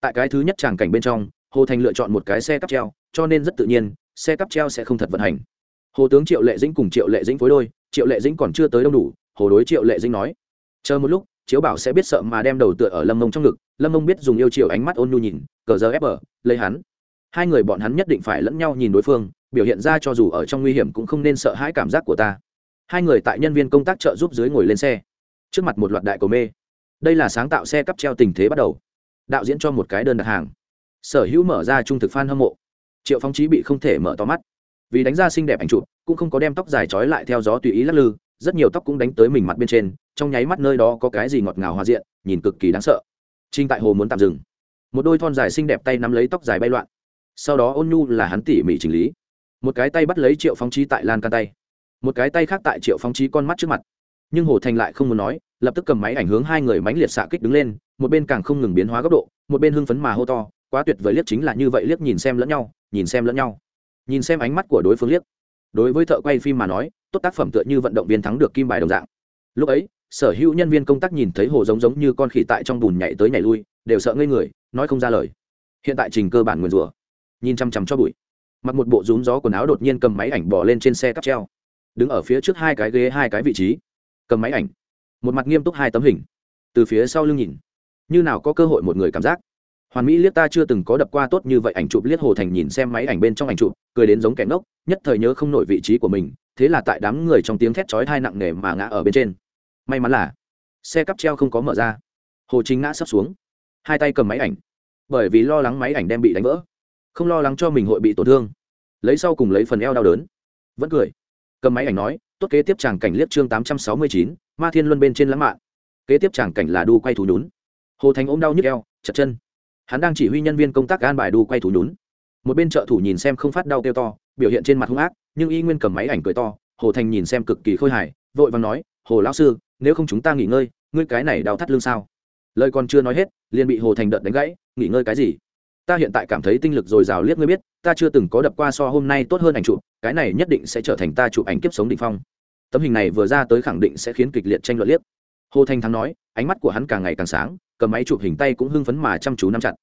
Tại cái thứ nhất chàng cảnh bên trong, hồ thành lựa chọn một cái xe cắp treo, cho nên rất tự nhiên, xe cắp treo sẽ không thật vận hành hồ tướng triệu lệ dĩnh cùng triệu lệ dĩnh phối đôi, triệu lệ dĩnh còn chưa tới đông đủ, hồ đối triệu lệ dĩnh nói, chờ một lúc, chiếu bảo sẽ biết sợ mà đem đầu tựa ở lâm mông trong ngực, lâm mông biết dùng yêu chiều ánh mắt ôn nhu nhìn, cờ giờ ép ở lấy hắn. Hai người bọn hắn nhất định phải lẫn nhau nhìn đối phương, biểu hiện ra cho dù ở trong nguy hiểm cũng không nên sợ hãi cảm giác của ta. Hai người tại nhân viên công tác trợ giúp dưới ngồi lên xe, trước mặt một loạt đại cầu mê. Đây là sáng tạo xe cắp treo tình thế bắt đầu. Đạo diễn cho một cái đơn đặt hàng. Sở hữu mở ra trung thực f a n hâm mộ. Triệu phong trí bị không thể mở to mắt vì đánh ra xinh đẹp ảnh chụp, cũng không có đem tóc dài trói lại theo gió tùy ý lắc lư, rất nhiều tóc cũng đánh tới mình mặt bên trên, trong nháy mắt nơi đó có cái gì ngọt ngào hòa diện, nhìn cực kỳ đáng sợ. Trinh tại hồ muốn tạm dừng. Một đôi thon dài xinh đẹp tay nắm lấy tóc dài bay loạn. Sau đó ôn nhu là hắn tỉ mỉ chỉnh lý. Một cái tay bắt lấy triệu phong trí tại lan can tay. Một cái tay khác tại triệu phong trí con mắt trước mặt. Nhưng hồ thành lại không muốn nói, lập tức cầm máy ảnh hướng hai người mánh liệt xạ kích đứng lên, một bên càng không ngừng biến hóa góc độ, một bên hưng phấn mà hô to, quá tuyệt vời liếc chính là như vậy liếc nhìn xem lẫn nhau, nhìn xem lẫn nhau nhìn xem ánh mắt của đối phương liếc. Đối với thợ quay phim mà nói, tốt tác phẩm tựa như vận động viên thắng được kim bài đồng dạng. Lúc ấy, sở hữu nhân viên công tác nhìn thấy hồ giống giống như con khỉ tại trong bùn nhảy tới nhảy lui, đều sợ ngây người, nói không ra lời. Hiện tại trình cơ bản nguyền rủa. Nhìn chăm chăm cho bụi. Mặc một bộ rúm gió quần áo đột nhiên cầm máy ảnh bỏ lên trên xe cắp treo. Đứng ở phía trước hai cái ghế, hai cái vị trí. Cầm máy ảnh. Một mặt nghiêm túc hai tấm hình. Từ phía sau lưng nhìn. Như nào có cơ hội một người cảm giác hoàn mỹ liếc ta chưa từng có đập qua tốt như vậy ảnh chụp, liếc hồ thành nhìn xem máy ảnh bên trong ảnh chụp, cười đến giống kẻ ngốc, nhất thời nhớ không nổi vị trí của mình, thế là tại đám người trong tiếng thét chói thai nặng nề mà ngã ở bên trên. May mắn là, xe cắp treo không có mở ra. Hồ chính ngã sắp xuống, hai tay cầm máy ảnh, bởi vì lo lắng máy ảnh đem bị đánh vỡ, không lo lắng cho mình hội bị tổn thương. Lấy sau cùng lấy phần eo đau đớn, vẫn cười, cầm máy ảnh nói, tốt kế tiếp chàng cảnh liếc chương tám trăm sáu mươi chín, ma thiên luân bên trên lãng mạn. Kế tiếp chàng cảnh là đu quay thủ nhún. Hồ thành ôm đau nhức eo, chật chân hắn đang chỉ huy nhân viên công tác an bài đu quay thủ nhún. Một bên trợ thủ nhìn xem không phát đau kêu to, biểu hiện trên mặt hung ác, nhưng y nguyên cầm máy ảnh cười to, hồ thành nhìn xem cực kỳ khôi hài, vội và nói, hồ lão sư, nếu không chúng ta nghỉ ngơi, ngươi cái này đau thắt lưng sao? Lời còn chưa nói hết, liền bị hồ thành đợt đánh gãy, nghỉ ngơi cái gì? Ta hiện tại cảm thấy tinh lực dồi dào liếc ngươi biết, ta chưa từng có đập qua so hôm nay tốt hơn ảnh chụp, cái này nhất định sẽ trở thành ta chụp ảnh kiếp sống định phong. Tấm hình này vừa ra tới khẳng định sẽ khiến kịch liệt tranh luận liếc. Hồ thành thắng nói, ánh mắt của hắn càng ngày càng sáng cầm máy chụp hình tay cũng hưng phấn mà chăm chú nắm chặt.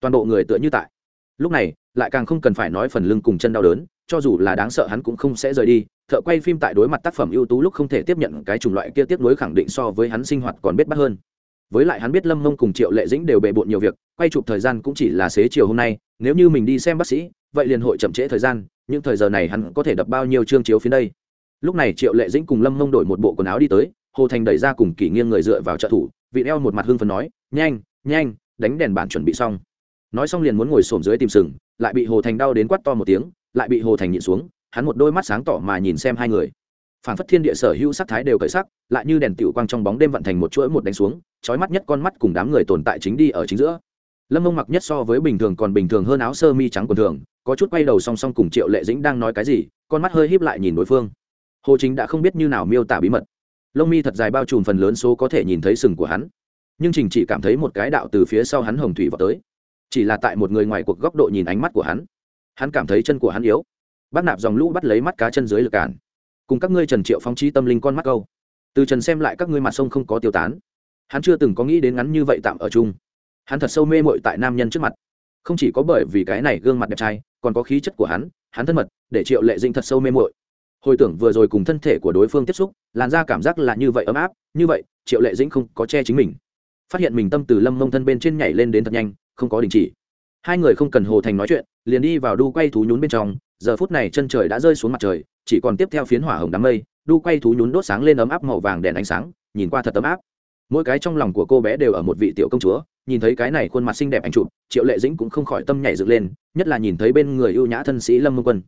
Toàn bộ người tựa như tại. Lúc này, lại càng không cần phải nói phần lưng cùng chân đau đớn, cho dù là đáng sợ hắn cũng không sẽ rời đi. Thợ quay phim tại đối mặt tác phẩm ưu tú lúc không thể tiếp nhận cái chủng loại kia tiếp nối khẳng định so với hắn sinh hoạt còn biết bắt hơn. Với lại hắn biết lâm mông cùng triệu lệ dĩnh đều bề bộn nhiều việc, quay chụp thời gian cũng chỉ là xế chiều hôm nay, nếu như mình đi xem bác sĩ, vậy liền hội chậm trễ thời gian nhưng thời giờ này hắn có thể đập bao nhiêu chương chiếu phía đây? Lúc này triệu lệ dĩnh cùng lâm mông đổi một bộ quần áo đi tới, hồ thành đẩy ra cùng kỷ nghiêng người dựa vào trợ thủ vị eo một mặt hưng phấn nói, nhanh nhanh, đánh đèn bản chuẩn bị xong. Nói xong liền muốn ngồi xổm dưới tìm sừng, lại bị hồ thành đau đến quắt to một tiếng, lại bị hồ thành nhịn xuống, hắn một đôi mắt sáng tỏ mà nhìn xem hai người. Phản phất thiên địa sở hữu sắc thái đều cởi sắc, lại như đèn tiểu quang trong bóng đêm vận thành một chuỗi một đánh xuống trói mắt nhất con mắt cùng đám người tồn tại chính đi ở chính giữa. Lâm mông mặc nhất so với bình thường còn bình thường hơn áo sơ mi trắng quần thường, có chút quay đầu song song cùng triệu lệ dĩnh đang nói cái gì, con mắt hơi híp lại nhìn đối phương. Hồ chính đã không biết như nào miêu tả bí mật lông mi thật dài bao trùm phần lớn số có thể nhìn thấy sừng của hắn. Nhưng trình chỉ cảm thấy một cái đạo từ phía sau hắn hồng thủy vào tới. Chỉ là tại một người ngoài cuộc góc độ nhìn ánh mắt của hắn hắn cảm thấy chân của hắn yếu. Bắt nạp dòng lũ bắt lấy mắt cá chân dưới lực cản. Cùng các ngươi trần triệu phóng trí tâm linh con mắt câu. Từ trần xem lại các ngươi mặt sông không có tiêu tán. Hắn chưa từng có nghĩ đến ngắn như vậy tạm ở chung. Hắn thật sâu mê mội tại nam nhân trước mặt. Không chỉ có bởi vì cái này gương mặt đẹp trai, còn có khí chất của hắn hắn thân mật, để triệu lệ dinh thật sâu mê mội. Hồi tưởng vừa rồi cùng thân thể của đối phương tiếp xúc làn da cảm giác là như vậy ấm áp, như vậy, triệu lệ dĩnh không có che chính mình. Phát hiện mình tâm từ lâm mông thân bên trên nhảy lên đến thật nhanh, không có đình chỉ. Hai người không cần hồ thành nói chuyện, liền đi vào đu quay thú nhún bên trong, giờ phút này chân trời đã rơi xuống mặt trời, chỉ còn tiếp theo phiến hỏa hồng đám mây, đu quay thú nhún đốt sáng lên ấm áp màu vàng đèn ánh sáng, nhìn qua thật ấm áp. Mỗi cái trong lòng của cô bé đều ở một vị tiểu công chúa, nhìn thấy cái này khuôn mặt xinh đẹp anh chụp, triệu lệ dĩnh cũng không khỏi tâm nhảy dựng lên, nhất là nhìn thấy bên người ưu nhã thân sĩ lâm mông quân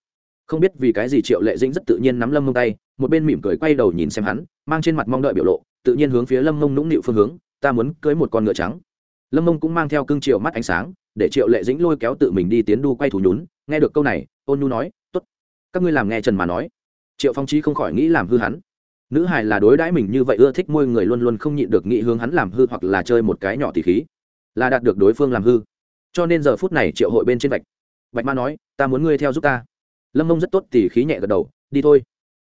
không biết vì cái gì triệu lệ dĩnh rất tự nhiên nắm lâm mông tay, một bên mỉm cười quay đầu nhìn xem hắn, mang trên mặt mong đợi biểu lộ, tự nhiên hướng phía lâm mông nũng nịu phương hướng, ta muốn cưới một con ngựa trắng. Lâm mông cũng mang theo cưng triệu mắt ánh sáng, để triệu lệ dĩnh lôi kéo tự mình đi tiến đu quay thủ nhún, nghe được câu này, ôn nhu nói t ố t các ngươi làm nghe trần mà nói. Triệu phong trí không khỏi nghĩ làm hư hắn. Nữ hài là đối đãi mình như vậy ưa thích môi người luôn luôn không nhịn được nghĩ hướng hắn làm hư hoặc là chơi một cái nhỏ tỉ khí, là đạt được đối phương làm hư. Cho nên giờ phút này triệu hội bên trên vạch. Bạch ma nói, ta muốn ngươi theo giúp ta lâm mông rất tốt, tỉ khí nhẹ gật đầu, đi thôi.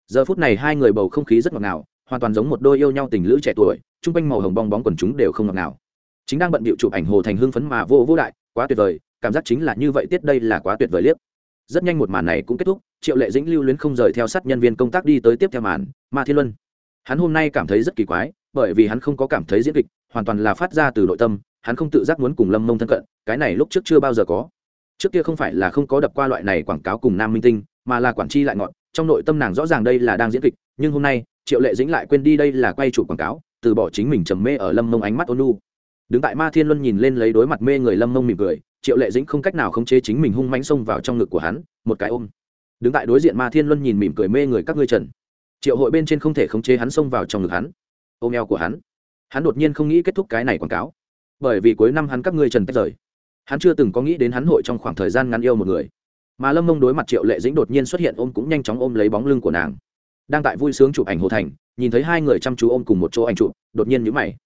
Giờ phút này hai người bầu không khí rất ngọt ngào, hoàn toàn giống một đôi yêu nhau tình lữ trẻ tuổi, chung quanh màu hồng bong bóng quần chúng đều không ngọt ngào. Chính đang bận bịu chụp ảnh hồ thành hưng phấn mà vô vô đại quá tuyệt vời, cảm giác chính là như vậy, tiết đây là quá tuyệt vời liếc. Rất nhanh một màn này cũng kết thúc, triệu lệ dĩnh, lưu luyến không rời theo sát nhân viên công tác đi tới tiếp theo màn, ma thiên luân. Hắn hôm nay cảm thấy rất kỳ quái, bởi vì hắn không có cảm thấy diễn kịch, hoàn toàn là phát ra từ nội tâm, hắn không tự giác muốn cùng lâm mông thân cận, cái này lúc trước chưa bao giờ có trước kia không phải là không có đập qua loại này quảng cáo cùng nam minh tinh, mà là quản tri lại ngọn. Trong nội tâm nàng rõ ràng đây là đang diễn kịch, nhưng hôm nay, triệu lệ dĩnh lại quên đi đây là quay chủ quảng cáo, từ bỏ chính mình trầm mê ở lâm mông ánh mắt ôn lu đứng tại ma thiên luân nhìn lên lấy đối mặt mê người lâm mông mỉm cười, triệu lệ dĩnh không cách nào khống chế chính mình hung mánh xông vào trong ngực của hắn, một cái ôm. Đứng tại đối diện ma thiên luân nhìn mỉm cười mê người các ngươi trần. Triệu hội bên trên không thể khống chế hắn xông vào trong ngực hắn. Ôm eo của hắn. Hắn đột nhiên không nghĩ kết thúc cái này quảng cáo. Bởi vì cuối năm hắn các ngươi trần tách rời hắn chưa từng có nghĩ đến hắn hội trong khoảng thời gian ngắn yêu một người. Mà lâm mông đối mặt triệu lệ dĩnh đột nhiên xuất hiện ôm cũng nhanh chóng ôm lấy bóng lưng của nàng. Đang tại vui sướng chụp ảnh hồ thành, nhìn thấy hai người chăm chú ôm cùng một chỗ ảnh chụp, đột nhiên nhữ mày.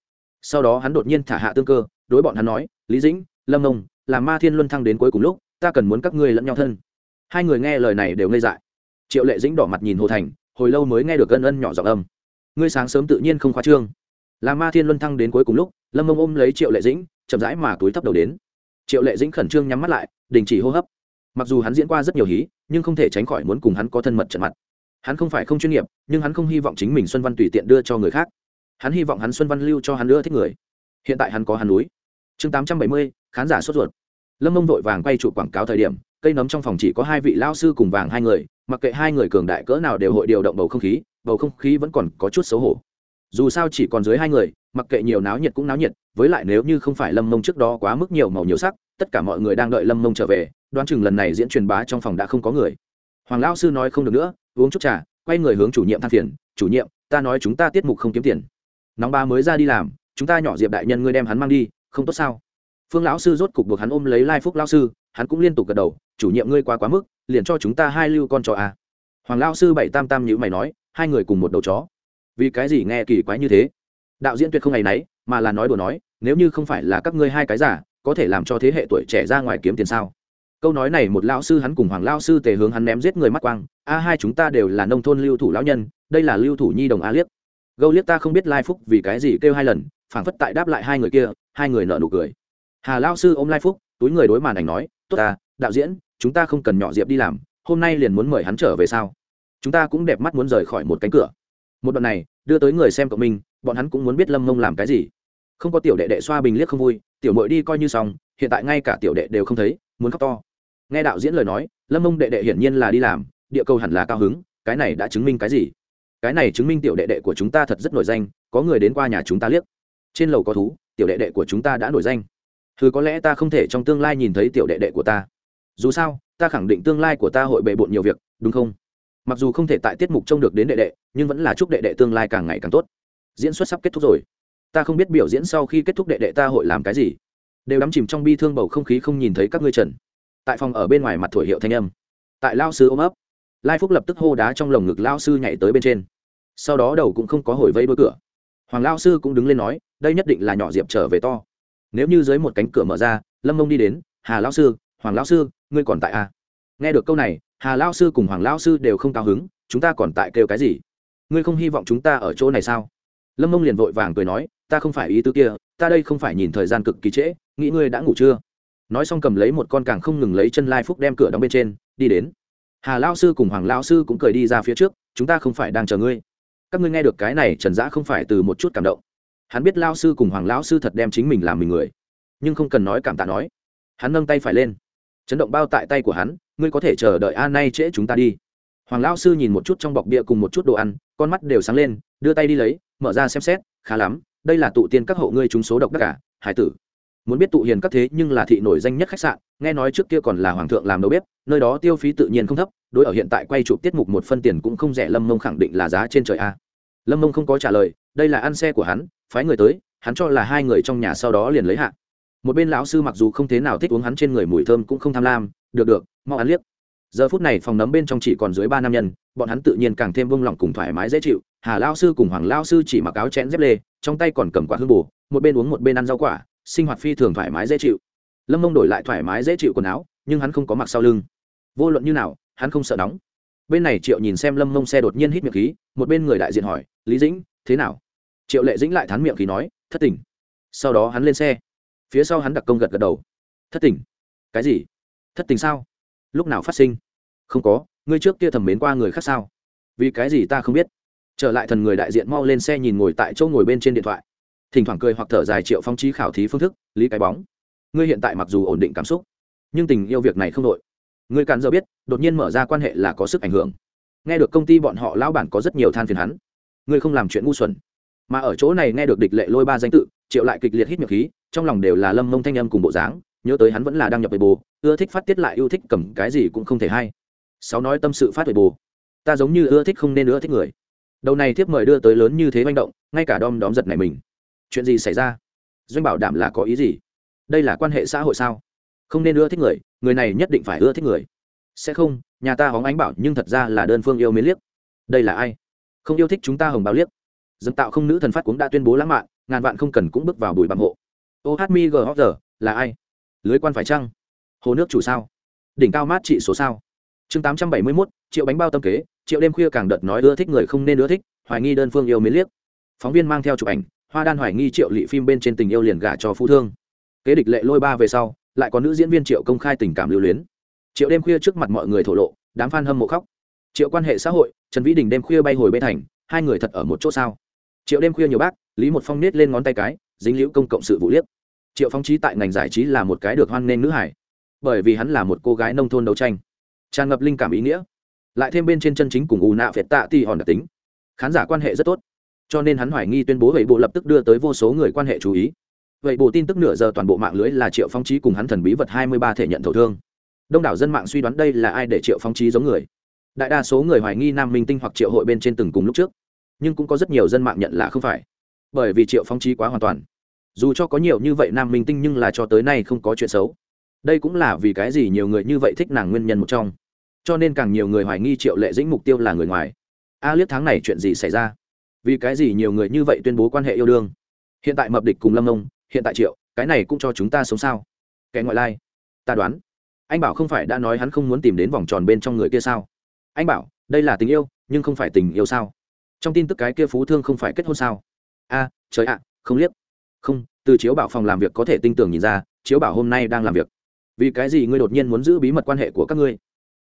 Sau đó hắn đột nhiên thả hạ tương cơ, đối bọn hắn nói, lý dĩnh, lâm mông là ma thiên luân thăng đến cuối cùng lúc, ta cần muốn các ngươi lẫn nhau thân. Hai người nghe lời này đều ngây dại. Triệu lệ dĩnh đỏ mặt nhìn hồ thành, hồi lâu mới nghe được ân ân nhỏ giọng âm. Ngươi sáng sớm tự nhiên không khóa trương. Là ma thiên luân thăng đến cuối cùng lúc, lâm mông ôm lấy triệu lệ dĩnh, chậm rãi mà túi thấp đầu đến triệu lệ dĩnh khẩn trương nhắm mắt lại, đình chỉ hô hấp. Mặc dù hắn diễn qua rất nhiều hí, nhưng không thể tránh khỏi muốn cùng hắn có thân mật trận mặt. Hắn không phải không chuyên nghiệp, nhưng hắn không hy vọng chính mình xuân văn tùy tiện đưa cho người khác. Hắn hy vọng hắn xuân văn lưu cho hắn nữa thích người. Hiện tại hắn có hắn núi. Chương tám trăm bảy mươi, khán giả sốt ruột. Lâm mông vội vàng quay trụ quảng cáo thời điểm, cây nấm trong phòng chỉ có hai vị lao sư cùng vàng hai người, mặc kệ hai người cường đại cỡ nào đều hội điều động bầu không khí, bầu không khí vẫn còn có chút xấu hổ. Dù sao chỉ còn dưới hai người mặc kệ nhiều náo nhiệt cũng náo nhiệt, với lại nếu như không phải lâm mông trước đó quá mức nhiều màu nhiều sắc, tất cả mọi người đang đợi lâm mông trở về, đoán chừng lần này diễn truyền bá trong phòng đã không có người. Hoàng lão sư nói không được nữa, uống chút trà, quay người hướng chủ nhiệm than phiền, chủ nhiệm, ta nói chúng ta tiết mục không kiếm tiền. Nóng ba mới ra đi làm, chúng ta nhỏ diệp đại nhân ngươi đem hắn mang đi, không tốt sao? Phương lão sư rốt cục buộc hắn ôm lấy lai phúc lão sư, hắn cũng liên tục gật đầu, chủ nhiệm ngươi quá quá mức, liền cho chúng ta hai lưu con chó à. hoàng lão sư bảy tam tam nhữ mày nói, hai người cùng một đầu chó. Vì cái gì nghe kỳ quái như thế? Đạo diễn tuyệt không ngày nấy mà là nói đùa nói, nếu như không phải là các ngươi hai cái giả có thể làm cho thế hệ tuổi trẻ ra ngoài kiếm tiền sao? Câu nói này một lão sư hắn cùng hoàng lão sư tề hướng hắn ném giết người mắt quang, a hai chúng ta đều là nông thôn lưu thủ lão nhân, đây là lưu thủ nhi đồng a liếc. Gâu liếc ta không biết lai phúc vì cái gì kêu hai lần, phảng phất tại đáp lại hai người kia, hai người nợ nụ cười. Hà lao sư ôm lai phúc, túi người đối màn ảnh nói, tốt ta, đạo diễn, chúng ta không cần nhỏ diệp đi làm, hôm nay liền muốn mời hắn trở về sao? Chúng ta cũng đẹp mắt muốn rời khỏi một cánh cửa. Một đoạn này đưa tới người xem cộng minh, bọn hắn cũng muốn biết lâm mông làm cái gì. Không có tiểu đệ đệ xoa bình liếc không vui, tiểu mội đi coi như xong, hiện tại ngay cả tiểu đệ đều không thấy, muốn khóc to. Nghe đạo diễn lời nói, lâm mông đệ đệ hiển nhiên là đi làm, địa cầu hẳn là cao hứng, cái này đã chứng minh cái gì? Cái này chứng minh tiểu đệ đệ của chúng ta thật rất nổi danh, có người đến qua nhà chúng ta liếc. Trên lầu có thú, tiểu đệ đệ của chúng ta đã nổi danh. Thứ có lẽ ta không thể trong tương lai nhìn thấy tiểu đệ đệ của ta. Dù sao, ta khẳng định tương lai của ta hội bề bộn nhiều việc, đúng không? Mặc dù không thể tại tiết mục trông được đến đệ đệ, nhưng vẫn là chúc đệ đệ tương lai càng ngày càng tốt. Diễn xuất sắp kết thúc rồi. Ta không biết biểu diễn sau khi kết thúc đệ đệ ta hội làm cái gì. Đều đắm chìm trong bi thương bầu không khí không nhìn thấy các ngươi trần. Tại phòng ở bên ngoài mặt thổi hiệu thanh âm. Tại lao sư ôm ấp. Lai phúc lập tức hô đá trong lồng ngực lao sư nhảy tới bên trên. Sau đó đầu cũng không có hồi vây đôi cửa. Hoàng lao sư cũng đứng lên nói, đây nhất định là nhỏ diệp trở về to. Nếu như dưới một cánh cửa mở ra, lâm mông đi đến, hà lao sư, hoàng lao sư, ngươi còn tại à? nghe được câu này hà lao sư cùng hoàng lao sư đều không cao hứng, chúng ta còn tại kêu cái gì? Ngươi không hy vọng chúng ta ở chỗ này sao? Lâm mông liền vội vàng cười nói, ta không phải ý tứ kia, ta đây không phải nhìn thời gian cực kỳ trễ, nghĩ ngươi đã ngủ chưa? Nói xong cầm lấy một con càng không ngừng lấy chân lai phúc đem cửa đóng bên trên, đi đến. Hà lao sư cùng hoàng lao sư cũng cười đi ra phía trước, chúng ta không phải đang chờ ngươi. Các ngươi nghe được cái này, trần giã không phải từ một chút cảm động. Hắn biết lao sư cùng hoàng lão sư thật đem chính mình làm mình người, nhưng không cần nói cảm tạ nói. Hắn nâng tay phải lên chấn động bao tại tay của hắn, ngươi có thể chờ đợi a nay trễ chúng ta đi. Hoàng lão sư nhìn một chút trong bọc bia cùng một chút đồ ăn, con mắt đều sáng lên, đưa tay đi lấy, mở ra xem xét, khá lắm, đây là tụ tiên các hộ ngươi chúng số độc đắc cả, hải tử. Muốn biết tụ hiền các thế nhưng là thị nổi danh nhất khách sạn, nghe nói trước kia còn là hoàng thượng làm đầu bếp, nơi đó tiêu phí tự nhiên không thấp, đối ở hiện tại quay chụp tiết mục một phân tiền cũng không rẻ, lâm mông khẳng định là giá trên trời a. Lâm mông không có trả lời, đây là ăn xe của hắn, phái người tới, hắn cho là hai người trong nhà sau đó liền lấy hạ một bên lão sư mặc dù không thế nào thích uống hắn trên người mùi thơm cũng không tham lam, được được, mau ăn liếc. Giờ phút này phòng nấm bên trong chỉ còn dưới ba nam nhân, bọn hắn tự nhiên càng thêm vung lòng cùng thoải mái dễ chịu. Hà lao sư cùng hoàng lao sư chỉ mặc áo chẽn dép lê, trong tay còn cầm quả hương bù một bên uống một bên ăn rau quả, sinh hoạt phi thường thoải mái dễ chịu. Lâm mông đổi lại thoải mái dễ chịu quần áo, nhưng hắn không có mặc sau lưng. Vô luận như nào, hắn không sợ nóng. Bên này triệu nhìn xem lâm mông xe đột nhiên hít miệng khí, một bên người đại diện hỏi, lý dĩnh, thế nào? Triệu lệ dĩnh lại thắn miệng khí nói, thất tình. Sau đó hắn lên xe phía sau hắn đặc công gật gật đầu. Thất tình. Cái gì? Thất tình sao? Lúc nào phát sinh? Không có, ngươi trước kia thầm mến qua người khác sao? Vì cái gì ta không biết? Trở lại thần người đại diện mau lên xe nhìn ngồi tại chỗ ngồi bên trên điện thoại. Thỉnh thoảng cười hoặc thở dài triệu phong trí khảo thí phương thức, lý cái bóng. Ngươi hiện tại mặc dù ổn định cảm xúc, nhưng tình yêu việc này không đội. Ngươi càn giờ biết, đột nhiên mở ra quan hệ là có sức ảnh hưởng. Nghe được công ty bọn họ lão bản có rất nhiều than phiền hắn. Ngươi không làm chuyện ngu xuẩn. Mà ở chỗ này nghe được địch lệ lôi ba danh tự, triệu lại kịch liệt hít miệng khí trong lòng đều là lâm mông thanh âm cùng bộ dáng, nhớ tới hắn vẫn là đăng nhập về bồ ưa thích phát tiết lại yêu thích cầm cái gì cũng không thể hay. Sáu nói tâm sự phát về bồ ta giống như ưa thích không nên ưa thích người. Đầu này thiếp mời đưa tới lớn như thế manh động, ngay cả đom đóm giật này mình. Chuyện gì xảy ra? Doanh bảo đảm là có ý gì? Đây là quan hệ xã hội sao? Không nên ưa thích người người này nhất định phải ưa thích người. Sẽ không, nhà ta hóng ánh bảo nhưng thật ra là đơn phương yêu mến liếc. Đây là ai? Không yêu thích chúng ta hồng báo liếc. Dân tạo không nữ thần phát cũng đã tuyên bố lãng mạn, ngàn vạn không cần cũng bước vào bùi bằng hộ ô hát mi giờ là ai? Lưới quan phải chăng? Hồ nước chủ sao? Đỉnh cao mát trị số sao? Chương tám trăm bảy mươi mốt, triệu bánh bao tâm kế, triệu đêm khuya càng đợt nói ưa thích người không nên ưa thích, hoài nghi đơn phương yêu mến liếc. Phóng viên mang theo chụp ảnh, hoa đan hoài nghi triệu lị phim bên trên tình yêu liền gả cho phú thương. Kế địch lệ lôi ba về sau, lại có nữ diễn viên triệu công khai tình cảm lưu luyến. Triệu đêm khuya trước mặt mọi người thổ lộ, đám f a n hâm mộ khóc. Triệu quan hệ xã hội, trần vĩ đình đêm khuya bay hồi bê thành, hai người thật ở một chỗ sao? Triệu đêm khuya nhiều bác, lý một phong nết lên ngón tay cái dính liễu công cộng sự vụ liếc. Triệu phong trí tại ngành giải trí là một cái được hoan nghênh nữ hải, bởi vì hắn là một cô gái nông thôn đấu tranh. Tràn ngập linh cảm ý nghĩa. Lại thêm bên trên chân chính cùng ù nạ việt tạ thì hòn đặc tính. Khán giả quan hệ rất tốt, cho nên hắn hoài nghi tuyên bố vậy bộ lập tức đưa tới vô số người quan hệ chú ý. Vậy bộ tin tức nửa giờ toàn bộ mạng lưới là triệu phong trí cùng hắn thần bí vật hai mươi ba thể nhận thổ thương. Đông đảo dân mạng suy đoán đây là ai để triệu phong trí giống người. Đại đa số người hoài nghi nam minh tinh hoặc triệu hội bên trên từng cùng lúc trước. Nhưng cũng có rất nhiều dân mạng nhận là không phải. Bởi vì triệu phong trí quá hoàn toàn dù cho có nhiều như vậy nam minh tinh nhưng là cho tới nay không có chuyện xấu. Đây cũng là vì cái gì nhiều người như vậy thích nàng nguyên nhân một trong. Cho nên càng nhiều người hoài nghi triệu lệ dĩnh mục tiêu là người ngoài. A liếc tháng này chuyện gì xảy ra? Vì cái gì nhiều người như vậy tuyên bố quan hệ yêu đương? Hiện tại mập địch cùng lâm ông hiện tại triệu, cái này cũng cho chúng ta sống sao? Kẻ ngoại lai, ta đoán, anh bảo không phải đã nói hắn không muốn tìm đến vòng tròn bên trong người kia sao? Anh bảo, đây là tình yêu, nhưng không phải tình yêu sao? Trong tin tức cái kia phú thương không phải kết hôn sao? A, trời ạ, không liếc không, từ chiếu bảo phòng làm việc có thể tin tưởng nhìn ra, chiếu bảo hôm nay đang làm việc. Vì cái gì ngươi đột nhiên muốn giữ bí mật quan hệ của các ngươi?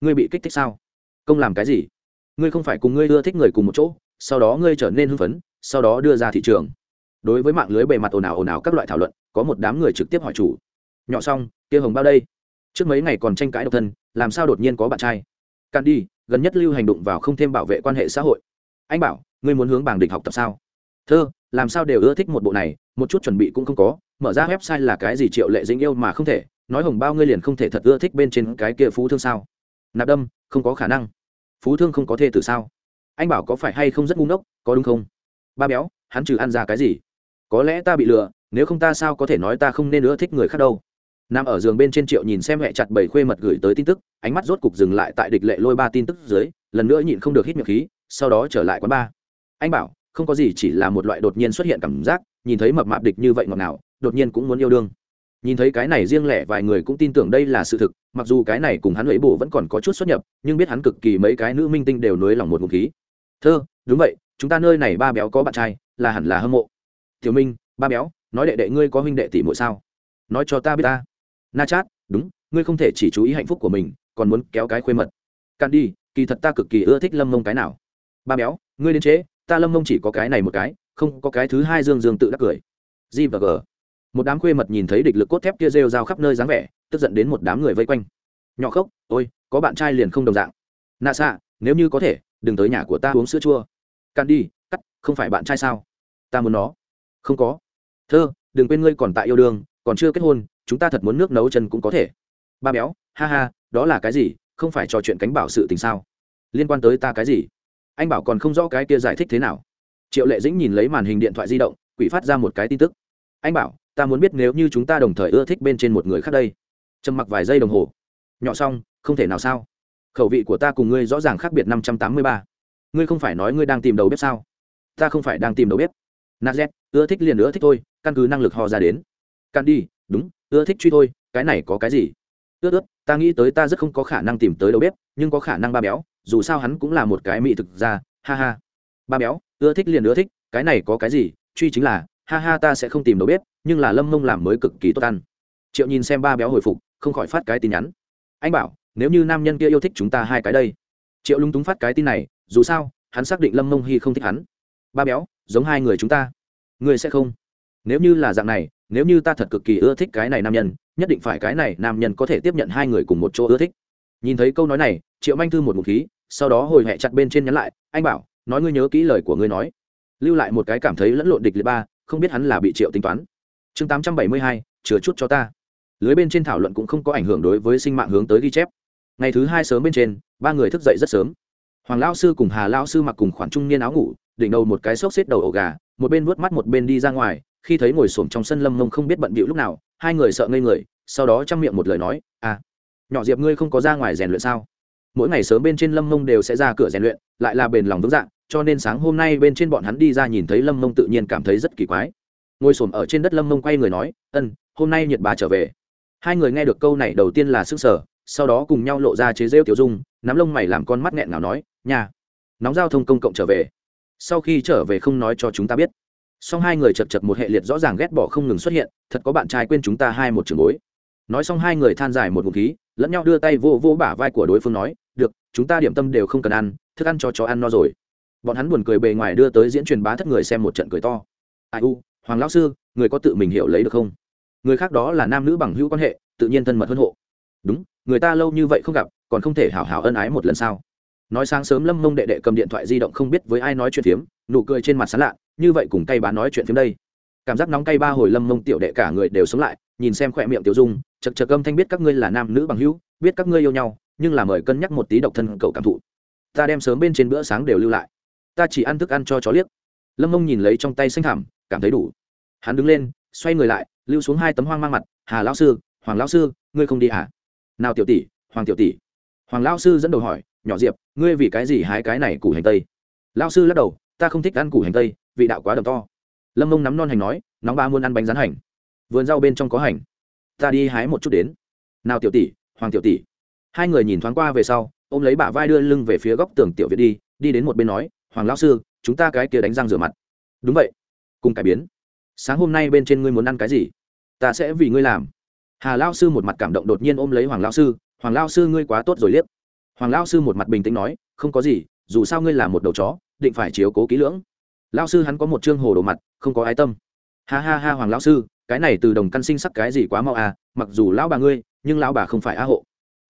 Ngươi bị kích thích sao? Công làm cái gì? Ngươi không phải cùng ngươi ưa thích người cùng một chỗ, sau đó ngươi trở nên hưng phấn, sau đó đưa ra thị trường. Đối với mạng lưới bề mặt ồn ào ồn ào các loại thảo luận, có một đám người trực tiếp hỏi chủ. Nhỏ xong, kia hồng bao đây? Trước mấy ngày còn tranh cãi độc thân, làm sao đột nhiên có bạn trai? Cạn đi, gần nhất lưu hành động vào không thêm bảo vệ quan hệ xã hội. Anh bảo, ngươi muốn hướng bảng địch học tập sao? Thơ làm sao đều ưa thích một bộ này, một chút chuẩn bị cũng không có, mở ra website là cái gì triệu lệ dính yêu mà không thể, nói hồng bao ngươi liền không thể thật ưa thích bên trên cái kia phú thương sao? Nạp đâm, không có khả năng. Phú thương không có thể tử sao? Anh bảo có phải hay không rất ngu ngốc, có đúng không? Ba béo, hắn trừ ăn ra cái gì? Có lẽ ta bị lừa, nếu không ta sao có thể nói ta không nên ưa thích người khác đâu? Nằm ở giường bên trên triệu nhìn xem mẹ chặt bảy khuê mật gửi tới tin tức, ánh mắt rốt cục dừng lại tại địch lệ lôi ba tin tức dưới, lần nữa nhịn không được hít miệng khí, sau đó trở lại quán ba. Anh bảo không có gì chỉ là một loại đột nhiên xuất hiện cảm giác, nhìn thấy mập mạp địch như vậy ngọt nào đột nhiên cũng muốn yêu đương. Nhìn thấy cái này riêng lẻ vài người cũng tin tưởng đây là sự thực, mặc dù cái này cùng hắn ấy bổ vẫn còn có chút xuất nhập, nhưng biết hắn cực kỳ mấy cái nữ minh tinh đều nối lòng một ngụ khí. Thơ, đúng vậy, chúng ta nơi này ba béo có bạn trai, là hẳn là hâm mộ. Tiểu minh, ba béo, nói đệ đệ ngươi có huynh đệ tỷ muội sao? Nói cho ta biết ta. Na chát, đúng, ngươi không thể chỉ chú ý hạnh phúc của mình, còn muốn kéo cái khuê mật. Can đi, kỳ thật ta cực kỳ ưa thích lâm mông cái nào. Ba béo, ngươi đến chế ta lâm mông chỉ có cái này một cái, không có cái thứ hai dương dương tự đắc cười. G và g. Một đám khuê mật nhìn thấy địch lực cốt thép kia rêu rao khắp nơi dáng vẻ, tức giận đến một đám người vây quanh. Nhỏ khốc, ôi, có bạn trai liền không đồng dạng. Nạ xạ, nếu như có thể, đừng tới nhà của ta uống sữa chua. Can đi, cắt, không phải bạn trai sao? Ta muốn nó. Không có. Thơ, đừng quên ngươi còn tại yêu đương, còn chưa kết hôn, chúng ta thật muốn nước nấu chân cũng có thể. Ba béo, ha ha, đó là cái gì? Không phải trò chuyện cánh bảo sự tình sao? Liên quan tới ta cái gì? Anh bảo còn không rõ cái kia giải thích thế nào. Triệu lệ dĩnh nhìn lấy màn hình điện thoại di động, quỷ phát ra một cái tin tức. Anh bảo, ta muốn biết nếu như chúng ta đồng thời ưa thích bên trên một người khác đây. Trầm mặc vài giây đồng hồ. Nhỏ xong, không thể nào sao? Khẩu vị của ta cùng ngươi rõ ràng khác biệt năm trăm tám mươi ba. Ngươi không phải nói ngươi đang tìm đầu bếp sao? Ta không phải đang tìm đầu bếp. Nazet ưa thích liền ưa thích thôi, căn cứ năng lực họ ra đến. Can đi, đúng, ưa thích truy thôi, cái này có cái gì? Ướt ướt ta nghĩ tới ta rất không có khả năng tìm tới đầu bếp, nhưng có khả năng ba béo, dù sao hắn cũng là một cái mỹ thực ra ha ha. Ba béo, ưa thích liền ưa thích, cái này có cái gì, truy chính là, ha ha ta sẽ không tìm đầu bếp, nhưng là lâm mông làm mới cực kỳ tốt ăn. Triệu nhìn xem ba béo hồi phục, không khỏi phát cái tin nhắn. Anh bảo, nếu như nam nhân kia yêu thích chúng ta hai cái đây. Triệu lung túng phát cái tin này, dù sao, hắn xác định lâm mông hy không thích hắn. Ba béo, giống hai người chúng ta. Người sẽ không. Nếu như là dạng này, nếu như ta thật cực kỳ ưa thích cái này nam nhân nhất định phải cái này nam nhân có thể tiếp nhận hai người cùng một chỗ ưa thích. Nhìn thấy câu nói này, triệu manh thư một ngụ khí, sau đó hồi hẹ chặt bên trên nhắn lại, anh bảo, nói ngươi nhớ kỹ lời của ngươi nói. Lưu lại một cái cảm thấy lẫn lộn địch liệt ba, không biết hắn là bị triệu tính toán. Chương tám trăm bảy mươi hai, chừa chút cho ta. Lưới bên trên thảo luận cũng không có ảnh hưởng đối với sinh mạng hướng tới ghi chép. Ngày thứ hai sớm bên trên, ba người thức dậy rất sớm. Hoàng lao sư cùng hà lao sư mặc cùng khoản trung niên áo ngủ, đỉnh đầu một cái xốc xếp đầu ổ gà, một bên vuốt mắt một bên đi ra ngoài khi thấy ngồi xổm trong sân lâm mông không biết bận bịu lúc nào, hai người sợ ngây người, sau đó chăm miệng một lời nói à nhỏ diệp ngươi không có ra ngoài rèn luyện sao? Mỗi ngày sớm bên trên lâm mông đều sẽ ra cửa rèn luyện, lại là bền lòng vững dạng cho nên sáng hôm nay bên trên bọn hắn đi ra nhìn thấy lâm mông tự nhiên cảm thấy rất kỳ quái. Ngồi xổm ở trên đất lâm mông quay người nói, ân, hôm nay nhiệt bà trở về. Hai người nghe được câu này đầu tiên là sức sở sau đó cùng nhau lộ ra chế rêu tiểu dung, nắm lông mày làm con mắt nghẹn nào nói nhà nóng giao thông công cộng trở về. Sau khi trở về không nói cho chúng ta biết song hai người chật chật một hệ liệt rõ ràng ghét bỏ không ngừng xuất hiện, thật có bạn trai quên chúng ta hai một trường bối. Nói xong hai người than dài một ngụ khí, lẫn nhau đưa tay vô vô bả vai của đối phương nói, được, chúng ta điểm tâm đều không cần ăn, thức ăn cho chó ăn no rồi. Bọn hắn buồn cười bề ngoài đưa tới diễn truyền bá thất người xem một trận cười to. Ai u, hoàng lão sư, người có tự mình hiểu lấy được không? Người khác đó là nam nữ bằng hữu quan hệ, tự nhiên thân mật hơn hộ. Đúng, người ta lâu như vậy không gặp, còn không thể hảo hảo ân ái một lần sao? Nói sáng sớm lâm mông đệ đệ cầm điện thoại di động không biết với ai nói chuyện phiếm, nụ cười trên mặt sán lạ như vậy cùng cay bá nói chuyện phim đây. Cảm giác nóng cay ba hồi lâm mông tiểu đệ cả người đều sống lại, nhìn xem khỏe miệng tiểu dung chật chật âm thanh biết các ngươi là nam nữ bằng hữu, biết các ngươi yêu nhau, nhưng là mời cân nhắc một tí độc thân cậu cảm thụ. Ta đem sớm bên trên bữa sáng đều lưu lại. Ta chỉ ăn thức ăn cho chó liếc. Lâm mông nhìn lấy trong tay xanh thảm, cảm thấy đủ. Hắn đứng lên, xoay người lại, lưu xuống hai tấm hoang mang mặt. Hà lão sư, hoàng lão sư, ngươi không đi hả nào tiểu tỷ, hoàng tiểu tỷ. Hoàng lão sư dẫn đầu hỏi, nhỏ diệp, ngươi vì cái gì hái cái này củ hành tây? Lão sư lắc đầu, ta không thích ăn củ hành tây vị đạo quá đầm to. Lâm mông nắm non hành nói, nóng ba muốn ăn bánh rán hành. Vườn rau bên trong có hành. Ta đi hái một chút đến. Nào tiểu tỷ, hoàng tiểu tỷ. Hai người nhìn thoáng qua về sau, ôm lấy bả vai đưa lưng về phía góc tường tiểu viện đi đi đến một bên nói, hoàng lão sư, chúng ta cái kia đánh răng rửa mặt. Đúng vậy. Cùng cải biến. Sáng hôm nay bên trên ngươi muốn ăn cái gì? Ta sẽ vì ngươi làm. Hà lao sư một mặt cảm động đột nhiên ôm lấy hoàng lao sư, hoàng lao sư ngươi quá tốt rồi liếc. Hoàng lao sư một mặt bình tĩnh nói, không có gì, dù sao ngươi là một đầu chó, định phải chiếu cố kỹ lưỡng lao sư hắn có một chương hồ đồ mặt, không có ái tâm. Ha ha ha hoàng lao sư, cái này từ đồng căn sinh sắc cái gì quá mau à mặc dù lão bà ngươi, nhưng lão bà không phải á hộ.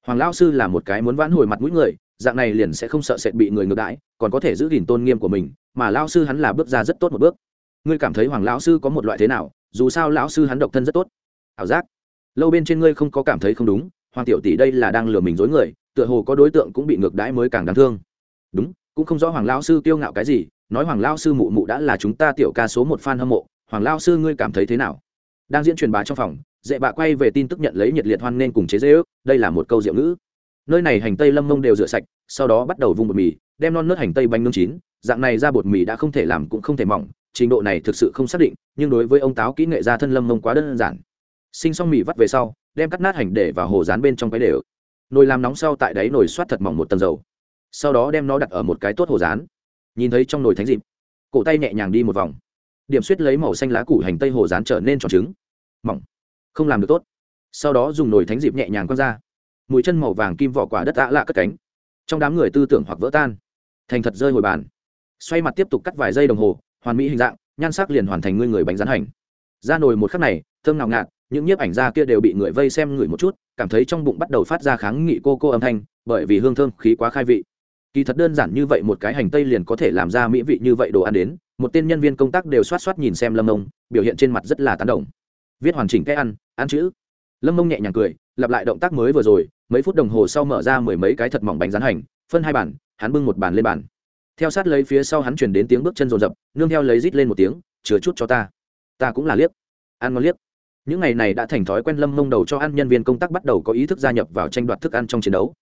Hoàng lao sư là một cái muốn vãn hồi mặt mũi người, dạng này liền sẽ không sợ sệt bị người ngược đãi, còn có thể giữ gìn tôn nghiêm của mình, mà lao sư hắn là bước ra rất tốt một bước. Ngươi cảm thấy hoàng lão sư có một loại thế nào, dù sao lão sư hắn độc thân rất tốt. Ảo giác. Lâu bên trên ngươi không có cảm thấy không đúng, hoàng tiểu tỷ đây là đang lừa mình dối người, tựa hồ có đối tượng cũng bị ngược đãi mới càng đáng thương. Đúng, cũng không rõ hoàng lão sư kiêu ngạo cái gì nói hoàng lão sư mụ mụ đã là chúng ta tiểu ca số một fan hâm mộ, hoàng lão sư ngươi cảm thấy thế nào? Đang diễn truyền bá trong phòng dễ bạ quay về tin tức nhận lấy nhiệt liệt hoan nên cùng chế dễ ước, đây là một câu diệu ngữ. Nơi này hành tây lâm mông đều rửa sạch, sau đó bắt đầu vung bột mì, đem non nớt hành tây bánh nướng chín, dạng này ra bột mì đã không thể làm cũng không thể mỏng, trình độ này thực sự không xác định, nhưng đối với ông táo kỹ nghệ gia thân lâm mông quá đơn giản. Sinh xong mì vắt về sau, đem cắt nát hành để vào hồ rán bên trong cái đều. Nồi làm nóng sau tại đáy nồi xoát thật mỏng một tầng dầu. Sau đó đem nó đặt ở một cái tốt hồ rán nhìn thấy trong nồi thánh dịp, cổ tay nhẹ nhàng đi một vòng. Điểm suýt lấy màu xanh lá củ hành tây hồ rán trở nên tròn trứng. Mỏng. Không làm được tốt. Sau đó dùng nồi thánh dịp nhẹ nhàng quăng ra. Mũi chân màu vàng kim vỏ quả đất ạ lạ cất cánh. Trong đám người tư tưởng hoặc vỡ tan. Thành thật rơi hồi bàn. Xoay mặt tiếp tục cắt vài giây đồng hồ, hoàn mỹ hình dạng, nhan sắc liền hoàn thành ngươi người bánh rán hành. Ra nồi một khắc này, thơm ngào ngạt, những nhiếp ảnh gia kia đều bị người vây xem ngửi một chút, cảm thấy trong bụng bắt đầu phát ra kháng nghị cô cô âm thanh, bởi vì hương thơm khí quá khai vị kỳ thật đơn giản như vậy một cái hành tây liền có thể làm ra mỹ vị như vậy đồ ăn đến. Một tên nhân viên công tác đều xoát xoát nhìn xem lâm mông, biểu hiện trên mặt rất là tán động viết hoàn chỉnh cái ăn ăn chữ. Lâm mông nhẹ nhàng cười, lặp lại động tác mới vừa rồi, mấy phút đồng hồ sau mở ra mười mấy cái thật mỏng bánh rán hành, phân hai bản hắn bưng một bàn lên bàn. Theo sát lấy phía sau hắn chuyển đến tiếng bước chân rồn rập, nương theo lấy rít lên một tiếng, chứa chút cho ta. Ta cũng là liếc. Ăn ngon liếc. Những ngày này đã thành thói quen lâm mông đầu cho ăn nhân viên công tác bắt đầu có ý thức gia nhập vào tranh đoạt thức ăn trong chiến đấu.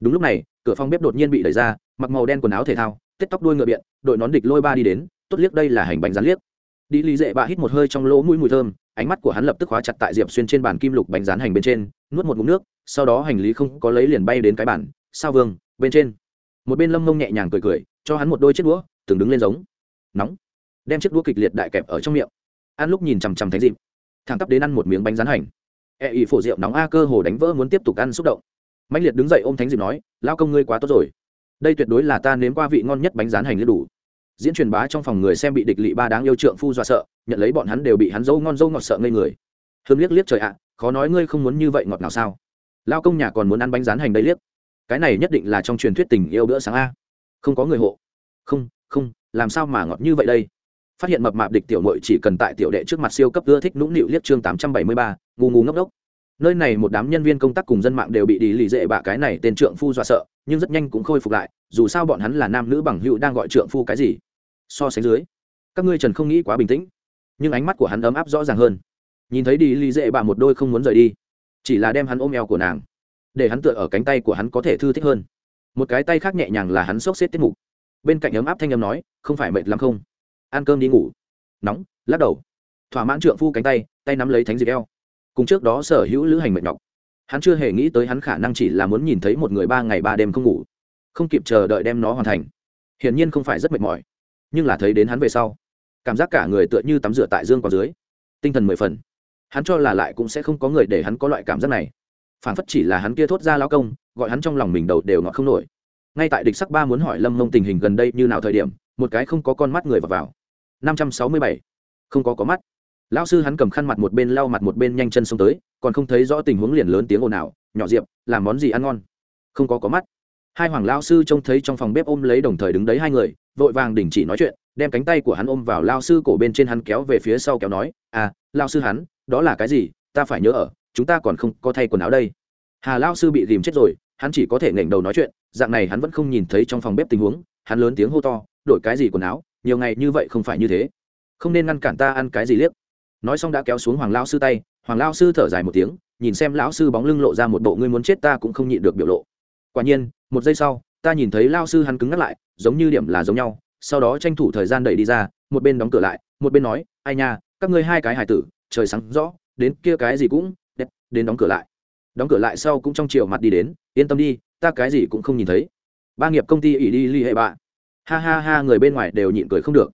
Đúng lúc này, cửa phòng bếp đột nhiên bị đẩy ra mặc màu đen quần áo thể thao tết tóc đuôi ngựa biện, đội nón địch lôi ba đi đến, tốt liếc đây là hành bánh rán liếc. Đi lý dệ bạ hít một hơi trong lỗ mũi mùi thơm, ánh mắt của hắn lập tức khóa chặt tại diệp xuyên trên bàn kim lục bánh rán hành bên trên, nuốt một ngụm nước, sau đó hành lý không có lấy liền bay đến cái bản sao vương, bên trên? Một bên lâm mông nhẹ nhàng cười cười, cho hắn một đôi chiếc đũa, từng đứng lên giống. Nóng. Đem chiếc đũa kịch liệt đại kẹp ở trong miệng. Ăn lúc nhìn chằm chằm thánh dịp. Thẳng tắp đến ăn một miếng bánh rán hành. E ỉ phổ rượu nóng a cơ hồ đánh vỡ muốn tiếp tục ăn xúc động. Mạnh liệt đứng dậy ôm thánh dịp nói, lao công ngươi quá tốt rồi đây tuyệt đối là ta nếm qua vị ngon nhất bánh rán hành liệt đủ. Diễn truyền bá trong phòng người xem bị địch lị ba đáng yêu trượng phu dọa sợ, nhận lấy bọn hắn đều bị hắn dâu ngon dâu ngọt sợ ngây người. Hương liếc liếc trời ạ, khó nói ngươi không muốn như vậy ngọt nào sao. Lao công nhà còn muốn ăn bánh rán hành đây liếc. Cái này nhất định là trong truyền thuyết tình yêu bữa sáng a. Không có người hộ. Không không, làm sao mà ngọt như vậy đây? Phát hiện mập mạp địch tiểu nội chỉ cần tại tiểu đệ trước mặt siêu cấp ưa thích nũng nịu liếc chương tám trăm bảy mươi ba, ngu ngu ngốc đốc. Nơi này một đám nhân viên công tác cùng dân mạng đều bị đi lì dệ bạ cái này tên trượng phu dọa sợ, nhưng rất nhanh cũng khôi phục lại dù sao bọn hắn là nam nữ bằng hữu đang gọi trượng phu cái gì. So sánh dưới, các ngươi trần không nghĩ quá bình tĩnh, nhưng ánh mắt của hắn ấm áp rõ ràng hơn. Nhìn thấy đi lì dễ bà một đôi không muốn rời đi, chỉ là đem hắn ôm eo của nàng, để hắn tựa ở cánh tay của hắn có thể thư thích hơn. Một cái tay khác nhẹ nhàng là hắn xốc xếp tiết mục. Bên cạnh ấm áp thanh âm nói, không phải mệt lắm không? Ăn cơm đi ngủ. Nóng, lắc đầu. Thỏa mãn trượng phu cánh tay tay nắm lấy thánh dịp eo. Cùng trước đó sở hữu lữ hành mệt nhọc, hắn chưa hề nghĩ tới hắn khả năng chỉ là muốn nhìn thấy một người ba ngày ba đêm không ngủ không kịp chờ đợi đem nó hoàn thành. Hiển nhiên không phải rất mệt mỏi, nhưng là thấy đến hắn về sau, cảm giác cả người tựa như tắm rửa tại dương còn dưới, tinh thần mười phần. Hắn cho là lại cũng sẽ không có người để hắn có loại cảm giác này. Phản phất chỉ là hắn kia thốt ra lao công, gọi hắn trong lòng mình đầu đều ngọt không nổi. Ngay tại địch sắc ba muốn hỏi lâm mông tình hình gần đây như nào thời điểm, một cái không có con mắt người vào vào. Năm trăm sáu mươi bảy. Không có có mắt. Lão sư hắn cầm khăn mặt một bên lau mặt một bên nhanh chân xông tới, còn không thấy rõ tình huống liền lớn tiếng ồn ào, nhỏ diệp, làm món gì ăn ngon? Không có có mắt hai hoàng lao sư trông thấy trong phòng bếp ôm lấy đồng thời đứng đấy hai người, vội vàng đình chỉ nói chuyện, đem cánh tay của hắn ôm vào lao sư cổ bên trên hắn kéo về phía sau kéo nói à lao sư hắn, đó là cái gì? Ta phải nhớ ở, chúng ta còn không có thay quần áo đây. Hà lao sư bị dìm chết rồi, hắn chỉ có thể nghển đầu nói chuyện, dạng này hắn vẫn không nhìn thấy trong phòng bếp tình huống, hắn lớn tiếng hô to, đổi cái gì quần áo, nhiều ngày như vậy không phải như thế. Không nên ngăn cản ta ăn cái gì liếc. Nói xong đã kéo xuống hoàng lao sư tay, hoàng lao sư thở dài một tiếng, nhìn xem lão sư bóng lưng lộ ra một bộ, ngươi muốn chết ta cũng không nhịn được biểu lộ. Quả nhiên một giây sau, ta nhìn thấy lao sư hắn cứng ngắt lại, giống như điểm là giống nhau, sau đó tranh thủ thời gian đẩy đi ra, một bên đóng cửa lại, một bên nói, ai nha, các ngươi hai cái hải tử, trời sáng rõ, đến kia cái gì cũng đẹp, đến đóng cửa lại. Đóng cửa lại sau cũng trong chiều mặt đi đến, yên tâm đi, ta cái gì cũng không nhìn thấy. Ba nghiệp công ty ỉ đi ly hệ bạ. Ha ha ha, người bên ngoài đều nhịn cười không được.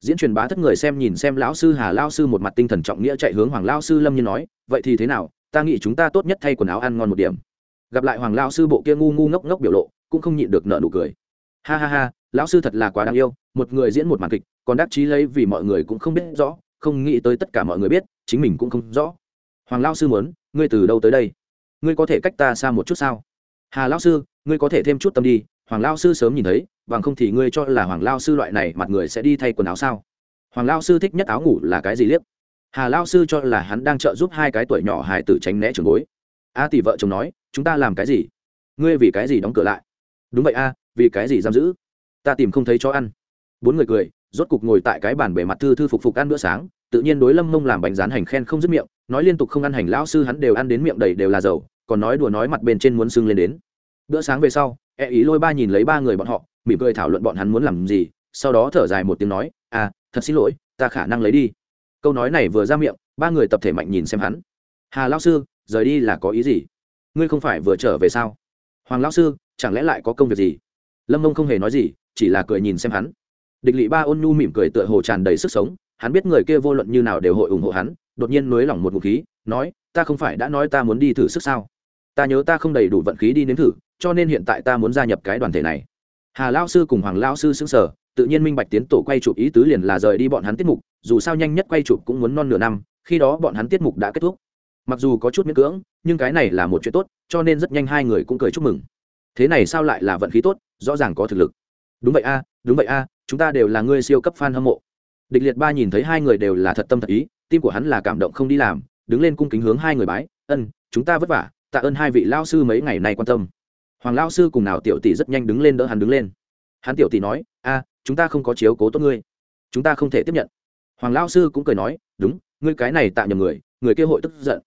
Diễn truyền bá thất người xem nhìn xem lão sư hà lao sư một mặt tinh thần trọng nghĩa chạy hướng hoàng lao sư lâm nhiên nói, vậy thì thế nào? Ta nghĩ chúng ta tốt nhất thay quần áo ăn ngon một điểm gặp lại hoàng lao sư bộ kia ngu ngu ngốc ngốc biểu lộ, cũng không nhịn được nợ nụ cười. Ha ha ha, lão sư thật là quá đáng yêu, một người diễn một màn kịch, còn đắc chí lấy vì mọi người cũng không biết rõ, không nghĩ tới tất cả mọi người biết, chính mình cũng không rõ. Hoàng lao sư muốn, ngươi từ đâu tới đây? Ngươi có thể cách ta xa một chút sao? Hà lao sư, ngươi có thể thêm chút tâm đi, hoàng lao sư sớm nhìn thấy, bằng không thì ngươi cho là hoàng lao sư loại này mặt người sẽ đi thay quần áo sao? Hoàng lao sư thích nhất áo ngủ là cái gì liếc? Hà lao sư cho là hắn đang trợ giúp hai cái tuổi nhỏ hài tử tránh né trường bối. A tỷ vợ chồng nói chúng ta làm cái gì? Ngươi vì cái gì đóng cửa lại? Đúng vậy a, vì cái gì giam giữ? Ta tìm không thấy cho ăn. Bốn người cười, rốt cục ngồi tại cái bàn bề mặt thư thư phục phục ăn bữa sáng, tự nhiên đối lâm mông làm bánh rán hành khen không dứt miệng, nói liên tục không ăn hành, lão sư hắn đều ăn đến miệng đầy đều là dầu, còn nói đùa nói mặt bên trên muốn sưng lên đến. Bữa sáng về sau e ý lôi ba nhìn lấy ba người bọn họ, mỉm cười thảo luận bọn hắn muốn làm gì, sau đó thở dài một tiếng nói à thật xin lỗi, ta khả năng lấy đi. Câu nói này vừa ra miệng, ba người tập thể mạnh nhìn xem hắn. Hà lao sư, rời đi là có ý gì? Ngươi không phải vừa trở về sao? Hoàng lão sư, chẳng lẽ lại có công việc gì? Lâm mông không hề nói gì, chỉ là cười nhìn xem hắn. Địch lỵ ba ôn nhu mỉm cười tựa hồ tràn đầy sức sống, hắn biết người kia vô luận như nào đều hội ủng hộ hắn, đột nhiên nới lỏng một ngụ khí, nói, ta không phải đã nói ta muốn đi thử sức sao? Ta nhớ ta không đầy đủ vận khí đi nếm thử, cho nên hiện tại ta muốn gia nhập cái đoàn thể này. Hà lao sư cùng hoàng lao sư xứng sở tự nhiên minh bạch tiến tổ quay chụp ý tứ liền là rời đi bọn hắn tiết mục, dù sao nhanh nhất quay chụp cũng muốn non nửa năm, khi đó bọn hắn tiết mục đã kết thúc mặc dù có chút miễn cưỡng, nhưng cái này là một chuyện tốt, cho nên rất nhanh hai người cũng cười chúc mừng. Thế này sao lại là vận khí tốt, rõ ràng có thực lực. Đúng vậy a, đúng vậy a, chúng ta đều là người siêu cấp fan hâm mộ. Địch liệt ba nhìn thấy hai người đều là thật tâm thật ý, tim của hắn là cảm động không đi làm, đứng lên cung kính hướng hai người bái, ân, chúng ta vất vả, tạ ơn hai vị lao sư mấy ngày nay quan tâm. Hoàng lao sư cùng nào tiểu tỷ rất nhanh đứng lên đỡ hắn đứng lên. Hắn tiểu tỷ nói, a, chúng ta không có chiếu cố tốt ngươi. Chúng ta không thể tiếp nhận. Hoàng lao sư cũng cười nói, đúng, ngươi cái này tạ nhầm người người kia hội tức giận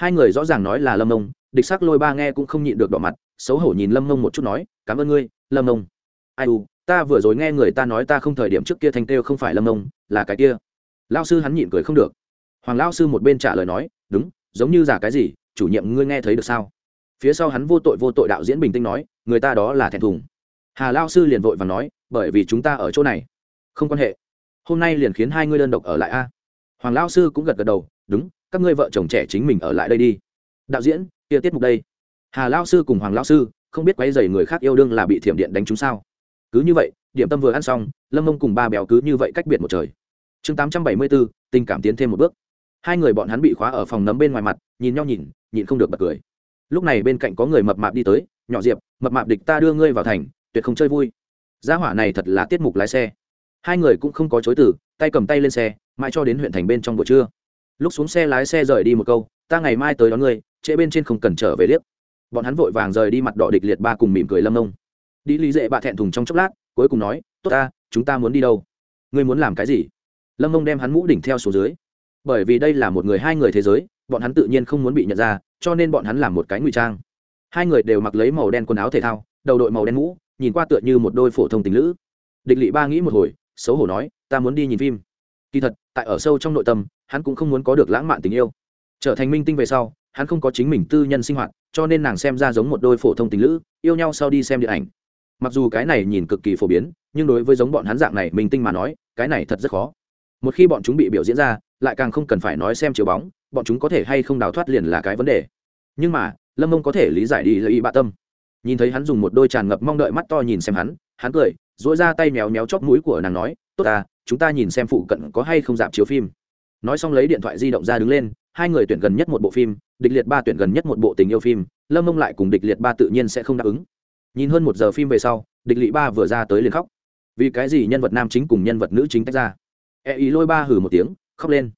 hai người rõ ràng nói là lâm nông địch sắc lôi ba nghe cũng không nhịn được đỏ mặt, xấu hổ nhìn lâm nông một chút nói, cảm ơn ngươi, lâm nông ai u, ta vừa rồi nghe người ta nói ta không thời điểm trước kia thanh têu không phải lâm nông là cái kia. Lao sư hắn nhịn cười không được. Hoàng lao sư một bên trả lời nói, đúng, giống như giả cái gì, chủ nhiệm ngươi nghe thấy được sao? Phía sau hắn vô tội vô tội đạo diễn bình tĩnh nói, người ta đó là thẹn thùng. Hà lao sư liền vội và nói, bởi vì chúng ta ở chỗ này. Không quan hệ. Hôm nay liền khiến hai ngươi đơn độc ở lại a. Hoàng lao sư cũng gật gật đầu, đúng các ngươi vợ chồng trẻ chính mình ở lại đây đi. Đạo diễn, kia tiết mục đây. Hà lao sư cùng hoàng lao sư, không biết quay dày người khác yêu đương là bị thiểm điện đánh chúng sao? Cứ như vậy, điểm tâm vừa ăn xong, lâm mông cùng ba béo cứ như vậy cách biệt một trời. Chương tám trăm bảy mươi bốn tình cảm tiến thêm một bước. Hai người bọn hắn bị khóa ở phòng nấm bên ngoài mặt, nhìn nhau nhìn nhìn không được bật cười. Lúc này bên cạnh có người mập mạp đi tới, nhỏ diệp, mập mạp địch ta đưa ngươi vào thành, tuyệt không chơi vui. Gia hỏa này thật là tiết mục lái xe. Hai người cũng không có chối từ, tay cầm tay lên xe, mãi cho đến huyện thành bên trong buổi trưa lúc xuống xe lái xe rời đi một câu, ta ngày mai tới đón ngươi, trễ bên trên không cần trở về liếc. Bọn hắn vội vàng rời đi mặt đỏ địch liệt ba cùng mỉm cười lâm nông đi lý dệ bạ thẹn thùng trong chốc lát, cuối cùng nói, tốt ta, chúng ta muốn đi đâu? Ngươi muốn làm cái gì? Lâm mông đem hắn mũ đỉnh theo xuống dưới. Bởi vì đây là một người hai người thế giới, bọn hắn tự nhiên không muốn bị nhận ra, cho nên bọn hắn làm một cái ngụy trang. Hai người đều mặc lấy màu đen quần áo thể thao, đầu đội màu đen mũ, nhìn qua tựa như một đôi phổ thông tình lữ. Địch lỵ ba nghĩ một hồi, xấu hổ nói, ta muốn đi nhìn phim. Kỳ thật, tại ở sâu trong nội tâm hắn cũng không muốn có được lãng mạn tình yêu. Trở thành minh tinh về sau hắn không có chính mình tư nhân sinh hoạt cho nên nàng xem ra giống một đôi phổ thông tình lữ yêu nhau sau đi xem điện ảnh. Mặc dù cái này nhìn cực kỳ phổ biến nhưng đối với giống bọn hắn dạng này minh tinh mà nói cái này thật rất khó. Một khi bọn chúng bị biểu diễn ra lại càng không cần phải nói xem chiếu bóng bọn chúng có thể hay không đào thoát liền là cái vấn đề. Nhưng mà lâm mông có thể lý giải đi lợi bạ tâm. Nhìn thấy hắn dùng một đôi tràn ngập mong đợi mắt to nhìn xem hắn hắn cười dỗi ra tay méo méo chóp mũi của nàng nói tốt à, chúng ta nhìn xem phụ cận có hay không dạp chiếu phim nói xong lấy điện thoại di động ra đứng lên, hai người tuyển gần nhất một bộ phim, địch liệt ba tuyển gần nhất một bộ tình yêu phim, lâm mông lại cùng địch liệt ba tự nhiên sẽ không đáp ứng. Nhìn hơn một giờ phim về sau, địch lỵ ba vừa ra tới liền khóc. Vì cái gì nhân vật nam chính cùng nhân vật nữ chính tách ra? E ý lôi ba hử một tiếng, khóc lên.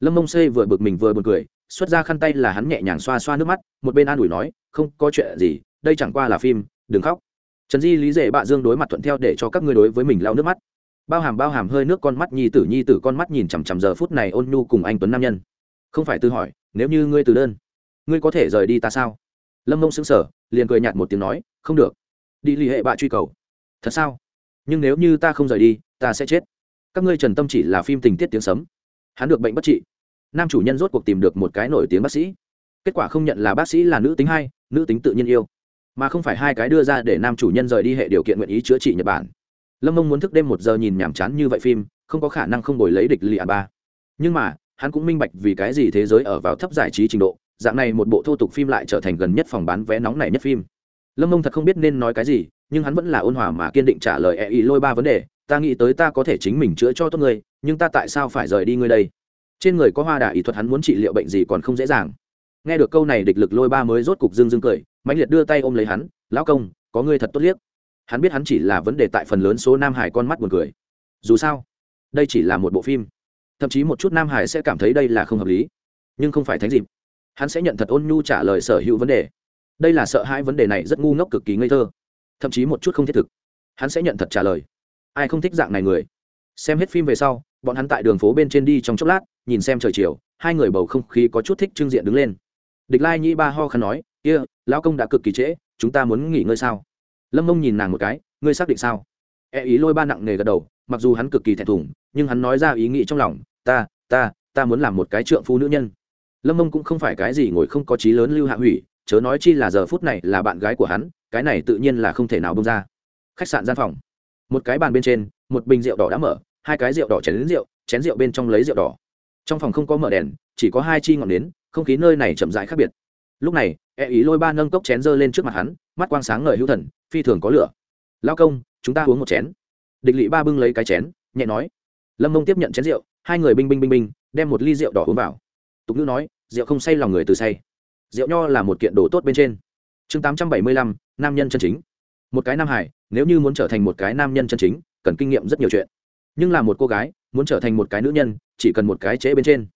Lâm mông xê vừa bực mình vừa b u ồ n cười, xuất ra khăn tay là hắn nhẹ nhàng xoa xoa nước mắt, một bên an ủi nói, không có chuyện gì, đây chẳng qua là phim, đừng khóc. Trần di lý dễ bạ dương đối mặt thuận theo để cho các ngươi đối với mình lau nước mắt bao hàm bao hàm hơi nước con mắt nhi tử nhi tử con mắt nhìn chằm chằm giờ phút này ôn nhu cùng anh tuấn nam nhân. Không phải tự hỏi, nếu như ngươi từ đơn, ngươi có thể rời đi ta sao? Lâm mông xứng sở liền cười nhạt một tiếng nói, không được. Đi l ì hệ bạ truy cầu. Thật sao? Nhưng nếu như ta không rời đi, ta sẽ chết. Các ngươi trần tâm chỉ là phim tình tiết tiếng sấm. Hắn được bệnh bất trị. Nam chủ nhân rốt cuộc tìm được một cái nổi tiếng bác sĩ. Kết quả không nhận là bác sĩ là nữ tính hay, nữ tính tự nhiên yêu. Mà không phải hai cái đưa ra để nam chủ nhân rời đi hệ điều kiện nguyện ý chữa trị nhật bản lâm mông muốn thức đêm một giờ nhìn nhàm chán như vậy phim, không có khả năng không đổi lấy địch lì ba. Nhưng mà, hắn cũng minh bạch vì cái gì thế giới ở vào thấp giải trí trình độ, dạng này một bộ thô tục phim lại trở thành gần nhất phòng bán vé nóng này nhất phim. Lâm mông thật không biết nên nói cái gì, nhưng hắn vẫn là ôn hòa mà kiên định trả lời e ý lôi ba vấn đề, ta nghĩ tới ta có thể chính mình chữa cho tốt người nhưng ta tại sao phải rời đi ngươi đây? Trên người có hoa đà ý thuật hắn muốn trị liệu bệnh gì còn không dễ dàng. Nghe được câu này, địch lực lôi ba mới rốt cục dương dương cười, mãnh liệt đưa tay ôm lấy hắn, lão công, có ngươi thật tốt liếc hắn biết hắn chỉ là vấn đề tại phần lớn số nam hải con mắt buồn cười. Dù sao, đây chỉ là một bộ phim. Thậm chí một chút nam hải sẽ cảm thấy đây là không hợp lý. Nhưng không phải thánh dịp. Hắn sẽ nhận thật ôn nhu trả lời sở hữu vấn đề. Đây là sợ hai vấn đề này rất ngu ngốc cực kỳ ngây thơ. Thậm chí một chút không thiết thực. Hắn sẽ nhận thật trả lời. Ai không thích dạng này người? Xem hết phim về sau, bọn hắn tại đường phố bên trên đi trong chốc lát, nhìn xem trời chiều, hai người bầu không khí có chút thích trưng diện đứng lên. Địch lai nhĩ ba ho khăn nói, kia, lão công đã cực kỳ trễ, chúng ta muốn nghỉ ngơi sao? Lâm mông nhìn nàng một cái, ngươi xác định sao? E ý lôi ba nặng nề gật đầu, mặc dù hắn cực kỳ thẹn thùng, nhưng hắn nói ra ý nghĩ trong lòng, ta ta ta muốn làm một cái trượng phu nữ nhân. Lâm mông cũng không phải cái gì ngồi không có trí lớn lưu hạ hủy, chớ nói chi là giờ phút này là bạn gái của hắn, cái này tự nhiên là không thể nào bông ra. Khách sạn gian phòng. Một cái bàn bên trên, một bình rượu đỏ đã mở, hai cái rượu đỏ chén đến rượu, chén rượu bên trong lấy rượu đỏ. Trong phòng không có mở đèn, chỉ có hai chi ngọn nến, không khí nơi này chậm rãi khác biệt. Lúc này e ý lôi ba nâng cốc chén dơ lên trước mặt hắn mắt quang sáng ngời hữu thần, phi thường có lửa. Lao công, chúng ta uống một chén. Địch lỵ ba bưng lấy cái chén, nhẹ nói. Lâm mông tiếp nhận chén rượu, hai người binh binh binh binh, đem một ly rượu đỏ uống vào. Tục ngữ nói, rượu không say lòng người từ say. Rượu nho là một kiện đồ tốt bên trên. Chương tám trăm bảy mươi lăm, nam nhân chân chính. Một cái nam hải nếu như muốn trở thành một cái nam nhân chân chính, cần kinh nghiệm rất nhiều chuyện. Nhưng là một cô gái, muốn trở thành một cái nữ nhân, chỉ cần một cái trễ bên trên.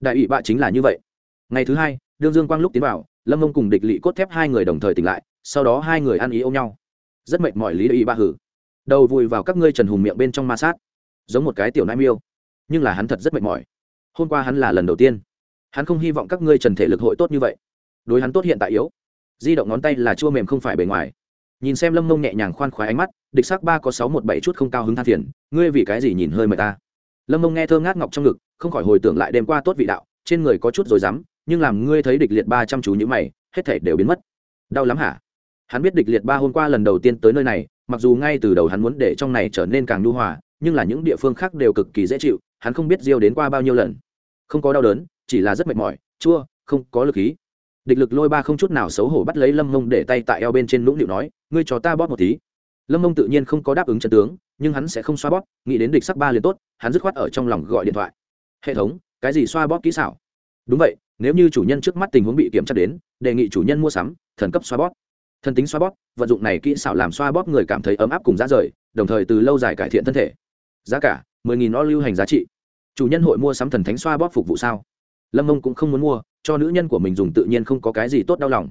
Đại ủy bạ chính là như vậy. Ngày thứ hai, đương dương quang lúc tiến vào, lâm mông cùng địch lỵ cốt thép hai người đồng thời tỉnh lại sau đó hai người ăn ý ôm nhau. Rất mệt mỏi lý ý ba hử. Đầu vùi vào các ngươi trần hùng miệng bên trong ma sát. Giống một cái tiểu nai miêu. Nhưng là hắn thật rất mệt mỏi. Hôm qua hắn là lần đầu tiên. Hắn không hy vọng các ngươi trần thể lực hội tốt như vậy. Đối hắn tốt hiện tại yếu. Di động ngón tay là chua mềm không phải bề ngoài. Nhìn xem lâm mông nhẹ nhàng khoan khoái ánh mắt, địch sắc ba có sáu một bảy chút không cao hứng than phiền, ngươi vì cái gì nhìn hơi mời ta? Lâm mông nghe thơ ngát ngọc trong ngực, không khỏi hồi tưởng lại đêm qua tốt vị đạo, trên người có chút rồi dám nhưng làm ngươi thấy địch liệt ba chăm chú như mày, hết thể đều biến mất. Đau lắm hả? Hắn biết địch liệt ba hôm qua lần đầu tiên tới nơi này, mặc dù ngay từ đầu hắn muốn để trong này trở nên càng nhu hòa, nhưng là những địa phương khác đều cực kỳ dễ chịu, hắn không biết diêu đến qua bao nhiêu lần. Không có đau đớn, chỉ là rất mệt mỏi, chua, không có lực khí địch lực lôi ba không chút nào xấu hổ bắt lấy lâm mông để tay tại eo bên trên lũng nịu nói, ngươi cho ta bóp một tí. Lâm mông tự nhiên không có đáp ứng chân tướng, nhưng hắn sẽ không xoa bóp, nghĩ đến địch sắc ba liền tốt, hắn dứt khoát ở trong lòng gọi điện thoại. Hệ thống, cái gì xoa bóp kỹ xảo? Đúng vậy, nếu như chủ nhân trước mắt tình huống bị kiểm tra đến, đề nghị chủ nhân mua sắm, thần cấp xoa bóp thần tính xoa bóp, vận dụng này kỹ xảo làm xoa bóp người cảm thấy ấm áp cùng giá rời, đồng thời từ lâu dài cải thiện thân thể. Giá cả, mười nghìn o lưu hành giá trị. Chủ nhân hội mua sắm thần thánh xoa bóp phục vụ sao? Lâm mông cũng không muốn mua, cho nữ nhân của mình dùng tự nhiên không có cái gì tốt đau lòng.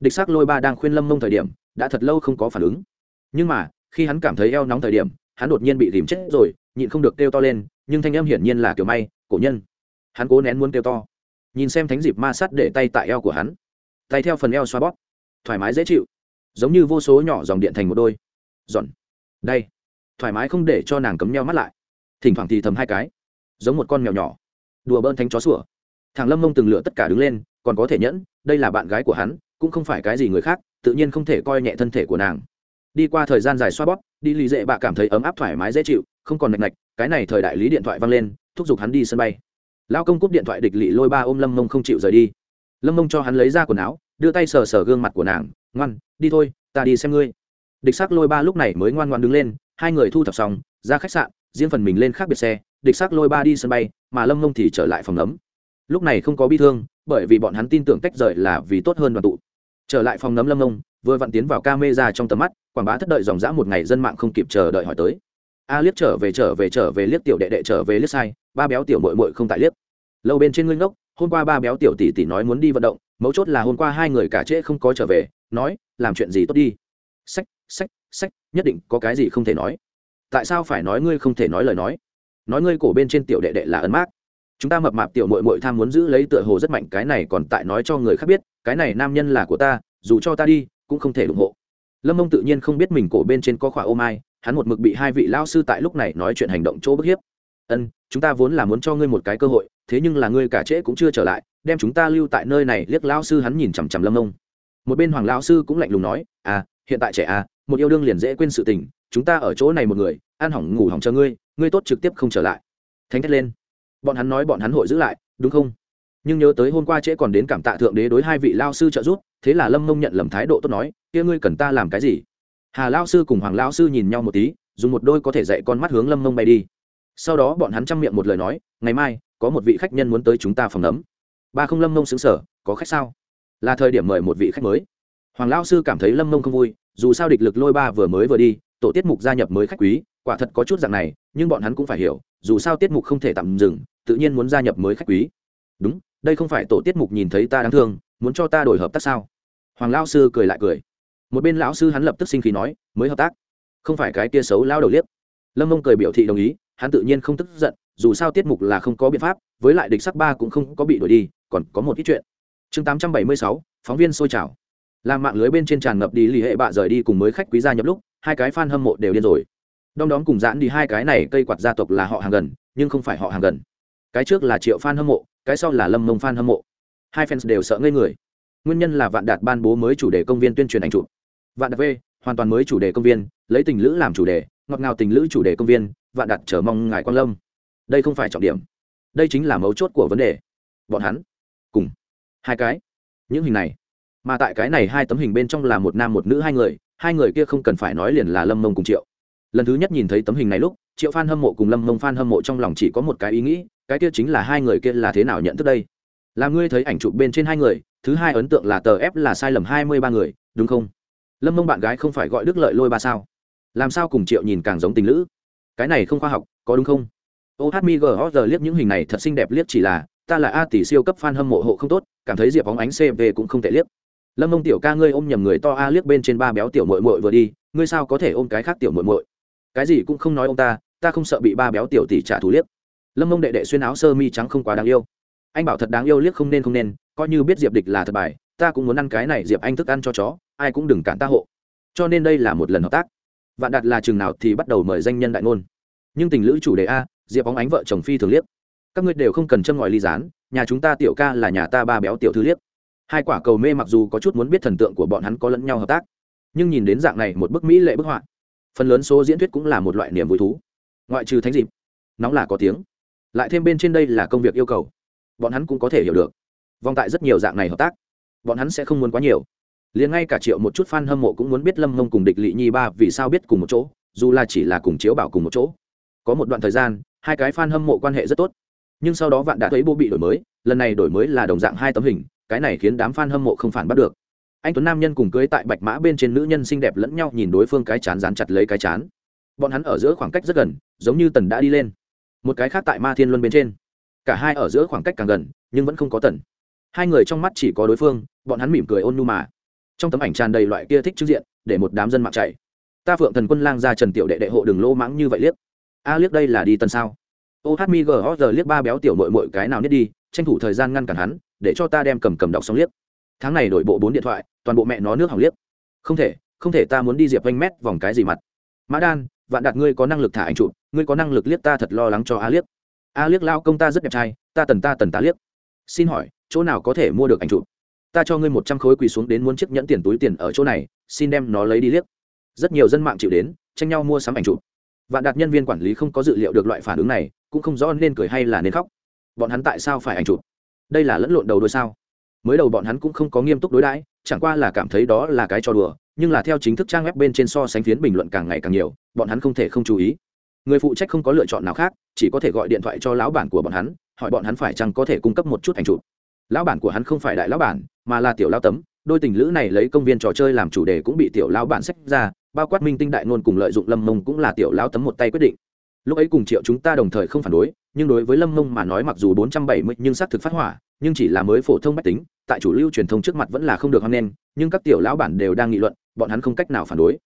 Địch s ắ c lôi ba đang khuyên lâm mông thời điểm, đã thật lâu không có phản ứng. Nhưng mà, khi hắn cảm thấy eo nóng thời điểm, hắn đột nhiên bị tìm chết rồi, nhịn không được kêu to lên, nhưng thanh em hiển nhiên là kiểu may, cổ nhân. Hắn cố nén muốn kêu to. Nhìn xem thánh dịp ma sắt để tay tại eo của hắn. Tay theo phần eo xoa bóp thoải mái dễ chịu. Giống như vô số nhỏ dòng điện thành một đôi. Giòn đây. Thoải mái không để cho nàng cấm nhau mắt lại. Thỉnh thoảng thì thầm hai cái. Giống một con mèo nhỏ. Đùa bơn thánh chó sủa. Thằng lâm mông từng lựa tất cả đứng lên, còn có thể nhẫn, đây là bạn gái của hắn, cũng không phải cái gì người khác, tự nhiên không thể coi nhẹ thân thể của nàng. Đi qua thời gian dài xoa bóp, đi lý dễ bạ cảm thấy ấm áp thoải mái dễ chịu, không còn nạch nạch, cái này thời đại lý điện thoại văng lên, thúc giục hắn đi sân bay. Lao công cúp điện thoại địch lị lôi ba ôm lâm mông không chịu rời đi. Lâm mông cho hắn lấy ra quần áo đưa tay sờ sờ gương mặt của nàng, ngoan, đi thôi, ta đi xem ngươi. Địch sắc lôi ba lúc này mới ngoan ngoan đứng lên, hai người thu thập xong, ra khách sạn, riêng phần mình lên khác biệt xe, địch sắc lôi ba đi sân bay, mà lâm mông thì trở lại phòng nấm. lúc này không có bi thương, bởi vì bọn hắn tin tưởng tách rời là vì tốt hơn đoàn tụ. Trở lại phòng nấm lâm mông vừa vặn tiến vào ca mê ra trong tầm mắt, quảng bá thất đợi dòng dã một ngày dân mạng không kịp chờ đợi hỏi tới. A liếc trở về trở về trở về liếc tiểu đệ đệ, trở về liếc sai, ba béo tiểu mội mội không tại liếc. Lâu bên trên ngươi ngốc hôm qua ba béo tiểu tỷ tỷ nói muốn đi vận động, mấu chốt là hôm qua hai người cả trễ không có trở về, nói, làm chuyện gì tốt đi. Sách sách sách, nhất định có cái gì không thể nói. Tại sao phải nói ngươi không thể nói lời nói? Nói ngươi cổ bên trên tiểu đệ đệ là ấn mát chúng ta mập mạp tiểu mội mội tham muốn giữ lấy tựa hồ rất mạnh, cái này còn tại nói cho người khác biết, cái này nam nhân là của ta, dù cho ta đi, cũng không thể ủng hộ. Lâm mông tự nhiên không biết mình cổ bên trên có khỏa ô mai, hắn một mực bị hai vị lao sư tại lúc này nói chuyện hành động chỗ bức hiếp. Ân, chúng ta vốn là muốn cho ngươi một cái cơ hội thế nhưng là ngươi cả trễ cũng chưa trở lại, đem chúng ta lưu tại nơi này, liếc lao sư hắn nhìn chằm chằm lâm nông. một bên hoàng lao sư cũng lạnh lùng nói à hiện tại trẻ à một yêu đương liền dễ quên sự tình, chúng ta ở chỗ này một người, ăn hỏng ngủ hỏng chờ ngươi ngươi tốt trực tiếp không trở lại. Thánh thét lên. Bọn hắn nói bọn hắn hội giữ lại, đúng không? Nhưng nhớ tới hôm qua trễ còn đến cảm tạ thượng đế đối hai vị lao sư trợ giúp, thế là lâm mông nhận lầm thái độ tốt nói, kia ngươi cần ta làm cái gì? Hà lao sư cùng hoàng lao sư nhìn nhau một tí, dùng một đôi có thể dạy con mắt hướng lâm mông bay đi sau đó bọn hắn chăm miệng một lời nói, ngày mai, có một vị khách nhân muốn tới chúng ta phòng nấm. Ba không lâm mông xứng sở có khách sao? Là thời điểm mời một vị khách mới. Hoàng lao sư cảm thấy lâm mông không vui, dù sao địch lực lôi ba vừa mới vừa đi, tổ tiết mục gia nhập mới khách quý, quả thật có chút dạng này, nhưng bọn hắn cũng phải hiểu, dù sao tiết mục không thể tạm dừng, tự nhiên muốn gia nhập mới khách quý. Đúng, đây không phải tổ tiết mục nhìn thấy ta đáng thương, muốn cho ta đổi hợp tác sao? Hoàng lao sư cười lại cười. Một bên lão sư hắn lập tức sinh khí nói, mới hợp tác? Không phải cái kia xấu lao đầu liếc. Lâm mông cười biểu thị đồng ý hắn tự nhiên không tức giận, dù sao tiết mục là không có biện pháp, với lại địch sắc ba cũng không có bị đuổi đi, còn có một ít chuyện. Chương tám trăm bảy mươi sáu, phóng viên sôi trào. Làm mạng lưới bên trên tràn ngập đi lì hệ bạ rời đi cùng mới khách quý gia nhập lúc, hai cái fan hâm mộ đều điên rồi. Đom đóm cùng giãn đi hai cái này cây quạt gia tộc là họ hàng gần, nhưng không phải họ hàng gần. Cái trước là triệu fan hâm mộ, cái sau là lâm mông fan hâm mộ. Hai fans đều sợ ngây người. Nguyên nhân là vạn đạt ban bố mới chủ đề công viên tuyên truyền ảnh chụp. Vạn đạt v, hoàn toàn mới chủ đề công viên, lấy tình lữ làm chủ đề, ngọt ngào tình lữ chủ đề công viên vạn đạt chờ mong ngài quan lâm. Đây không phải trọng điểm. Đây chính là mấu chốt của vấn đề. Bọn hắn cùng hai cái. Những hình này. Mà tại cái này hai tấm hình bên trong là một nam một nữ hai người hai người kia không cần phải nói liền là lâm mông cùng triệu. Lần thứ nhất nhìn thấy tấm hình này lúc, triệu phan hâm mộ cùng lâm mông phan hâm mộ trong lòng chỉ có một cái ý nghĩ, cái kia chính là hai người kia là thế nào nhận thức đây? Làm ngươi thấy ảnh chụp bên trên hai người, thứ hai ấn tượng là tờ ép là sai lầm hai mươi ba người, đúng không? Lâm mông bạn gái không phải gọi đức lợi lôi ba sao? Làm sao cùng triệu nhìn càng giống tình lữ? Cái này không khoa học, có đúng không? Ô hát mi gờ giờ liếc những hình này thật xinh đẹp liếc chỉ là, ta là a tỷ siêu cấp fan hâm mộ hộ không tốt, cảm thấy diệp bóng ánh cv cũng không tệ liếc. Lâm mông tiểu ca ngươi ôm nhầm người to a liếc bên trên ba béo tiểu mội mội vừa đi, ngươi sao có thể ôm cái khác tiểu mội mội cái gì cũng không nói ông ta ta không sợ bị ba béo tiểu tỷ trả thù liếc. Lâm mông đệ đệ xuyên áo sơ mi trắng không quá đáng yêu. Anh bảo thật đáng yêu liếc không nên không nên, coi như biết diệp địch là thật bài, ta cũng muốn ăn cái này diệp anh thức ăn cho chó, ai cũng đừng cản ta hộ. Cho nên đây là một lần hợp tác vạn đạt là chừng nào thì bắt đầu mời danh nhân đại ngôn. Nhưng tình lữ chủ đề a, diệp bóng ánh vợ chồng phi thường liếc. Các ngươi đều không cần châm ngòi ly dán nhà chúng ta tiểu ca là nhà ta ba béo tiểu thư liếc. Hai quả cầu mê mặc dù có chút muốn biết thần tượng của bọn hắn có lẫn nhau hợp tác, nhưng nhìn đến dạng này một bức mỹ lệ bức họa, phần lớn số diễn thuyết cũng là một loại niềm vui thú. Ngoại trừ thánh dịp, nóng là có tiếng. Lại thêm bên trên đây là công việc yêu cầu, bọn hắn cũng có thể hiểu được. Vòng tại rất nhiều dạng này hợp tác, bọn hắn sẽ không muốn quá nhiều liền ngay cả triệu một chút fan hâm mộ cũng muốn biết lâm mông cùng địch lị nhi ba vì sao biết cùng một chỗ, dù là chỉ là cùng chiếu bảo cùng một chỗ. Có một đoạn thời gian, hai cái fan hâm mộ quan hệ rất tốt. Nhưng sau đó vạn đã thấy bô bị đổi mới, lần này đổi mới là đồng dạng hai tấm hình, cái này khiến đám fan hâm mộ không phản bắt được. Anh tuấn nam nhân cùng cưới tại bạch mã bên trên nữ nhân xinh đẹp lẫn nhau nhìn đối phương cái chán dán chặt lấy cái chán. Bọn hắn ở giữa khoảng cách rất gần, giống như tần đã đi lên. Một cái khác tại ma thiên luân bên trên. Cả hai ở giữa khoảng cách càng gần, nhưng vẫn không có tần. Hai người trong mắt chỉ có đối phương, bọn hắn mỉm cười ôn nhu mà trong tấm ảnh tràn đầy loại kia thích trước diện, để một đám dân mạng chạy. Ta phượng thần quân lang ra trần tiểu đệ đệ hộ đường lô mãng như vậy liếc. A, liếc đây là đi tân sao? Ô hát mi g giờ liếc ba béo tiểu mội mội cái nào nhất đi, tranh thủ thời gian ngăn cản hắn, để cho ta đem cầm cầm đọc xong liếc. Tháng này đổi bộ bốn điện thoại, toàn bộ mẹ nó nước hỏng liếc. Không thể không thể ta muốn đi diệp vanh mét vòng cái gì mặt. Mã đan, vạn đạt ngươi có năng lực thả ảnh chụp, ngươi có năng lực liếc ta thật lo lắng cho a liếc. A liếc lao công ta rất đẹp trai, ta tần ta tần ta liếc. Xin hỏi, chỗ nào có thể mua được ảnh chụp? Ta cho ngươi một trăm khối quỳ xuống đến muốn chiếc nhẫn tiền túi tiền ở chỗ này, xin đem nó lấy đi liếc. Rất nhiều dân mạng chịu đến, tranh nhau mua sắm ảnh chụp. Vạn đạt nhân viên quản lý không có dự liệu được loại phản ứng này, cũng không rõ nên cười hay là nên khóc. Bọn hắn tại sao phải ảnh chụp? Đây là lẫn lộn đầu đôi sao? Mới đầu bọn hắn cũng không có nghiêm túc đối đãi, chẳng qua là cảm thấy đó là cái trò đùa, nhưng là theo chính thức trang web bên trên so sánh phiến bình luận càng ngày càng nhiều, bọn hắn không thể không chú ý. Người phụ trách không có lựa chọn nào khác, chỉ có thể gọi điện thoại cho lão bản của bọn hắn, hỏi bọn hắn phải chăng có thể cung cấp một chút ảnh chụp lão bản của hắn không phải đại lão bản, mà là tiểu lao tấm. Đôi tình lữ này lấy công viên trò chơi làm chủ đề cũng bị tiểu lao bản sách ra, bao quát minh tinh đại ngôn cùng lợi dụng lâm mông cũng là tiểu lao tấm một tay quyết định. Lúc ấy cùng triệu chúng ta đồng thời không phản đối, nhưng đối với lâm mông mà nói mặc dù bốn trăm bảy mươi nhưng xác thực phát hỏa, nhưng chỉ là mới phổ thông mách tính, tại chủ lưu truyền thông trước mặt vẫn là không được hoan nghênh, nhưng các tiểu lão bản đều đang nghị luận, bọn hắn không cách nào phản đối.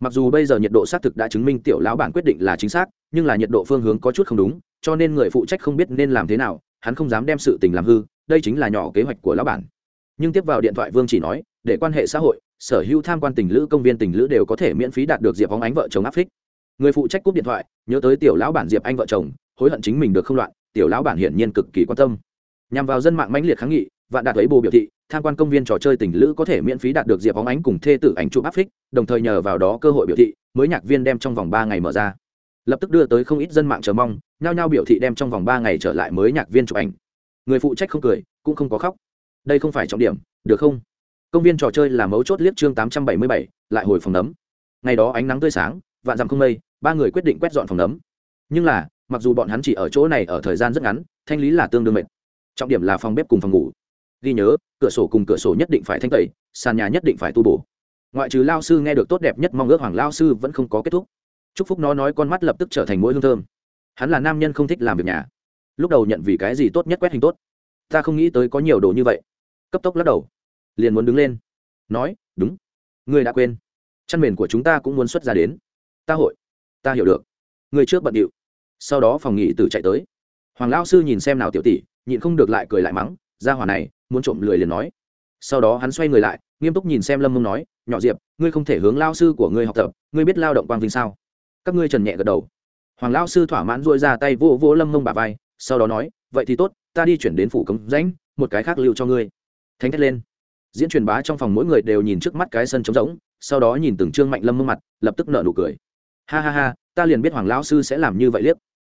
Mặc dù bây giờ nhiệt độ xác thực đã chứng minh tiểu lão bản quyết định là chính xác, nhưng là nhiệt độ phương hướng có chút không đúng, cho nên người phụ trách không biết nên làm thế nào, hắn không dám đem sự tình làm hư đây chính là nhỏ kế hoạch của lão bản. Nhưng tiếp vào điện thoại, vương chỉ nói, để quan hệ xã hội, sở hữu tham quan tình lữ, công viên tình lữ đều có thể miễn phí đạt được diệp bóng ánh vợ chồng áp phích. Người phụ trách cúp điện thoại, nhớ tới tiểu lão bản diệp anh vợ chồng, hối hận chính mình được không loạn, tiểu lão bản hiển nhiên cực kỳ quan tâm. Nhằm vào dân mạng mãnh liệt kháng nghị, vạn đạt ấy bồ biểu thị, tham quan công viên trò chơi tình lữ có thể miễn phí đạt được diệp bóng ánh cùng thê tử ảnh chụp áp phích, đồng thời nhờ vào đó cơ hội biểu thị, mới nhạc viên đem trong vòng ba ngày mở ra. Lập tức đưa tới không ít dân mạng chờ mong, nhao nhao biểu thị đem trong vòng ba ngày trở lại mới nhạc viên chụp ảnh người phụ trách không cười, cũng không có khóc. Đây không phải trọng điểm, được không? Công viên trò chơi là mấu chốt liếc chương tám trăm bảy mươi bảy, lại hồi phòng nấm. Ngày đó ánh nắng tươi sáng, vạn dặm không mây, ba người quyết định quét dọn phòng nấm. Nhưng là, mặc dù bọn hắn chỉ ở chỗ này ở thời gian rất ngắn, thanh lý là tương đương mệt. Trọng điểm là phòng bếp cùng phòng ngủ. Ghi nhớ, cửa sổ cùng cửa sổ nhất định phải thanh tẩy, sàn nhà nhất định phải tu bổ. Ngoại trừ lao sư nghe được tốt đẹp nhất mong ước hoàng lao sư vẫn không có kết thúc. Chúc phúc nó nói con mắt lập tức trở thành mũi hương thơm. Hắn là nam nhân không thích làm việc nhà lúc đầu nhận vì cái gì tốt nhất quét hình tốt. Ta không nghĩ tới có nhiều đồ như vậy. Cấp tốc lắc đầu. Liền muốn đứng lên. Nói, đúng. Ngươi đã quên. Chăn mền của chúng ta cũng muốn xuất ra đến. Ta hội. Ta hiểu được. Người trước bận điệu. Sau đó phòng nghỉ từ chạy tới. Hoàng lao sư nhìn xem nào tiểu tỷ, nhịn không được lại cười lại mắng ra hỏa này, muốn trộm lười liền nói. Sau đó hắn xoay người lại, nghiêm túc nhìn xem lâm mông nói, nhỏ diệp, ngươi không thể hướng lao sư của ngươi học tập, ngươi biết lao động quang vinh sao? Các ngươi trần nhẹ gật đầu. Hoàng lao sư thỏa mãn dội ra tay vỗ vỗ lâm mông bà vai sau đó nói, vậy thì tốt, ta đi chuyển đến phủ cống rãnh, một cái khác lưu cho ngươi. Thánh thét lên. Diễn truyền bá trong phòng mỗi người đều nhìn trước mắt cái sân trống rỗng, sau đó nhìn từng trương mạnh lâm mông mặt, lập tức nợ nụ cười. Ha ha ha, ta liền biết hoàng lão sư sẽ làm như vậy liếc.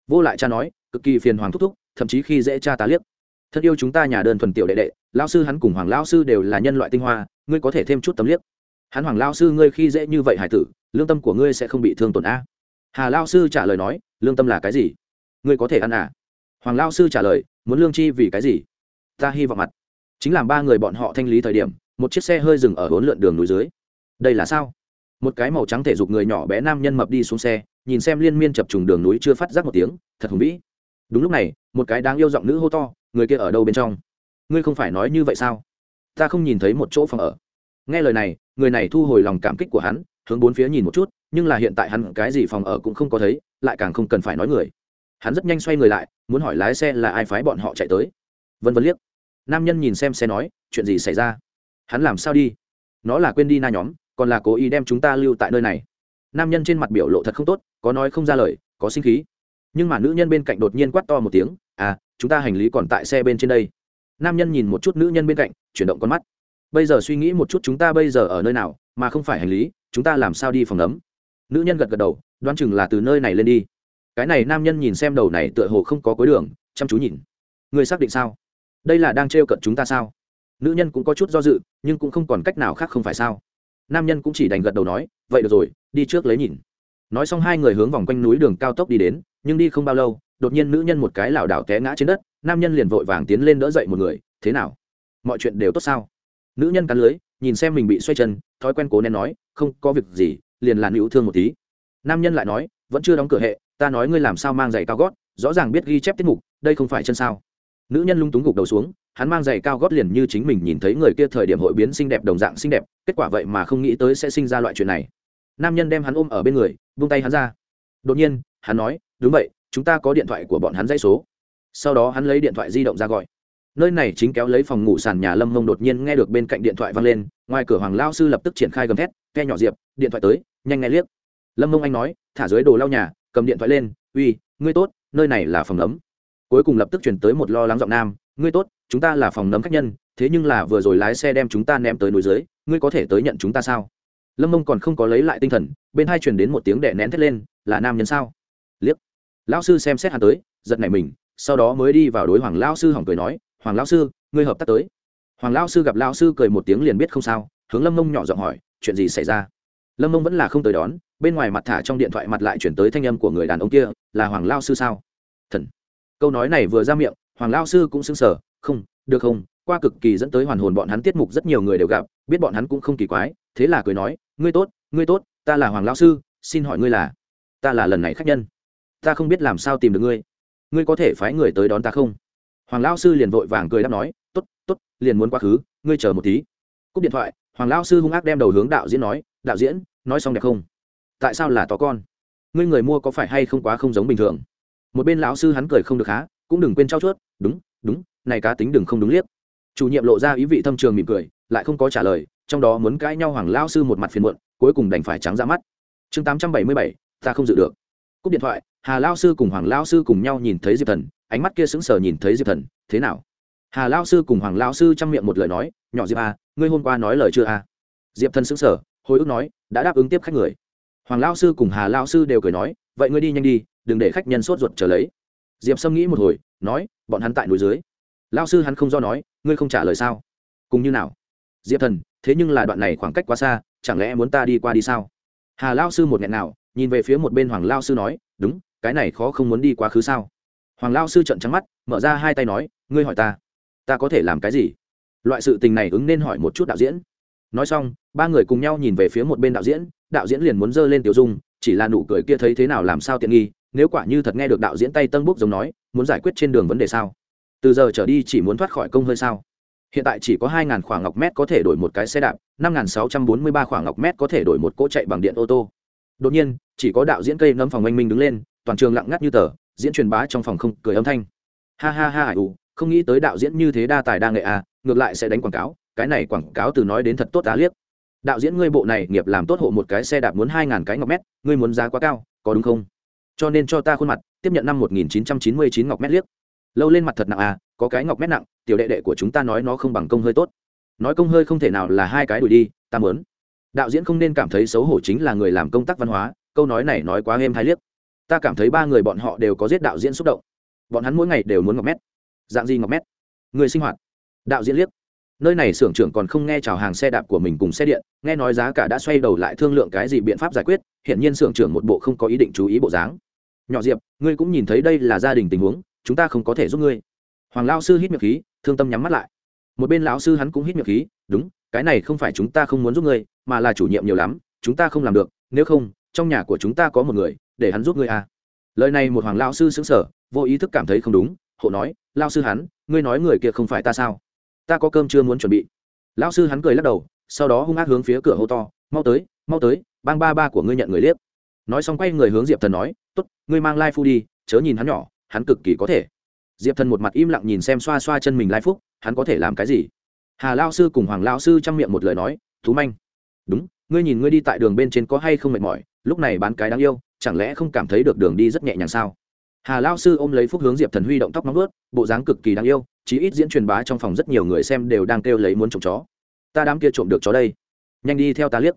Vô lại cha nói, cực kỳ phiền hoàng thúc thúc, thậm chí khi dễ cha ta liếc. Thật yêu chúng ta nhà đơn thuần tiểu đệ đệ, lão sư hắn cùng hoàng lão sư đều là nhân loại tinh hoa, ngươi có thể thêm chút tấm liếc. Hắn hoàng lão sư ngươi khi dễ như vậy hải tử, lương tâm của ngươi sẽ không bị thương tổn a. Hà lão sư trả lời nói, lương tâm là cái gì? Ngươi có thể ăn à? Hoàng lao sư trả lời, muốn lương chi vì cái gì? Ta hy vọng mặt. Chính làm ba người bọn họ thanh lý thời điểm, một chiếc xe hơi dừng ở bốn lượn đường núi dưới. Đây là sao? Một cái màu trắng thể dục người nhỏ bé nam nhân mập đi xuống xe, nhìn xem liên miên chập trùng đường núi chưa phát giác một tiếng, thật hùng vĩ. Đúng lúc này, một cái đáng yêu giọng nữ hô to, người kia ở đâu bên trong? Ngươi không phải nói như vậy sao? Ta không nhìn thấy một chỗ phòng ở. Nghe lời này, người này thu hồi lòng cảm kích của hắn, hướng bốn phía nhìn một chút, nhưng là hiện tại hắn cái gì phòng ở cũng không có thấy, lại càng không cần phải nói người. Hắn rất nhanh xoay người lại muốn hỏi lái xe là ai phái bọn họ chạy tới? Vân vân liếc. Nam nhân nhìn xem xe nói, chuyện gì xảy ra? Hắn làm sao đi? Nó là quên đi na nhóm, còn là cố ý đem chúng ta lưu tại nơi này. Nam nhân trên mặt biểu lộ thật không tốt, có nói không ra lời, có sinh khí. Nhưng mà nữ nhân bên cạnh đột nhiên quát to một tiếng à chúng ta hành lý còn tại xe bên trên đây. Nam nhân nhìn một chút nữ nhân bên cạnh, chuyển động con mắt. Bây giờ suy nghĩ một chút chúng ta bây giờ ở nơi nào, mà không phải hành lý, chúng ta làm sao đi phòng ấm nữ nhân gật gật đầu, đoán chừng là từ nơi này lên đi cái này nam nhân nhìn xem đầu này tựa hồ không có cuối đường, chăm chú nhìn. Người xác định sao? Đây là đang trêu cận chúng ta sao? Nữ nhân cũng có chút do dự, nhưng cũng không còn cách nào khác không phải sao? Nam nhân cũng chỉ đành gật đầu nói, vậy được rồi, đi trước lấy nhìn. Nói xong hai người hướng vòng quanh núi đường cao tốc đi đến, nhưng đi không bao lâu, đột nhiên nữ nhân một cái lảo đảo té ngã trên đất, nam nhân liền vội vàng tiến lên đỡ dậy một người, thế nào? Mọi chuyện đều tốt sao? Nữ nhân cắn lưới, nhìn xem mình bị xoay chân, thói quen cố nên nói, không có việc gì, liền làn hữu thương một tí. Nam nhân lại nói, vẫn chưa đóng cửa hệ ta nói ngươi làm sao mang giày cao gót, rõ ràng biết ghi chép tiết mục, đây không phải chân sao. Nữ nhân lung túng gục đầu xuống, hắn mang giày cao gót liền như chính mình nhìn thấy người kia thời điểm hội biến xinh đẹp đồng dạng xinh đẹp, kết quả vậy mà không nghĩ tới sẽ sinh ra loại chuyện này. Nam nhân đem hắn ôm ở bên người vung tay hắn ra. Đột nhiên, hắn nói, đúng vậy, chúng ta có điện thoại của bọn hắn dãy số. Sau đó hắn lấy điện thoại di động ra gọi. Nơi này chính kéo lấy phòng ngủ sàn nhà lâm mông đột nhiên nghe được bên cạnh điện thoại văng lên, ngoài cửa hoàng lao sư lập tức triển khai gầm thét, ke nhỏ diệp, điện thoại tới, nhanh nghe liếc. Lâm mông anh nói, thả dưới đồ lau nhà cầm điện thoại lên, uy, ngươi tốt, nơi này là phòng nấm. cuối cùng lập tức chuyển tới một lo lắng giọng nam, ngươi tốt, chúng ta là phòng nấm khách nhân, thế nhưng là vừa rồi lái xe đem chúng ta ném tới núi dưới, ngươi có thể tới nhận chúng ta sao? Lâm mông còn không có lấy lại tinh thần, bên hai chuyển đến một tiếng đẻ nén thét lên, là nam nhân sao? Liếc. Lão sư xem xét hắn tới, giật nảy mình, sau đó mới đi vào đối hoàng lão sư hỏng cười nói, hoàng lão sư, ngươi hợp tác tới. Hoàng lão sư gặp lão sư cười một tiếng liền biết không sao, hướng lâm mông nhỏ giọng hỏi, chuyện gì xảy ra? Lâm mông vẫn là không tới đón, bên ngoài mặt thả trong điện thoại mặt lại chuyển tới thanh âm của người đàn ông kia, là hoàng lao sư sao? Thần. Câu nói này vừa ra miệng, hoàng lao sư cũng xứng sở không, được không, qua cực kỳ dẫn tới hoàn hồn bọn hắn tiết mục rất nhiều người đều gặp, biết bọn hắn cũng không kỳ quái, thế là cười nói, ngươi tốt ngươi tốt, ta là hoàng lao sư, xin hỏi ngươi là, ta là lần này khách nhân, ta không biết làm sao tìm được ngươi ngươi có thể phái người tới đón ta không? Hoàng lao sư liền vội vàng cười đáp nói t ố t t ố t liền muốn quá khứ, ngươi chờ một tí. Cúp điện thoại hoàng lao sư hung ác đem đầu hướng đạo diễn nói, đạo diễn, nói xong đẹp không? Tại sao là to con? Ngươi người mua có phải hay không quá không giống bình thường? Một bên lão sư hắn cười không được há, cũng đừng quên trao chuốt. Đúng đúng, này cá tính đừng không đúng liếc. Chủ nhiệm lộ ra ý vị thâm trường mỉm cười, lại không có trả lời, trong đó muốn cãi nhau hoàng lao sư một mặt phiền muộn, cuối cùng đành phải trắng ra mắt. Chương tám trăm bảy mươi bảy, ta không dự được. Cúp điện thoại, hà lao sư cùng hoàng lao sư cùng nhau nhìn thấy diệp thần, ánh mắt kia sững sờ nhìn thấy diệp thần, thế nào? Hà lao sư cùng hoàng lao sư chăm miệng một lời nói, nhỏ diệp à ngươi hôm qua nói lời chưa à? Diệp thần sững sờ, hồi ức nói, đã đáp ứng tiếp khách người. Hoàng lao sư cùng hà lao sư đều cười nói, vậy ngươi đi nhanh đi, đừng để khách nhân sốt ruột trở lấy. Diệp sâm nghĩ một hồi, nói, bọn hắn tại núi dưới. Lao sư hắn không do nói, ngươi không trả lời sao? Cùng như nào? Diệp thần, thế nhưng là đoạn này khoảng cách quá xa, chẳng lẽ muốn ta đi qua đi sao? Hà lao sư một nghẹn nào, nhìn về phía một bên hoàng lao sư nói, đúng, cái này khó không muốn đi quá khứ sao? Hoàng lao sư trận trắng mắt, mở ra hai tay nói, ngươi hỏi ta ta có thể làm cái gì? Loại sự tình này ứng nên hỏi một chút đạo diễn. Nói xong, ba người cùng nhau nhìn về phía một bên đạo diễn đạo diễn liền muốn giơ lên tiểu dung, chỉ là nụ cười kia thấy thế nào làm sao tiện nghi, nếu quả như thật nghe được đạo diễn tay tân bốc giống nói, muốn giải quyết trên đường vấn đề sao? Từ giờ trở đi chỉ muốn thoát khỏi công hơi sao? Hiện tại chỉ có hai ngàn khoảng ngọc mét có thể đổi một cái xe đạp, năm ngàn sáu trăm bốn mươi ba khoảng ngọc mét có thể đổi một cỗ chạy bằng điện ô tô. Đột nhiên, chỉ có đạo diễn cây ngâm phòng oanh minh đứng lên, toàn trường lặng ngắt như tờ, diễn truyền bá trong phòng không cười âm thanh. Ha ha ha ủ không nghĩ tới đạo diễn như thế đa tài đa nghệ à ngược lại sẽ đánh quảng cáo, cái này quảng cáo từ nói đến thật tốt á liếc. Đạo diễn ngươi bộ này nghiệp làm tốt hộ một cái xe đạp muốn hai ngàn cái ngọc mét, ngươi muốn giá quá cao, có đúng không? Cho nên cho ta khuôn mặt, tiếp nhận năm một nghìn chín trăm chín mươi chín ngọc mét liếc. Lâu lên mặt thật nặng à có cái ngọc mét nặng, tiểu đệ đệ của chúng ta nói nó không bằng công hơi tốt. Nói công hơi không thể nào là hai cái đuổi đi, ta mớn đạo diễn không nên cảm thấy xấu hổ chính là người làm công tác văn hóa, câu nói này nói quá êm hai liếc. Ta cảm thấy ba người bọn họ đều có giết đạo diễn xúc động. Bọn hắn mỗi ngày đều muốn ngọc mét dạng gì ngọc mét? Người sinh hoạt. Đạo diễn liếc. Nơi này xưởng trưởng còn không nghe chào hàng xe đạp của mình cùng xe điện, nghe nói giá cả đã xoay đầu lại thương lượng cái gì biện pháp giải quyết hiện nhiên xưởng trưởng một bộ không có ý định chú ý bộ dáng. Nhỏ diệp, ngươi cũng nhìn thấy đây là gia đình tình huống, chúng ta không có thể giúp ngươi. Hoàng lao sư hít miệng khí, thương tâm nhắm mắt lại. Một bên lão sư hắn cũng hít miệng khí, đúng, cái này không phải chúng ta không muốn giúp ngươi, mà là chủ nhiệm nhiều lắm, chúng ta không làm được, nếu không, trong nhà của chúng ta có một người, để hắn giúp ngươi à. Lời này một hoàng lão sư xứng sở vô ý thức cảm thấy không đúng hộ nói, lão sư hắn, ngươi nói người kia không phải ta sao? Ta có cơm chưa muốn chuẩn bị. Lão sư hắn cười lắc đầu, sau đó hung ác hướng phía cửa hô to, mau tới mau tới, bang ba ba của ngươi nhận người liếc. Nói xong quay người hướng diệp thần nói t ố t ngươi mang lai phu đi, chớ nhìn hắn nhỏ, hắn cực kỳ có thể. Diệp thần một mặt im lặng nhìn xem xoa xoa chân mình lai phúc, hắn có thể làm cái gì? Hà lao sư cùng hoàng lao sư chăm miệng một lời nói, thú manh. Đúng, ngươi nhìn ngươi đi tại đường bên trên có hay không mệt mỏi, lúc này bán cái đáng yêu, chẳng lẽ không cảm thấy được đường đi rất nhẹ nhàng sao? Hà lao sư ôm lấy phúc hướng diệp thần huy động tóc nóng vớt bộ dáng cực kỳ đáng yêu, chí ít diễn truyền bá trong phòng rất nhiều người xem đều đang kêu lấy muốn trộm chó. Ta đám kia trộm được chó đây. Nhanh đi theo ta liếc.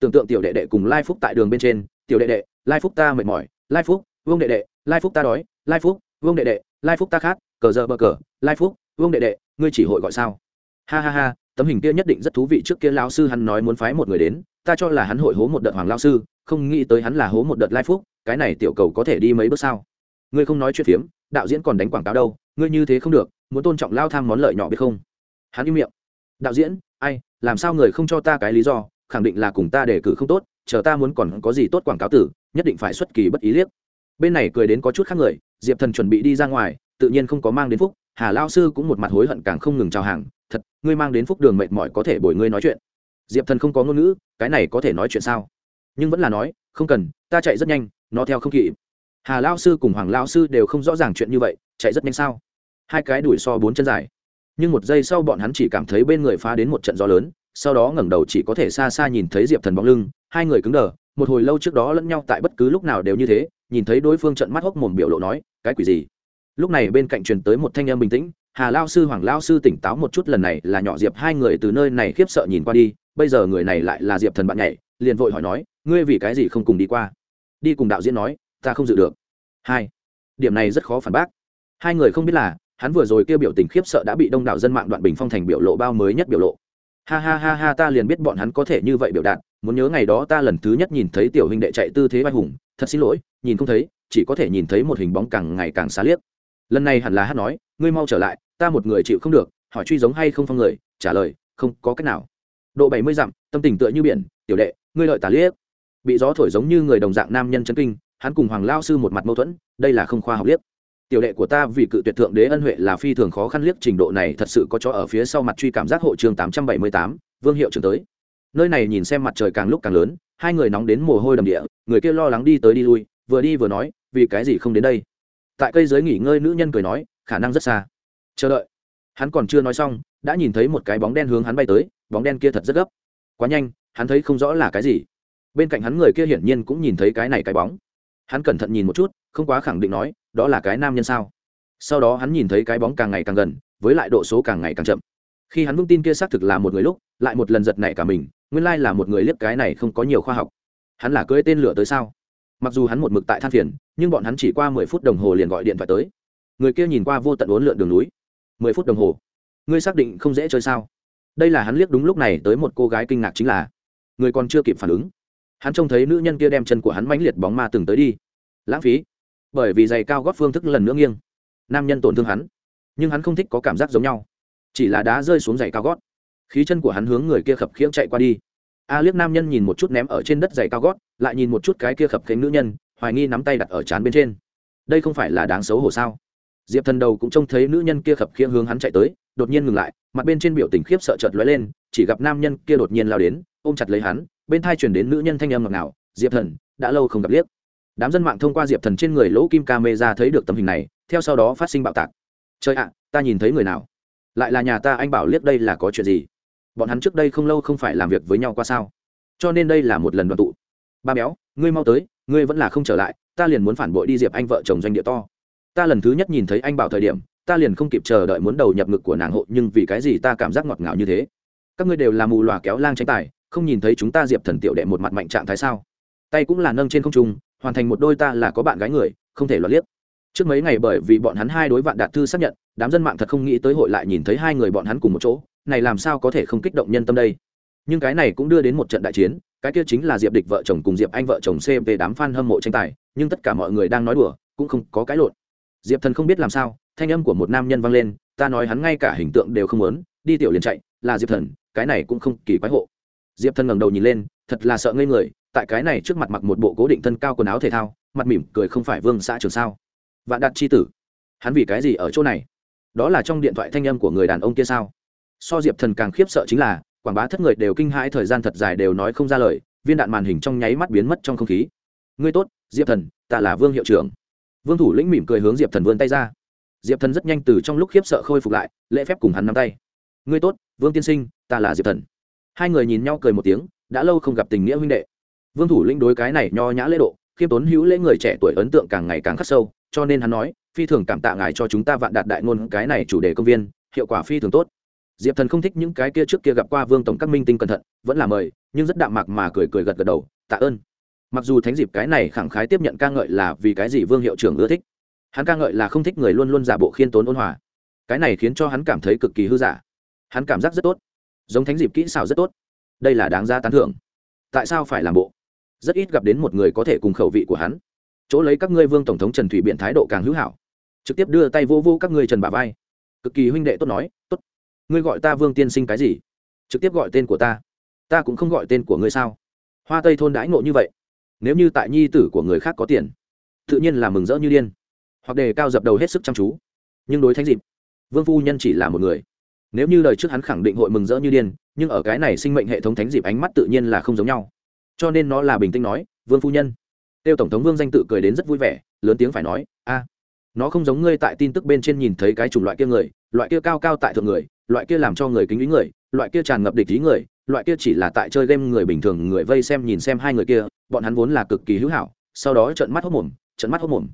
Tưởng tượng tiểu đệ đệ cùng lai phúc tại đường bên trên, tiểu đệ đệ, lai phúc ta mệt mỏi, lai phúc, vương đệ đệ, lai phúc ta đói, lai phúc, vương đệ đệ, lai phúc ta khát, cờ giờ bờ cờ, lai phúc, vương đệ đệ, ngươi chỉ hội gọi sao? Ha ha ha, tấm hình kia nhất định rất thú vị trước kia lao sư hắn nói muốn phái một người đến, ta cho là hắn hội hố một đợt hoàng lao sư, không nghĩ tới hắn là hố một đợt lai phúc, cái này tiểu cầu có thể đi mấy bước sao? Ngươi không nói chuyện phiếm, đạo diễn còn đánh quảng cáo đâu, ngươi như thế không được, muốn tôn trọng lao tham món lợi nhỏ biết không? Hắn im miệng. Đạo diễn, ai, làm sao người không cho ta cái lý do, khẳng định là cùng ta đề cử không tốt, chờ ta muốn còn có gì tốt quảng cáo tử, nhất định phải xuất kỳ bất ý liếc. Bên này cười đến có chút khác người, diệp thần chuẩn bị đi ra ngoài, tự nhiên không có mang đến phúc, hà lao sư cũng một mặt hối hận càng không ngừng chào hàng, thật, ngươi mang đến phúc đường mệt mỏi có thể bồi ngươi nói chuyện. Diệp thần không có ngôn ngữ, cái này có thể nói chuyện sao? Nhưng vẫn là nói, không cần, ta chạy rất nhanh, nó theo không kịp hà lao sư cùng hoàng lao sư đều không rõ ràng chuyện như vậy, chạy rất nhanh sao? Hai cái đuổi so bốn chân dài. Nhưng một giây sau bọn hắn chỉ cảm thấy bên người phá đến một trận gió lớn, sau đó ngẩng đầu chỉ có thể xa xa nhìn thấy diệp thần bóng lưng, hai người cứng đờ, một hồi lâu trước đó lẫn nhau tại bất cứ lúc nào đều như thế, nhìn thấy đối phương trận mắt hốc mồm biểu lộ nói, cái quỷ gì? Lúc này bên cạnh truyền tới một thanh em bình tĩnh, hà lao sư, hoàng lao sư tỉnh táo một chút, lần này là nhỏ diệp hai người từ nơi này khiếp sợ nhìn qua đi, bây giờ người này lại là diệp thần bạn nhảy, liền vội hỏi nói, ngươi vì cái gì không cùng đi qua? Đi cùng đạo diễn nói ta không dự được. Hai, điểm này rất khó phản bác. Hai người không biết là, hắn vừa rồi kêu biểu tình khiếp sợ đã bị đông đảo dân mạng đoạn bình phong thành biểu lộ bao mới nhất biểu lộ. Ha ha ha ha, ta liền biết bọn hắn có thể như vậy biểu đạt, muốn nhớ ngày đó ta lần thứ nhất nhìn thấy tiểu huynh đệ chạy tư thế vai hùng, thật xin lỗi, nhìn không thấy, chỉ có thể nhìn thấy một hình bóng càng ngày càng xa liếc. Lần này hẳn là hát nói, ngươi mau trở lại, ta một người chịu không được, hỏi truy giống hay không phong người, trả lời, không có cách nào. Độ bảy mươi dặm, tâm tình tựa như biển, tiểu đệ, ngươi lợi tả liếc. Bị gió thổi giống như người đồng dạng nam nhân chân kinh hắn cùng hoàng lao sư một mặt mâu thuẫn, đây là không khoa học liếc. Tiểu đệ của ta vì cự tuyệt thượng đế ân huệ là phi thường khó khăn liếc, trình độ này thật sự có cho ở phía sau mặt truy cảm giác hộ trường tám trăm bảy mươi tám, vương hiệu trưởng tới. Nơi này nhìn xem mặt trời càng lúc càng lớn, hai người nóng đến mồ hôi đầm địa, người kia lo lắng đi tới đi lui, vừa đi vừa nói, vì cái gì không đến đây? Tại cây giới nghỉ ngơi nữ nhân cười nói, khả năng rất xa. Chờ đợi. Hắn còn chưa nói xong, đã nhìn thấy một cái bóng đen hướng hắn bay tới, bóng đen kia thật rất gấp. Quá nhanh, hắn thấy không rõ là cái gì. Bên cạnh hắn người kia hiển nhiên cũng nhìn thấy cái này cái bóng hắn cẩn thận nhìn một chút, không quá khẳng định nói, đó là cái nam nhân sao? Sau đó hắn nhìn thấy cái bóng càng ngày càng gần, với lại độ số càng ngày càng chậm. Khi hắn vững tin kia xác thực là một người lúc, lại một lần giật nảy cả mình, nguyên lai là một người liếc cái này không có nhiều khoa học. Hắn là cưỡi tên lửa tới sao? Mặc dù hắn một mực tại than phiền, nhưng bọn hắn chỉ qua mười phút đồng hồ liền gọi điện thoại tới. Người kia nhìn qua vô tận uốn lượn đường núi. Mười phút đồng hồ. Ngươi xác định không dễ chơi sao? Đây là hắn liếc đúng lúc này tới một cô gái kinh ngạc chính là, người còn chưa kịp phản ứng hắn trông thấy nữ nhân kia đem chân của hắn mãnh liệt bóng ma từng tới đi. Lãng phí. Bởi vì giày cao gót phương thức lần nữa nghiêng. Nam nhân tổn thương hắn. Nhưng hắn không thích có cảm giác giống nhau. Chỉ là đá rơi xuống giày cao gót. Khí chân của hắn hướng người kia khập khiễng chạy qua đi. A liếc nam nhân nhìn một chút ném ở trên đất giày cao gót, lại nhìn một chút cái kia khập khiễng nữ nhân, hoài nghi nắm tay đặt ở trán bên trên. Đây không phải là đáng xấu hổ sao? Diệp thần đầu cũng trông thấy nữ nhân kia khập khiễng hướng hắn chạy tới, đột nhiên ngừng lại, mặt bên trên biểu tình khiếp sợ chợt lóe lên, chỉ gặp nam nhân kia đột nhiên lao đến, ôm chặt lấy hắn bên thai chuyển đến nữ nhân thanh âm ngọt ngào, diệp thần, đã lâu không gặp liếc. Đám dân mạng thông qua diệp thần trên người lỗ kim ca mê ra thấy được tấm hình này, theo sau đó phát sinh bạo tạc. Trời ạ, ta nhìn thấy người nào? Lại là nhà ta anh bảo liếc đây là có chuyện gì? Bọn hắn trước đây không lâu không phải làm việc với nhau qua sao? Cho nên đây là một lần đoàn tụ. Ba béo, ngươi mau tới, ngươi vẫn là không trở lại, ta liền muốn phản bội đi diệp anh vợ chồng doanh địa to. Ta lần thứ nhất nhìn thấy anh bảo thời điểm, ta liền không kịp chờ đợi muốn đầu nhập ngực của nàng hộ, nhưng vì cái gì ta cảm giác ngọt ngào như thế? Các ngươi đều là mù lòa kéo lang tranh tài không nhìn thấy chúng ta diệp thần tiểu đệ một mặt mạnh trạng thái sao? Tay cũng là nâng trên không trung, hoàn thành một đôi ta là có bạn gái người, không thể loạt liếc. Trước mấy ngày bởi vì bọn hắn hai đối vạn đạt thư xác nhận, đám dân mạng thật không nghĩ tới hội lại nhìn thấy hai người bọn hắn cùng một chỗ, này làm sao có thể không kích động nhân tâm đây? Nhưng cái này cũng đưa đến một trận đại chiến, cái kia chính là diệp địch vợ chồng cùng diệp anh vợ chồng cv đám f a n hâm mộ tranh tài, nhưng tất cả mọi người đang nói đùa, cũng không có cái lộn. Diệp thần không biết làm sao, thanh âm của một nam nhân vang lên, ta nói hắn ngay cả hình tượng đều không muốn, đi tiểu liền chạy, là diệp thần, cái này cũng không kỳ quái hộ diệp thần ngẩng đầu nhìn lên, thật là sợ ngây người, tại cái này trước mặt mặc một bộ cố định thân cao quần áo thể thao, mặt mỉm cười không phải vương xã trường sao. Vạn đạt chi tử, hắn vì cái gì ở chỗ này? Đó là trong điện thoại thanh âm của người đàn ông kia sao? So diệp thần càng khiếp sợ chính là, quảng bá thất người đều kinh hãi, thời gian thật dài đều nói không ra lời, viên đạn màn hình trong nháy mắt biến mất trong không khí. Ngươi tốt, diệp thần, ta là vương hiệu trưởng. Vương thủ lĩnh mỉm cười hướng diệp thần vươn tay ra. Diệp thần rất nhanh từ trong lúc khiếp sợ khôi phục lại, lễ phép cùng hắn nắm tay. Ngươi tốt, vương tiên sinh, ta là diệp thần hai người nhìn nhau cười một tiếng, đã lâu không gặp tình nghĩa huynh đệ. Vương thủ lĩnh đối cái này nho nhã lễ độ, khiêm tốn hữu lễ người trẻ tuổi ấn tượng càng ngày càng khắc sâu, cho nên hắn nói, phi thường cảm tạ ngài cho chúng ta vạn đạt đại ngôn cái này chủ đề công viên, hiệu quả phi thường tốt. Diệp thần không thích những cái kia trước kia gặp qua vương tổng các minh tinh cẩn thận, vẫn là mời, nhưng rất đạm mạc mà cười cười gật gật đầu, tạ ơn. Mặc dù thánh dịp cái này khẳng khái tiếp nhận ca ngợi là vì cái gì vương hiệu trưởng ưa thích, hắn ca ngợi là không thích người luôn luôn giả bộ khiên tốn ôn hòa. Cái này khiến cho hắn cảm thấy cực kỳ hư giả. Hắn cảm giác rất tốt giống thánh dịp kỹ xảo rất tốt. Đây là đáng ra tán thưởng. Tại sao phải làm bộ? Rất ít gặp đến một người có thể cùng khẩu vị của hắn. Chỗ lấy các ngươi vương tổng thống trần thủy biện thái độ càng hữu hảo. Trực tiếp đưa tay vô vô các ngươi trần bà vai. Cực kỳ huynh đệ tốt nói, tốt, ngươi gọi ta vương tiên sinh cái gì? Trực tiếp gọi tên của ta. Ta cũng không gọi tên của ngươi sao? Hoa tây thôn đãi ngộ như vậy. Nếu như tại nhi tử của người khác có tiền, tự nhiên là mừng rỡ như điên. Hoặc đề cao dập đầu hết sức chăm chú. Nhưng đối thánh dịp, vương phu nhân chỉ là một người nếu như lời trước hắn khẳng định hội mừng rỡ như điên, nhưng ở cái này sinh mệnh hệ thống thánh dịp ánh mắt tự nhiên là không giống nhau. Cho nên nó là bình tĩnh nói, vương phu nhân. Tiêu tổng thống vương danh tự cười đến rất vui vẻ, lớn tiếng phải nói, a, nó không giống ngươi tại tin tức bên trên nhìn thấy cái chủng loại kia người, loại kia cao cao tại thượng người, loại kia làm cho người kính ý người, loại kia tràn ngập địch ý người, loại kia chỉ là tại chơi game người bình thường người vây xem nhìn xem hai người kia, bọn hắn vốn là cực kỳ hữu hảo, sau đó trợn mắt hốc mồm, trợn mắt hốc mồm.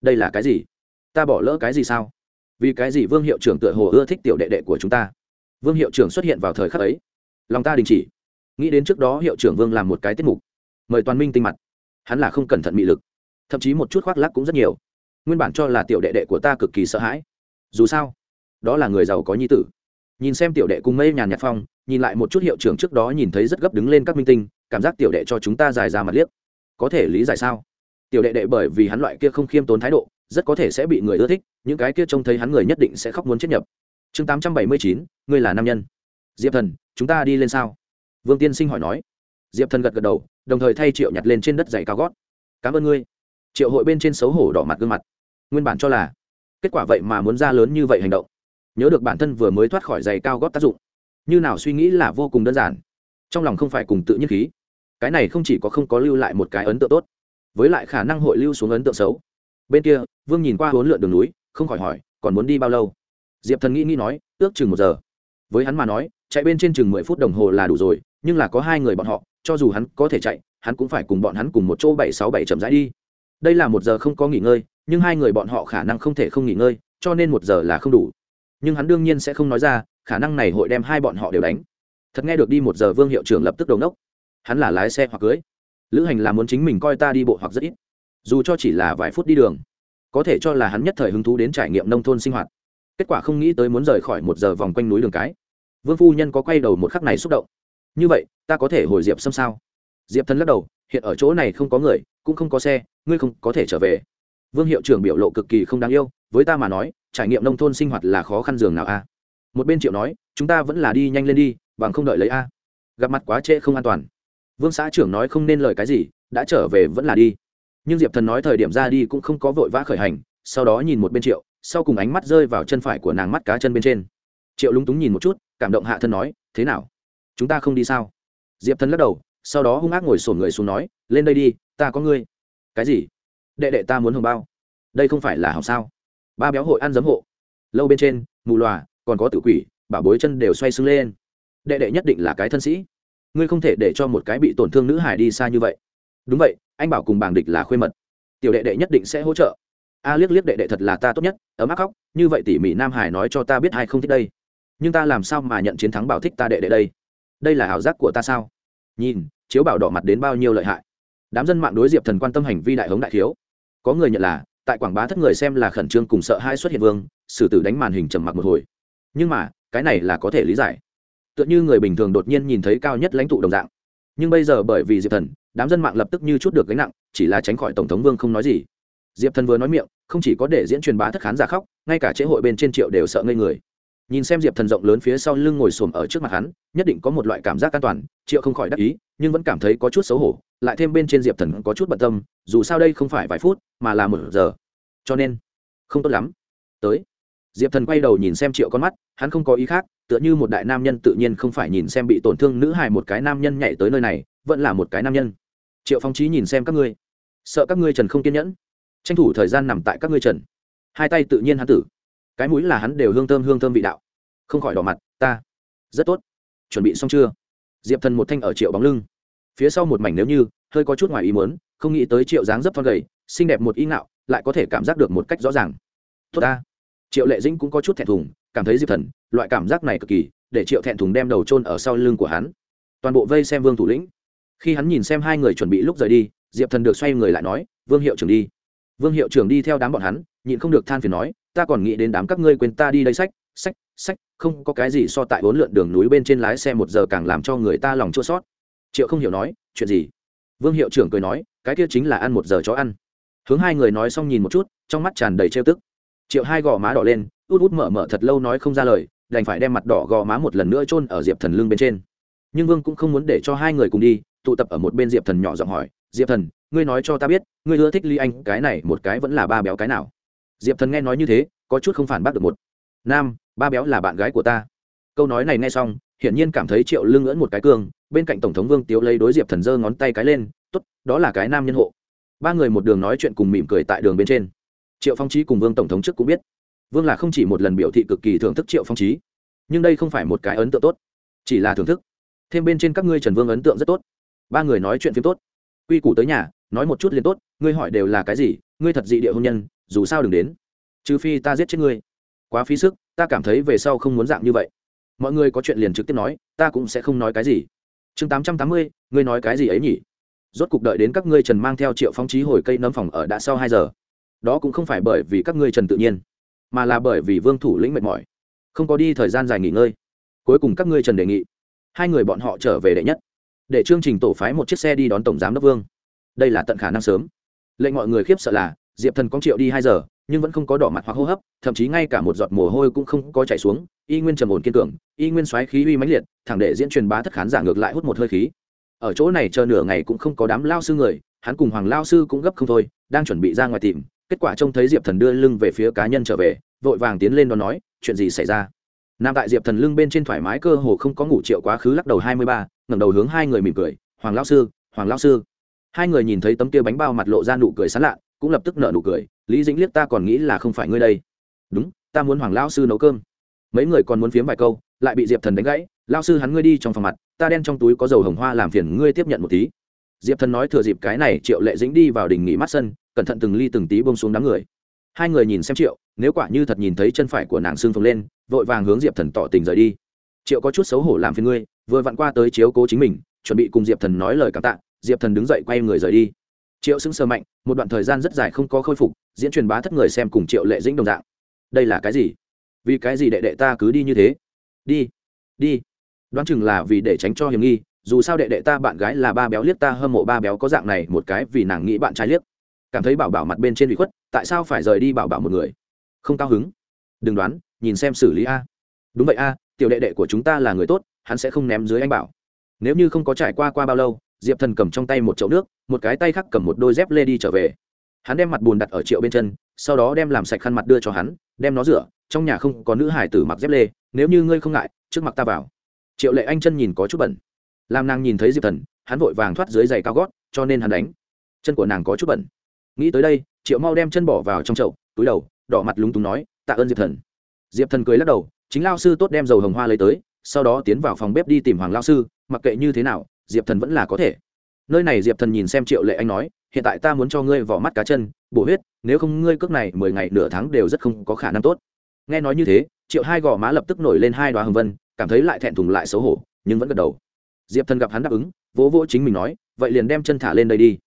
Đây là cái gì? Ta bỏ lỡ cái gì sao? Vì cái gì vương hiệu trưởng tựa hồ ưa thích tiểu đệ đệ của chúng ta? Vương hiệu trưởng xuất hiện vào thời khắc ấy. Lòng ta đình chỉ. Nghĩ đến trước đó hiệu trưởng vương làm một cái tiết mục. Mời toàn minh tinh mặt. Hắn là không cẩn thận mị lực. Thậm chí một chút khoác lắc cũng rất nhiều. Nguyên bản cho là tiểu đệ đệ của ta cực kỳ sợ hãi. Dù sao, đó là người giàu có nhi tử. Nhìn xem tiểu đệ cùng mây nhàn nhạt phong, nhìn lại một chút hiệu trưởng trước đó nhìn thấy rất gấp đứng lên các minh tinh, cảm giác tiểu đệ cho chúng ta dài ra mặt liếc. Có thể lý giải sao? Tiểu đệ đệ bởi vì hắn loại kia không khiêm tốn thái độ rất có thể sẽ bị người ưa thích, những cái kia trông thấy hắn người nhất định sẽ khóc muốn chết nhập. Chương tám trăm bảy mươi chín, ngươi là nam nhân. Diệp thần, chúng ta đi lên sao? Vương tiên sinh hỏi nói. Diệp thần gật gật đầu, đồng thời thay triệu nhặt lên trên đất dày cao gót. Cảm ơn ngươi. Triệu hội bên trên xấu hổ đỏ mặt gương mặt. Nguyên bản cho là, kết quả vậy mà muốn ra lớn như vậy hành động. Nhớ được bản thân vừa mới thoát khỏi giày cao gót tác dụng. Như nào suy nghĩ là vô cùng đơn giản. Trong lòng không phải cùng tự nhiên khí. Cái này không chỉ có không có lưu lại một cái ấn tượng tốt, với lại khả năng hội lưu xuống ấn tượng xấu bên kia, vương nhìn qua huấn lượn đường núi, không khỏi hỏi, còn muốn đi bao lâu? Diệp thần nghĩ nghĩ nói, ước chừng một giờ. Với hắn mà nói, chạy bên trên chừng mười phút đồng hồ là đủ rồi, nhưng là có hai người bọn họ, cho dù hắn có thể chạy, hắn cũng phải cùng bọn hắn cùng một chỗ bảy sáu bảy chậm rãi đi. Đây là một giờ không có nghỉ ngơi, nhưng hai người bọn họ khả năng không thể không nghỉ ngơi, cho nên một giờ là không đủ. Nhưng hắn đương nhiên sẽ không nói ra, khả năng này hội đem hai bọn họ đều đánh. Thật nghe được đi một giờ vương hiệu trưởng lập tức đầu nốc hắn là lái xe hoặc cưới. Lữ hành là muốn chính mình coi ta đi bộ hoặc rất ít dù cho chỉ là vài phút đi đường, có thể cho là hắn nhất thời hứng thú đến trải nghiệm nông thôn sinh hoạt. Kết quả không nghĩ tới muốn rời khỏi một giờ vòng quanh núi đường cái. Vương phu nhân có quay đầu một khắc này xúc động. Như vậy, ta có thể hồi diệp xâm sao? Diệp thân lắc đầu, hiện ở chỗ này không có người, cũng không có xe, ngươi không có thể trở về. Vương hiệu trưởng biểu lộ cực kỳ không đáng yêu, với ta mà nói, trải nghiệm nông thôn sinh hoạt là khó khăn giường nào a? Một bên triệu nói, chúng ta vẫn là đi nhanh lên đi, bằng không đợi lấy a. Gặp mặt quá trễ không an toàn. Vương xã trưởng nói không nên lời cái gì, đã trở về vẫn là đi nhưng diệp thần nói thời điểm ra đi cũng không có vội vã khởi hành, sau đó nhìn một bên triệu, sau cùng ánh mắt rơi vào chân phải của nàng mắt cá chân bên trên. Triệu lúng túng nhìn một chút, cảm động hạ thân nói, thế nào? Chúng ta không đi sao? Diệp thần lắc đầu, sau đó hung ác ngồi sổn người xuống nói, lên đây đi, ta có ngươi. Cái gì? Đệ đệ ta muốn hồng bao. Đây không phải là học sao? Ba béo hội ăn giấm hộ. Lâu bên trên, mù loà, còn có tự quỷ, bảo bối chân đều xoay sưng lên. Đệ đệ nhất định là cái thân sĩ. Ngươi không thể để cho một cái bị tổn thương nữ hải đi xa như vậy. Đúng vậy anh bảo cùng bảng địch là khuê mật. Tiểu đệ đệ nhất định sẽ hỗ trợ. A liếc liếc đệ đệ thật là ta tốt nhất, ấm áp khóc, như vậy tỉ mỉ nam hải nói cho ta biết ai không thích đây. Nhưng ta làm sao mà nhận chiến thắng bảo thích ta đệ đệ đây? Đây là ảo giác của ta sao? Nhìn, chiếu bảo đỏ mặt đến bao nhiêu lợi hại. Đám dân mạng đối diệp thần quan tâm hành vi đại hống đại thiếu. Có người nhận là, tại quảng bá thất người xem là khẩn trương cùng sợ hai xuất hiện vương, xử tử đánh màn hình trầm mặc một hồi. Nhưng mà, cái này là có thể lý giải. Tựa như người bình thường đột nhiên nhìn thấy cao nhất lãnh tụ đồng dạng. Nhưng bây giờ bởi vì diệp thần đám dân mạng lập tức như chút được gánh nặng, chỉ là tránh khỏi tổng thống vương không nói gì. Diệp thần vừa nói miệng, không chỉ có để diễn truyền bá thất khán giả khóc, ngay cả chế hội bên trên triệu đều sợ ngây người. Nhìn xem diệp thần rộng lớn phía sau lưng ngồi xổm ở trước mặt hắn, nhất định có một loại cảm giác an toàn, triệu không khỏi đắc ý, nhưng vẫn cảm thấy có chút xấu hổ, lại thêm bên trên diệp thần có chút bận tâm, dù sao đây không phải vài phút, mà là một giờ. Cho nên, không tốt lắm. Tới. Diệp thần quay đầu nhìn xem triệu con mắt, hắn không có ý khác, tựa như một đại nam nhân tự nhiên không phải nhìn xem bị tổn thương nữ hài một cái nam nhân nhảy tới nơi này, vẫn là một cái nam nhân triệu phong trí nhìn xem các ngươi. Sợ các ngươi trần không kiên nhẫn. Tranh thủ thời gian nằm tại các ngươi trần. Hai tay tự nhiên hắn tử. Cái mũi là hắn đều hương thơm hương thơm vị đạo. Không khỏi đỏ mặt, ta, rất tốt. Chuẩn bị xong chưa? Diệp thần một thanh ở triệu bóng lưng. Phía sau một mảnh nếu như, hơi có chút ngoài ý muốn, không nghĩ tới triệu dáng dấp thon gầy, xinh đẹp một ý ngạo, lại có thể cảm giác được một cách rõ ràng. Tốt ta. Triệu lệ dĩnh cũng có chút thẹn thùng, cảm thấy diệp thần, loại cảm giác này cực kỳ, để triệu thẹn thùng đem đầu trôn ở sau lưng của hắn. Toàn bộ vây xem vương thủ lĩnh khi hắn nhìn xem hai người chuẩn bị lúc rời đi, diệp thần được xoay người lại nói, vương hiệu trưởng đi. Vương hiệu trưởng đi theo đám bọn hắn, nhịn không được than phiền nói, ta còn nghĩ đến đám các ngươi quên ta đi lấy sách sách sách, không có cái gì so tại bốn lượn đường núi bên trên lái xe một giờ càng làm cho người ta lòng chua sót. Triệu không hiểu nói, chuyện gì? Vương hiệu trưởng cười nói, cái kia chính là ăn một giờ chó ăn. Hướng hai người nói xong nhìn một chút, trong mắt tràn đầy trêu tức. Triệu hai gò má đỏ lên, út út mở mở thật lâu nói không ra lời, đành phải đem mặt đỏ gò má một lần nữa chôn ở diệp thần lưng bên trên. Nhưng vương cũng không muốn để cho hai người cùng đi tụ tập ở một bên diệp thần nhỏ giọng hỏi, diệp thần, ngươi nói cho ta biết, ngươi ưa thích ly anh, cái này một cái vẫn là ba béo cái nào? Diệp thần nghe nói như thế, có chút không phản bác được một. Nam, ba béo là bạn gái của ta. Câu nói này nghe xong, hiển nhiên cảm thấy triệu lưng ưỡn một cái cương, bên cạnh tổng thống vương tiếu lấy đối diệp thần giơ ngón tay cái lên t ố t đó là cái nam nhân hộ. Ba người một đường nói chuyện cùng mỉm cười tại đường bên trên. Triệu phong trí cùng vương tổng thống trước cũng biết. Vương là không chỉ một lần biểu thị cực kỳ thưởng thức triệu phong trí nhưng đây không phải một cái ấn tượng tốt, chỉ là thưởng thức. Thêm bên trên các ngươi trần vương ấn tượng rất tốt ba người nói chuyện phim tốt. Quy củ tới nhà, nói một chút liền tốt, ngươi hỏi đều là cái gì, ngươi thật dị địa hôn nhân, dù sao đừng đến. Trừ phi ta giết chết ngươi. Quá phí sức, ta cảm thấy về sau không muốn dạng như vậy. Mọi người có chuyện liền trực tiếp nói, ta cũng sẽ không nói cái gì. Chương tám trăm tám mươi, ngươi nói cái gì ấy nhỉ? Rốt cục đợi đến các ngươi trần mang theo triệu phong trí hồi cây nấm phòng ở đã sau hai giờ. Đó cũng không phải bởi vì các ngươi trần tự nhiên, mà là bởi vì vương thủ lĩnh mệt mỏi, không có đi thời gian dài nghỉ ngơi. Cuối cùng các ngươi trần đề nghị, hai người bọn họ trở về đệ nhất để chương trình tổ phái một chiếc xe đi đón tổng giám đốc vương đây là tận khả năng sớm lệnh mọi người khiếp sợ là diệp thần có triệu đi hai giờ nhưng vẫn không có đỏ mặt hoặc hô hấp thậm chí ngay cả một giọt mồ hôi cũng không có chảy xuống y nguyên trầm ổn kiên cường y nguyên xoáy khí uy mãnh liệt thẳng để diễn truyền bá thất khán giả ngược lại hút một hơi khí ở chỗ này chờ nửa ngày cũng không có đám lao sư người hắn cùng hoàng lao sư cũng gấp không thôi đang chuẩn bị ra ngoài tìm kết quả trông thấy diệp thần đưa lưng về phía cá nhân trở về vội vàng tiến lên đó nói chuyện gì xảy ra nam tại diệp thần lưng bên trên thoải mái cơ hồ không có ngủ triệu quá khứ lắc đầu hai mươi ba, ngẩng đầu hướng hai người mỉm cười, hoàng lao sư, hoàng lao sư. Hai người nhìn thấy tấm kia bánh bao mặt lộ ra nụ cười sán lạ, cũng lập tức nợ nụ cười, lý dĩnh liếc ta còn nghĩ là không phải ngươi đây. Đúng, ta muốn hoàng lao sư nấu cơm. Mấy người còn muốn phiếm vài câu, lại bị diệp thần đánh gãy lao sư hắn ngươi đi trong phòng mặt, ta đen trong túi có dầu hồng hoa làm phiền ngươi tiếp nhận một tí. Diệp thần nói thừa dịp cái này, triệu lệ dĩnh đi vào đình nghỉ mắt sân, cẩn thận từng ly từng tí bông xuống đám người hai người nhìn xem triệu, nếu quả như thật nhìn thấy chân phải của nàng xương phồng lên, vội vàng hướng diệp thần tỏ tình rời đi. Triệu có chút xấu hổ làm phiền ngươi, vừa vặn qua tới chiếu cố chính mình, chuẩn bị cùng diệp thần nói lời cảm tạ, diệp thần đứng dậy quay người rời đi. Triệu xứng sờ mạnh, một đoạn thời gian rất dài không có khôi phục, diễn truyền bá thất người xem cùng triệu lệ dĩnh đồng dạng. Đây là cái gì? Vì cái gì đệ đệ ta cứ đi như thế? Đi đi. Đoán chừng là vì để tránh cho hiểm nghi, dù sao đệ đệ ta bạn gái là ba béo liếc ta hâm mộ ba béo có dạng này, một cái vì nàng nghĩ bạn trai liếc cảm thấy bảo bảo mặt bên trên bị khuất, tại sao phải rời đi bảo bảo một người? Không cao hứng. Đừng đoán, nhìn xem xử lý a. Đúng vậy a, tiểu đệ đệ của chúng ta là người tốt, hắn sẽ không ném dưới anh bảo. Nếu như không có trải qua qua bao lâu, diệp thần cầm trong tay một chậu nước, một cái tay khác cầm một đôi dép lê đi trở về. Hắn đem mặt bùn đặt ở triệu bên chân, sau đó đem làm sạch khăn mặt đưa cho hắn, đem nó rửa, trong nhà không có nữ hải tử mặc dép lê, nếu như ngươi không ngại, trước mặt ta vào. Triệu lệ anh chân nhìn có chút bẩn. Làm nàng nhìn thấy diệp thần, hắn vội vàng thoát dưới giày cao gót, cho nên hắn đánh. Chân của nàng có chút bẩn nghĩ tới đây, triệu mau đem chân bỏ vào trong chậu, túi đầu, đỏ mặt lúng túng nói, tạ ơn diệp thần. Diệp thần cười lắc đầu, chính lao sư tốt đem dầu hồng hoa lấy tới, sau đó tiến vào phòng bếp đi tìm hoàng lao sư, mặc kệ như thế nào, diệp thần vẫn là có thể. Nơi này diệp thần nhìn xem triệu lệ anh nói, hiện tại ta muốn cho ngươi vỏ mắt cá chân, bổ huyết, nếu không ngươi cước này mười ngày nửa tháng đều rất không có khả năng tốt. Nghe nói như thế, triệu hai gò má lập tức nổi lên hai đoá hồng vân, cảm thấy lại thẹn thùng lại xấu hổ, nhưng vẫn gật đầu. Diệp thần gặp hắn đáp ứng, vỗ vỗ chính mình nói, vậy liền đem chân thả lên đây đi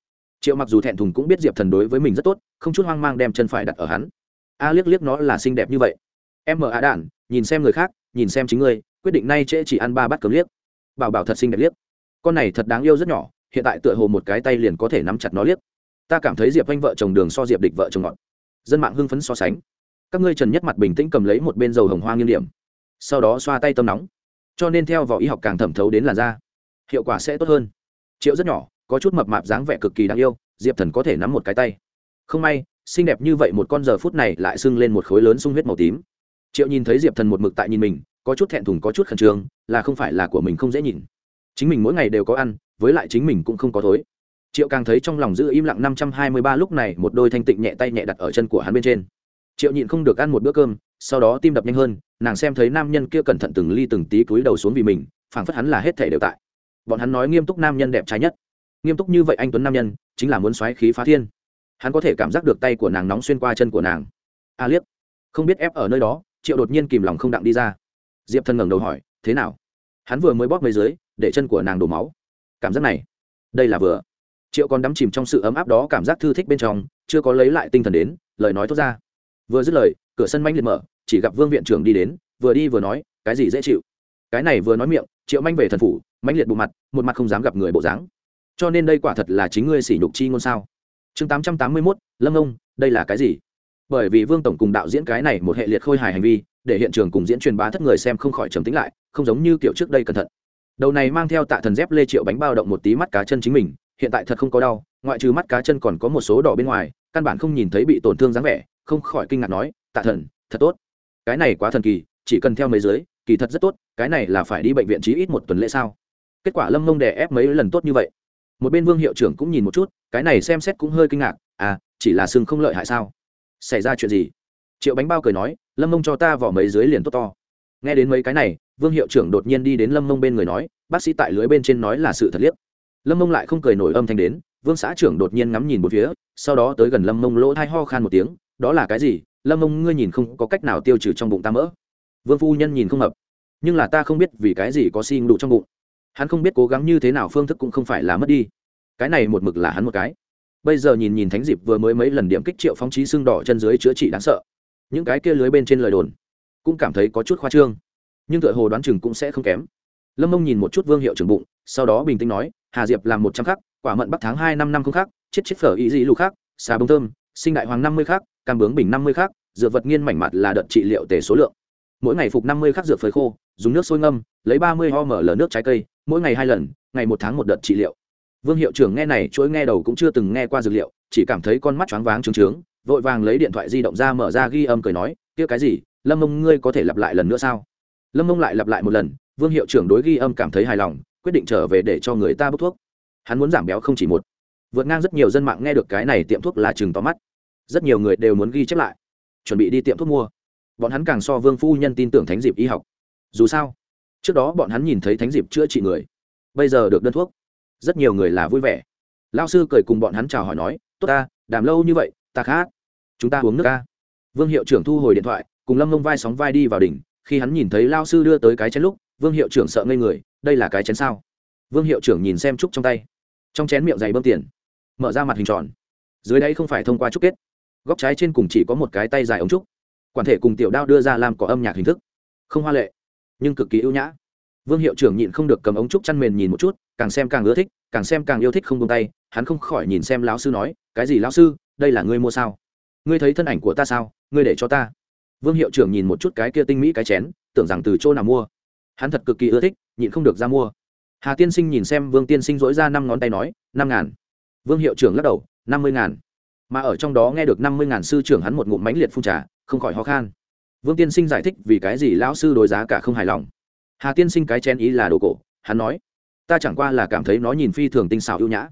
triệu mặc dù thẹn thùng cũng biết diệp thần đối với mình rất tốt, không chút hoang mang đem chân phải đặt ở hắn. A liếc liếc nó là xinh đẹp như vậy. Em mở a đản nhìn xem người khác, nhìn xem chính ngươi, quyết định nay trễ chỉ ăn ba bát cơm liếc. Bảo bảo thật xinh đẹp liếc. Con này thật đáng yêu rất nhỏ, hiện tại tựa hồ một cái tay liền có thể nắm chặt nó liếc. Ta cảm thấy diệp anh vợ chồng đường so diệp địch vợ chồng ngọt. Dân mạng hưng phấn so sánh. Các ngươi trần nhất mặt bình tĩnh cầm lấy một bên dầu hồng hoa nghiêm điểm. Sau đó xoa tay tâm nóng. Cho nên theo vỏ y học càng thẩm thấu đến làn da. Hiệu quả sẽ tốt hơn. Triệu rất nhỏ có chút mập mạp dáng vẻ cực kỳ đáng yêu, diệp thần có thể nắm một cái tay. Không may, xinh đẹp như vậy một con giờ phút này lại sưng lên một khối lớn sung huyết màu tím. Triệu nhìn thấy diệp thần một mực tại nhìn mình, có chút thẹn thùng, có chút khẩn trương, là không phải là của mình không dễ nhìn. Chính mình mỗi ngày đều có ăn, với lại chính mình cũng không có thối. Triệu càng thấy trong lòng giữ im lặng năm trăm hai mươi ba lúc này, một đôi thanh tịnh nhẹ tay nhẹ đặt ở chân của hắn bên trên. Triệu nhịn không được ăn một bữa cơm, sau đó tim đập nhanh hơn, nàng xem thấy nam nhân kia cẩn thận từng ly từng tí cúi đầu xuống vì mình, phảng phất hắn là hết thể đều tại. Bọn hắn nói nghiêm túc nam nhân đẹp trai nhất nghiêm túc như vậy anh tuấn nam nhân, chính là muốn xoáy khí phá thiên. Hắn có thể cảm giác được tay của nàng nóng xuyên qua chân của nàng. A liếc, không biết ép ở nơi đó, triệu đột nhiên kìm lòng không đặng đi ra. Diệp thân ngẩng đầu hỏi, thế nào? Hắn vừa mới bóp mấy dưới, để chân của nàng đổ máu. Cảm giác này, đây là vừa. Triệu còn đắm chìm trong sự ấm áp đó, cảm giác thư thích bên trong, chưa có lấy lại tinh thần đến, lời nói thốt ra. Vừa dứt lời, cửa sân manh liệt mở, chỉ gặp vương viện trưởng đi đến, vừa đi vừa nói, cái gì dễ chịu? Cái này vừa nói miệng, triệu manh về thần phủ manh liệt bộ mặt, một mặt không dám gặp người bộ dáng cho nên đây quả thật là chính ngươi sỉ nhục chi ngôn sao? Chương tám trăm tám mươi mốt, lâm ông, đây là cái gì? Bởi vì vương tổng cùng đạo diễn cái này một hệ liệt khôi hài hành vi, để hiện trường cùng diễn truyền bá thất người xem không khỏi trầm tính lại, không giống như kiểu trước đây cẩn thận. Đầu này mang theo tạ thần dép lê triệu bánh bao động một tí mắt cá chân chính mình, hiện tại thật không có đau, ngoại trừ mắt cá chân còn có một số đỏ bên ngoài, căn bản không nhìn thấy bị tổn thương dáng vẻ, không khỏi kinh ngạc nói, tạ thần, thật tốt. Cái này quá thần kỳ, chỉ cần theo mấy giới, kỳ thật rất tốt, cái này là phải đi bệnh viện chí ít một tuần lễ sao? Kết quả lâm mông đè ép mấy lần tốt như vậy một bên vương hiệu trưởng cũng nhìn một chút, cái này xem xét cũng hơi kinh ngạc à chỉ là sừng không lợi hại sao? Xảy ra chuyện gì? Triệu bánh bao cười nói, lâm mông cho ta vỏ mấy dưới liền tốt to. Nghe đến mấy cái này, vương hiệu trưởng đột nhiên đi đến lâm mông bên người nói, bác sĩ tại lưới bên trên nói là sự thật liếc. Lâm mông lại không cười nổi âm thanh đến, vương xã trưởng đột nhiên ngắm nhìn một phía, sau đó tới gần lâm mông lỗ thai ho khan một tiếng, đó là cái gì? Lâm mông, ngươi nhìn không có cách nào tiêu trừ trong bụng ta mỡ. Vương phu nhân nhìn không hợp, nhưng là ta không biết vì cái gì có xin đủ trong bụng hắn không biết cố gắng như thế nào, phương thức cũng không phải là mất đi. Cái này một mực là hắn một cái. Bây giờ nhìn nhìn thánh dịp vừa mới mấy lần điểm kích triệu phóng trí xương đỏ chân dưới chữa trị đáng sợ. Những cái kia lưới bên trên lời đồn cũng cảm thấy có chút khoa trương, nhưng tựa hồ đoán chừng cũng sẽ không kém. Lâm mông nhìn một chút vương hiệu trưởng bụng, sau đó bình tĩnh nói, hà diệp làm một trăm khắc, quả mận bắc tháng hai năm năm không khác chết chết phở ý dị lục khác xà bông thơm, sinh đại hoàng năm mươi khác cam bướng bình năm mươi khác dược vật nghiên mảnh mặt là đợt trị liệu tề số lượng mỗi ngày phục năm mươi khắc dược phơi khô, dùng nước sôi ngâm, lấy ba mươi ho mở lở nước trái cây, mỗi ngày hai lần, ngày một tháng một đợt trị liệu. Vương hiệu trưởng nghe này, chuỗi nghe đầu cũng chưa từng nghe qua dược liệu, chỉ cảm thấy con mắt choáng váng trướng trướng, vội vàng lấy điện thoại di động ra mở ra ghi âm cười nói, kia cái gì? Lâm mông, ngươi có thể lặp lại lần nữa sao? Lâm mông lại lặp lại một lần, vương hiệu trưởng đối ghi âm cảm thấy hài lòng, quyết định trở về để cho người ta bốc thuốc. Hắn muốn giảm béo không chỉ một, vượt ngang rất nhiều dân mạng nghe được cái này tiệm thuốc là chừng tóm mắt. Rất nhiều người đều muốn ghi chép lại, chuẩn bị đi tiệm thuốc mua bọn hắn càng so vương phu nhân tin tưởng thánh dịp y học. Dù sao, trước đó bọn hắn nhìn thấy thánh dịp chữa trị người, bây giờ được đơn thuốc. Rất nhiều người là vui vẻ. Lao sư cười cùng bọn hắn chào hỏi nói, tốt ta, đàm lâu như vậy, ta khát. Chúng ta uống nước ta vương hiệu trưởng thu hồi điện thoại, cùng lâm mông vai sóng vai đi vào đỉnh. Khi hắn nhìn thấy lao sư đưa tới cái chén lúc, vương hiệu trưởng sợ ngây người, đây là cái chén sao? Vương hiệu trưởng nhìn xem trúc trong tay. Trong chén miệng dày bơm tiền, mở ra mặt hình tròn. Dưới đây không phải thông qua trúc kết. Góc trái trên cùng chỉ có một cái tay dài ống trúc quản thể cùng tiểu đao đưa ra làm có âm nhạc hình thức. Không hoa lệ, nhưng cực kỳ ưu nhã. Vương hiệu trưởng nhịn không được cầm ống trúc chăn mền nhìn một chút, càng xem càng ưa thích, càng xem càng yêu thích không tung tay, hắn không khỏi nhìn xem lão sư nói, cái gì lão sư, đây là ngươi mua sao? Ngươi thấy thân ảnh của ta sao? Ngươi để cho ta. Vương hiệu trưởng nhìn một chút cái kia tinh mỹ cái chén, tưởng rằng từ chỗ nào mua. Hắn thật cực kỳ ưa thích, nhịn không được ra mua. Hà tiên sinh nhìn xem vương tiên sinh dỗi ra năm ngón tay nói, năm ngàn. Vương hiệu trưởng lắc đầu, năm mươi ngàn. Mà ở trong đó nghe được năm mươi ngàn sư trưởng hắn một ngụm mánh liệt phun trà không khỏi ho khan. Vương tiên sinh giải thích vì cái gì lão sư đối giá cả không hài lòng. Hà tiên sinh cái chén ý là đồ cổ, hắn nói, ta chẳng qua là cảm thấy nó nhìn phi thường tinh xảo ưu nhã.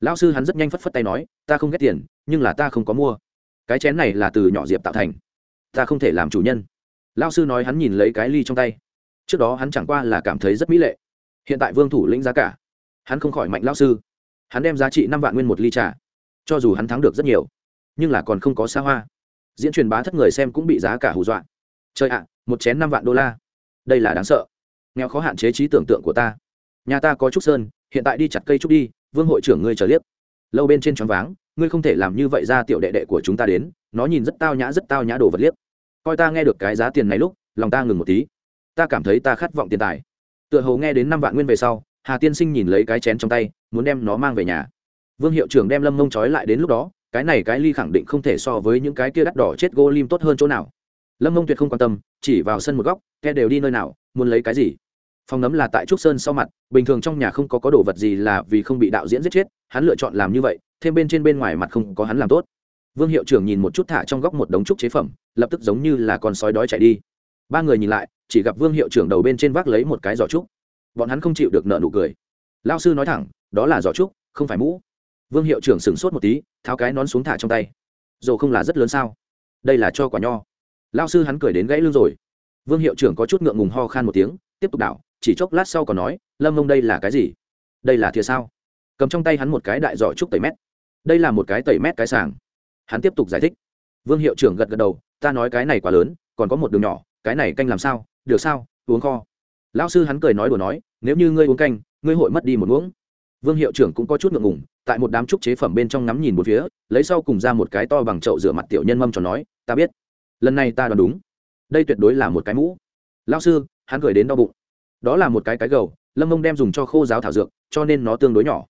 Lão sư hắn rất nhanh phất phất tay nói, ta không ghét tiền, nhưng là ta không có mua. Cái chén này là từ nhỏ diệp tạo thành. Ta không thể làm chủ nhân. Lão sư nói hắn nhìn lấy cái ly trong tay. Trước đó hắn chẳng qua là cảm thấy rất mỹ lệ. Hiện tại vương thủ lĩnh giá cả. Hắn không khỏi mạnh lão sư. Hắn đem giá trị năm vạn nguyên một ly trà. Cho dù hắn thắng được rất nhiều, nhưng là còn không có xa hoa diễn truyền bá thất người xem cũng bị giá cả hù dọa. Chơi ạ, một chén năm vạn đô la. Đây là đáng sợ. Nghèo khó hạn chế trí tưởng tượng của ta. Nhà ta có trúc sơn, hiện tại đi chặt cây trúc đi, vương hội trưởng ngươi trở liếc. Lâu bên trên choáng váng, ngươi không thể làm như vậy ra tiểu đệ đệ của chúng ta đến, nó nhìn rất tao nhã, rất tao nhã đồ vật liếc. Coi ta nghe được cái giá tiền này lúc, lòng ta ngừng một tí. Ta cảm thấy ta khát vọng tiền tài. Tựa hồ nghe đến năm vạn nguyên về sau, hà tiên sinh nhìn lấy cái chén trong tay, muốn đem nó mang về nhà. Vương hiệu trưởng đem lâm mông trói lại đến lúc đó cái này cái ly khẳng định không thể so với những cái kia đắt đỏ chết gỗ lim tốt hơn chỗ nào. Lâm mông tuyệt không quan tâm, chỉ vào sân một góc ke đều đi nơi nào, muốn lấy cái gì? Phòng nấm là tại trúc sơn sau mặt, bình thường trong nhà không có có đồ vật gì là vì không bị đạo diễn giết chết, hắn lựa chọn làm như vậy, thêm bên trên bên ngoài mặt không có hắn làm tốt. Vương hiệu trưởng nhìn một chút thả trong góc một đống trúc chế phẩm, lập tức giống như là con sói đói chạy đi. Ba người nhìn lại, chỉ gặp vương hiệu trưởng đầu bên trên vác lấy một cái giỏ trúc. Bọn hắn không chịu được nợ nụ cười. Lao sư nói thẳng, đó là giỏ trúc, không phải mũ vương hiệu trưởng sửng sốt một tí, tháo cái nón xuống thả trong tay. Dồ không là rất lớn sao? Đây là cho quả nho. Lao sư hắn cười đến gãy lưng rồi. Vương hiệu trưởng có chút ngượng ngùng ho khan một tiếng, tiếp tục đảo, chỉ chốc lát sau còn nói, lâm ông đây là cái gì? Đây là thìa sao? Cầm trong tay hắn một cái đại giỏ trúc tẩy mét. Đây là một cái tẩy mét cái sàng. Hắn tiếp tục giải thích. Vương hiệu trưởng gật gật đầu, ta nói cái này quá lớn, còn có một đường nhỏ, cái này canh làm sao? Được sao? Uống kho. Lão sư hắn cười nói đùa nói, nếu như ngươi uống canh, ngươi hội mất đi một uống vương hiệu trưởng cũng có chút ngượng ngùng tại một đám trúc chế phẩm bên trong ngắm nhìn một phía, lấy sau cùng ra một cái to bằng chậu rửa mặt tiểu nhân mâm tròn nói, ta biết. Lần này ta đoán đúng. Đây tuyệt đối là một cái mũ. Lão sư, hắn gửi đến đau bụng. Đó là một cái cái gầu, lâm mông đem dùng cho khô giáo thảo dược, cho nên nó tương đối nhỏ.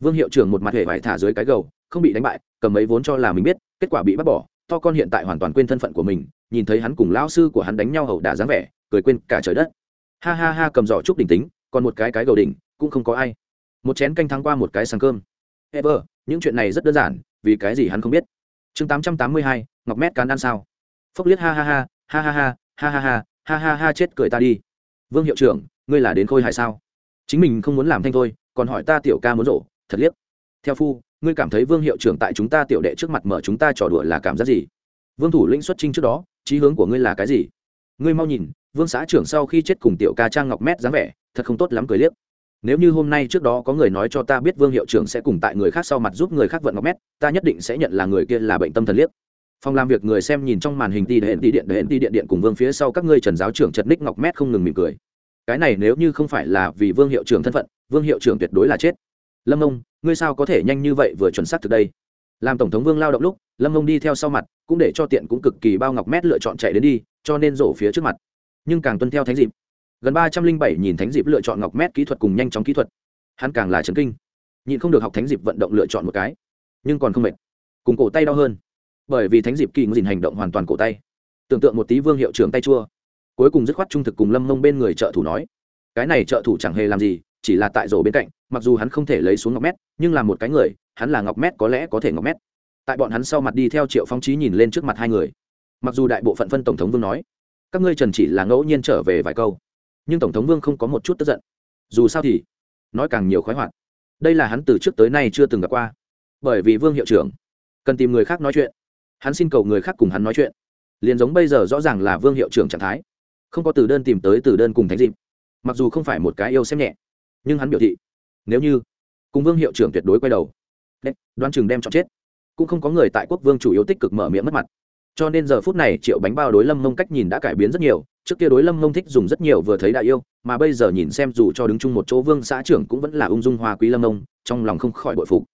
Vương hiệu trưởng một mặt hệ vải thả dưới cái gầu, không bị đánh bại, cầm mấy vốn cho là mình biết, kết quả bị bắt bỏ, to con hiện tại hoàn toàn quên thân phận của mình, nhìn thấy hắn cùng lão sư của hắn đánh nhau hậu đả dáng vẻ, cười quên cả trời đất. Ha ha ha, cầm giỏ trúc đỉnh tính, còn một cái cái gầu đỉnh, cũng không có ai. Một chén canh thắng qua một cái sàng cơm ever những chuyện này rất đơn giản vì cái gì hắn không biết? Chương tám trăm tám mươi hai ngọc mét cán ăn sao. Phốc liếc ha ha ha ha ha ha ha ha ha ha ha ha chết cười ta đi. Vương hiệu trưởng ngươi là đến khôi hài sao? Chính mình không muốn làm thanh thôi còn hỏi ta tiểu ca muốn rộ, thật liếc. Theo phu ngươi cảm thấy vương hiệu trưởng tại chúng ta tiểu đệ trước mặt mở chúng ta trò đùa là cảm giác gì? Vương thủ lĩnh xuất trinh trước đó trí hướng của ngươi là cái gì? Ngươi mau nhìn vương xã trưởng sau khi chết cùng tiểu ca trang ngọc mét dáng vẻ thật không tốt lắm cười liếc nếu như hôm nay trước đó có người nói cho ta biết vương hiệu trưởng sẽ cùng tại người khác sau mặt giúp người khác vận ngọc mét, ta nhất định sẽ nhận là người kia là bệnh tâm thần liếc. Phòng làm việc người xem nhìn trong màn hình ti hẹn ti điện hẹn ti điện điện cùng vương phía sau các ngươi trần giáo trưởng chật ních ngọc mét không ngừng mỉm cười. Cái này nếu như không phải là vì vương hiệu trưởng thân phận, vương hiệu trưởng tuyệt đối là chết. Lâm ông ngươi sao có thể nhanh như vậy vừa chuẩn xác từ đây? Làm tổng thống vương lao động lúc, lâm ông đi theo sau mặt, cũng để cho tiện cũng cực kỳ bao ngọc mét lựa chọn chạy đến đi, cho nên rổ phía trước mặt. Nhưng càng tuân theo thánh dịp gần ba trăm linh bảy nhìn thánh dịp lựa chọn ngọc mét kỹ thuật cùng nhanh chóng kỹ thuật. Hắn càng là trấn kinh. Nhịn không được học thánh dịp vận động lựa chọn một cái, nhưng còn không mệt. Cùng cổ tay đau hơn, bởi vì thánh dịp kỳ ngư dìn hành động hoàn toàn cổ tay. Tưởng tượng một tí vương hiệu trưởng tay chua, cuối cùng dứt khoát trung thực cùng lâm mông bên người trợ thủ nói, cái này trợ thủ chẳng hề làm gì, chỉ là tại rổ bên cạnh, mặc dù hắn không thể lấy xuống ngọc mét, nhưng là một cái người, hắn là ngọc mét có lẽ có thể ngọc mét. Tại bọn hắn sau mặt đi theo triệu phong trí nhìn lên trước mặt hai người, mặc dù đại bộ phận phân tổng thống vương nói, các ngươi trần chỉ là ngẫu nhiên trở về vài câu nhưng tổng thống vương không có một chút tức giận. Dù sao thì, nói càng nhiều khoái hoạt. Đây là hắn từ trước tới nay chưa từng gặp qua. Bởi vì vương hiệu trưởng cần tìm người khác nói chuyện. Hắn xin cầu người khác cùng hắn nói chuyện. Liền giống bây giờ rõ ràng là vương hiệu trưởng trạng thái. Không có từ đơn tìm tới từ đơn cùng thánh dịp. Mặc dù không phải một cái yêu xem nhẹ, nhưng hắn biểu thị, nếu như cùng vương hiệu trưởng tuyệt đối quay đầu đoan chừng đem cho chết. Cũng không có người tại quốc vương chủ yếu tích cực mở miệng mất mặt. Cho nên giờ phút này, triệu bánh bao đối lâm mông cách nhìn đã cải biến rất nhiều trước kia đối lâm mông thích dùng rất nhiều vừa thấy đại yêu, mà bây giờ nhìn xem dù cho đứng chung một chỗ vương xã trưởng cũng vẫn là ung dung hoa quý lâm mông trong lòng không khỏi bội phục.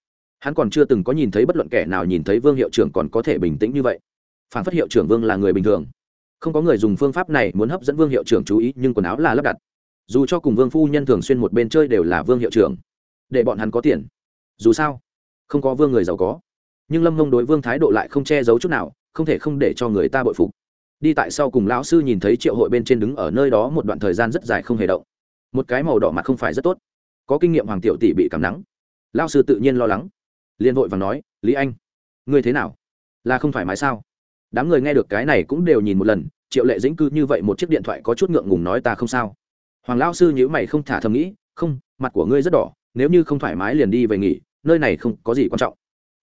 Hắn còn chưa từng có nhìn thấy bất luận kẻ nào nhìn thấy vương hiệu trưởng còn có thể bình tĩnh như vậy. Phản phất hiệu trưởng vương là người bình thường. Không có người dùng phương pháp này muốn hấp dẫn vương hiệu trưởng chú ý, nhưng quần áo là lắp đặt. Dù cho cùng vương phu nhân thường xuyên một bên chơi đều là vương hiệu trưởng. Để bọn hắn có tiền. Dù sao, không có vương người giàu có. Nhưng lâm mông đối vương thái độ lại không che giấu chút nào, không thể không để cho người ta bội phục đi tại sau cùng lão sư nhìn thấy triệu hội bên trên đứng ở nơi đó một đoạn thời gian rất dài không hề động. Một cái màu đỏ mặt không phải rất tốt. Có kinh nghiệm hoàng tiểu tỷ bị cảm nắng. Lão sư tự nhiên lo lắng. Liền vội và nói, lý anh, ngươi thế nào? Là không thoải mái sao? Đám người nghe được cái này cũng đều nhìn một lần, triệu lệ dĩnh cư như vậy một chiếc điện thoại có chút ngượng ngùng nói, ta không sao. Hoàng lão sư nhữ mày không thả thầm nghĩ, không, mặt của ngươi rất đỏ, nếu như không thoải mái liền đi về nghỉ, nơi này không có gì quan trọng.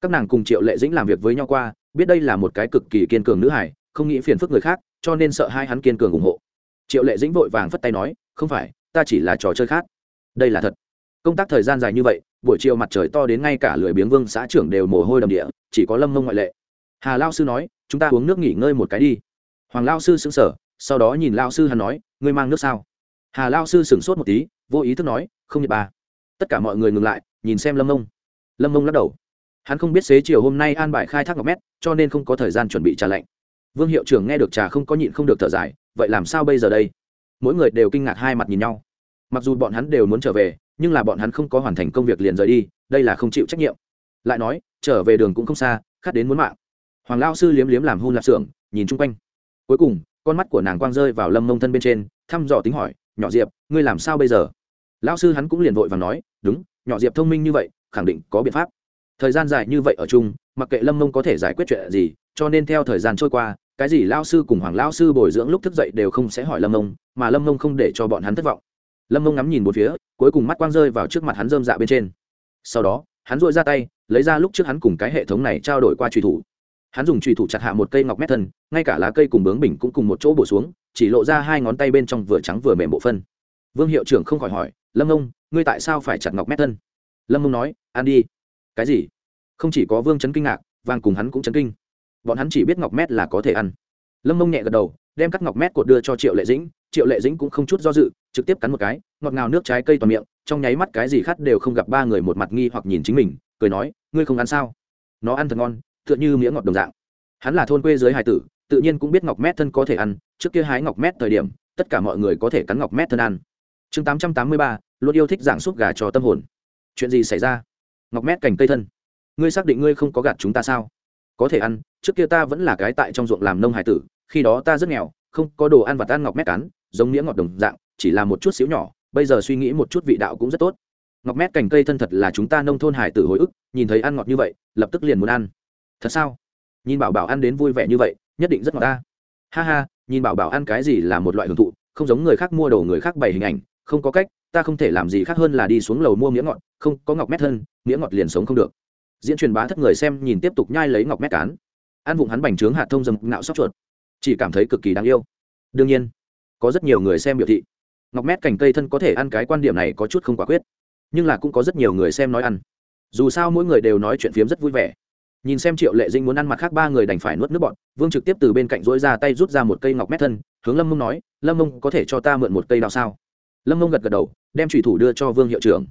Các nàng cùng triệu lệ dĩnh làm việc với nhau qua, biết đây là một cái cực kỳ kiên cường nữ hải không nghĩ phiền phức người khác, cho nên sợ hai hắn kiên cường ủng hộ. Triệu lệ dĩnh vội vàng phất tay nói, không phải, ta chỉ là trò chơi khác. Đây là thật. Công tác thời gian dài như vậy, buổi chiều mặt trời to đến ngay cả lười biếng vương xã trưởng đều mồ hôi đầm địa, chỉ có lâm mông ngoại lệ. Hà lao sư nói, chúng ta uống nước nghỉ ngơi một cái đi. Hoàng lao sư sững sờ, sau đó nhìn lao sư hắn nói, ngươi mang nước sao? Hà lao sư sửng sốt một tí, vô ý thức nói, không nhật ba tất cả mọi người ngừng lại, nhìn xem lâm mông. Lâm mông lắc đầu. Hắn không biết xế chiều hôm nay an bài khai thác ngọc mét, cho nên không có thời gian chuẩn bị trà lạnh vương hiệu trưởng nghe được trà không có nhịn không được thở dài, vậy làm sao bây giờ đây? Mỗi người đều kinh ngạc hai mặt nhìn nhau. Mặc dù bọn hắn đều muốn trở về, nhưng là bọn hắn không có hoàn thành công việc liền rời đi, đây là không chịu trách nhiệm. Lại nói, trở về đường cũng không xa, khát đến muốn mạng. Hoàng lao sư liếm liếm làm hôn lạp xưởng, nhìn chung quanh. Cuối cùng, con mắt của nàng quang rơi vào lâm mông thân bên trên, thăm dò tính hỏi, nhỏ diệp, ngươi làm sao bây giờ? Lao sư hắn cũng liền vội và nói, đúng, nhỏ diệp thông minh như vậy, khẳng định có biện pháp. Thời gian dài như vậy ở chung, mặc kệ lâm mông có thể giải quyết chuyện gì, cho nên theo thời gian trôi qua cái gì lao sư cùng hoàng lao sư bồi dưỡng lúc thức dậy đều không sẽ hỏi lâm mông mà lâm mông không để cho bọn hắn thất vọng. Lâm mông ngắm nhìn một phía cuối cùng mắt quang rơi vào trước mặt hắn dơm dạ bên trên. Sau đó hắn dội ra tay lấy ra lúc trước hắn cùng cái hệ thống này trao đổi qua truy thủ. Hắn dùng truy thủ chặt hạ một cây ngọc mét thân ngay cả lá cây cùng bướng bình cũng cùng một chỗ bổ xuống chỉ lộ ra hai ngón tay bên trong vừa trắng vừa mềm bộ phân. Vương hiệu trưởng không khỏi hỏi lâm ông, ngươi tại sao phải chặt ngọc mét thân? Lâm ông nói ăn đi. Cái gì? Không chỉ có vương chấn kinh ngạc vàng cùng hắn cũng chấn kinh bọn hắn chỉ biết ngọc mét là có thể ăn. Lâm mông nhẹ gật đầu, đem cắt ngọc mét cột đưa cho triệu lệ dĩnh. Triệu lệ dĩnh cũng không chút do dự, trực tiếp cắn một cái, ngọt ngào nước trái cây toàn miệng, trong nháy mắt cái gì khác đều không gặp ba người một mặt nghi hoặc nhìn chính mình, cười nói, ngươi không ăn sao? Nó ăn thật ngon, tựa như miếng ngọt đồng dạng. Hắn là thôn quê dưới hải tử, tự nhiên cũng biết ngọc mét thân có thể ăn, trước kia hái ngọc mét thời điểm, tất cả mọi người có thể cắn ngọc mét thân ăn. Chương tám trăm tám mươi ba, luôn yêu thích dạng suốt gà cho tâm hồn. Chuyện gì xảy ra? Ngọc mét cành cây thân. Ngươi xác định ngươi không có gạt chúng ta sao? Có thể ăn trước kia ta vẫn là cái tại trong ruộng làm nông hải tử, khi đó ta rất nghèo, không có đồ ăn và tan ngọc mét cắn, giống nghĩa ngọt đồng dạng, chỉ là một chút xíu nhỏ, bây giờ suy nghĩ một chút vị đạo cũng rất tốt. Ngọc mét cành cây thân thật là chúng ta nông thôn hải tử hồi ức, nhìn thấy ăn ngọt như vậy, lập tức liền muốn ăn. Thật sao? Nhìn bảo bảo ăn đến vui vẻ như vậy, nhất định rất ngọt ta. Ha ha, nhìn bảo bảo ăn cái gì là một loại hưởng thụ, không giống người khác mua đồ người khác bày hình ảnh, không có cách, ta không thể làm gì khác hơn là đi xuống lầu mua miếng ngọt, không có ngọc mét thân miếng ngọt liền sống không được. Diễn truyền bá thất người xem nhìn tiếp tục nhai lấy ngọc mét cán ăn vụng hắn bành trướng hạt thông dầm ngạo sóc chuột. Chỉ cảm thấy cực kỳ đáng yêu. Đương nhiên, có rất nhiều người xem biểu thị, ngọc mét cành cây thân có thể ăn cái quan điểm này có chút không quả quyết, nhưng là cũng có rất nhiều người xem nói ăn. Dù sao mỗi người đều nói chuyện phiếm rất vui vẻ. Nhìn xem triệu lệ dinh muốn ăn mặt khác ba người đành phải nuốt nước bọn vương trực tiếp từ bên cạnh dỗi ra tay rút ra một cây ngọc mét thân, hướng lâm mông nói, lâm mông có thể cho ta mượn một cây đào sao? Lâm mông gật gật đầu, đem trùy thủ đưa cho vương hiệu trưởng.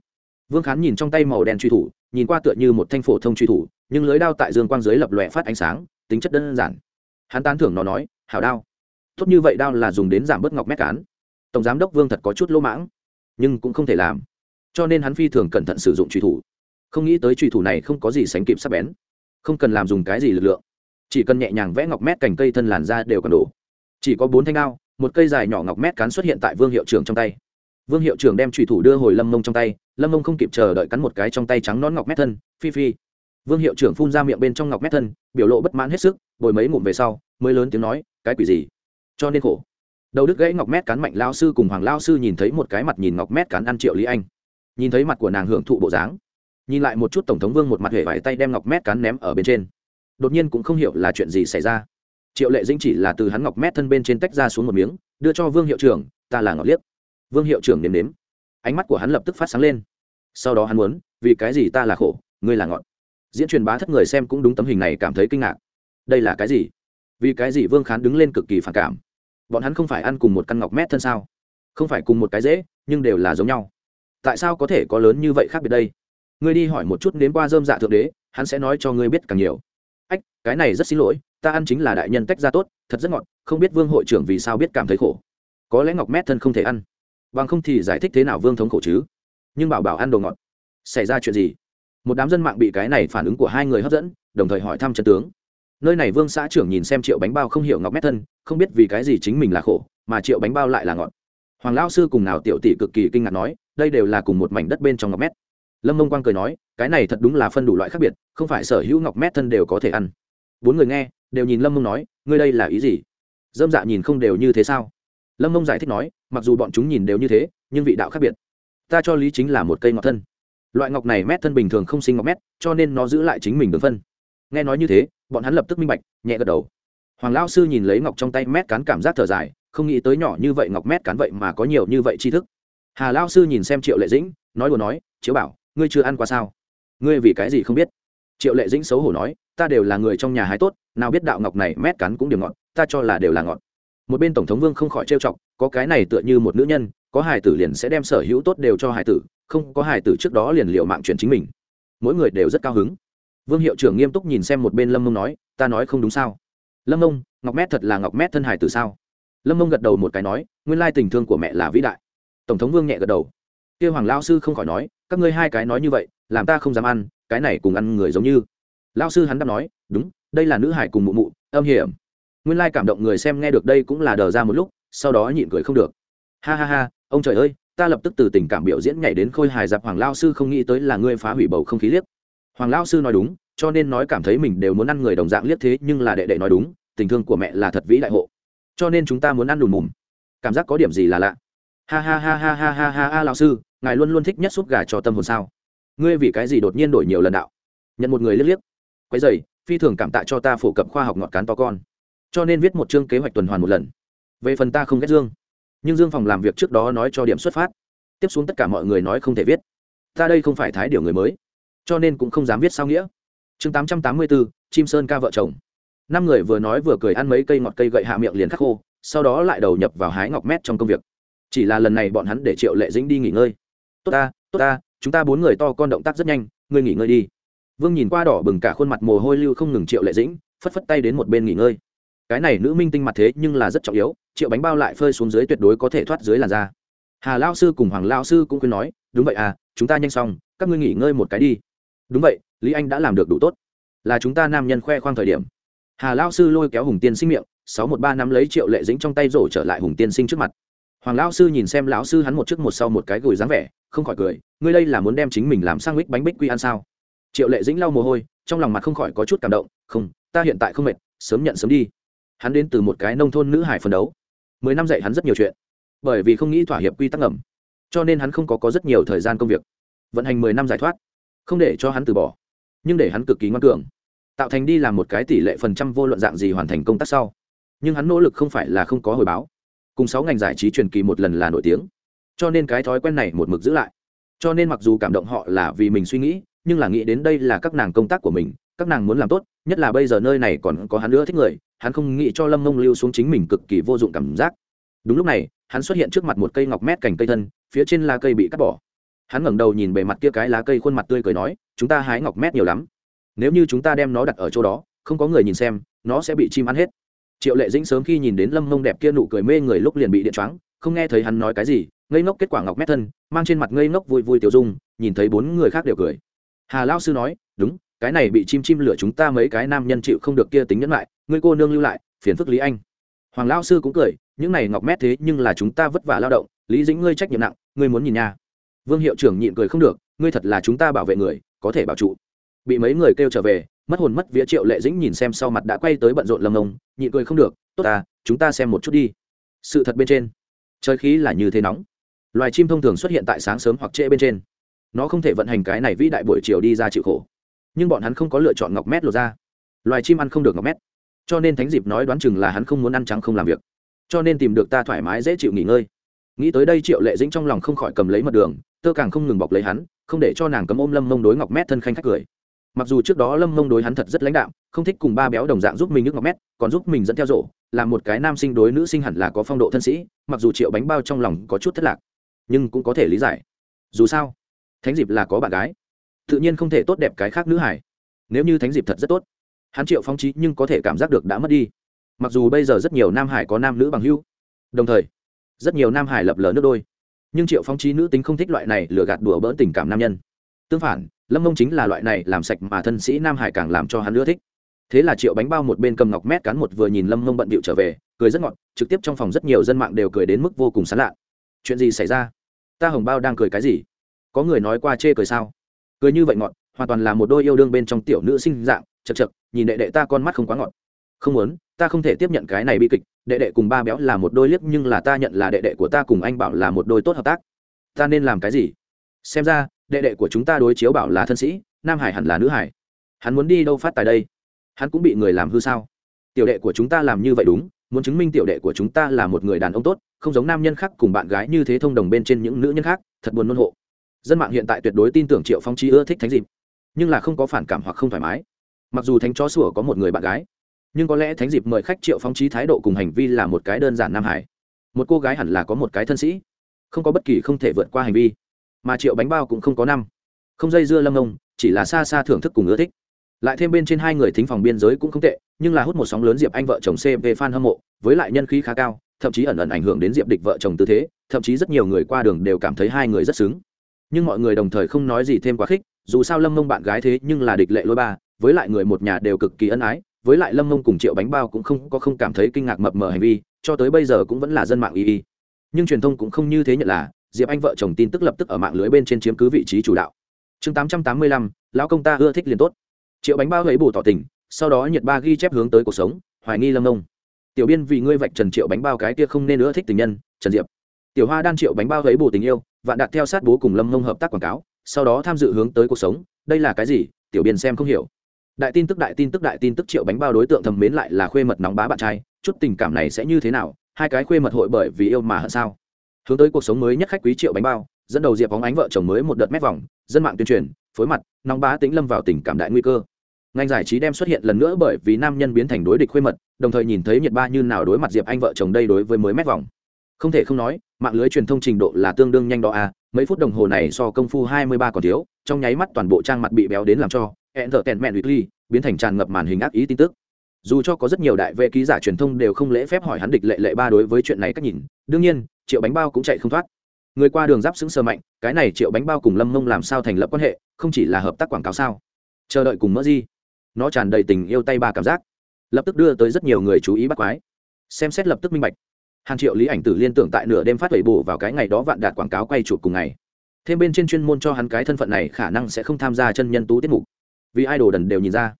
Vương khán nhìn trong tay màu đen truy thủ, nhìn qua tựa như một thanh phổ thông truy thủ, nhưng lưới đao tại dương quang dưới lập lòe phát ánh sáng tính chất đơn giản. Hắn tán thưởng nó nói, hảo đao. Tốt như vậy đao là dùng đến giảm bớt ngọc mét cán. Tổng giám đốc vương thật có chút lỗ mãng, nhưng cũng không thể làm. Cho nên hắn phi thường cẩn thận sử dụng truy thủ. Không nghĩ tới truy thủ này không có gì sánh kịp sắc bén. Không cần làm dùng cái gì lực lượng. Chỉ cần nhẹ nhàng vẽ ngọc mét cành cây thân làn ra đều còn đủ chỉ có bốn thanh đao, một cây dài nhỏ ngọc mét cán xuất hiện tại vương hiệu trưởng trong tay. Vương hiệu trưởng đem trùy thủ đưa hồi lâm mông trong tay. Lâm mông không kịp chờ đợi cắn một cái trong tay trắng nón ngọc mét thân, phi phi vương hiệu trưởng phun ra miệng bên trong ngọc mét thân, biểu lộ bất mãn hết sức, bồi mấy ngụm về sau, mới lớn tiếng nói, cái quỷ gì? Cho nên khổ. Đầu đức gãy ngọc mét cán mạnh lao sư cùng hoàng lao sư nhìn thấy một cái mặt nhìn ngọc mét cán ăn triệu lý anh. Nhìn thấy mặt của nàng hưởng thụ bộ dáng, nhìn lại một chút tổng thống vương một mặt hể vải tay đem ngọc mét cán ném ở bên trên. Đột nhiên cũng không hiểu là chuyện gì xảy ra. Triệu lệ dĩnh chỉ là từ hắn ngọc mét thân bên trên tách ra xuống một miếng, đưa cho vương hiệu trưởng, ta là ngọc liếc. Vương hiệu trưởng nếm nếm. Ánh mắt của hắn lập tức phát sáng lên. Sau đó hắn muốn, vì cái gì ta là khổ? Ngươi là ngọn diễn truyền bá thất người xem cũng đúng tấm hình này cảm thấy kinh ngạc. Đây là cái gì? Vì cái gì vương khán đứng lên cực kỳ phản cảm? Bọn hắn không phải ăn cùng một căn ngọc mét thân sao? Không phải cùng một cái dễ nhưng đều là giống nhau. Tại sao có thể có lớn như vậy khác biệt đây? Ngươi đi hỏi một chút đến qua dơm dạ thượng đế, hắn sẽ nói cho ngươi biết càng nhiều. Ách, cái này rất xin lỗi, ta ăn chính là đại nhân tách ra tốt, thật rất ngọt, không biết vương hội trưởng vì sao biết cảm thấy khổ. Có lẽ ngọc mét thân không thể ăn. Bằng không thì giải thích thế nào vương thống khổ chứ? Nhưng bảo bảo ăn đồ ngọt. Xảy ra chuyện gì? Một đám dân mạng bị cái này phản ứng của hai người hấp dẫn, đồng thời hỏi thăm chân tướng. Nơi này vương xã trưởng nhìn xem triệu bánh bao không hiểu ngọc mét thân, không biết vì cái gì chính mình là khổ, mà triệu bánh bao lại là ngọt. Hoàng lao sư cùng nào tiểu tỷ cực kỳ kinh ngạc nói, đây đều là cùng một mảnh đất bên trong ngọc mét. Lâm mông quang cười nói, cái này thật đúng là phân đủ loại khác biệt, không phải sở hữu ngọc mét thân đều có thể ăn. Bốn người nghe, đều nhìn lâm mông nói, ngươi đây là ý gì? Dâm dạ nhìn không đều như thế sao? Lâm mông giải thích nói, mặc dù bọn chúng nhìn đều như thế, nhưng vị đạo khác biệt. Ta cho lý chính là một cây ngọc thân loại ngọc này mét thân bình thường không sinh ngọc mét, cho nên nó giữ lại chính mình đường phân. Nghe nói như thế, bọn hắn lập tức minh bạch, nhẹ gật đầu. Hoàng lao sư nhìn lấy ngọc trong tay mét cán cảm giác thở dài, không nghĩ tới nhỏ như vậy ngọc mét cán vậy mà có nhiều như vậy tri thức. Hà lao sư nhìn xem triệu lệ dĩnh, nói đùa nói chiếu bảo, ngươi chưa ăn qua sao? Ngươi vì cái gì không biết? Triệu lệ dĩnh xấu hổ nói, ta đều là người trong nhà hái tốt, nào biết đạo ngọc này mét cắn cũng điểm ngọt, ta cho là đều là ngọt. Một bên tổng thống vương không khỏi trêu chọc, có cái này tựa như một nữ nhân có hài tử liền sẽ đem sở hữu tốt đều cho hài tử, không có hài tử trước đó liền liệu mạng chuyển chính mình. Mỗi người đều rất cao hứng. Vương hiệu trưởng nghiêm túc nhìn xem một bên lâm mông nói, ta nói không đúng sao? Lâm mông, ngọc mét thật là ngọc mét thân hài tử sao? Lâm mông gật đầu một cái nói, nguyên lai tình thương của mẹ là vĩ đại. Tổng thống vương nhẹ gật đầu. Kêu hoàng lao sư không khỏi nói, các ngươi hai cái nói như vậy, làm ta không dám ăn, cái này cùng ăn người giống như. Lao sư hắn đáp nói, đúng, đây là nữ hải cùng mụ mụ, âm hiểm. Nguyên lai cảm động người xem nghe được đây cũng là đờ ra một lúc, sau đó nhịn cười không được. Ha ha ha ông trời ơi, ta lập tức từ tình cảm biểu diễn nhảy đến khôi hài dạp hoàng lao sư không nghĩ tới là ngươi phá hủy bầu không khí liếc. Hoàng lao sư nói đúng, cho nên nói cảm thấy mình đều muốn ăn người đồng dạng liếc thế, nhưng là đệ đệ nói đúng, tình thương của mẹ là thật vĩ đại hộ. Cho nên chúng ta muốn ăn đùm mùm. Cảm giác có điểm gì là lạ? Ha ha ha ha ha ha ha ha lão sư, ngài luôn luôn thích nhất súp gà cho tâm hồn sao? Ngươi vì cái gì đột nhiên đổi nhiều lần đạo? Nhận một người liếc liếc. Quấy dày phi thường cảm tạ cho ta phổ cập khoa học ngọt cán to con. Cho nên viết một chương kế hoạch tuần hoàn một lần. Về phần ta không ghét dương nhưng dương phòng làm việc trước đó nói cho điểm xuất phát tiếp xuống tất cả mọi người nói không thể viết ta đây không phải thái điều người mới cho nên cũng không dám viết sao nghĩa chương tám trăm tám mươi bốn, chim sơn ca vợ chồng năm người vừa nói vừa cười ăn mấy cây ngọt cây gậy hạ miệng liền khắc khô sau đó lại đầu nhập vào hái ngọc mét trong công việc chỉ là lần này bọn hắn để triệu lệ dĩnh đi nghỉ ngơi tốt ta tốt ta chúng ta bốn người to con động tác rất nhanh ngươi nghỉ ngơi đi vương nhìn qua đỏ bừng cả khuôn mặt mồ hôi lưu không ngừng triệu lệ dĩnh phất phất tay đến một bên nghỉ ngơi cái này nữ minh tinh mặt thế nhưng là rất trọng yếu, triệu bánh bao lại phơi xuống dưới tuyệt đối có thể thoát dưới làn da. Hà lao sư cùng hoàng lao sư cũng khuyên nói, đúng vậy à chúng ta nhanh xong, các ngươi nghỉ ngơi một cái đi. Đúng vậy, lý anh đã làm được đủ tốt. Là chúng ta nam nhân khoe khoang thời điểm. Hà lao sư lôi kéo hùng tiên sinh miệng, sáu một ba năm lấy triệu lệ dính trong tay rổ trở lại hùng tiên sinh trước mặt. Hoàng lao sư nhìn xem lão sư hắn một trước một sau một cái gùi dáng vẻ, không khỏi cười, ngươi đây là muốn đem chính mình làm sang mít bánh bích quy ăn sao? Triệu lệ dĩnh lau mồ hôi, trong lòng mặt không khỏi có chút cảm động, không, ta hiện tại không mệt, sớm nhận sớm đi hắn đến từ một cái nông thôn nữ hải phân đấu. Mười năm dạy hắn rất nhiều chuyện bởi vì không nghĩ thỏa hiệp quy tắc ngầm cho nên hắn không có, có rất nhiều thời gian công việc. Vận hành mười năm giải thoát không để cho hắn từ bỏ nhưng để hắn cực kỳ ngoan cường tạo thành đi làm một cái tỷ lệ phần trăm vô luận dạng gì hoàn thành công tác sau. Nhưng hắn nỗ lực không phải là không có hồi báo. Cùng sáu ngành giải trí truyền kỳ một lần là nổi tiếng cho nên cái thói quen này một mực giữ lại. Cho nên mặc dù cảm động họ là vì mình suy nghĩ nhưng là nghĩ đến đây là các nàng công tác của mình các nàng muốn làm tốt nhất là bây giờ nơi này còn có hắn nữa thích người hắn không nghĩ cho lâm mông lưu xuống chính mình cực kỳ vô dụng cảm giác. Đúng lúc này, hắn xuất hiện trước mặt một cây ngọc mét cành cây thân, phía trên lá cây bị cắt bỏ. Hắn ngẩng đầu nhìn bề mặt kia cái lá cây khuôn mặt tươi cười nói, chúng ta hái ngọc mét nhiều lắm. Nếu như chúng ta đem nó đặt ở chỗ đó, không có người nhìn xem, nó sẽ bị chim ăn hết. Triệu lệ dĩnh sớm khi nhìn đến lâm mông đẹp kia nụ cười mê người lúc liền bị điện choáng, không nghe thấy hắn nói cái gì, ngây ngốc kết quả ngọc mét thân, mang trên mặt ngây ngốc vui vui tiểu dung, nhìn thấy bốn người khác đều cười. Hà lao sư nói, đúng cái này bị chim chim lửa chúng ta mấy cái nam nhân chịu không được kia tính nhẫn lại, ngươi cô nương lưu lại, phiền phức lý anh. Hoàng lao sư cũng cười, những này ngọc mét thế nhưng là chúng ta vất vả lao động, lý dĩnh ngươi trách nhiệm nặng, ngươi muốn nhìn nha. Vương hiệu trưởng nhịn cười không được, ngươi thật là chúng ta bảo vệ người, có thể bảo trụ. Bị mấy người kêu trở về, mất hồn mất vía triệu lệ dĩnh nhìn xem sau mặt đã quay tới bận rộn lâm ông, nhịn cười không được, tốt à chúng ta xem một chút đi. Sự thật bên trên, trời khí là như thế nóng. Loài chim thông thường xuất hiện tại sáng sớm hoặc trễ bên trên. Nó không thể vận hành cái này vĩ đại buổi chiều đi ra chịu khổ nhưng bọn hắn không có lựa chọn ngọc mét lột ra. Loài chim ăn không được ngọc mét. Cho nên thánh dịp nói đoán chừng là hắn không muốn ăn trắng không làm việc. Cho nên tìm được ta thoải mái dễ chịu nghỉ ngơi. Nghĩ tới đây triệu lệ dĩnh trong lòng không khỏi cầm lấy mật đường, tơ càng không ngừng bọc lấy hắn, không để cho nàng cấm ôm lâm mông đối ngọc mét thân khanh khách cười. Mặc dù trước đó lâm mông đối hắn thật rất lãnh đạo không thích cùng ba béo đồng dạng giúp mình nước ngọc mét, còn giúp mình dẫn theo rổ, là một cái nam sinh đối nữ sinh hẳn là có phong độ thân sĩ, mặc dù triệu bánh bao trong lòng có chút thất lạc, nhưng cũng có thể lý giải. Dù sao, thánh dịp là có bạn gái tự nhiên không thể tốt đẹp cái khác nữ hải. Nếu như thánh dịp thật rất tốt, hắn triệu phong trí nhưng có thể cảm giác được đã mất đi. Mặc dù bây giờ rất nhiều nam hải có nam nữ bằng hưu đồng thời, rất nhiều nam hải lập lờ nước đôi, nhưng triệu phong trí nữ tính không thích loại này lừa gạt đùa bỡn tình cảm nam nhân. Tương phản, lâm mông chính là loại này làm sạch mà thân sĩ nam hải càng làm cho hắn ưa thích. Thế là triệu bánh bao một bên cầm ngọc mét cắn một vừa nhìn lâm mông bận bịu trở về, cười rất ngọt, trực tiếp trong phòng rất nhiều dân mạng đều cười đến mức vô cùng sán lạ. Chuyện gì xảy ra? Ta hồng bao đang cười cái gì? Có người nói qua chê cười sao? Cười như vậy ngọt, hoàn toàn là một đôi yêu đương bên trong tiểu nữ sinh dạng, chật chật, nhìn đệ đệ ta con mắt không quá ngọt. Không muốn, ta không thể tiếp nhận cái này bi kịch, đệ đệ cùng ba béo là một đôi liếc, nhưng là ta nhận là đệ đệ của ta cùng anh bảo là một đôi tốt hợp tác. Ta nên làm cái gì? Xem ra, đệ đệ của chúng ta đối chiếu bảo là thân sĩ, nam hải hẳn là nữ hải. Hắn muốn đi đâu phát tài đây? Hắn cũng bị người làm hư sao? Tiểu đệ của chúng ta làm như vậy đúng, muốn chứng minh tiểu đệ của chúng ta là một người đàn ông tốt, không giống nam nhân khác cùng bạn gái như thế thông đồng bên trên những nữ nhân khác, thật buồn nôn hộ dân mạng hiện tại tuyệt đối tin tưởng triệu phong chi ưa thích thánh dịp, nhưng là không có phản cảm hoặc không thoải mái. Mặc dù thánh chó sủa có một người bạn gái, nhưng có lẽ thánh dịp mời khách triệu phong trí thái độ cùng hành vi là một cái đơn giản nam hải. Một cô gái hẳn là có một cái thân sĩ, không có bất kỳ không thể vượt qua hành vi, mà triệu bánh bao cũng không có năm. Không dây dưa lâm ông, chỉ là xa xa thưởng thức cùng ưa thích. Lại thêm bên trên hai người thính phòng biên giới cũng không tệ, nhưng là hút một sóng lớn diệp anh vợ chồng cv fan hâm mộ, với lại nhân khí khá cao, thậm chí ẩn ẩn ảnh hưởng đến diệp địch vợ chồng tư thế, thậm chí rất nhiều người qua đường đều cảm thấy hai người rất xứng nhưng mọi người đồng thời không nói gì thêm quá khích, dù sao lâm mông bạn gái thế nhưng là địch lệ lôi ba, với lại người một nhà đều cực kỳ ân ái, với lại lâm mông cùng triệu bánh bao cũng không có không cảm thấy kinh ngạc mập mờ hành vi, cho tới bây giờ cũng vẫn là dân mạng y y. Nhưng truyền thông cũng không như thế nhận là, diệp anh vợ chồng tin tức lập tức ở mạng lưới bên trên chiếm cứ vị trí chủ đạo. Chương tám trăm tám mươi lăm, lão công ta ưa thích liền tốt. Triệu bánh bao hãy bù tỏ tình, sau đó nhật ba ghi chép hướng tới cuộc sống, hoài nghi lâm mông. Tiểu biên vì ngươi vạch trần triệu bánh bao cái kia không nên nữa thích tình nhân, trần diệp tiểu hoa đan triệu bánh bao ấy bù tình yêu, vạn đạt theo sát bố cùng lâm mông hợp tác quảng cáo, sau đó tham dự hướng tới cuộc sống, đây là cái gì? Tiểu biên xem không hiểu. Đại tin tức, đại tin tức, đại tin tức, triệu bánh bao đối tượng thầm mến lại là khuê mật nóng bá bạn trai, chút tình cảm này sẽ như thế nào? Hai cái khuê mật hội bởi vì yêu mà hận sao? Hướng tới cuộc sống mới nhất khách quý triệu bánh bao, dẫn đầu diệp bóng ánh vợ chồng mới một đợt mét vòng, dân mạng tuyên truyền, phối mặt, nóng bá tính lâm vào tình cảm đại nguy cơ. Ngành giải trí đem xuất hiện lần nữa bởi vì nam nhân biến thành đối địch khuê mật, đồng thời nhìn thấy nhiệt ba như nào đối mặt diệp anh vợ chồng đây đối với mới mét vòng. Không thể không nói mạng lưới truyền thông trình độ là tương đương nhanh đó à mấy phút đồng hồ này so công phu hai mươi ba còn thiếu, trong nháy mắt toàn bộ trang mặt bị béo đến làm cho hẹn thợ tèn mẹn weekly biến thành tràn ngập màn hình ác ý tin tức. Dù cho có rất nhiều đại vệ ký giả truyền thông đều không lễ phép hỏi hắn địch lệ lệ ba đối với chuyện này cách nhìn, đương nhiên, triệu bánh bao cũng chạy không thoát. Người qua đường giáp xứng sờ mạnh, cái này triệu bánh bao cùng lâm mông làm sao thành lập quan hệ, không chỉ là hợp tác quảng cáo sao? Chờ đợi cùng mỡ gì? Nó tràn đầy tình yêu tay ba cảm giác. Lập tức đưa tới rất nhiều người chú ý bắt quái. Xem xét lập tức minh bạch hàng triệu lý ảnh tử liên tưởng tại nửa đêm phát huệ bổ vào cái ngày đó vạn đạt quảng cáo quay chụp cùng ngày. Thêm bên trên chuyên môn cho hắn cái thân phận này khả năng sẽ không tham gia chân nhân tú tiết mục. Vì idol đần đều nhìn ra.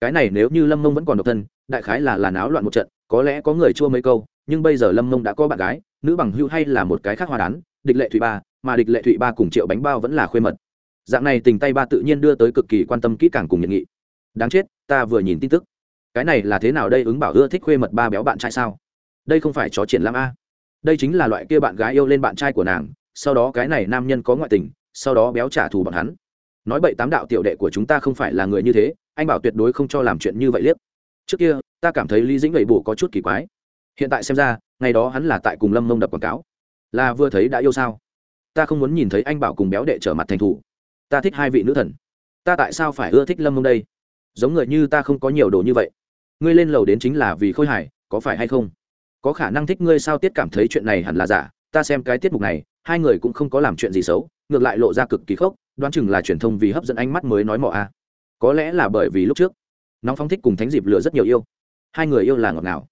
Cái này nếu như lâm mông vẫn còn độc thân, đại khái là làn áo loạn một trận, có lẽ có người chua mấy câu, nhưng bây giờ lâm mông đã có bạn gái, nữ bằng hưu hay là một cái khác hoa đán, địch lệ thụy ba, mà địch lệ thụy ba cùng triệu bánh bao vẫn là khuê mật. Dạng này tình tay ba tự nhiên đưa tới cực kỳ quan tâm kỹ càng cùng nhận nghị. Đáng chết, ta vừa nhìn tin tức. Cái này là thế nào đây, ứng bảo ưa thích khuê mật ba béo bạn trai sao? Đây không phải chó triển lãm a. Đây chính là loại kia bạn gái yêu lên bạn trai của nàng, sau đó cái này nam nhân có ngoại tình, sau đó béo trả thù bọn hắn. Nói bậy tám đạo tiểu đệ của chúng ta không phải là người như thế, anh bảo tuyệt đối không cho làm chuyện như vậy liếc. Trước kia, ta cảm thấy lý dĩnh vậy bổ có chút kỳ quái. Hiện tại xem ra, ngày đó hắn là tại cùng lâm mông đập quảng cáo. Là vừa thấy đã yêu sao? Ta không muốn nhìn thấy anh bảo cùng béo đệ trở mặt thành thủ ta thích hai vị nữ thần. Ta tại sao phải ưa thích lâm mông đây? Giống người như ta không có nhiều đồ như vậy. Ngươi lên lầu đến chính là vì khôi hài, có phải hay không? Có khả năng thích ngươi sao tiết cảm thấy chuyện này hẳn là giả, ta xem cái tiết mục này, hai người cũng không có làm chuyện gì xấu, ngược lại lộ ra cực kỳ khốc, đoán chừng là truyền thông vì hấp dẫn ánh mắt mới nói mỏ a. Có lẽ là bởi vì lúc trước, nóng phong thích cùng thánh dịp lừa rất nhiều yêu. Hai người yêu là ngọt ngào.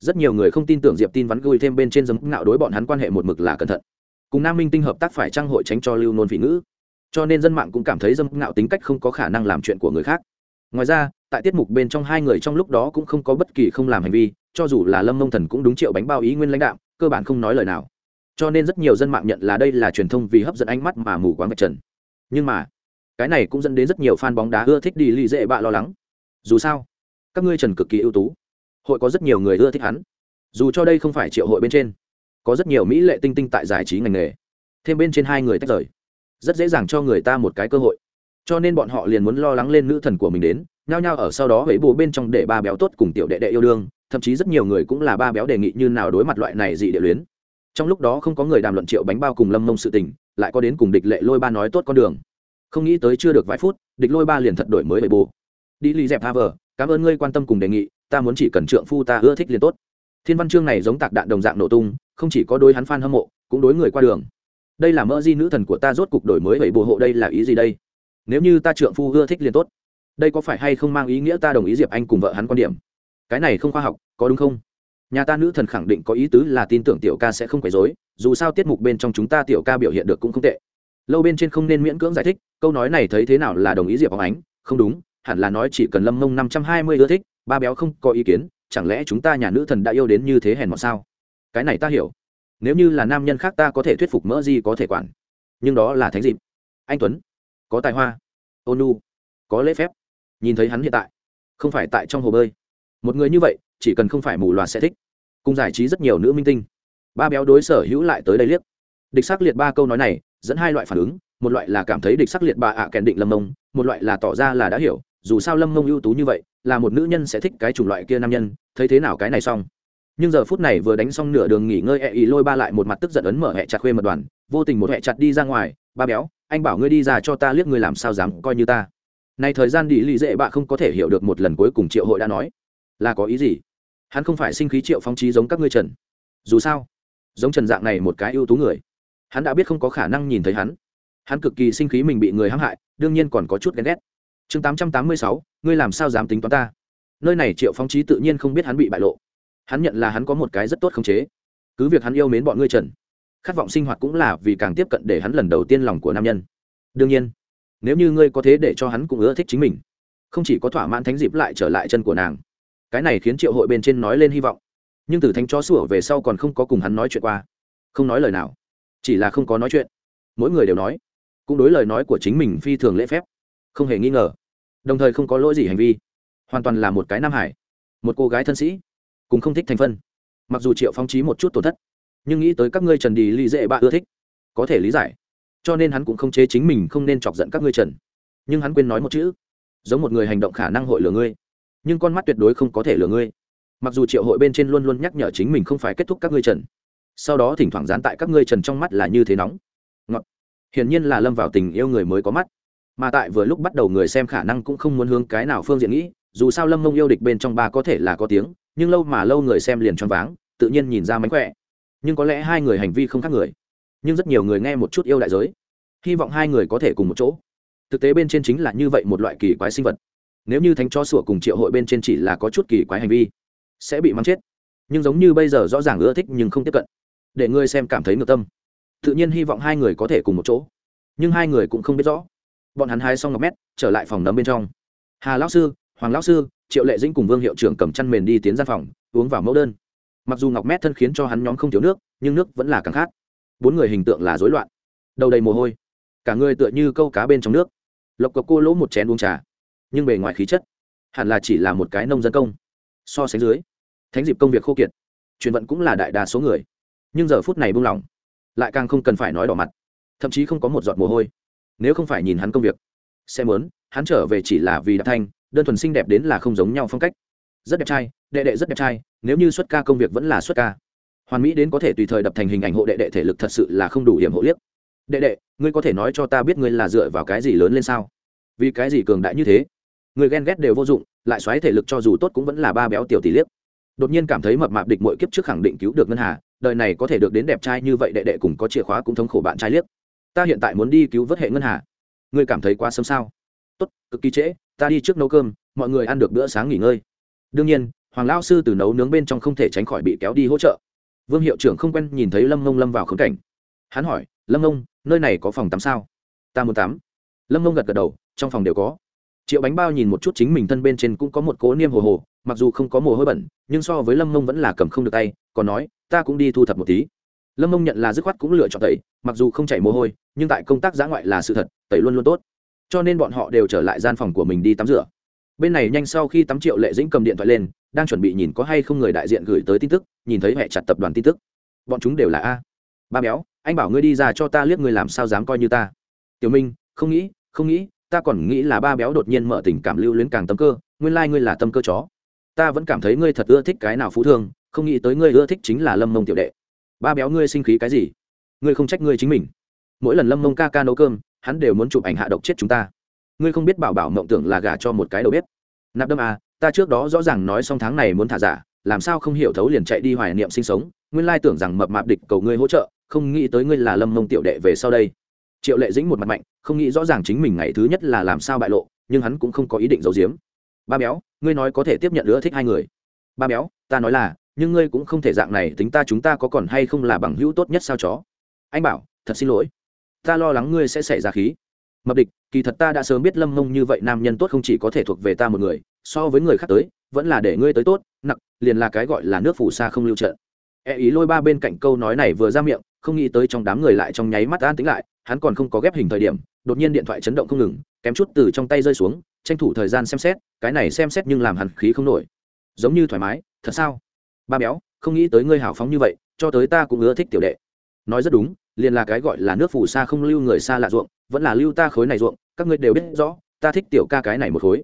Rất nhiều người không tin tưởng diệp tin vắn gửi thêm bên trên dấm ngạo đối bọn hắn quan hệ một mực là cẩn thận. Cùng nam minh tinh hợp tác phải trang hội tránh cho lưu nôn vị ngữ? Cho nên dân mạng cũng cảm thấy dâm ngạo tính cách không có khả năng làm chuyện của người khác. Ngoài ra, tại tiết mục bên trong hai người trong lúc đó cũng không có bất kỳ không làm hành vi cho dù là lâm mông thần cũng đúng triệu bánh bao ý nguyên lãnh đạo, cơ bản không nói lời nào. Cho nên rất nhiều dân mạng nhận là đây là truyền thông vì hấp dẫn ánh mắt mà mù quáng vạch trần. Nhưng mà, cái này cũng dẫn đến rất nhiều fan bóng đá ưa thích đi lì dễ bạ lo lắng. Dù sao, các ngươi trần cực kỳ ưu tú. Hội có rất nhiều người ưa thích hắn. Dù cho đây không phải triệu hội bên trên, có rất nhiều mỹ lệ tinh tinh tại giải trí ngành nghề. Thêm bên trên hai người tách rời. Rất dễ dàng cho người ta một cái cơ hội. Cho nên bọn họ liền muốn lo lắng lên nữ thần của mình đến, nhao nhao ở sau đó vẫy bù bên trong để ba béo tốt cùng tiểu đệ đệ yêu đương thậm chí rất nhiều người cũng là ba béo đề nghị như nào đối mặt loại này dị địa luyến. Trong lúc đó không có người đàm luận triệu bánh bao cùng lâm mông sự tình, lại có đến cùng địch lệ lôi ba nói tốt con đường. Không nghĩ tới chưa được vài phút, địch lôi ba liền thật đổi mới bậy bù. Đi ly dẹp haver, cảm ơn ngươi quan tâm cùng đề nghị, ta muốn chỉ cần trượng phu ta ưa thích liền tốt. Thiên văn chương này giống tạc đạn đồng dạng nổ tung, không chỉ có đối hắn f a n hâm mộ, cũng đối người qua đường. Đây là mỡ di nữ thần của ta rốt cục đổi mới bậy bù hộ đây là ý gì đây? Nếu như ta trượng phu ưa thích liền tốt. Đây có phải hay không mang ý nghĩa ta đồng ý diệp anh cùng vợ hắn quan điểm? Cái này không khoa học, có đúng không? Nhà ta nữ thần khẳng định có ý tứ là tin tưởng tiểu ca sẽ không quấy dối dù sao tiết mục bên trong chúng ta tiểu ca biểu hiện được cũng không tệ. Lâu bên trên không nên miễn cưỡng giải thích, câu nói này thấy thế nào là đồng ý diệp bóng ánh, không đúng, hẳn là nói chỉ cần lâm mông năm trăm hai mươi ưa thích, ba béo không có ý kiến, chẳng lẽ chúng ta nhà nữ thần đã yêu đến như thế hèn mọt sao? Cái này ta hiểu. Nếu như là nam nhân khác ta có thể thuyết phục mỡ gì có thể quản. Nhưng đó là thánh dịp. Anh tuấn, có tài hoa. Ônu có lễ phép. Nhìn thấy hắn hiện tại, không phải tại trong hồ bơi một người như vậy, chỉ cần không phải mù loà sẽ thích. Cùng giải trí rất nhiều nữ minh tinh. Ba béo đối sở hữu lại tới đây liếc. Địch sắc liệt ba câu nói này, dẫn hai loại phản ứng. Một loại là cảm thấy địch sắc liệt bà ạ à kèn định lâm mông, một loại là tỏ ra là đã hiểu, dù sao lâm mông ưu tú như vậy, là một nữ nhân sẽ thích cái chủng loại kia nam nhân, thấy thế nào cái này xong. Nhưng giờ phút này vừa đánh xong nửa đường nghỉ ngơi e ẹ ý lôi ba lại một mặt tức giận ấn mở hẹ chặt khuê mật đoàn, vô tình một hẹ chặt đi ra ngoài, ba béo, anh bảo ngươi đi ra cho ta liếc ngươi làm sao dám coi như ta. Này thời gian đi lì dễ bạ không có thể hiểu được một lần cuối cùng triệu hội đã nói là có ý gì? Hắn không phải sinh khí triệu phong trí giống các ngươi trần. Dù sao, giống trần dạng này một cái ưu tú người, hắn đã biết không có khả năng nhìn thấy hắn. Hắn cực kỳ sinh khí mình bị người hãm hại, đương nhiên còn có chút ghen ghét. Chương tám trăm tám mươi sáu, ngươi làm sao dám tính toán ta? Nơi này triệu phong trí tự nhiên không biết hắn bị bại lộ. Hắn nhận là hắn có một cái rất tốt khống chế. Cứ việc hắn yêu mến bọn ngươi trần, khát vọng sinh hoạt cũng là vì càng tiếp cận để hắn lần đầu tiên lòng của nam nhân. Đương nhiên, nếu như ngươi có thế để cho hắn cũng ưa thích chính mình, không chỉ có thỏa mãn thánh dịp lại trở lại chân của nàng cái này khiến triệu hội bên trên nói lên hy vọng. Nhưng từ thánh chó sủa về sau còn không có cùng hắn nói chuyện qua. Không nói lời nào. Chỉ là không có nói chuyện. Mỗi người đều nói. Cũng đối lời nói của chính mình phi thường lễ phép. Không hề nghi ngờ. Đồng thời không có lỗi gì hành vi. Hoàn toàn là một cái nam hải. Một cô gái thân sĩ. Cũng không thích thành phân. Mặc dù triệu phong trí một chút tổn thất. Nhưng nghĩ tới các ngươi trần đi ly dễ bạ ưa thích. Có thể lý giải. Cho nên hắn cũng không chế chính mình không nên chọc giận các ngươi trần. Nhưng hắn quên nói một chữ. Giống một người hành động khả năng hội lừa ngươi nhưng con mắt tuyệt đối không có thể lừa ngươi. Mặc dù triệu hội bên trên luôn luôn nhắc nhở chính mình không phải kết thúc các ngươi trần, sau đó thỉnh thoảng dán tại các ngươi trần trong mắt là như thế nóng. Ngọt. Hiển nhiên là lâm vào tình yêu người mới có mắt. Mà tại vừa lúc bắt đầu người xem khả năng cũng không muốn hướng cái nào phương diện nghĩ, dù sao lâm mông yêu địch bên trong ba có thể là có tiếng, nhưng lâu mà lâu người xem liền choáng váng, tự nhiên nhìn ra mánh khỏe. Nhưng có lẽ hai người hành vi không khác người, nhưng rất nhiều người nghe một chút yêu đại giới, hy vọng hai người có thể cùng một chỗ. Thực tế bên trên chính là như vậy một loại kỳ quái sinh vật nếu như thánh cho sủa cùng triệu hội bên trên chỉ là có chút kỳ quái hành vi, sẽ bị mắng chết. Nhưng giống như bây giờ rõ ràng ưa thích nhưng không tiếp cận, để ngươi xem cảm thấy ngược tâm. Tự nhiên hy vọng hai người có thể cùng một chỗ, nhưng hai người cũng không biết rõ. Bọn hắn hai xong ngọc mét, trở lại phòng nấm bên trong. Hà lão sư, hoàng lão sư, triệu lệ dĩnh cùng vương hiệu trưởng cầm chăn mền đi tiến ra phòng, uống vào mẫu đơn. Mặc dù ngọc mét thân khiến cho hắn nhóm không thiếu nước, nhưng nước vẫn là càng khát. Bốn người hình tượng là rối loạn. Đầu đầy mồ hôi. Cả người tựa như câu cá bên trong nước. Lộc cộc cô lỗ một chén uống trà nhưng bề ngoài khí chất, hẳn là chỉ là một cái nông dân công. So sánh dưới, thánh dịp công việc khô kiệt, truyền vận cũng là đại đa số người. Nhưng giờ phút này buông lỏng, lại càng không cần phải nói đỏ mặt. Thậm chí không có một giọt mồ hôi. Nếu không phải nhìn hắn công việc xem muốn, hắn trở về chỉ là vì đạp thanh, đơn thuần xinh đẹp đến là không giống nhau phong cách. Rất đẹp trai, đệ đệ rất đẹp trai, nếu như xuất ca công việc vẫn là xuất ca. Hoàn mỹ đến có thể tùy thời đập thành hình ảnh hộ đệ đệ thể lực thật sự là không đủ hiểm hộ liếc. Đệ đệ, ngươi có thể nói cho ta biết ngươi là dựa vào cái gì lớn lên sao? Vì cái gì cường đại như thế? Người ghen ghét đều vô dụng, lại xoáy thể lực cho dù tốt cũng vẫn là ba béo tiểu tỷ liếc. Đột nhiên cảm thấy mập mạp địch mỗi kiếp trước khẳng định cứu được ngân hà, đời này có thể được đến đẹp trai như vậy đệ đệ cùng có chìa khóa cũng thống khổ bạn trai liếc. Ta hiện tại muốn đi cứu vớt hệ ngân hà. Ngươi cảm thấy quá sớm sao? Tốt, cực kỳ trễ, ta đi trước nấu cơm, mọi người ăn được bữa sáng nghỉ ngơi. Đương nhiên, hoàng lao sư từ nấu nướng bên trong không thể tránh khỏi bị kéo đi hỗ trợ. Vương hiệu trưởng không quen nhìn thấy lâm ngông lâm vào khống cảnh. Hắn hỏi, lâm ngông, nơi này có phòng tắm sao? Ta muốn tắm. Lâm ngông gật gật đầu, trong phòng đều có triệu bánh bao nhìn một chút chính mình thân bên trên cũng có một cố niêm hồ hồ, mặc dù không có mồ hôi bẩn, nhưng so với lâm mông vẫn là cầm không được tay, còn nói, ta cũng đi thu thập một tí. Lâm mông nhận là dứt khoát cũng lựa chọn tẩy, mặc dù không chảy mồ hôi, nhưng tại công tác giã ngoại là sự thật, tẩy luôn luôn tốt. Cho nên bọn họ đều trở lại gian phòng của mình đi tắm rửa. Bên này nhanh sau khi tắm triệu lệ dĩnh cầm điện thoại lên, đang chuẩn bị nhìn có hay không người đại diện gửi tới tin tức, nhìn thấy hệ chặt tập đoàn tin tức. Bọn chúng đều là a. Ba béo, anh bảo ngươi đi ra cho ta liếc ngươi làm sao dám coi như ta. Tiểu minh, không nghĩ không nghĩ ta còn nghĩ là ba béo đột nhiên mở tình cảm lưu luyến càng tâm cơ, nguyên lai、like、ngươi là tâm cơ chó. Ta vẫn cảm thấy ngươi thật ưa thích cái nào phú thương, không nghĩ tới ngươi ưa thích chính là lâm mông tiểu đệ. Ba béo ngươi sinh khí cái gì? Ngươi không trách ngươi chính mình. Mỗi lần lâm mông ca ca nấu cơm, hắn đều muốn chụp ảnh hạ độc chết chúng ta. Ngươi không biết bảo bảo mộng tưởng là gả cho một cái đầu bếp. Nạp đâm à ta trước đó rõ ràng nói xong tháng này muốn thả giả, làm sao không hiểu thấu liền chạy đi hoài niệm sinh sống, nguyên lai tưởng rằng mập mạp địch cầu ngươi hỗ trợ, không nghĩ tới ngươi là lâm mông tiểu đệ về sau đây triệu lệ dĩnh một mặt mạnh, không nghĩ rõ ràng chính mình ngày thứ nhất là làm sao bại lộ, nhưng hắn cũng không có ý định giấu giếm. Ba béo, ngươi nói có thể tiếp nhận nữa thích hai người. Ba béo, ta nói là, nhưng ngươi cũng không thể dạng này, tính ta chúng ta có còn hay không là bằng hữu tốt nhất sao chó? Anh bảo, thật xin lỗi. Ta lo lắng ngươi sẽ xảy ra khí. Mập địch, kỳ thật ta đã sớm biết lâm mông như vậy nam nhân tốt không chỉ có thể thuộc về ta một người, so với người khác tới, vẫn là để ngươi tới tốt, nặc, liền là cái gọi là nước phủ xa không lưu trận e ý lôi ba bên cạnh câu nói này vừa ra miệng, không nghĩ tới trong đám người lại trong nháy mắt an tính lại hắn còn không có ghép hình thời điểm, đột nhiên điện thoại chấn động không ngừng, kém chút từ trong tay rơi xuống, tranh thủ thời gian xem xét, cái này xem xét nhưng làm hẳn khí không nổi. Giống như thoải mái, thật sao? Ba béo, không nghĩ tới ngươi hào phóng như vậy, cho tới ta cũng ưa thích tiểu đệ. Nói rất đúng, liền là cái gọi là nước phù xa không lưu người xa lạ ruộng, vẫn là lưu ta khối này ruộng, các ngươi đều biết rõ, ta thích tiểu ca cái này một khối.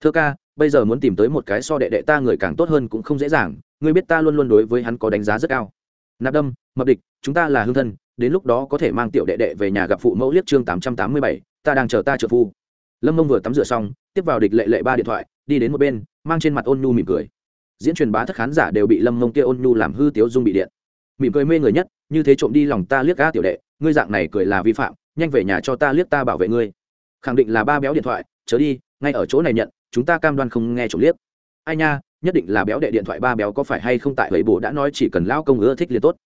Thưa ca, bây giờ muốn tìm tới một cái so đệ đệ ta người càng tốt hơn cũng không dễ dàng, ngươi biết ta luôn luôn đối với hắn có đánh giá rất cao. Nạp đâm, mập địch, chúng ta là hương thân đến lúc đó có thể mang tiểu đệ đệ về nhà gặp phụ mẫu liếc chương tám trăm tám mươi bảy, ta đang chờ ta trợ phu. Lâm mông vừa tắm rửa xong, tiếp vào địch lệ lệ ba điện thoại, đi đến một bên, mang trên mặt ôn nhu mỉm cười. Diễn truyền bá thất khán giả đều bị lâm mông kia ôn nhu làm hư tiếu dung bị điện. Mỉm cười mê người nhất, như thế trộm đi lòng ta liếc ga tiểu đệ, ngươi dạng này cười là vi phạm, nhanh về nhà cho ta liếc ta bảo vệ ngươi. Khẳng định là ba béo điện thoại, chớ đi, ngay ở chỗ này nhận, chúng ta cam đoan không nghe trộm liếc. Ai nha, nhất định là béo đệ điện thoại ba béo có phải hay không tại vậy bố đã nói chỉ cần lao công ưa thích liền tốt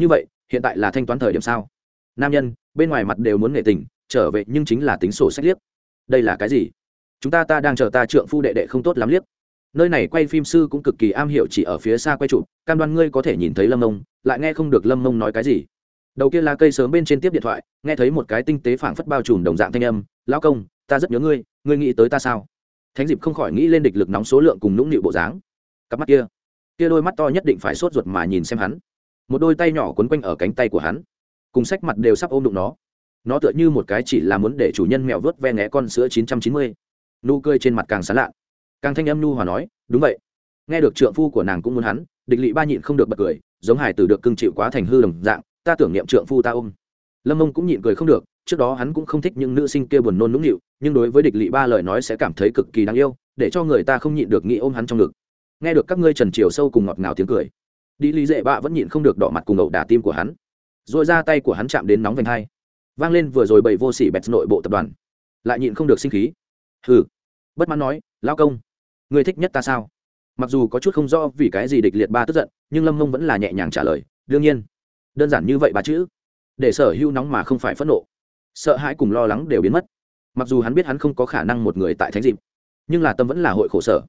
như vậy, hiện tại là thanh toán thời điểm sao? Nam nhân, bên ngoài mặt đều muốn nghệ tình, trở về nhưng chính là tính sổ sách liếc. Đây là cái gì? Chúng ta ta đang chờ ta trượng phu đệ đệ không tốt lắm liếc. Nơi này quay phim sư cũng cực kỳ am hiểu chỉ ở phía xa quay chụp, cam đoan ngươi có thể nhìn thấy lâm mông, lại nghe không được lâm mông nói cái gì. Đầu kia là cây sớm bên trên tiếp điện thoại, nghe thấy một cái tinh tế phảng phất bao trùm đồng dạng thanh âm, lão công, ta rất nhớ ngươi ngươi nghĩ tới ta sao? Thánh dịp không khỏi nghĩ lên địch lực nóng số lượng cùng nũng nịu bộ dáng. Cặp mắt kia kia đôi mắt to nhất định phải sốt ruột mà nhìn xem hắn một đôi tay nhỏ quấn quanh ở cánh tay của hắn, cùng sách mặt đều sắp ôm đụng nó. Nó tựa như một cái chỉ là muốn để chủ nhân mèo vớt ve nghé con sữa chín trăm chín mươi. Nụ cười trên mặt càng sán lạ càng thanh âm nu hòa nói, đúng vậy. Nghe được trượng phu của nàng cũng muốn hắn, địch lỵ ba nhịn không được bật cười, giống hải tử được cưng chịu quá thành hư đồng dạng, ta tưởng niệm trượng phu ta ôm. Lâm mông cũng nhịn cười không được, trước đó hắn cũng không thích những nữ sinh kia buồn nôn nũng nịu, nhưng đối với địch lỵ ba lời nói sẽ cảm thấy cực kỳ đáng yêu, để cho người ta không nhịn được nghĩ ôm hắn trong ngực. Nghe được các ngươi trần chiều sâu cùng ngọt ngào tiếng cười đi lý dễ bạ vẫn nhịn không được đỏ mặt cùng ẩu đả tim của hắn. Rồi ra tay của hắn chạm đến nóng vành hai. Vang lên vừa rồi bậy vô sỉ bẹt nội bộ tập đoàn. Lại nhịn không được sinh khí. Hừ. Bất mãn nói lao công người thích nhất ta sao? Mặc dù có chút không rõ vì cái gì địch liệt ba tức giận, nhưng lâm mông vẫn là nhẹ nhàng trả lời, đương nhiên. Đơn giản như vậy ba chữ. Để sở hữu nóng mà không phải phẫn nộ. Sợ hãi cùng lo lắng đều biến mất. Mặc dù hắn biết hắn không có khả năng một người tại thánh dịp, nhưng là tâm vẫn là hội khổ sở.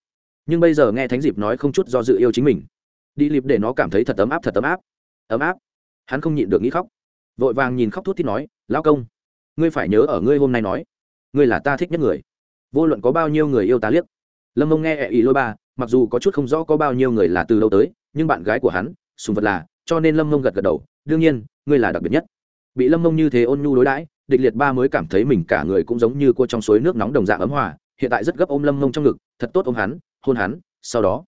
Nhưng bây giờ nghe thánh dịp nói không chút do dự yêu chính mình đi lịp để nó cảm thấy thật ấm áp, thật ấm áp. Ấm áp. Hắn không nhịn được nghĩ khóc. Vội vàng nhìn khóc thút thít nói, lão công, ngươi phải nhớ ở ngươi hôm nay nói, ngươi là ta thích nhất người. Vô luận có bao nhiêu người yêu ta liếc. Lâm mông nghe ẹ ý lôi ba, mặc dù có chút không rõ có bao nhiêu người là từ đâu tới, nhưng bạn gái của hắn, sùng vật là, cho nên lâm mông gật gật đầu, đương nhiên, ngươi là đặc biệt nhất. Bị lâm mông như thế ôn nhu đối đãi, địch liệt ba mới cảm thấy mình cả người cũng giống như cua trong suối nước nóng đồng dạng ấm hòa, hiện tại rất gấp ôm lâm mông trong ngực, thật tốt ôm hắn, hôn hắn, sau đó.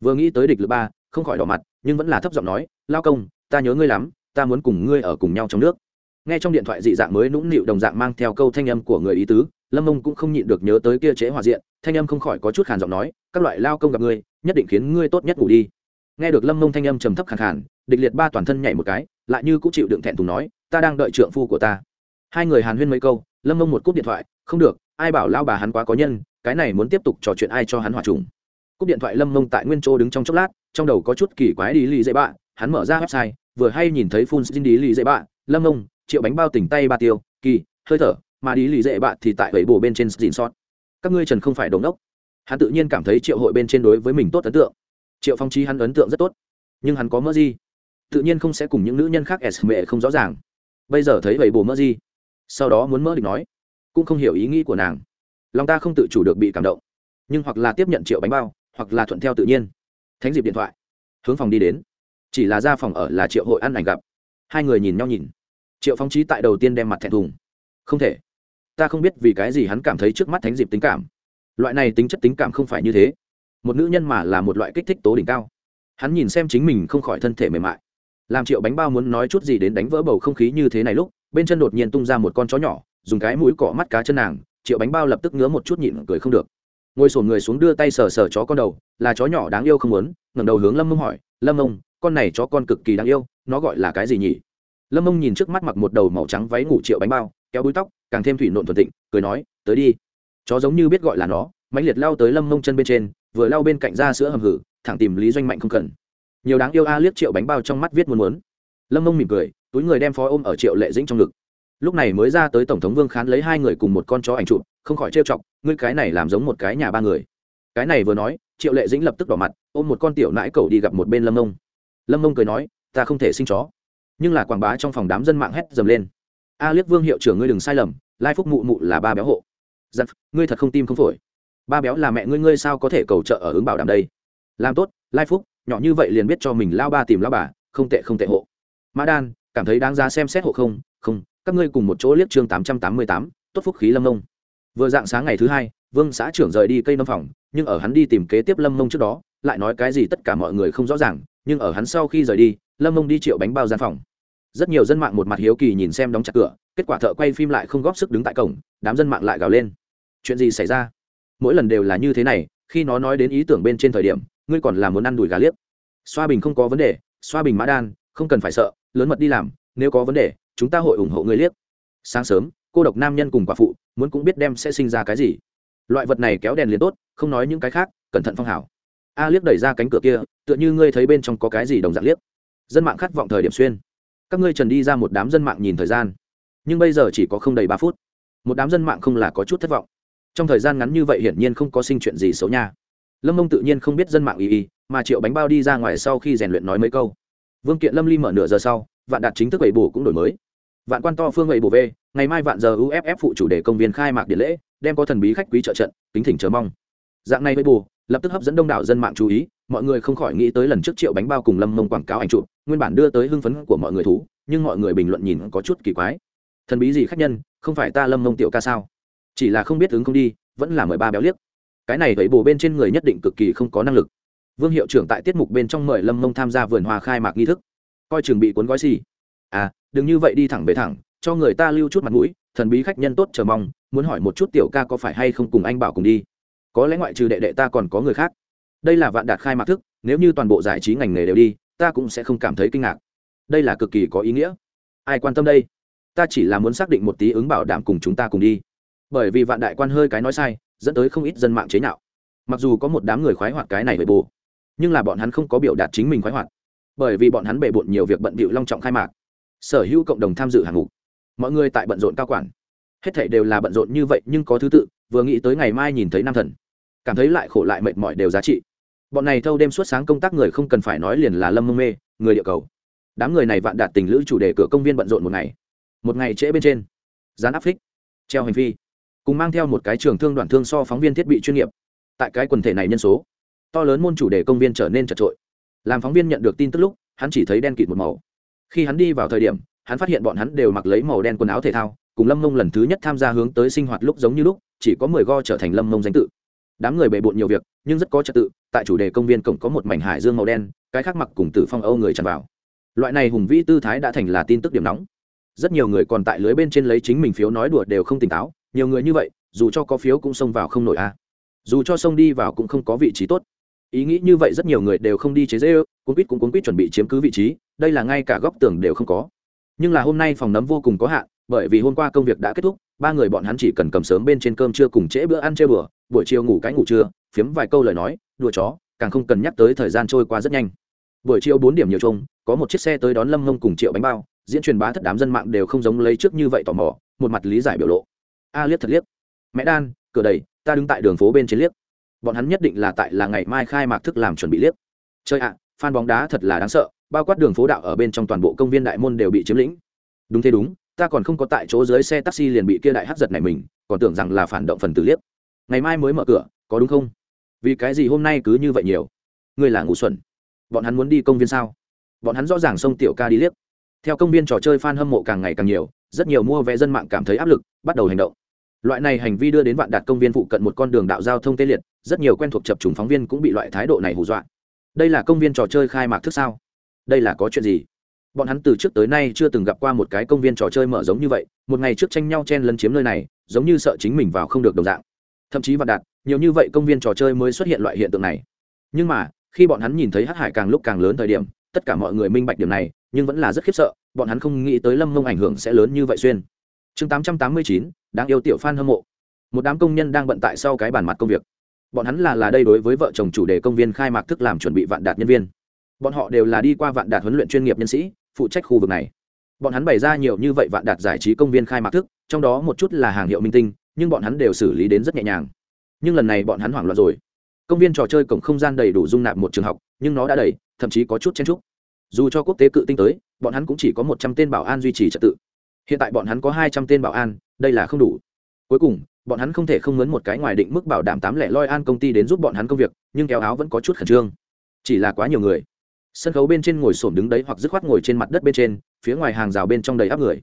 Vừa nghĩ tới địch liệt ba không khỏi đỏ mặt, nhưng vẫn là thấp giọng nói, lao công, ta nhớ ngươi lắm, ta muốn cùng ngươi ở cùng nhau trong nước. Nghe trong điện thoại dị dạng mới nũng nịu đồng dạng mang theo câu thanh âm của người ý tứ, lâm mông cũng không nhịn được nhớ tới kia chế hòa diện, thanh âm không khỏi có chút khàn giọng nói, các loại lao công gặp ngươi, nhất định khiến ngươi tốt nhất ngủ đi. Nghe được lâm mông thanh âm trầm thấp khàn khàn, địch liệt ba toàn thân nhảy một cái, lại như cũng chịu đựng thẹn thùng nói, ta đang đợi trượng phu của ta. Hai người hàn huyên mấy câu, lâm mông một cúp điện thoại, không được, ai bảo lao bà hắn quá có nhân, cái này muốn tiếp tục trò chuyện ai cho hắn hòa trùng cúp điện thoại lâm mông tại nguyên chỗ đứng trong chốc lát, trong đầu có chút kỳ quái đi lì dễ bạ, hắn mở ra website, vừa hay nhìn thấy phun xin đi lì dễ bạ, lâm mông, triệu bánh bao tỉnh tay ba tiêu, kỳ, hơi thở, mà đi lì dễ bạ thì tại bảy bổ bên trên xin sót các ngươi trần không phải đống đốc hắn tự nhiên cảm thấy triệu hội bên trên đối với mình tốt ấn tượng. Triệu phong trí hắn ấn tượng rất tốt. Nhưng hắn có mơ gì? Tự nhiên không sẽ cùng những nữ nhân khác s mẹ không rõ ràng. Bây giờ thấy bảy bồ mơ gì? Sau đó muốn mơ địch nói. Cũng không hiểu ý nghĩ của nàng. Lòng ta không tự chủ được bị cảm động. Nhưng hoặc là tiếp nhận triệu bánh bao hoặc là thuận theo tự nhiên. Thánh dịp điện thoại. Hướng phòng đi đến. Chỉ là ra phòng ở là triệu hội ăn ảnh gặp. Hai người nhìn nhau nhìn. Triệu phong trí tại đầu tiên đem mặt thẹn thùng. Không thể. Ta không biết vì cái gì hắn cảm thấy trước mắt thánh dịp tính cảm. Loại này tính chất tính cảm không phải như thế. Một nữ nhân mà là một loại kích thích tố đỉnh cao. Hắn nhìn xem chính mình không khỏi thân thể mềm mại. Làm triệu bánh bao muốn nói chút gì đến đánh vỡ bầu không khí như thế này lúc, bên chân đột nhiên tung ra một con chó nhỏ, dùng cái mũi cọ mắt cá chân nàng, triệu bánh bao lập tức ngứa một chút nhịn cười không được ngồi sổn người xuống đưa tay sờ sờ chó con đầu, là chó nhỏ đáng yêu không muốn, ngẩng đầu hướng lâm mông hỏi, lâm mông, con này chó con cực kỳ đáng yêu, nó gọi là cái gì nhỉ? Lâm mông nhìn trước mắt mặc một đầu màu trắng váy ngủ triệu bánh bao, kéo búi tóc, càng thêm thủy nộn thuần tịnh cười nói, tới đi. Chó giống như biết gọi là nó, mãnh liệt lao tới lâm mông chân bên trên, vừa lao bên cạnh ra sữa hầm hử, thẳng tìm lý doanh mạnh không cần. Nhiều đáng yêu a liếc triệu bánh bao trong mắt viết muốn muốn. Lâm mông mỉm cười, túi người đem phó ôm ở triệu lệ dĩnh trong ngực. Lúc này mới ra tới tổng thống vương khán lấy hai người cùng một con chó ảnh chụp, không khỏi trêu chọc ngươi cái này làm giống một cái nhà ba người. Cái này vừa nói, triệu lệ dĩnh lập tức đỏ mặt, ôm một con tiểu nãi cầu đi gặp một bên lâm nông lâm nông cười nói, ta không thể sinh chó. Nhưng là quảng bá trong phòng đám dân mạng hét dầm lên. A liếc vương hiệu trưởng ngươi đừng sai lầm, lai phúc mụ mụ là ba béo hộ. Giặc ngươi thật không tim không phổi. Ba béo là mẹ ngươi ngươi sao có thể cầu trợ ở ứng bảo đảm đây? Làm tốt, lai phúc, nhỏ như vậy liền biết cho mình lao ba tìm lao bà, không tệ không tệ hộ. Mã đan, cảm thấy đáng giá xem xét hộ không? Không, các ngươi cùng một chỗ liếc chương tám trăm tám mươi tám, tốt phúc khí lâm nông vừa dạng sáng ngày thứ hai, vương xã trưởng rời đi cây nâm phòng, nhưng ở hắn đi tìm kế tiếp lâm nông trước đó, lại nói cái gì tất cả mọi người không rõ ràng, nhưng ở hắn sau khi rời đi, lâm nông đi triệu bánh bao gian phòng. Rất nhiều dân mạng một mặt hiếu kỳ nhìn xem đóng chặt cửa, kết quả thợ quay phim lại không góp sức đứng tại cổng, đám dân mạng lại gào lên. Chuyện gì xảy ra? Mỗi lần đều là như thế này, khi nó nói đến ý tưởng bên trên thời điểm, ngươi còn là muốn ăn đùi gà liếc. Xoa bình không có vấn đề, xoa bình mã đan, không cần phải sợ, lớn mật đi làm, nếu có vấn đề, chúng ta hội ủng hộ ngươi liếc. Sáng sớm cô độc nam nhân cùng quả phụ, muốn cũng biết đem sẽ sinh ra cái gì. Loại vật này kéo đèn liền tốt, không nói những cái khác, cẩn thận phong hảo. A liếc đẩy ra cánh cửa kia, tựa như ngươi thấy bên trong có cái gì đồng dạng liếc. Dân mạng khát vọng thời điểm xuyên. Các ngươi trần đi ra một đám dân mạng nhìn thời gian. Nhưng bây giờ chỉ có không đầy ba phút. Một đám dân mạng không là có chút thất vọng. Trong thời gian ngắn như vậy hiển nhiên không có sinh chuyện gì xấu nha. Lâm mông tự nhiên không biết dân mạng ý y, mà triệu bánh bao đi ra ngoài sau khi rèn luyện nói mấy câu. Vương kiện lâm ly mở nửa giờ sau, vạn đạt chính thức bảy bổ cũng đổi mới vạn quan to phương bảy bổ về, ngày mai vạn giờ uff phụ chủ đề công viên khai mạc điện lễ đem có thần bí khách quý trợ trận kính thỉnh chờ mong. Dạng này với bù lập tức hấp dẫn đông đảo dân mạng chú ý mọi người không khỏi nghĩ tới lần trước triệu bánh bao cùng lâm mông quảng cáo ảnh chụp nguyên bản đưa tới hưng phấn của mọi người thú nhưng mọi người bình luận nhìn có chút kỳ quái. Thần bí gì khách nhân không phải ta lâm mông tiểu ca sao? Chỉ là không biết ứng không đi vẫn là mười ba béo liếc. Cái này vậy bù bên trên người nhất định cực kỳ không có năng lực. Vương hiệu trưởng tại tiết mục bên trong mời lâm mông tham gia vườn hoa khai mạc nghi thức. Coi chừng bị cuốn gói xì. À đừng như vậy đi thẳng về thẳng cho người ta lưu chút mặt mũi thần bí khách nhân tốt chờ mong muốn hỏi một chút tiểu ca có phải hay không cùng anh bảo cùng đi. Có lẽ ngoại trừ đệ đệ ta còn có người khác. Đây là vạn đạt khai mạc thức nếu như toàn bộ giải trí ngành nghề đều đi ta cũng sẽ không cảm thấy kinh ngạc. Đây là cực kỳ có ý nghĩa. Ai quan tâm đây? Ta chỉ là muốn xác định một tí ứng bảo đảm cùng chúng ta cùng đi. Bởi vì vạn đại quan hơi cái nói sai dẫn tới không ít dân mạng chế nhạo. Mặc dù có một đám người khoái hoạt cái này với bù, nhưng là bọn hắn không có biểu đạt chính mình khoái hoạt. Bởi vì bọn hắn bề bộn nhiều việc bận bịu long trọng khai mạc sở hữu cộng đồng tham dự hàng ngũ mọi người tại bận rộn cao quản. Hết thảy đều là bận rộn như vậy nhưng có thứ tự, vừa nghĩ tới ngày mai nhìn thấy nam thần. Cảm thấy lại khổ lại mệt mỏi đều giá trị. Bọn này thâu đêm suốt sáng công tác người không cần phải nói liền là lâm mông mê, người địa cầu. Đám người này vạn đạt tình lữ chủ đề cửa công viên bận rộn một ngày. Một ngày trễ bên trên, dán áp phích, treo hành vi cùng mang theo một cái trường thương đoàn thương so phóng viên thiết bị chuyên nghiệp. Tại cái quần thể này nhân số, to lớn môn chủ đề công viên trở nên chật trội. Làm phóng viên nhận được tin tức lúc, hắn chỉ thấy đen kịt một màu khi hắn đi vào thời điểm, hắn phát hiện bọn hắn đều mặc lấy màu đen quần áo thể thao, cùng lâm mông lần thứ nhất tham gia hướng tới sinh hoạt lúc giống như lúc, chỉ có mười go trở thành lâm mông danh tự. Đám người bề bộn nhiều việc, nhưng rất có trật tự, tại chủ đề công viên cổng có một mảnh hải dương màu đen, cái khác mặc cùng tử phong âu người tràn vào. Loại này hùng vĩ tư thái đã thành là tin tức điểm nóng. Rất nhiều người còn tại lưới bên trên lấy chính mình phiếu nói đùa đều không tỉnh táo, nhiều người như vậy, dù cho có phiếu cũng xông vào không nổi a. Dù cho xông đi vào cũng không có vị trí tốt ý nghĩ như vậy rất nhiều người đều không đi chế dễ ư cuốn quýt cũng cuốn quýt chuẩn bị chiếm cứ vị trí, đây là ngay cả góc tường đều không có. Nhưng là hôm nay phòng nấm vô cùng có hạn, bởi vì hôm qua công việc đã kết thúc, ba người bọn hắn chỉ cần cầm sớm bên trên cơm trưa cùng trễ bữa ăn trưa bữa buổi chiều ngủ cái ngủ trưa, phiếm vài câu lời nói, đùa chó, càng không cần nhắc tới thời gian trôi qua rất nhanh. Buổi chiều bốn điểm nhiều trông có một chiếc xe tới đón lâm mông cùng triệu bánh bao, diễn truyền bá thất đám dân mạng đều không giống lấy trước như vậy tò mò, một mặt lý giải biểu lộ. A liếc thật liếc. Mẹ đan, cửa đầy, ta đứng tại đường phố bên trên liếc bọn hắn nhất định là tại là ngày mai khai mạc thức làm chuẩn bị liếc. Chơi ạ à, fan bóng đá thật là đáng sợ bao quát đường phố đạo ở bên trong toàn bộ công viên đại môn đều bị chiếm lĩnh. Đúng thế đúng ta còn không có tại chỗ dưới xe taxi liền bị kia đại hấp giật này mình còn tưởng rằng là phản động phần tử liếc. Ngày mai mới mở cửa có đúng không? Vì cái gì hôm nay cứ như vậy nhiều? Ngươi là ngủ xuẩn. Bọn hắn muốn đi công viên sao? Bọn hắn rõ ràng xông tiểu ca đi liếc. Theo công viên trò chơi f a n hâm mộ càng ngày càng nhiều rất nhiều mua vé dân mạng cảm thấy áp lực bắt đầu hành động loại này hành vi đưa đến vạn đạt công viên phụ cận một con đường đạo giao thông tê liệt, rất nhiều quen thuộc chập trùng phóng viên cũng bị loại thái độ này hù dọa. Đây là công viên trò chơi khai mạc thức sao? Đây là có chuyện gì? Bọn hắn từ trước tới nay chưa từng gặp qua một cái công viên trò chơi mở giống như vậy, một ngày trước tranh nhau chen lấn chiếm nơi này, giống như sợ chính mình vào không được đồng dạng. Thậm chí vạn đạt, nhiều như vậy công viên trò chơi mới xuất hiện loại hiện tượng này. Nhưng mà, khi bọn hắn nhìn thấy hát hải càng lúc càng lớn thời điểm, tất cả mọi người minh bạch điểm này, nhưng vẫn là rất khiếp sợ, bọn hắn không nghĩ tới lâm mông ảnh hưởng sẽ lớn như vậy xuyên chương tám trăm tám mươi chín đang yêu tiểu fan hâm mộ. Một đám công nhân đang bận tại sau cái bàn mặt công việc. Bọn hắn là là đây đối với vợ chồng chủ đề công viên khai mạc thức làm chuẩn bị vạn đạt nhân viên. Bọn họ đều là đi qua vạn đạt huấn luyện chuyên nghiệp nhân sĩ, phụ trách khu vực này. Bọn hắn bày ra nhiều như vậy vạn đạt giải trí công viên khai mạc thức, trong đó một chút là hàng hiệu minh tinh, nhưng bọn hắn đều xử lý đến rất nhẹ nhàng. Nhưng lần này bọn hắn hoảng loạn rồi. Công viên trò chơi cổng không gian đầy đủ dung nạp một trường học, nhưng nó đã đầy, thậm chí có chút chen trúc dù cho quốc tế cự tinh tới, bọn hắn cũng chỉ có một trăm tên bảo an duy trì trật tự hiện tại bọn hắn có hai trăm tên bảo an, đây là không đủ. Cuối cùng, bọn hắn không thể không mướn một cái ngoài định mức bảo đảm tám lẻ loi an công ty đến giúp bọn hắn công việc, nhưng kéo áo vẫn có chút khẩn trương. Chỉ là quá nhiều người. Sân khấu bên trên ngồi xổm đứng đấy hoặc dứt khoát ngồi trên mặt đất bên trên, phía ngoài hàng rào bên trong đầy áp người.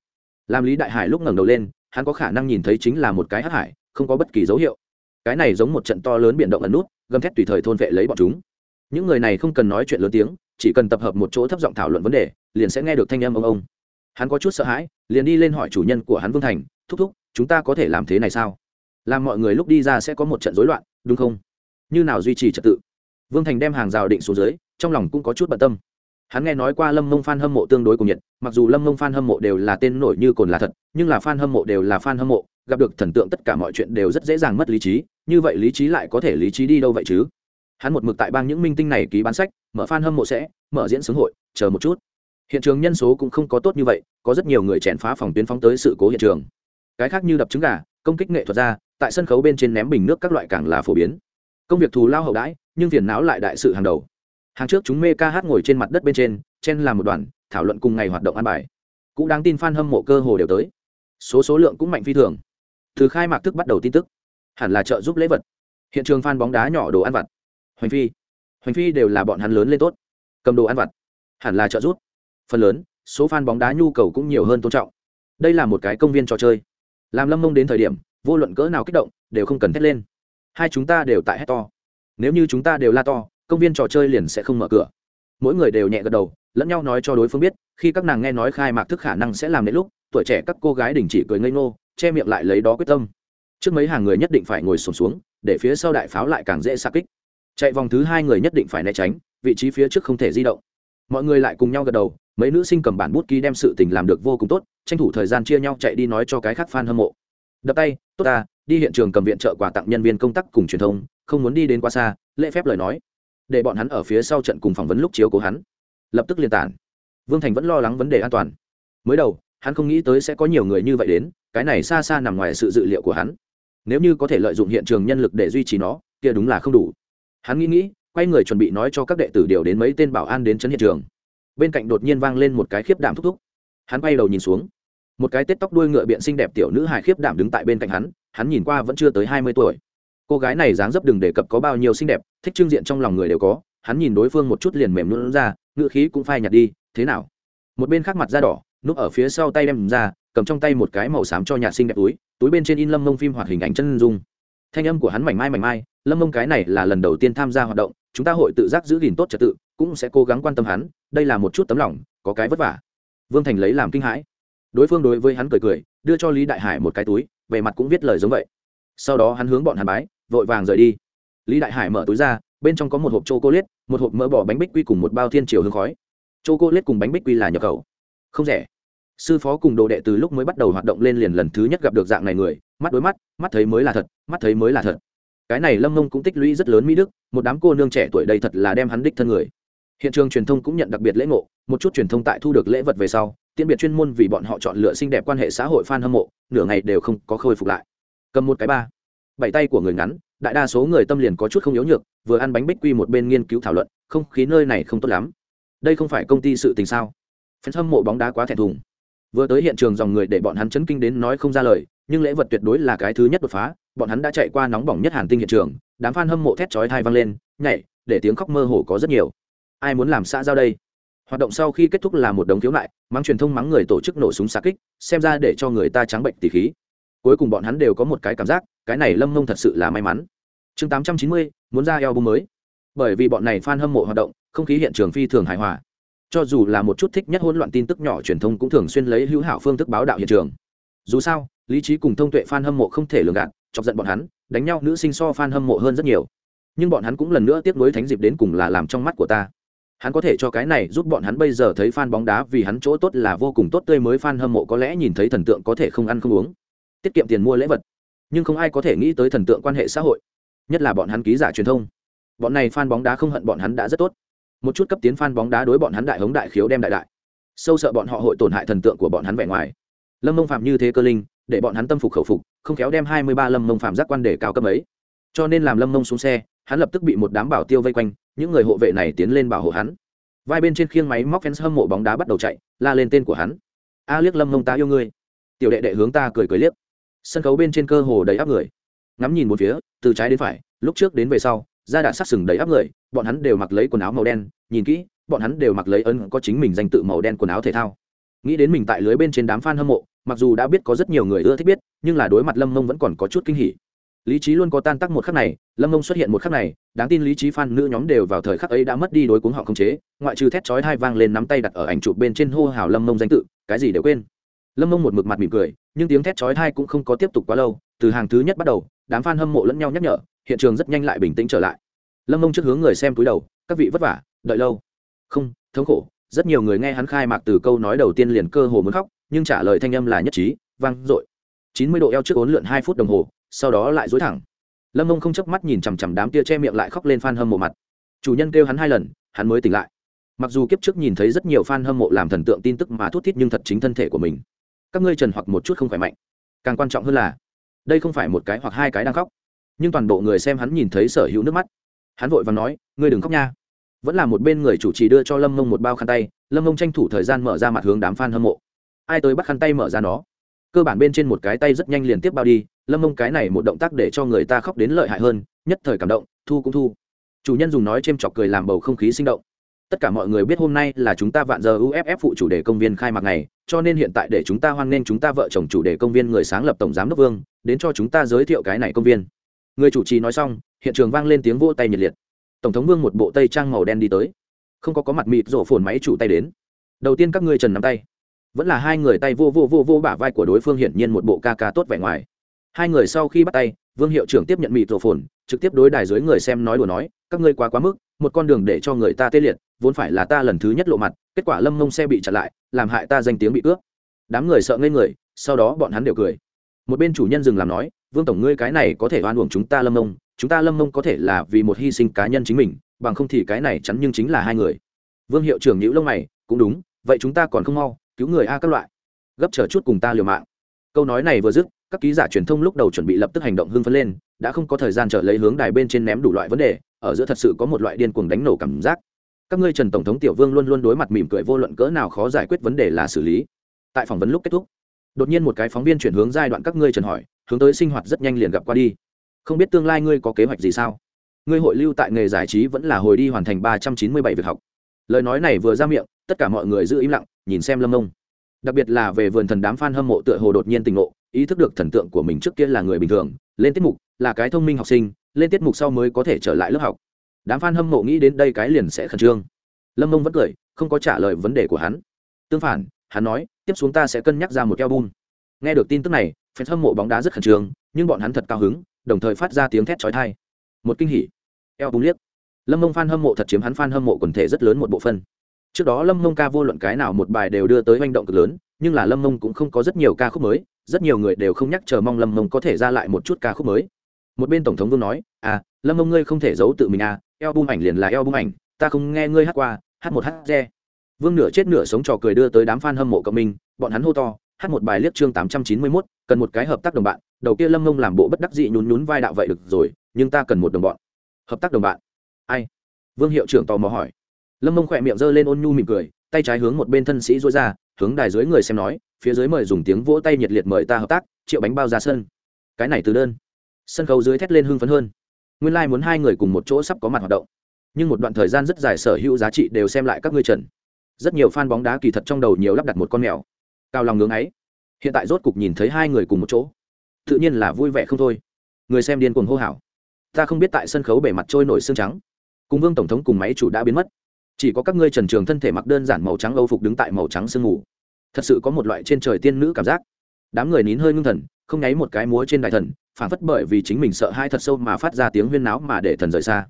Làm lý đại hải lúc ngẩng đầu lên, hắn có khả năng nhìn thấy chính là một cái hắc hải, không có bất kỳ dấu hiệu. Cái này giống một trận to lớn biển động ẩn nút, gầm thét tùy thời thôn vệ lấy bọn chúng. Những người này không cần nói chuyện lớn tiếng, chỉ cần tập hợp một chỗ thấp giọng thảo luận vấn đề, liền sẽ nghe được thanh âm ông ông hắn có chút sợ hãi, liền đi lên hỏi chủ nhân của hắn vương thành, thúc thúc, chúng ta có thể làm thế này sao? Làm mọi người lúc đi ra sẽ có một trận rối loạn, đúng không? Như nào duy trì trật tự? Vương thành đem hàng rào định xuống dưới, trong lòng cũng có chút bận tâm. Hắn nghe nói qua lâm mông f a n hâm mộ tương đối cùng nhiệt, mặc dù lâm mông f a n hâm mộ đều là tên nổi như cồn là thật, nhưng là f a n hâm mộ đều là f a n hâm mộ, gặp được thần tượng tất cả mọi chuyện đều rất dễ dàng mất lý trí, như vậy lý trí lại có thể lý trí đi đâu vậy chứ? Hắn một mực tại bang những minh tinh này ký bán sách, mở f hâm mộ sẽ, mở diễn xướng hội, chờ một chút hiện trường nhân số cũng không có tốt như vậy, có rất nhiều người chèn phá phòng tuyến phóng tới sự cố hiện trường. Cái khác như đập trứng gà, công kích nghệ thuật ra, tại sân khấu bên trên ném bình nước các loại càng là phổ biến. Công việc thù lao hậu đãi, nhưng phiền não lại đại sự hàng đầu. Hàng trước chúng mê ca hát ngồi trên mặt đất bên trên, chen làm một đoàn, thảo luận cùng ngày hoạt động ăn bài. Cũng đáng tin f a n hâm mộ cơ hồ đều tới. Số số lượng cũng mạnh phi thường. Từ khai mạc thức bắt đầu tin tức. Hẳn là trợ giúp lễ vật. Hiện trường f a n bóng đá nhỏ đồ ăn vặt. Hoành phi. Hoành phi đều là bọn hắn lớn lên tốt. Cầm đồ ăn vặt. Hẳn là trợ giúp phần lớn số f a n bóng đá nhu cầu cũng nhiều hơn tôn trọng. Đây là một cái công viên trò chơi. Làm lâm mông đến thời điểm vô luận cỡ nào kích động đều không cần thét lên. Hai chúng ta đều tại hét to. Nếu như chúng ta đều la to công viên trò chơi liền sẽ không mở cửa. Mỗi người đều nhẹ gật đầu lẫn nhau nói cho đối phương biết khi các nàng nghe nói khai mạc thức khả năng sẽ làm đến lúc tuổi trẻ các cô gái đình chỉ cười ngây ngô che miệng lại lấy đó quyết tâm. Trước mấy hàng người nhất định phải ngồi sổm xuống, xuống để phía sau đại pháo lại càng dễ xa kích. Chạy vòng thứ hai người nhất định phải né tránh vị trí phía trước không thể di động. Mọi người lại cùng nhau gật đầu mấy nữ sinh cầm bản bút ký đem sự tình làm được vô cùng tốt, tranh thủ thời gian chia nhau chạy đi nói cho cái khác fan hâm mộ. Đập tay, tốt ta, đi hiện trường cầm viện trợ quà tặng nhân viên công tác cùng truyền thông, không muốn đi đến quá xa, lễ phép lời nói. Để bọn hắn ở phía sau trận cùng phỏng vấn lúc chiếu cố hắn. Lập tức liên tản. Vương thành vẫn lo lắng vấn đề an toàn. Mới đầu, hắn không nghĩ tới sẽ có nhiều người như vậy đến, cái này xa xa nằm ngoài sự dự liệu của hắn. Nếu như có thể lợi dụng hiện trường nhân lực để duy trì nó, kia đúng là không đủ. Hắn nghĩ nghĩ, quay người chuẩn bị nói cho các đệ tử điều đến mấy tên bảo an đến chấn hiện trường bên cạnh đột nhiên vang lên một cái khiếp đảm thúc thúc. Hắn bay đầu nhìn xuống. Một cái tết tóc đuôi ngựa biện xinh đẹp tiểu nữ hài khiếp đảm đứng tại bên cạnh hắn hắn nhìn qua vẫn chưa tới hai mươi tuổi. Cô gái này dáng dấp đừng đề cập có bao nhiêu xinh đẹp, thích trưng diện trong lòng người đều có, hắn nhìn đối phương một chút liền mềm luôn ra, ngựa khí cũng phai nhạt đi, thế nào? Một bên khác mặt da đỏ, núp ở phía sau tay đem ra, cầm trong tay một cái màu xám cho nhà xinh đẹp túi túi bên trên in lâm mông phim hoạt hình ảnh chân dung. Thanh âm của hắn mảnh mai mảnh mai, lâm mông cái này là lần đầu tiên tham gia hoạt động chúng ta hội tự giác giữ gìn tốt trật tự, cũng sẽ cố gắng quan tâm hắn, đây là một chút tấm lòng, có cái vất vả. Vương thành lấy làm kinh hãi. Đối phương đối với hắn cười cười, đưa cho lý đại hải một cái túi về mặt cũng viết lời giống vậy. Sau đó hắn hướng bọn hắn bái, vội vàng rời đi. Lý đại hải mở túi ra, bên trong có một hộp c h o c liết một hộp mỡ bỏ bánh bích quy cùng một bao thiên triều hương khói. C h o c liết cùng bánh bích quy là nhập khẩu. Không rẻ. Sư phó cùng đồ đệ từ lúc mới bắt đầu hoạt động lên liền lần thứ nhất gặp được dạng này người, mắt đối mắt mắt thấy mới là thật, mắt thấy mới là thật cái này lâm mông cũng tích lũy rất lớn mỹ đức, một đám cô nương trẻ tuổi đây thật là đem hắn đích thân người. Hiện trường truyền thông cũng nhận đặc biệt lễ ngộ, một chút truyền thông tại thu được lễ vật về sau, tiễn biệt chuyên môn vì bọn họ chọn lựa xinh đẹp quan hệ xã hội f a n hâm mộ, nửa ngày đều không có khôi phục lại. Cầm một cái ba. Bảy tay của người ngắn, đại đa số người tâm liền có chút không yếu nhược, vừa ăn bánh bích quy một bên nghiên cứu thảo luận, không khí nơi này không tốt lắm. Đây không phải công ty sự tình sao? Phen hâm mộ bóng đá quá thẹn thùng. Vừa tới hiện trường dòng người để bọn hắn chấn kinh đến nói không ra lời, nhưng lễ vật tuyệt đối là cái thứ nhất đột phá bọn hắn đã chạy qua nóng bỏng nhất hàn tinh hiện trường, đám f a n hâm mộ thét chói thai vang lên, nhảy, để tiếng khóc mơ hồ có rất nhiều. Ai muốn làm xã giao đây? Hoạt động sau khi kết thúc là một đống thiếu lại mắng truyền thông mắng người tổ chức nổ súng xa kích, xem ra để cho người ta trắng bệnh tỉ khí. Cuối cùng bọn hắn đều có một cái cảm giác, cái này lâm mông thật sự là may mắn. Chương tám trăm chín mươi, muốn ra eo bung mới. Bởi vì bọn này f a n hâm mộ hoạt động, không khí hiện trường phi thường hài hòa. Cho dù là một chút thích nhất hỗn loạn tin tức nhỏ truyền thông cũng thường xuyên lấy hữu hảo phương thức báo đạo hiện trường. Dù sao, lý trí cùng thông tuệ f a n hâm mộ không thể lường gạt chọc giận bọn hắn, đánh nhau, nữ sinh so f a n hâm mộ hơn rất nhiều. Nhưng bọn hắn cũng lần nữa tiếp nối thánh dịp đến cùng là làm trong mắt của ta. Hắn có thể cho cái này giúp bọn hắn bây giờ thấy fan bóng đá vì hắn chỗ tốt là vô cùng tốt tươi mới fan hâm mộ có lẽ nhìn thấy thần tượng có thể không ăn không uống. Tiết kiệm tiền mua lễ vật. Nhưng không ai có thể nghĩ tới thần tượng quan hệ xã hội. Nhất là bọn hắn ký giả truyền thông. Bọn này fan bóng đá không hận bọn hắn đã rất tốt. Một chút cấp tiến fan bóng đá đối bọn hắn đại hống đại khiếu đem đại đại. Sâu sợ bọn họ hội tổn hại thần tượng của bọn hắn vẻ ngoài. Lâm mông phạm như thế cơ linh, để bọn hắn tâm phục khẩu phục không khéo đem hai mươi ba lâm mông phạm giác quan để cao cấp ấy. Cho nên làm lâm mông xuống xe, hắn lập tức bị một đám bảo tiêu vây quanh, những người hộ vệ này tiến lên bảo hộ hắn. Vai bên trên khiêng máy móc fans hâm mộ bóng đá bắt đầu chạy, la lên tên của hắn. A liếc lâm mông ta yêu ngươi. Tiểu đệ đệ hướng ta cười cười liếc. Sân khấu bên trên cơ hồ đầy áp người. Ngắm nhìn một phía, từ trái đến phải, lúc trước đến về sau ra đạn sắc sừng đầy áp người, bọn hắn đều mặc lấy quần áo màu đen, nhìn kỹ, bọn hắn đều mặc lấy ấn có chính mình danh tự màu đen quần áo thể thao. Nghĩ đến mình tại lưới bên trên đám f a n hâm mộ mặc dù đã biết có rất nhiều người ưa thích biết, nhưng là đối mặt lâm mông vẫn còn có chút kinh hỉ. Lý trí luôn có tan tác một khắc này, lâm mông xuất hiện một khắc này, đáng tin lý trí f nữ nhóm đều vào thời khắc ấy đã mất đi đối cuống họ không chế, ngoại trừ thét chói hai vang lên nắm tay đặt ở ảnh chụp bên trên hô hào lâm mông danh tự, cái gì đều quên. Lâm mông một mực mặt mỉm cười, nhưng tiếng thét chói hai cũng không có tiếp tục quá lâu, từ hàng thứ nhất bắt đầu, đám f a n hâm mộ lẫn nhau nhắc nhở, hiện trường rất nhanh lại bình tĩnh trở lại. Lâm mông trước hướng người xem túi đầu, các vị vất vả, đợi lâu. Không, thống khổ. Rất nhiều người nghe hắn khai mạc từ câu nói đầu tiên liền cơ hồ muốn khóc nhưng trả lời thanh âm là nhất trí, vang dội. Chín mươi độ eo trước ốn lượn hai phút đồng hồ, sau đó lại dối thẳng. Lâm mông không chớp mắt nhìn chằm chằm đám tia che miệng lại khóc lên phan hâm mộ mặt. Chủ nhân kêu hắn hai lần, hắn mới tỉnh lại. Mặc dù kiếp trước nhìn thấy rất nhiều f hâm mộ làm thần tượng tin tức mà thút thít nhưng thật chính thân thể của mình. Các ngươi trần hoặc một chút không khỏe mạnh. Càng quan trọng hơn là, đây không phải một cái hoặc hai cái đang khóc. Nhưng toàn bộ người xem hắn nhìn thấy sở hữu nước mắt. Hắn vội và nói, ngươi đừng khóc nha. Vẫn là một bên người chủ trì đưa cho lâm mông một bao khăn tay. Lâm mông tranh thủ thời gian mở ra mặt hướng đám f a n hâm mộ ai tới bắt khăn tay mở ra nó. Cơ bản bên trên một cái tay rất nhanh liền tiếp bao đi, lâm mông cái này một động tác để cho người ta khóc đến lợi hại hơn, nhất thời cảm động, thu cũng thu. Chủ nhân dùng nói c h ê m chọc cười làm bầu không khí sinh động. Tất cả mọi người biết hôm nay là chúng ta vạn giờ uff phụ chủ đề công viên khai mạc này cho nên hiện tại để chúng ta hoan nghênh chúng ta vợ chồng chủ đề công viên người sáng lập tổng giám đốc vương, đến cho chúng ta giới thiệu cái này công viên. Người chủ trì nói xong, hiện trường vang lên tiếng vỗ tay nhiệt liệt. Tổng thống vương một bộ tây trang màu đen đi tới. Không có có mặt mịt rổ phồn máy chủ tay đến. Đầu tiên các ngươi trần nắm tay vẫn là hai người tay vô vô vô vô bả vai của đối phương hiển nhiên một bộ ca ca tốt vẻ ngoài. Hai người sau khi bắt tay, vương hiệu trưởng tiếp nhận mịt rổ phồn, trực tiếp đối đài dưới người xem nói đùa nói, các ngươi quá quá mức, một con đường để cho người ta tê liệt, vốn phải là ta lần thứ nhất lộ mặt, kết quả lâm mông xe bị chặn lại, làm hại ta danh tiếng bị cướp. Đám người sợ ngây người, sau đó bọn hắn đều cười. Một bên chủ nhân dừng làm nói, vương tổng ngươi cái này có thể oan uổng chúng ta lâm mông, chúng ta lâm mông có thể là vì một hy sinh cá nhân chính mình, bằng không thì cái này chắn nhưng chính là hai người. Vương hiệu trưởng nhữ lông mày, cũng đúng, vậy chúng ta còn không mau cứu người a các loại. Gấp chờ chút cùng ta liều mạng. Câu nói này vừa dứt, các ký giả truyền thông lúc đầu chuẩn bị lập tức hành động hưng phấn lên, đã không có thời gian trở lấy hướng đài bên trên ném đủ loại vấn đề, ở giữa thật sự có một loại điên cuồng đánh nổ cảm giác. Các ngươi trần tổng thống tiểu vương luôn luôn đối mặt mỉm cười vô luận cỡ nào khó giải quyết vấn đề là xử lý. Tại phỏng vấn lúc kết thúc, đột nhiên một cái phóng viên chuyển hướng giai đoạn các ngươi trần hỏi, hướng tới sinh hoạt rất nhanh liền gặp qua đi. Không biết tương lai ngươi có kế hoạch gì sao? Ngươi hội lưu tại nghề giải trí vẫn là hồi đi hoàn thành ba trăm chín mươi bảy việc học. Lời nói này vừa ra miệng tất cả mọi người giữ im lặng, nhìn xem lâm nông đặc biệt là về vườn thần đám f a n hâm mộ tựa hồ đột nhiên tình ngộ, ý thức được thần tượng của mình trước kia là người bình thường, lên tiết mục là cái thông minh học sinh, lên tiết mục sau mới có thể trở lại lớp học. Đám f a n hâm mộ nghĩ đến đây cái liền sẽ khẩn trương. Lâm mông vẫn cười, không có trả lời vấn đề của hắn. Tương phản, hắn nói, tiếp xuống ta sẽ cân nhắc ra một album. Nghe được tin tức này, fan hâm mộ bóng đá rất khẩn trương, nhưng bọn hắn thật cao hứng, đồng thời phát ra tiếng thét chói tai. Một kinh hỉ. Eo bung liếc. Lâm mông f hâm mộ thật chiếm hắn f hâm mộ quần thể rất lớn một bộ phân trước đó lâm mông ca vô luận cái nào một bài đều đưa tới manh động cực lớn, nhưng là lâm mông cũng không có rất nhiều ca khúc mới, rất nhiều người đều không nhắc chờ mong lâm mông có thể ra lại một chút ca khúc mới. Một bên tổng thống vương nói à lâm mông ngươi không thể giấu tự mình à eo bung ảnh liền là eo bung ảnh, ta không nghe ngươi hát qua, hát một hát re. Vương nửa chết nửa sống trò cười đưa tới đám f a n hâm mộ cộng minh, bọn hắn hô to, hát một bài liếc chương tám trăm chín mươi mốt, cần một cái hợp tác đồng bạn, đầu kia lâm mông làm bộ bất đắc dị nhún nhún vai đạo vậy được rồi, nhưng ta cần một đồng bọn. Hợp tác đồng bạn? Ai? Vương hiệu trưởng tò mò hỏi lâm mông khỏe miệng giơ lên ôn nhu mỉm cười, tay trái hướng một bên thân sĩ dối ra, hướng đài dưới người xem nói, phía dưới mời dùng tiếng vỗ tay nhiệt liệt mời ta hợp tác, triệu bánh bao ra sân. Cái này từ đơn. Sân khấu dưới thét lên hưng phấn hơn. Nguyên lai、like、muốn hai người cùng một chỗ sắp có mặt hoạt động. Nhưng một đoạn thời gian rất dài sở hữu giá trị đều xem lại các ngươi trần. Rất nhiều fan bóng đá kỳ thật trong đầu nhiều lắp đặt một con mèo. Cao lòng ngưỡng ấy. Hiện tại rốt cục nhìn thấy hai người cùng một chỗ. Tự nhiên là vui vẻ không thôi. Người xem điên cuồng hô hào. Ta không biết tại sân khấu bề mặt trôi nổi xương trắng. Cùng vương tổng thống cùng máy chủ đã biến mất chỉ có các ngươi trần trường thân thể mặc đơn giản màu trắng âu phục đứng tại màu trắng sương mù. Thật sự có một loại trên trời tiên nữ cảm giác. Đám người nín hơi ngưng thần, không nháy một cái múa trên đại thần, phản phất bởi vì chính mình sợ hai thật sâu mà phát ra tiếng huyên náo mà để thần rời xa.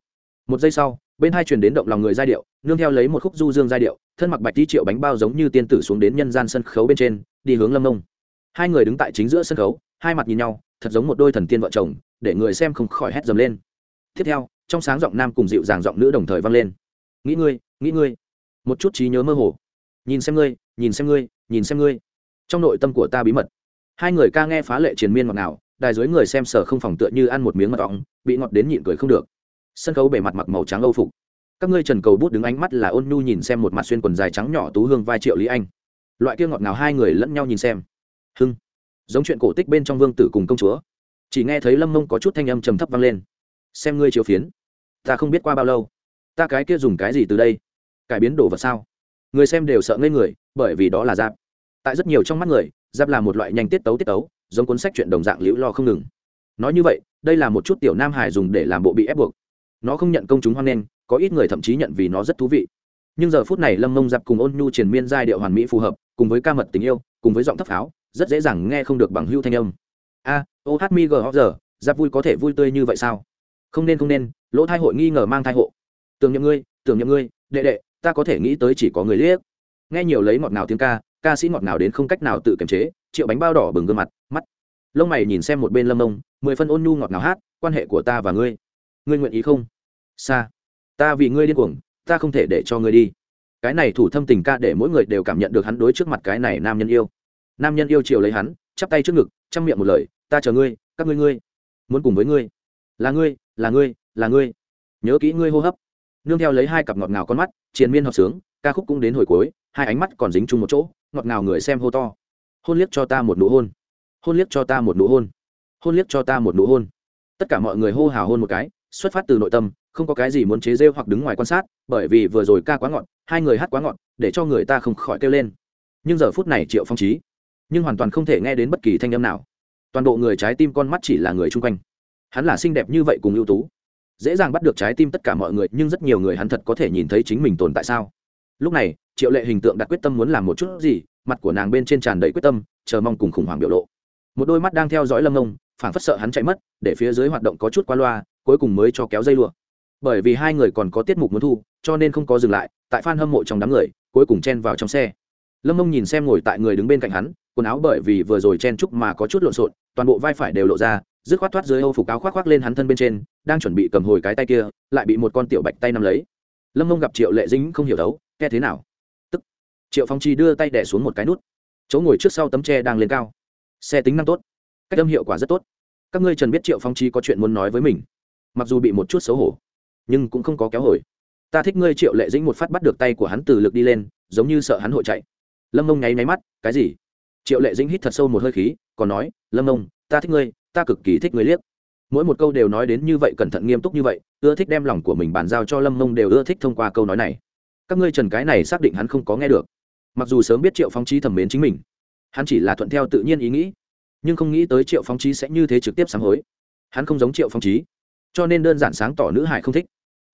Một giây sau, bên hai truyền đến động lòng người giai điệu, nương theo lấy một khúc du dương giai điệu, thân mặc bạch đi triệu bánh bao giống như tiên tử xuống đến nhân gian sân khấu bên trên, đi hướng lâm nông. Hai người đứng tại chính giữa sân khấu, hai mặt nhìn nhau, thật giống một đôi thần tiên vợ chồng, để người xem không khỏi hét dầm lên. Tiếp theo, trong sáng giọng nam cùng dịu dàng giọng nữ đồng thời vang lên. Nghĩ ngươi nghĩ ngươi. Một chút trí nhớ mơ hồ. Nhìn xem ngươi, nhìn xem ngươi, nhìn xem ngươi. Trong nội tâm của ta bí mật. Hai người ca nghe phá lệ triền miên ngọt nào đài dưới người xem sở không phòng tựa như ăn một miếng mật ong, bị ngọt đến nhịn cười không được. Sân khấu bề mặt mặc màu trắng âu phục. Các ngươi trần cầu bút đứng ánh mắt là ôn nhu nhìn xem một mặt xuyên quần dài trắng nhỏ tú hương vai triệu lý anh. Loại kia ngọt nào hai người lẫn nhau nhìn xem. Hưng. Giống chuyện cổ tích bên trong vương tử cùng công chúa. Chỉ nghe thấy lâm mông có chút thanh âm trầm thấp vang lên. Xem ngươi chiếu phiến. Ta không biết qua bao lâu. Ta cái kia dùng cái gì từ đây? Cải biến đồ vật sao? Người xem đều sợ ngây người, bởi vì đó là giáp. Tại rất nhiều trong mắt người, giáp là một loại nhanh tiết tấu tiết tấu, giống cuốn sách chuyện đồng dạng liễu lo không ngừng. Nói như vậy, đây là một chút tiểu nam hải dùng để làm bộ bị ép buộc. Nó không nhận công chúng hoan nghênh, có ít người thậm chí nhận vì nó rất thú vị. Nhưng giờ phút này lâm mông giáp cùng ôn nhu triền miên giai điệu hoàn mỹ phù hợp, cùng với ca mật tình yêu, cùng với giọng thấp pháo, rất dễ dàng nghe không được bằng hưu thanh âm. A, ô hát mi gờ giờ, giáp vui có thể vui tươi như vậy sao? Không nên không nên, lỗ thai hội nghi ngờ mang thai hộ. Tưởng nhậm ngươi, tưởng nhậm ngươi, đệ đệ ta có thể nghĩ tới chỉ có người liếc. Nghe nhiều lấy ngọt nào tiếng ca ca sĩ ngọt nào đến không cách nào tự kiềm chế, triệu bánh bao đỏ bừng gương mặt, mắt. Lông mày nhìn xem một bên lâm ông, mười phân ôn nhu ngọt ngào hát, quan hệ của ta và ngươi. Ngươi nguyện ý không? Xa ta vì ngươi điên cuồng, ta không thể để cho ngươi đi. Cái này thủ thâm tình ca để mỗi người đều cảm nhận được hắn đối trước mặt cái này nam nhân yêu. Nam nhân yêu chiều lấy hắn, chắp tay trước ngực, chăm miệng một lời, ta chờ ngươi, các ngươi ngươi, muốn cùng với ngươi. Là ngươi là ngươi là ngươi. Nhớ kỹ ngươi hô hấp nương theo lấy hai cặp ngọt ngào con mắt, triền miên hợp sướng, ca khúc cũng đến hồi cuối, hai ánh mắt còn dính chung một chỗ, ngọt ngào người xem hô to. Hôn liếc cho ta một nụ hôn. Hôn liếc cho ta một nụ hôn. Hôn liếc cho ta một nụ hôn. Tất cả mọi người hô hào hôn một cái, xuất phát từ nội tâm, không có cái gì muốn chế rêu hoặc đứng ngoài quan sát, bởi vì vừa rồi ca quá ngọt, hai người hát quá ngọt, để cho người ta không khỏi kêu lên. Nhưng giờ phút này triệu phong trí nhưng hoàn toàn không thể nghe đến bất kỳ thanh âm nào. Toàn bộ người trái tim con mắt chỉ là người chung quanh. Hắn là xinh đẹp như vậy cùng ưu tú dễ dàng bắt được trái tim tất cả mọi người, nhưng rất nhiều người hắn thật có thể nhìn thấy chính mình tồn tại sao? Lúc này, triệu lệ hình tượng đặt quyết tâm muốn làm một chút gì, mặt của nàng bên trên tràn đầy quyết tâm, chờ mong cùng khủng hoảng biểu lộ. Một đôi mắt đang theo dõi lâm ông phảng phất sợ hắn chạy mất, để phía dưới hoạt động có chút qua loa, cuối cùng mới cho kéo dây lụa. Bởi vì hai người còn có tiết mục muốn thu, cho nên không có dừng lại, tại f hâm mộ trong đám người, cuối cùng chen vào trong xe. Lâm ông nhìn xem ngồi tại người đứng bên cạnh hắn, quần áo bởi vì vừa rồi chen chúc mà có chút lộn xộn, toàn bộ vai phải đều lộ ra dứt khoát thoát dưới âu phục áo khoác khoác lên hắn thân bên trên, đang chuẩn bị cầm hồi cái tay kia, lại bị một con tiểu bạch tay nắm lấy. Lâm mông gặp triệu lệ dính không hiểu đấu nghe thế nào? Tức, triệu phong chi đưa tay đẻ xuống một cái nút. Chỗ ngồi trước sau tấm tre đang lên cao. Xe tính năng tốt. Cách âm hiệu quả rất tốt. Các ngươi trần biết triệu phong chi có chuyện muốn nói với mình. Mặc dù bị một chút xấu hổ, nhưng cũng không có kéo hồi. Ta thích ngươi. Triệu lệ dĩnh một phát bắt được tay của hắn từ lực đi lên, giống như sợ hắn hội chạy. Lâm mông nháy máy mắt, cái gì? Triệu lệ dĩnh hít thật sâu một hơi khí, còn nói, lâm mông, ta thích ngươi ta cực kỳ thích ngươi liếc. Mỗi một câu đều nói đến như vậy cẩn thận nghiêm túc như vậy, ưa thích đem lòng của mình bàn giao cho lâm mông đều ưa thích thông qua câu nói này. Các ngươi trần cái này xác định hắn không có nghe được. Mặc dù sớm biết triệu phong trí thẩm mến chính mình, hắn chỉ là thuận theo tự nhiên ý nghĩ, nhưng không nghĩ tới triệu phong trí sẽ như thế trực tiếp sáng hối. Hắn không giống triệu phong trí cho nên đơn giản sáng tỏ nữ hải không thích.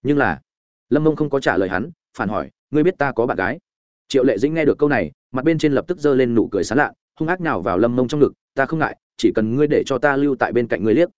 Nhưng là, lâm mông không có trả lời hắn, phản hỏi, ngươi biết ta có bạn gái? Triệu lệ dĩnh nghe được câu này, mặt bên trên lập tức giơ lên nụ cười sán lạ, hung ác nào vào lâm mông trong ngực, ta không ngại chỉ cần ngươi để cho ta lưu tại bên cạnh ngươi liếc.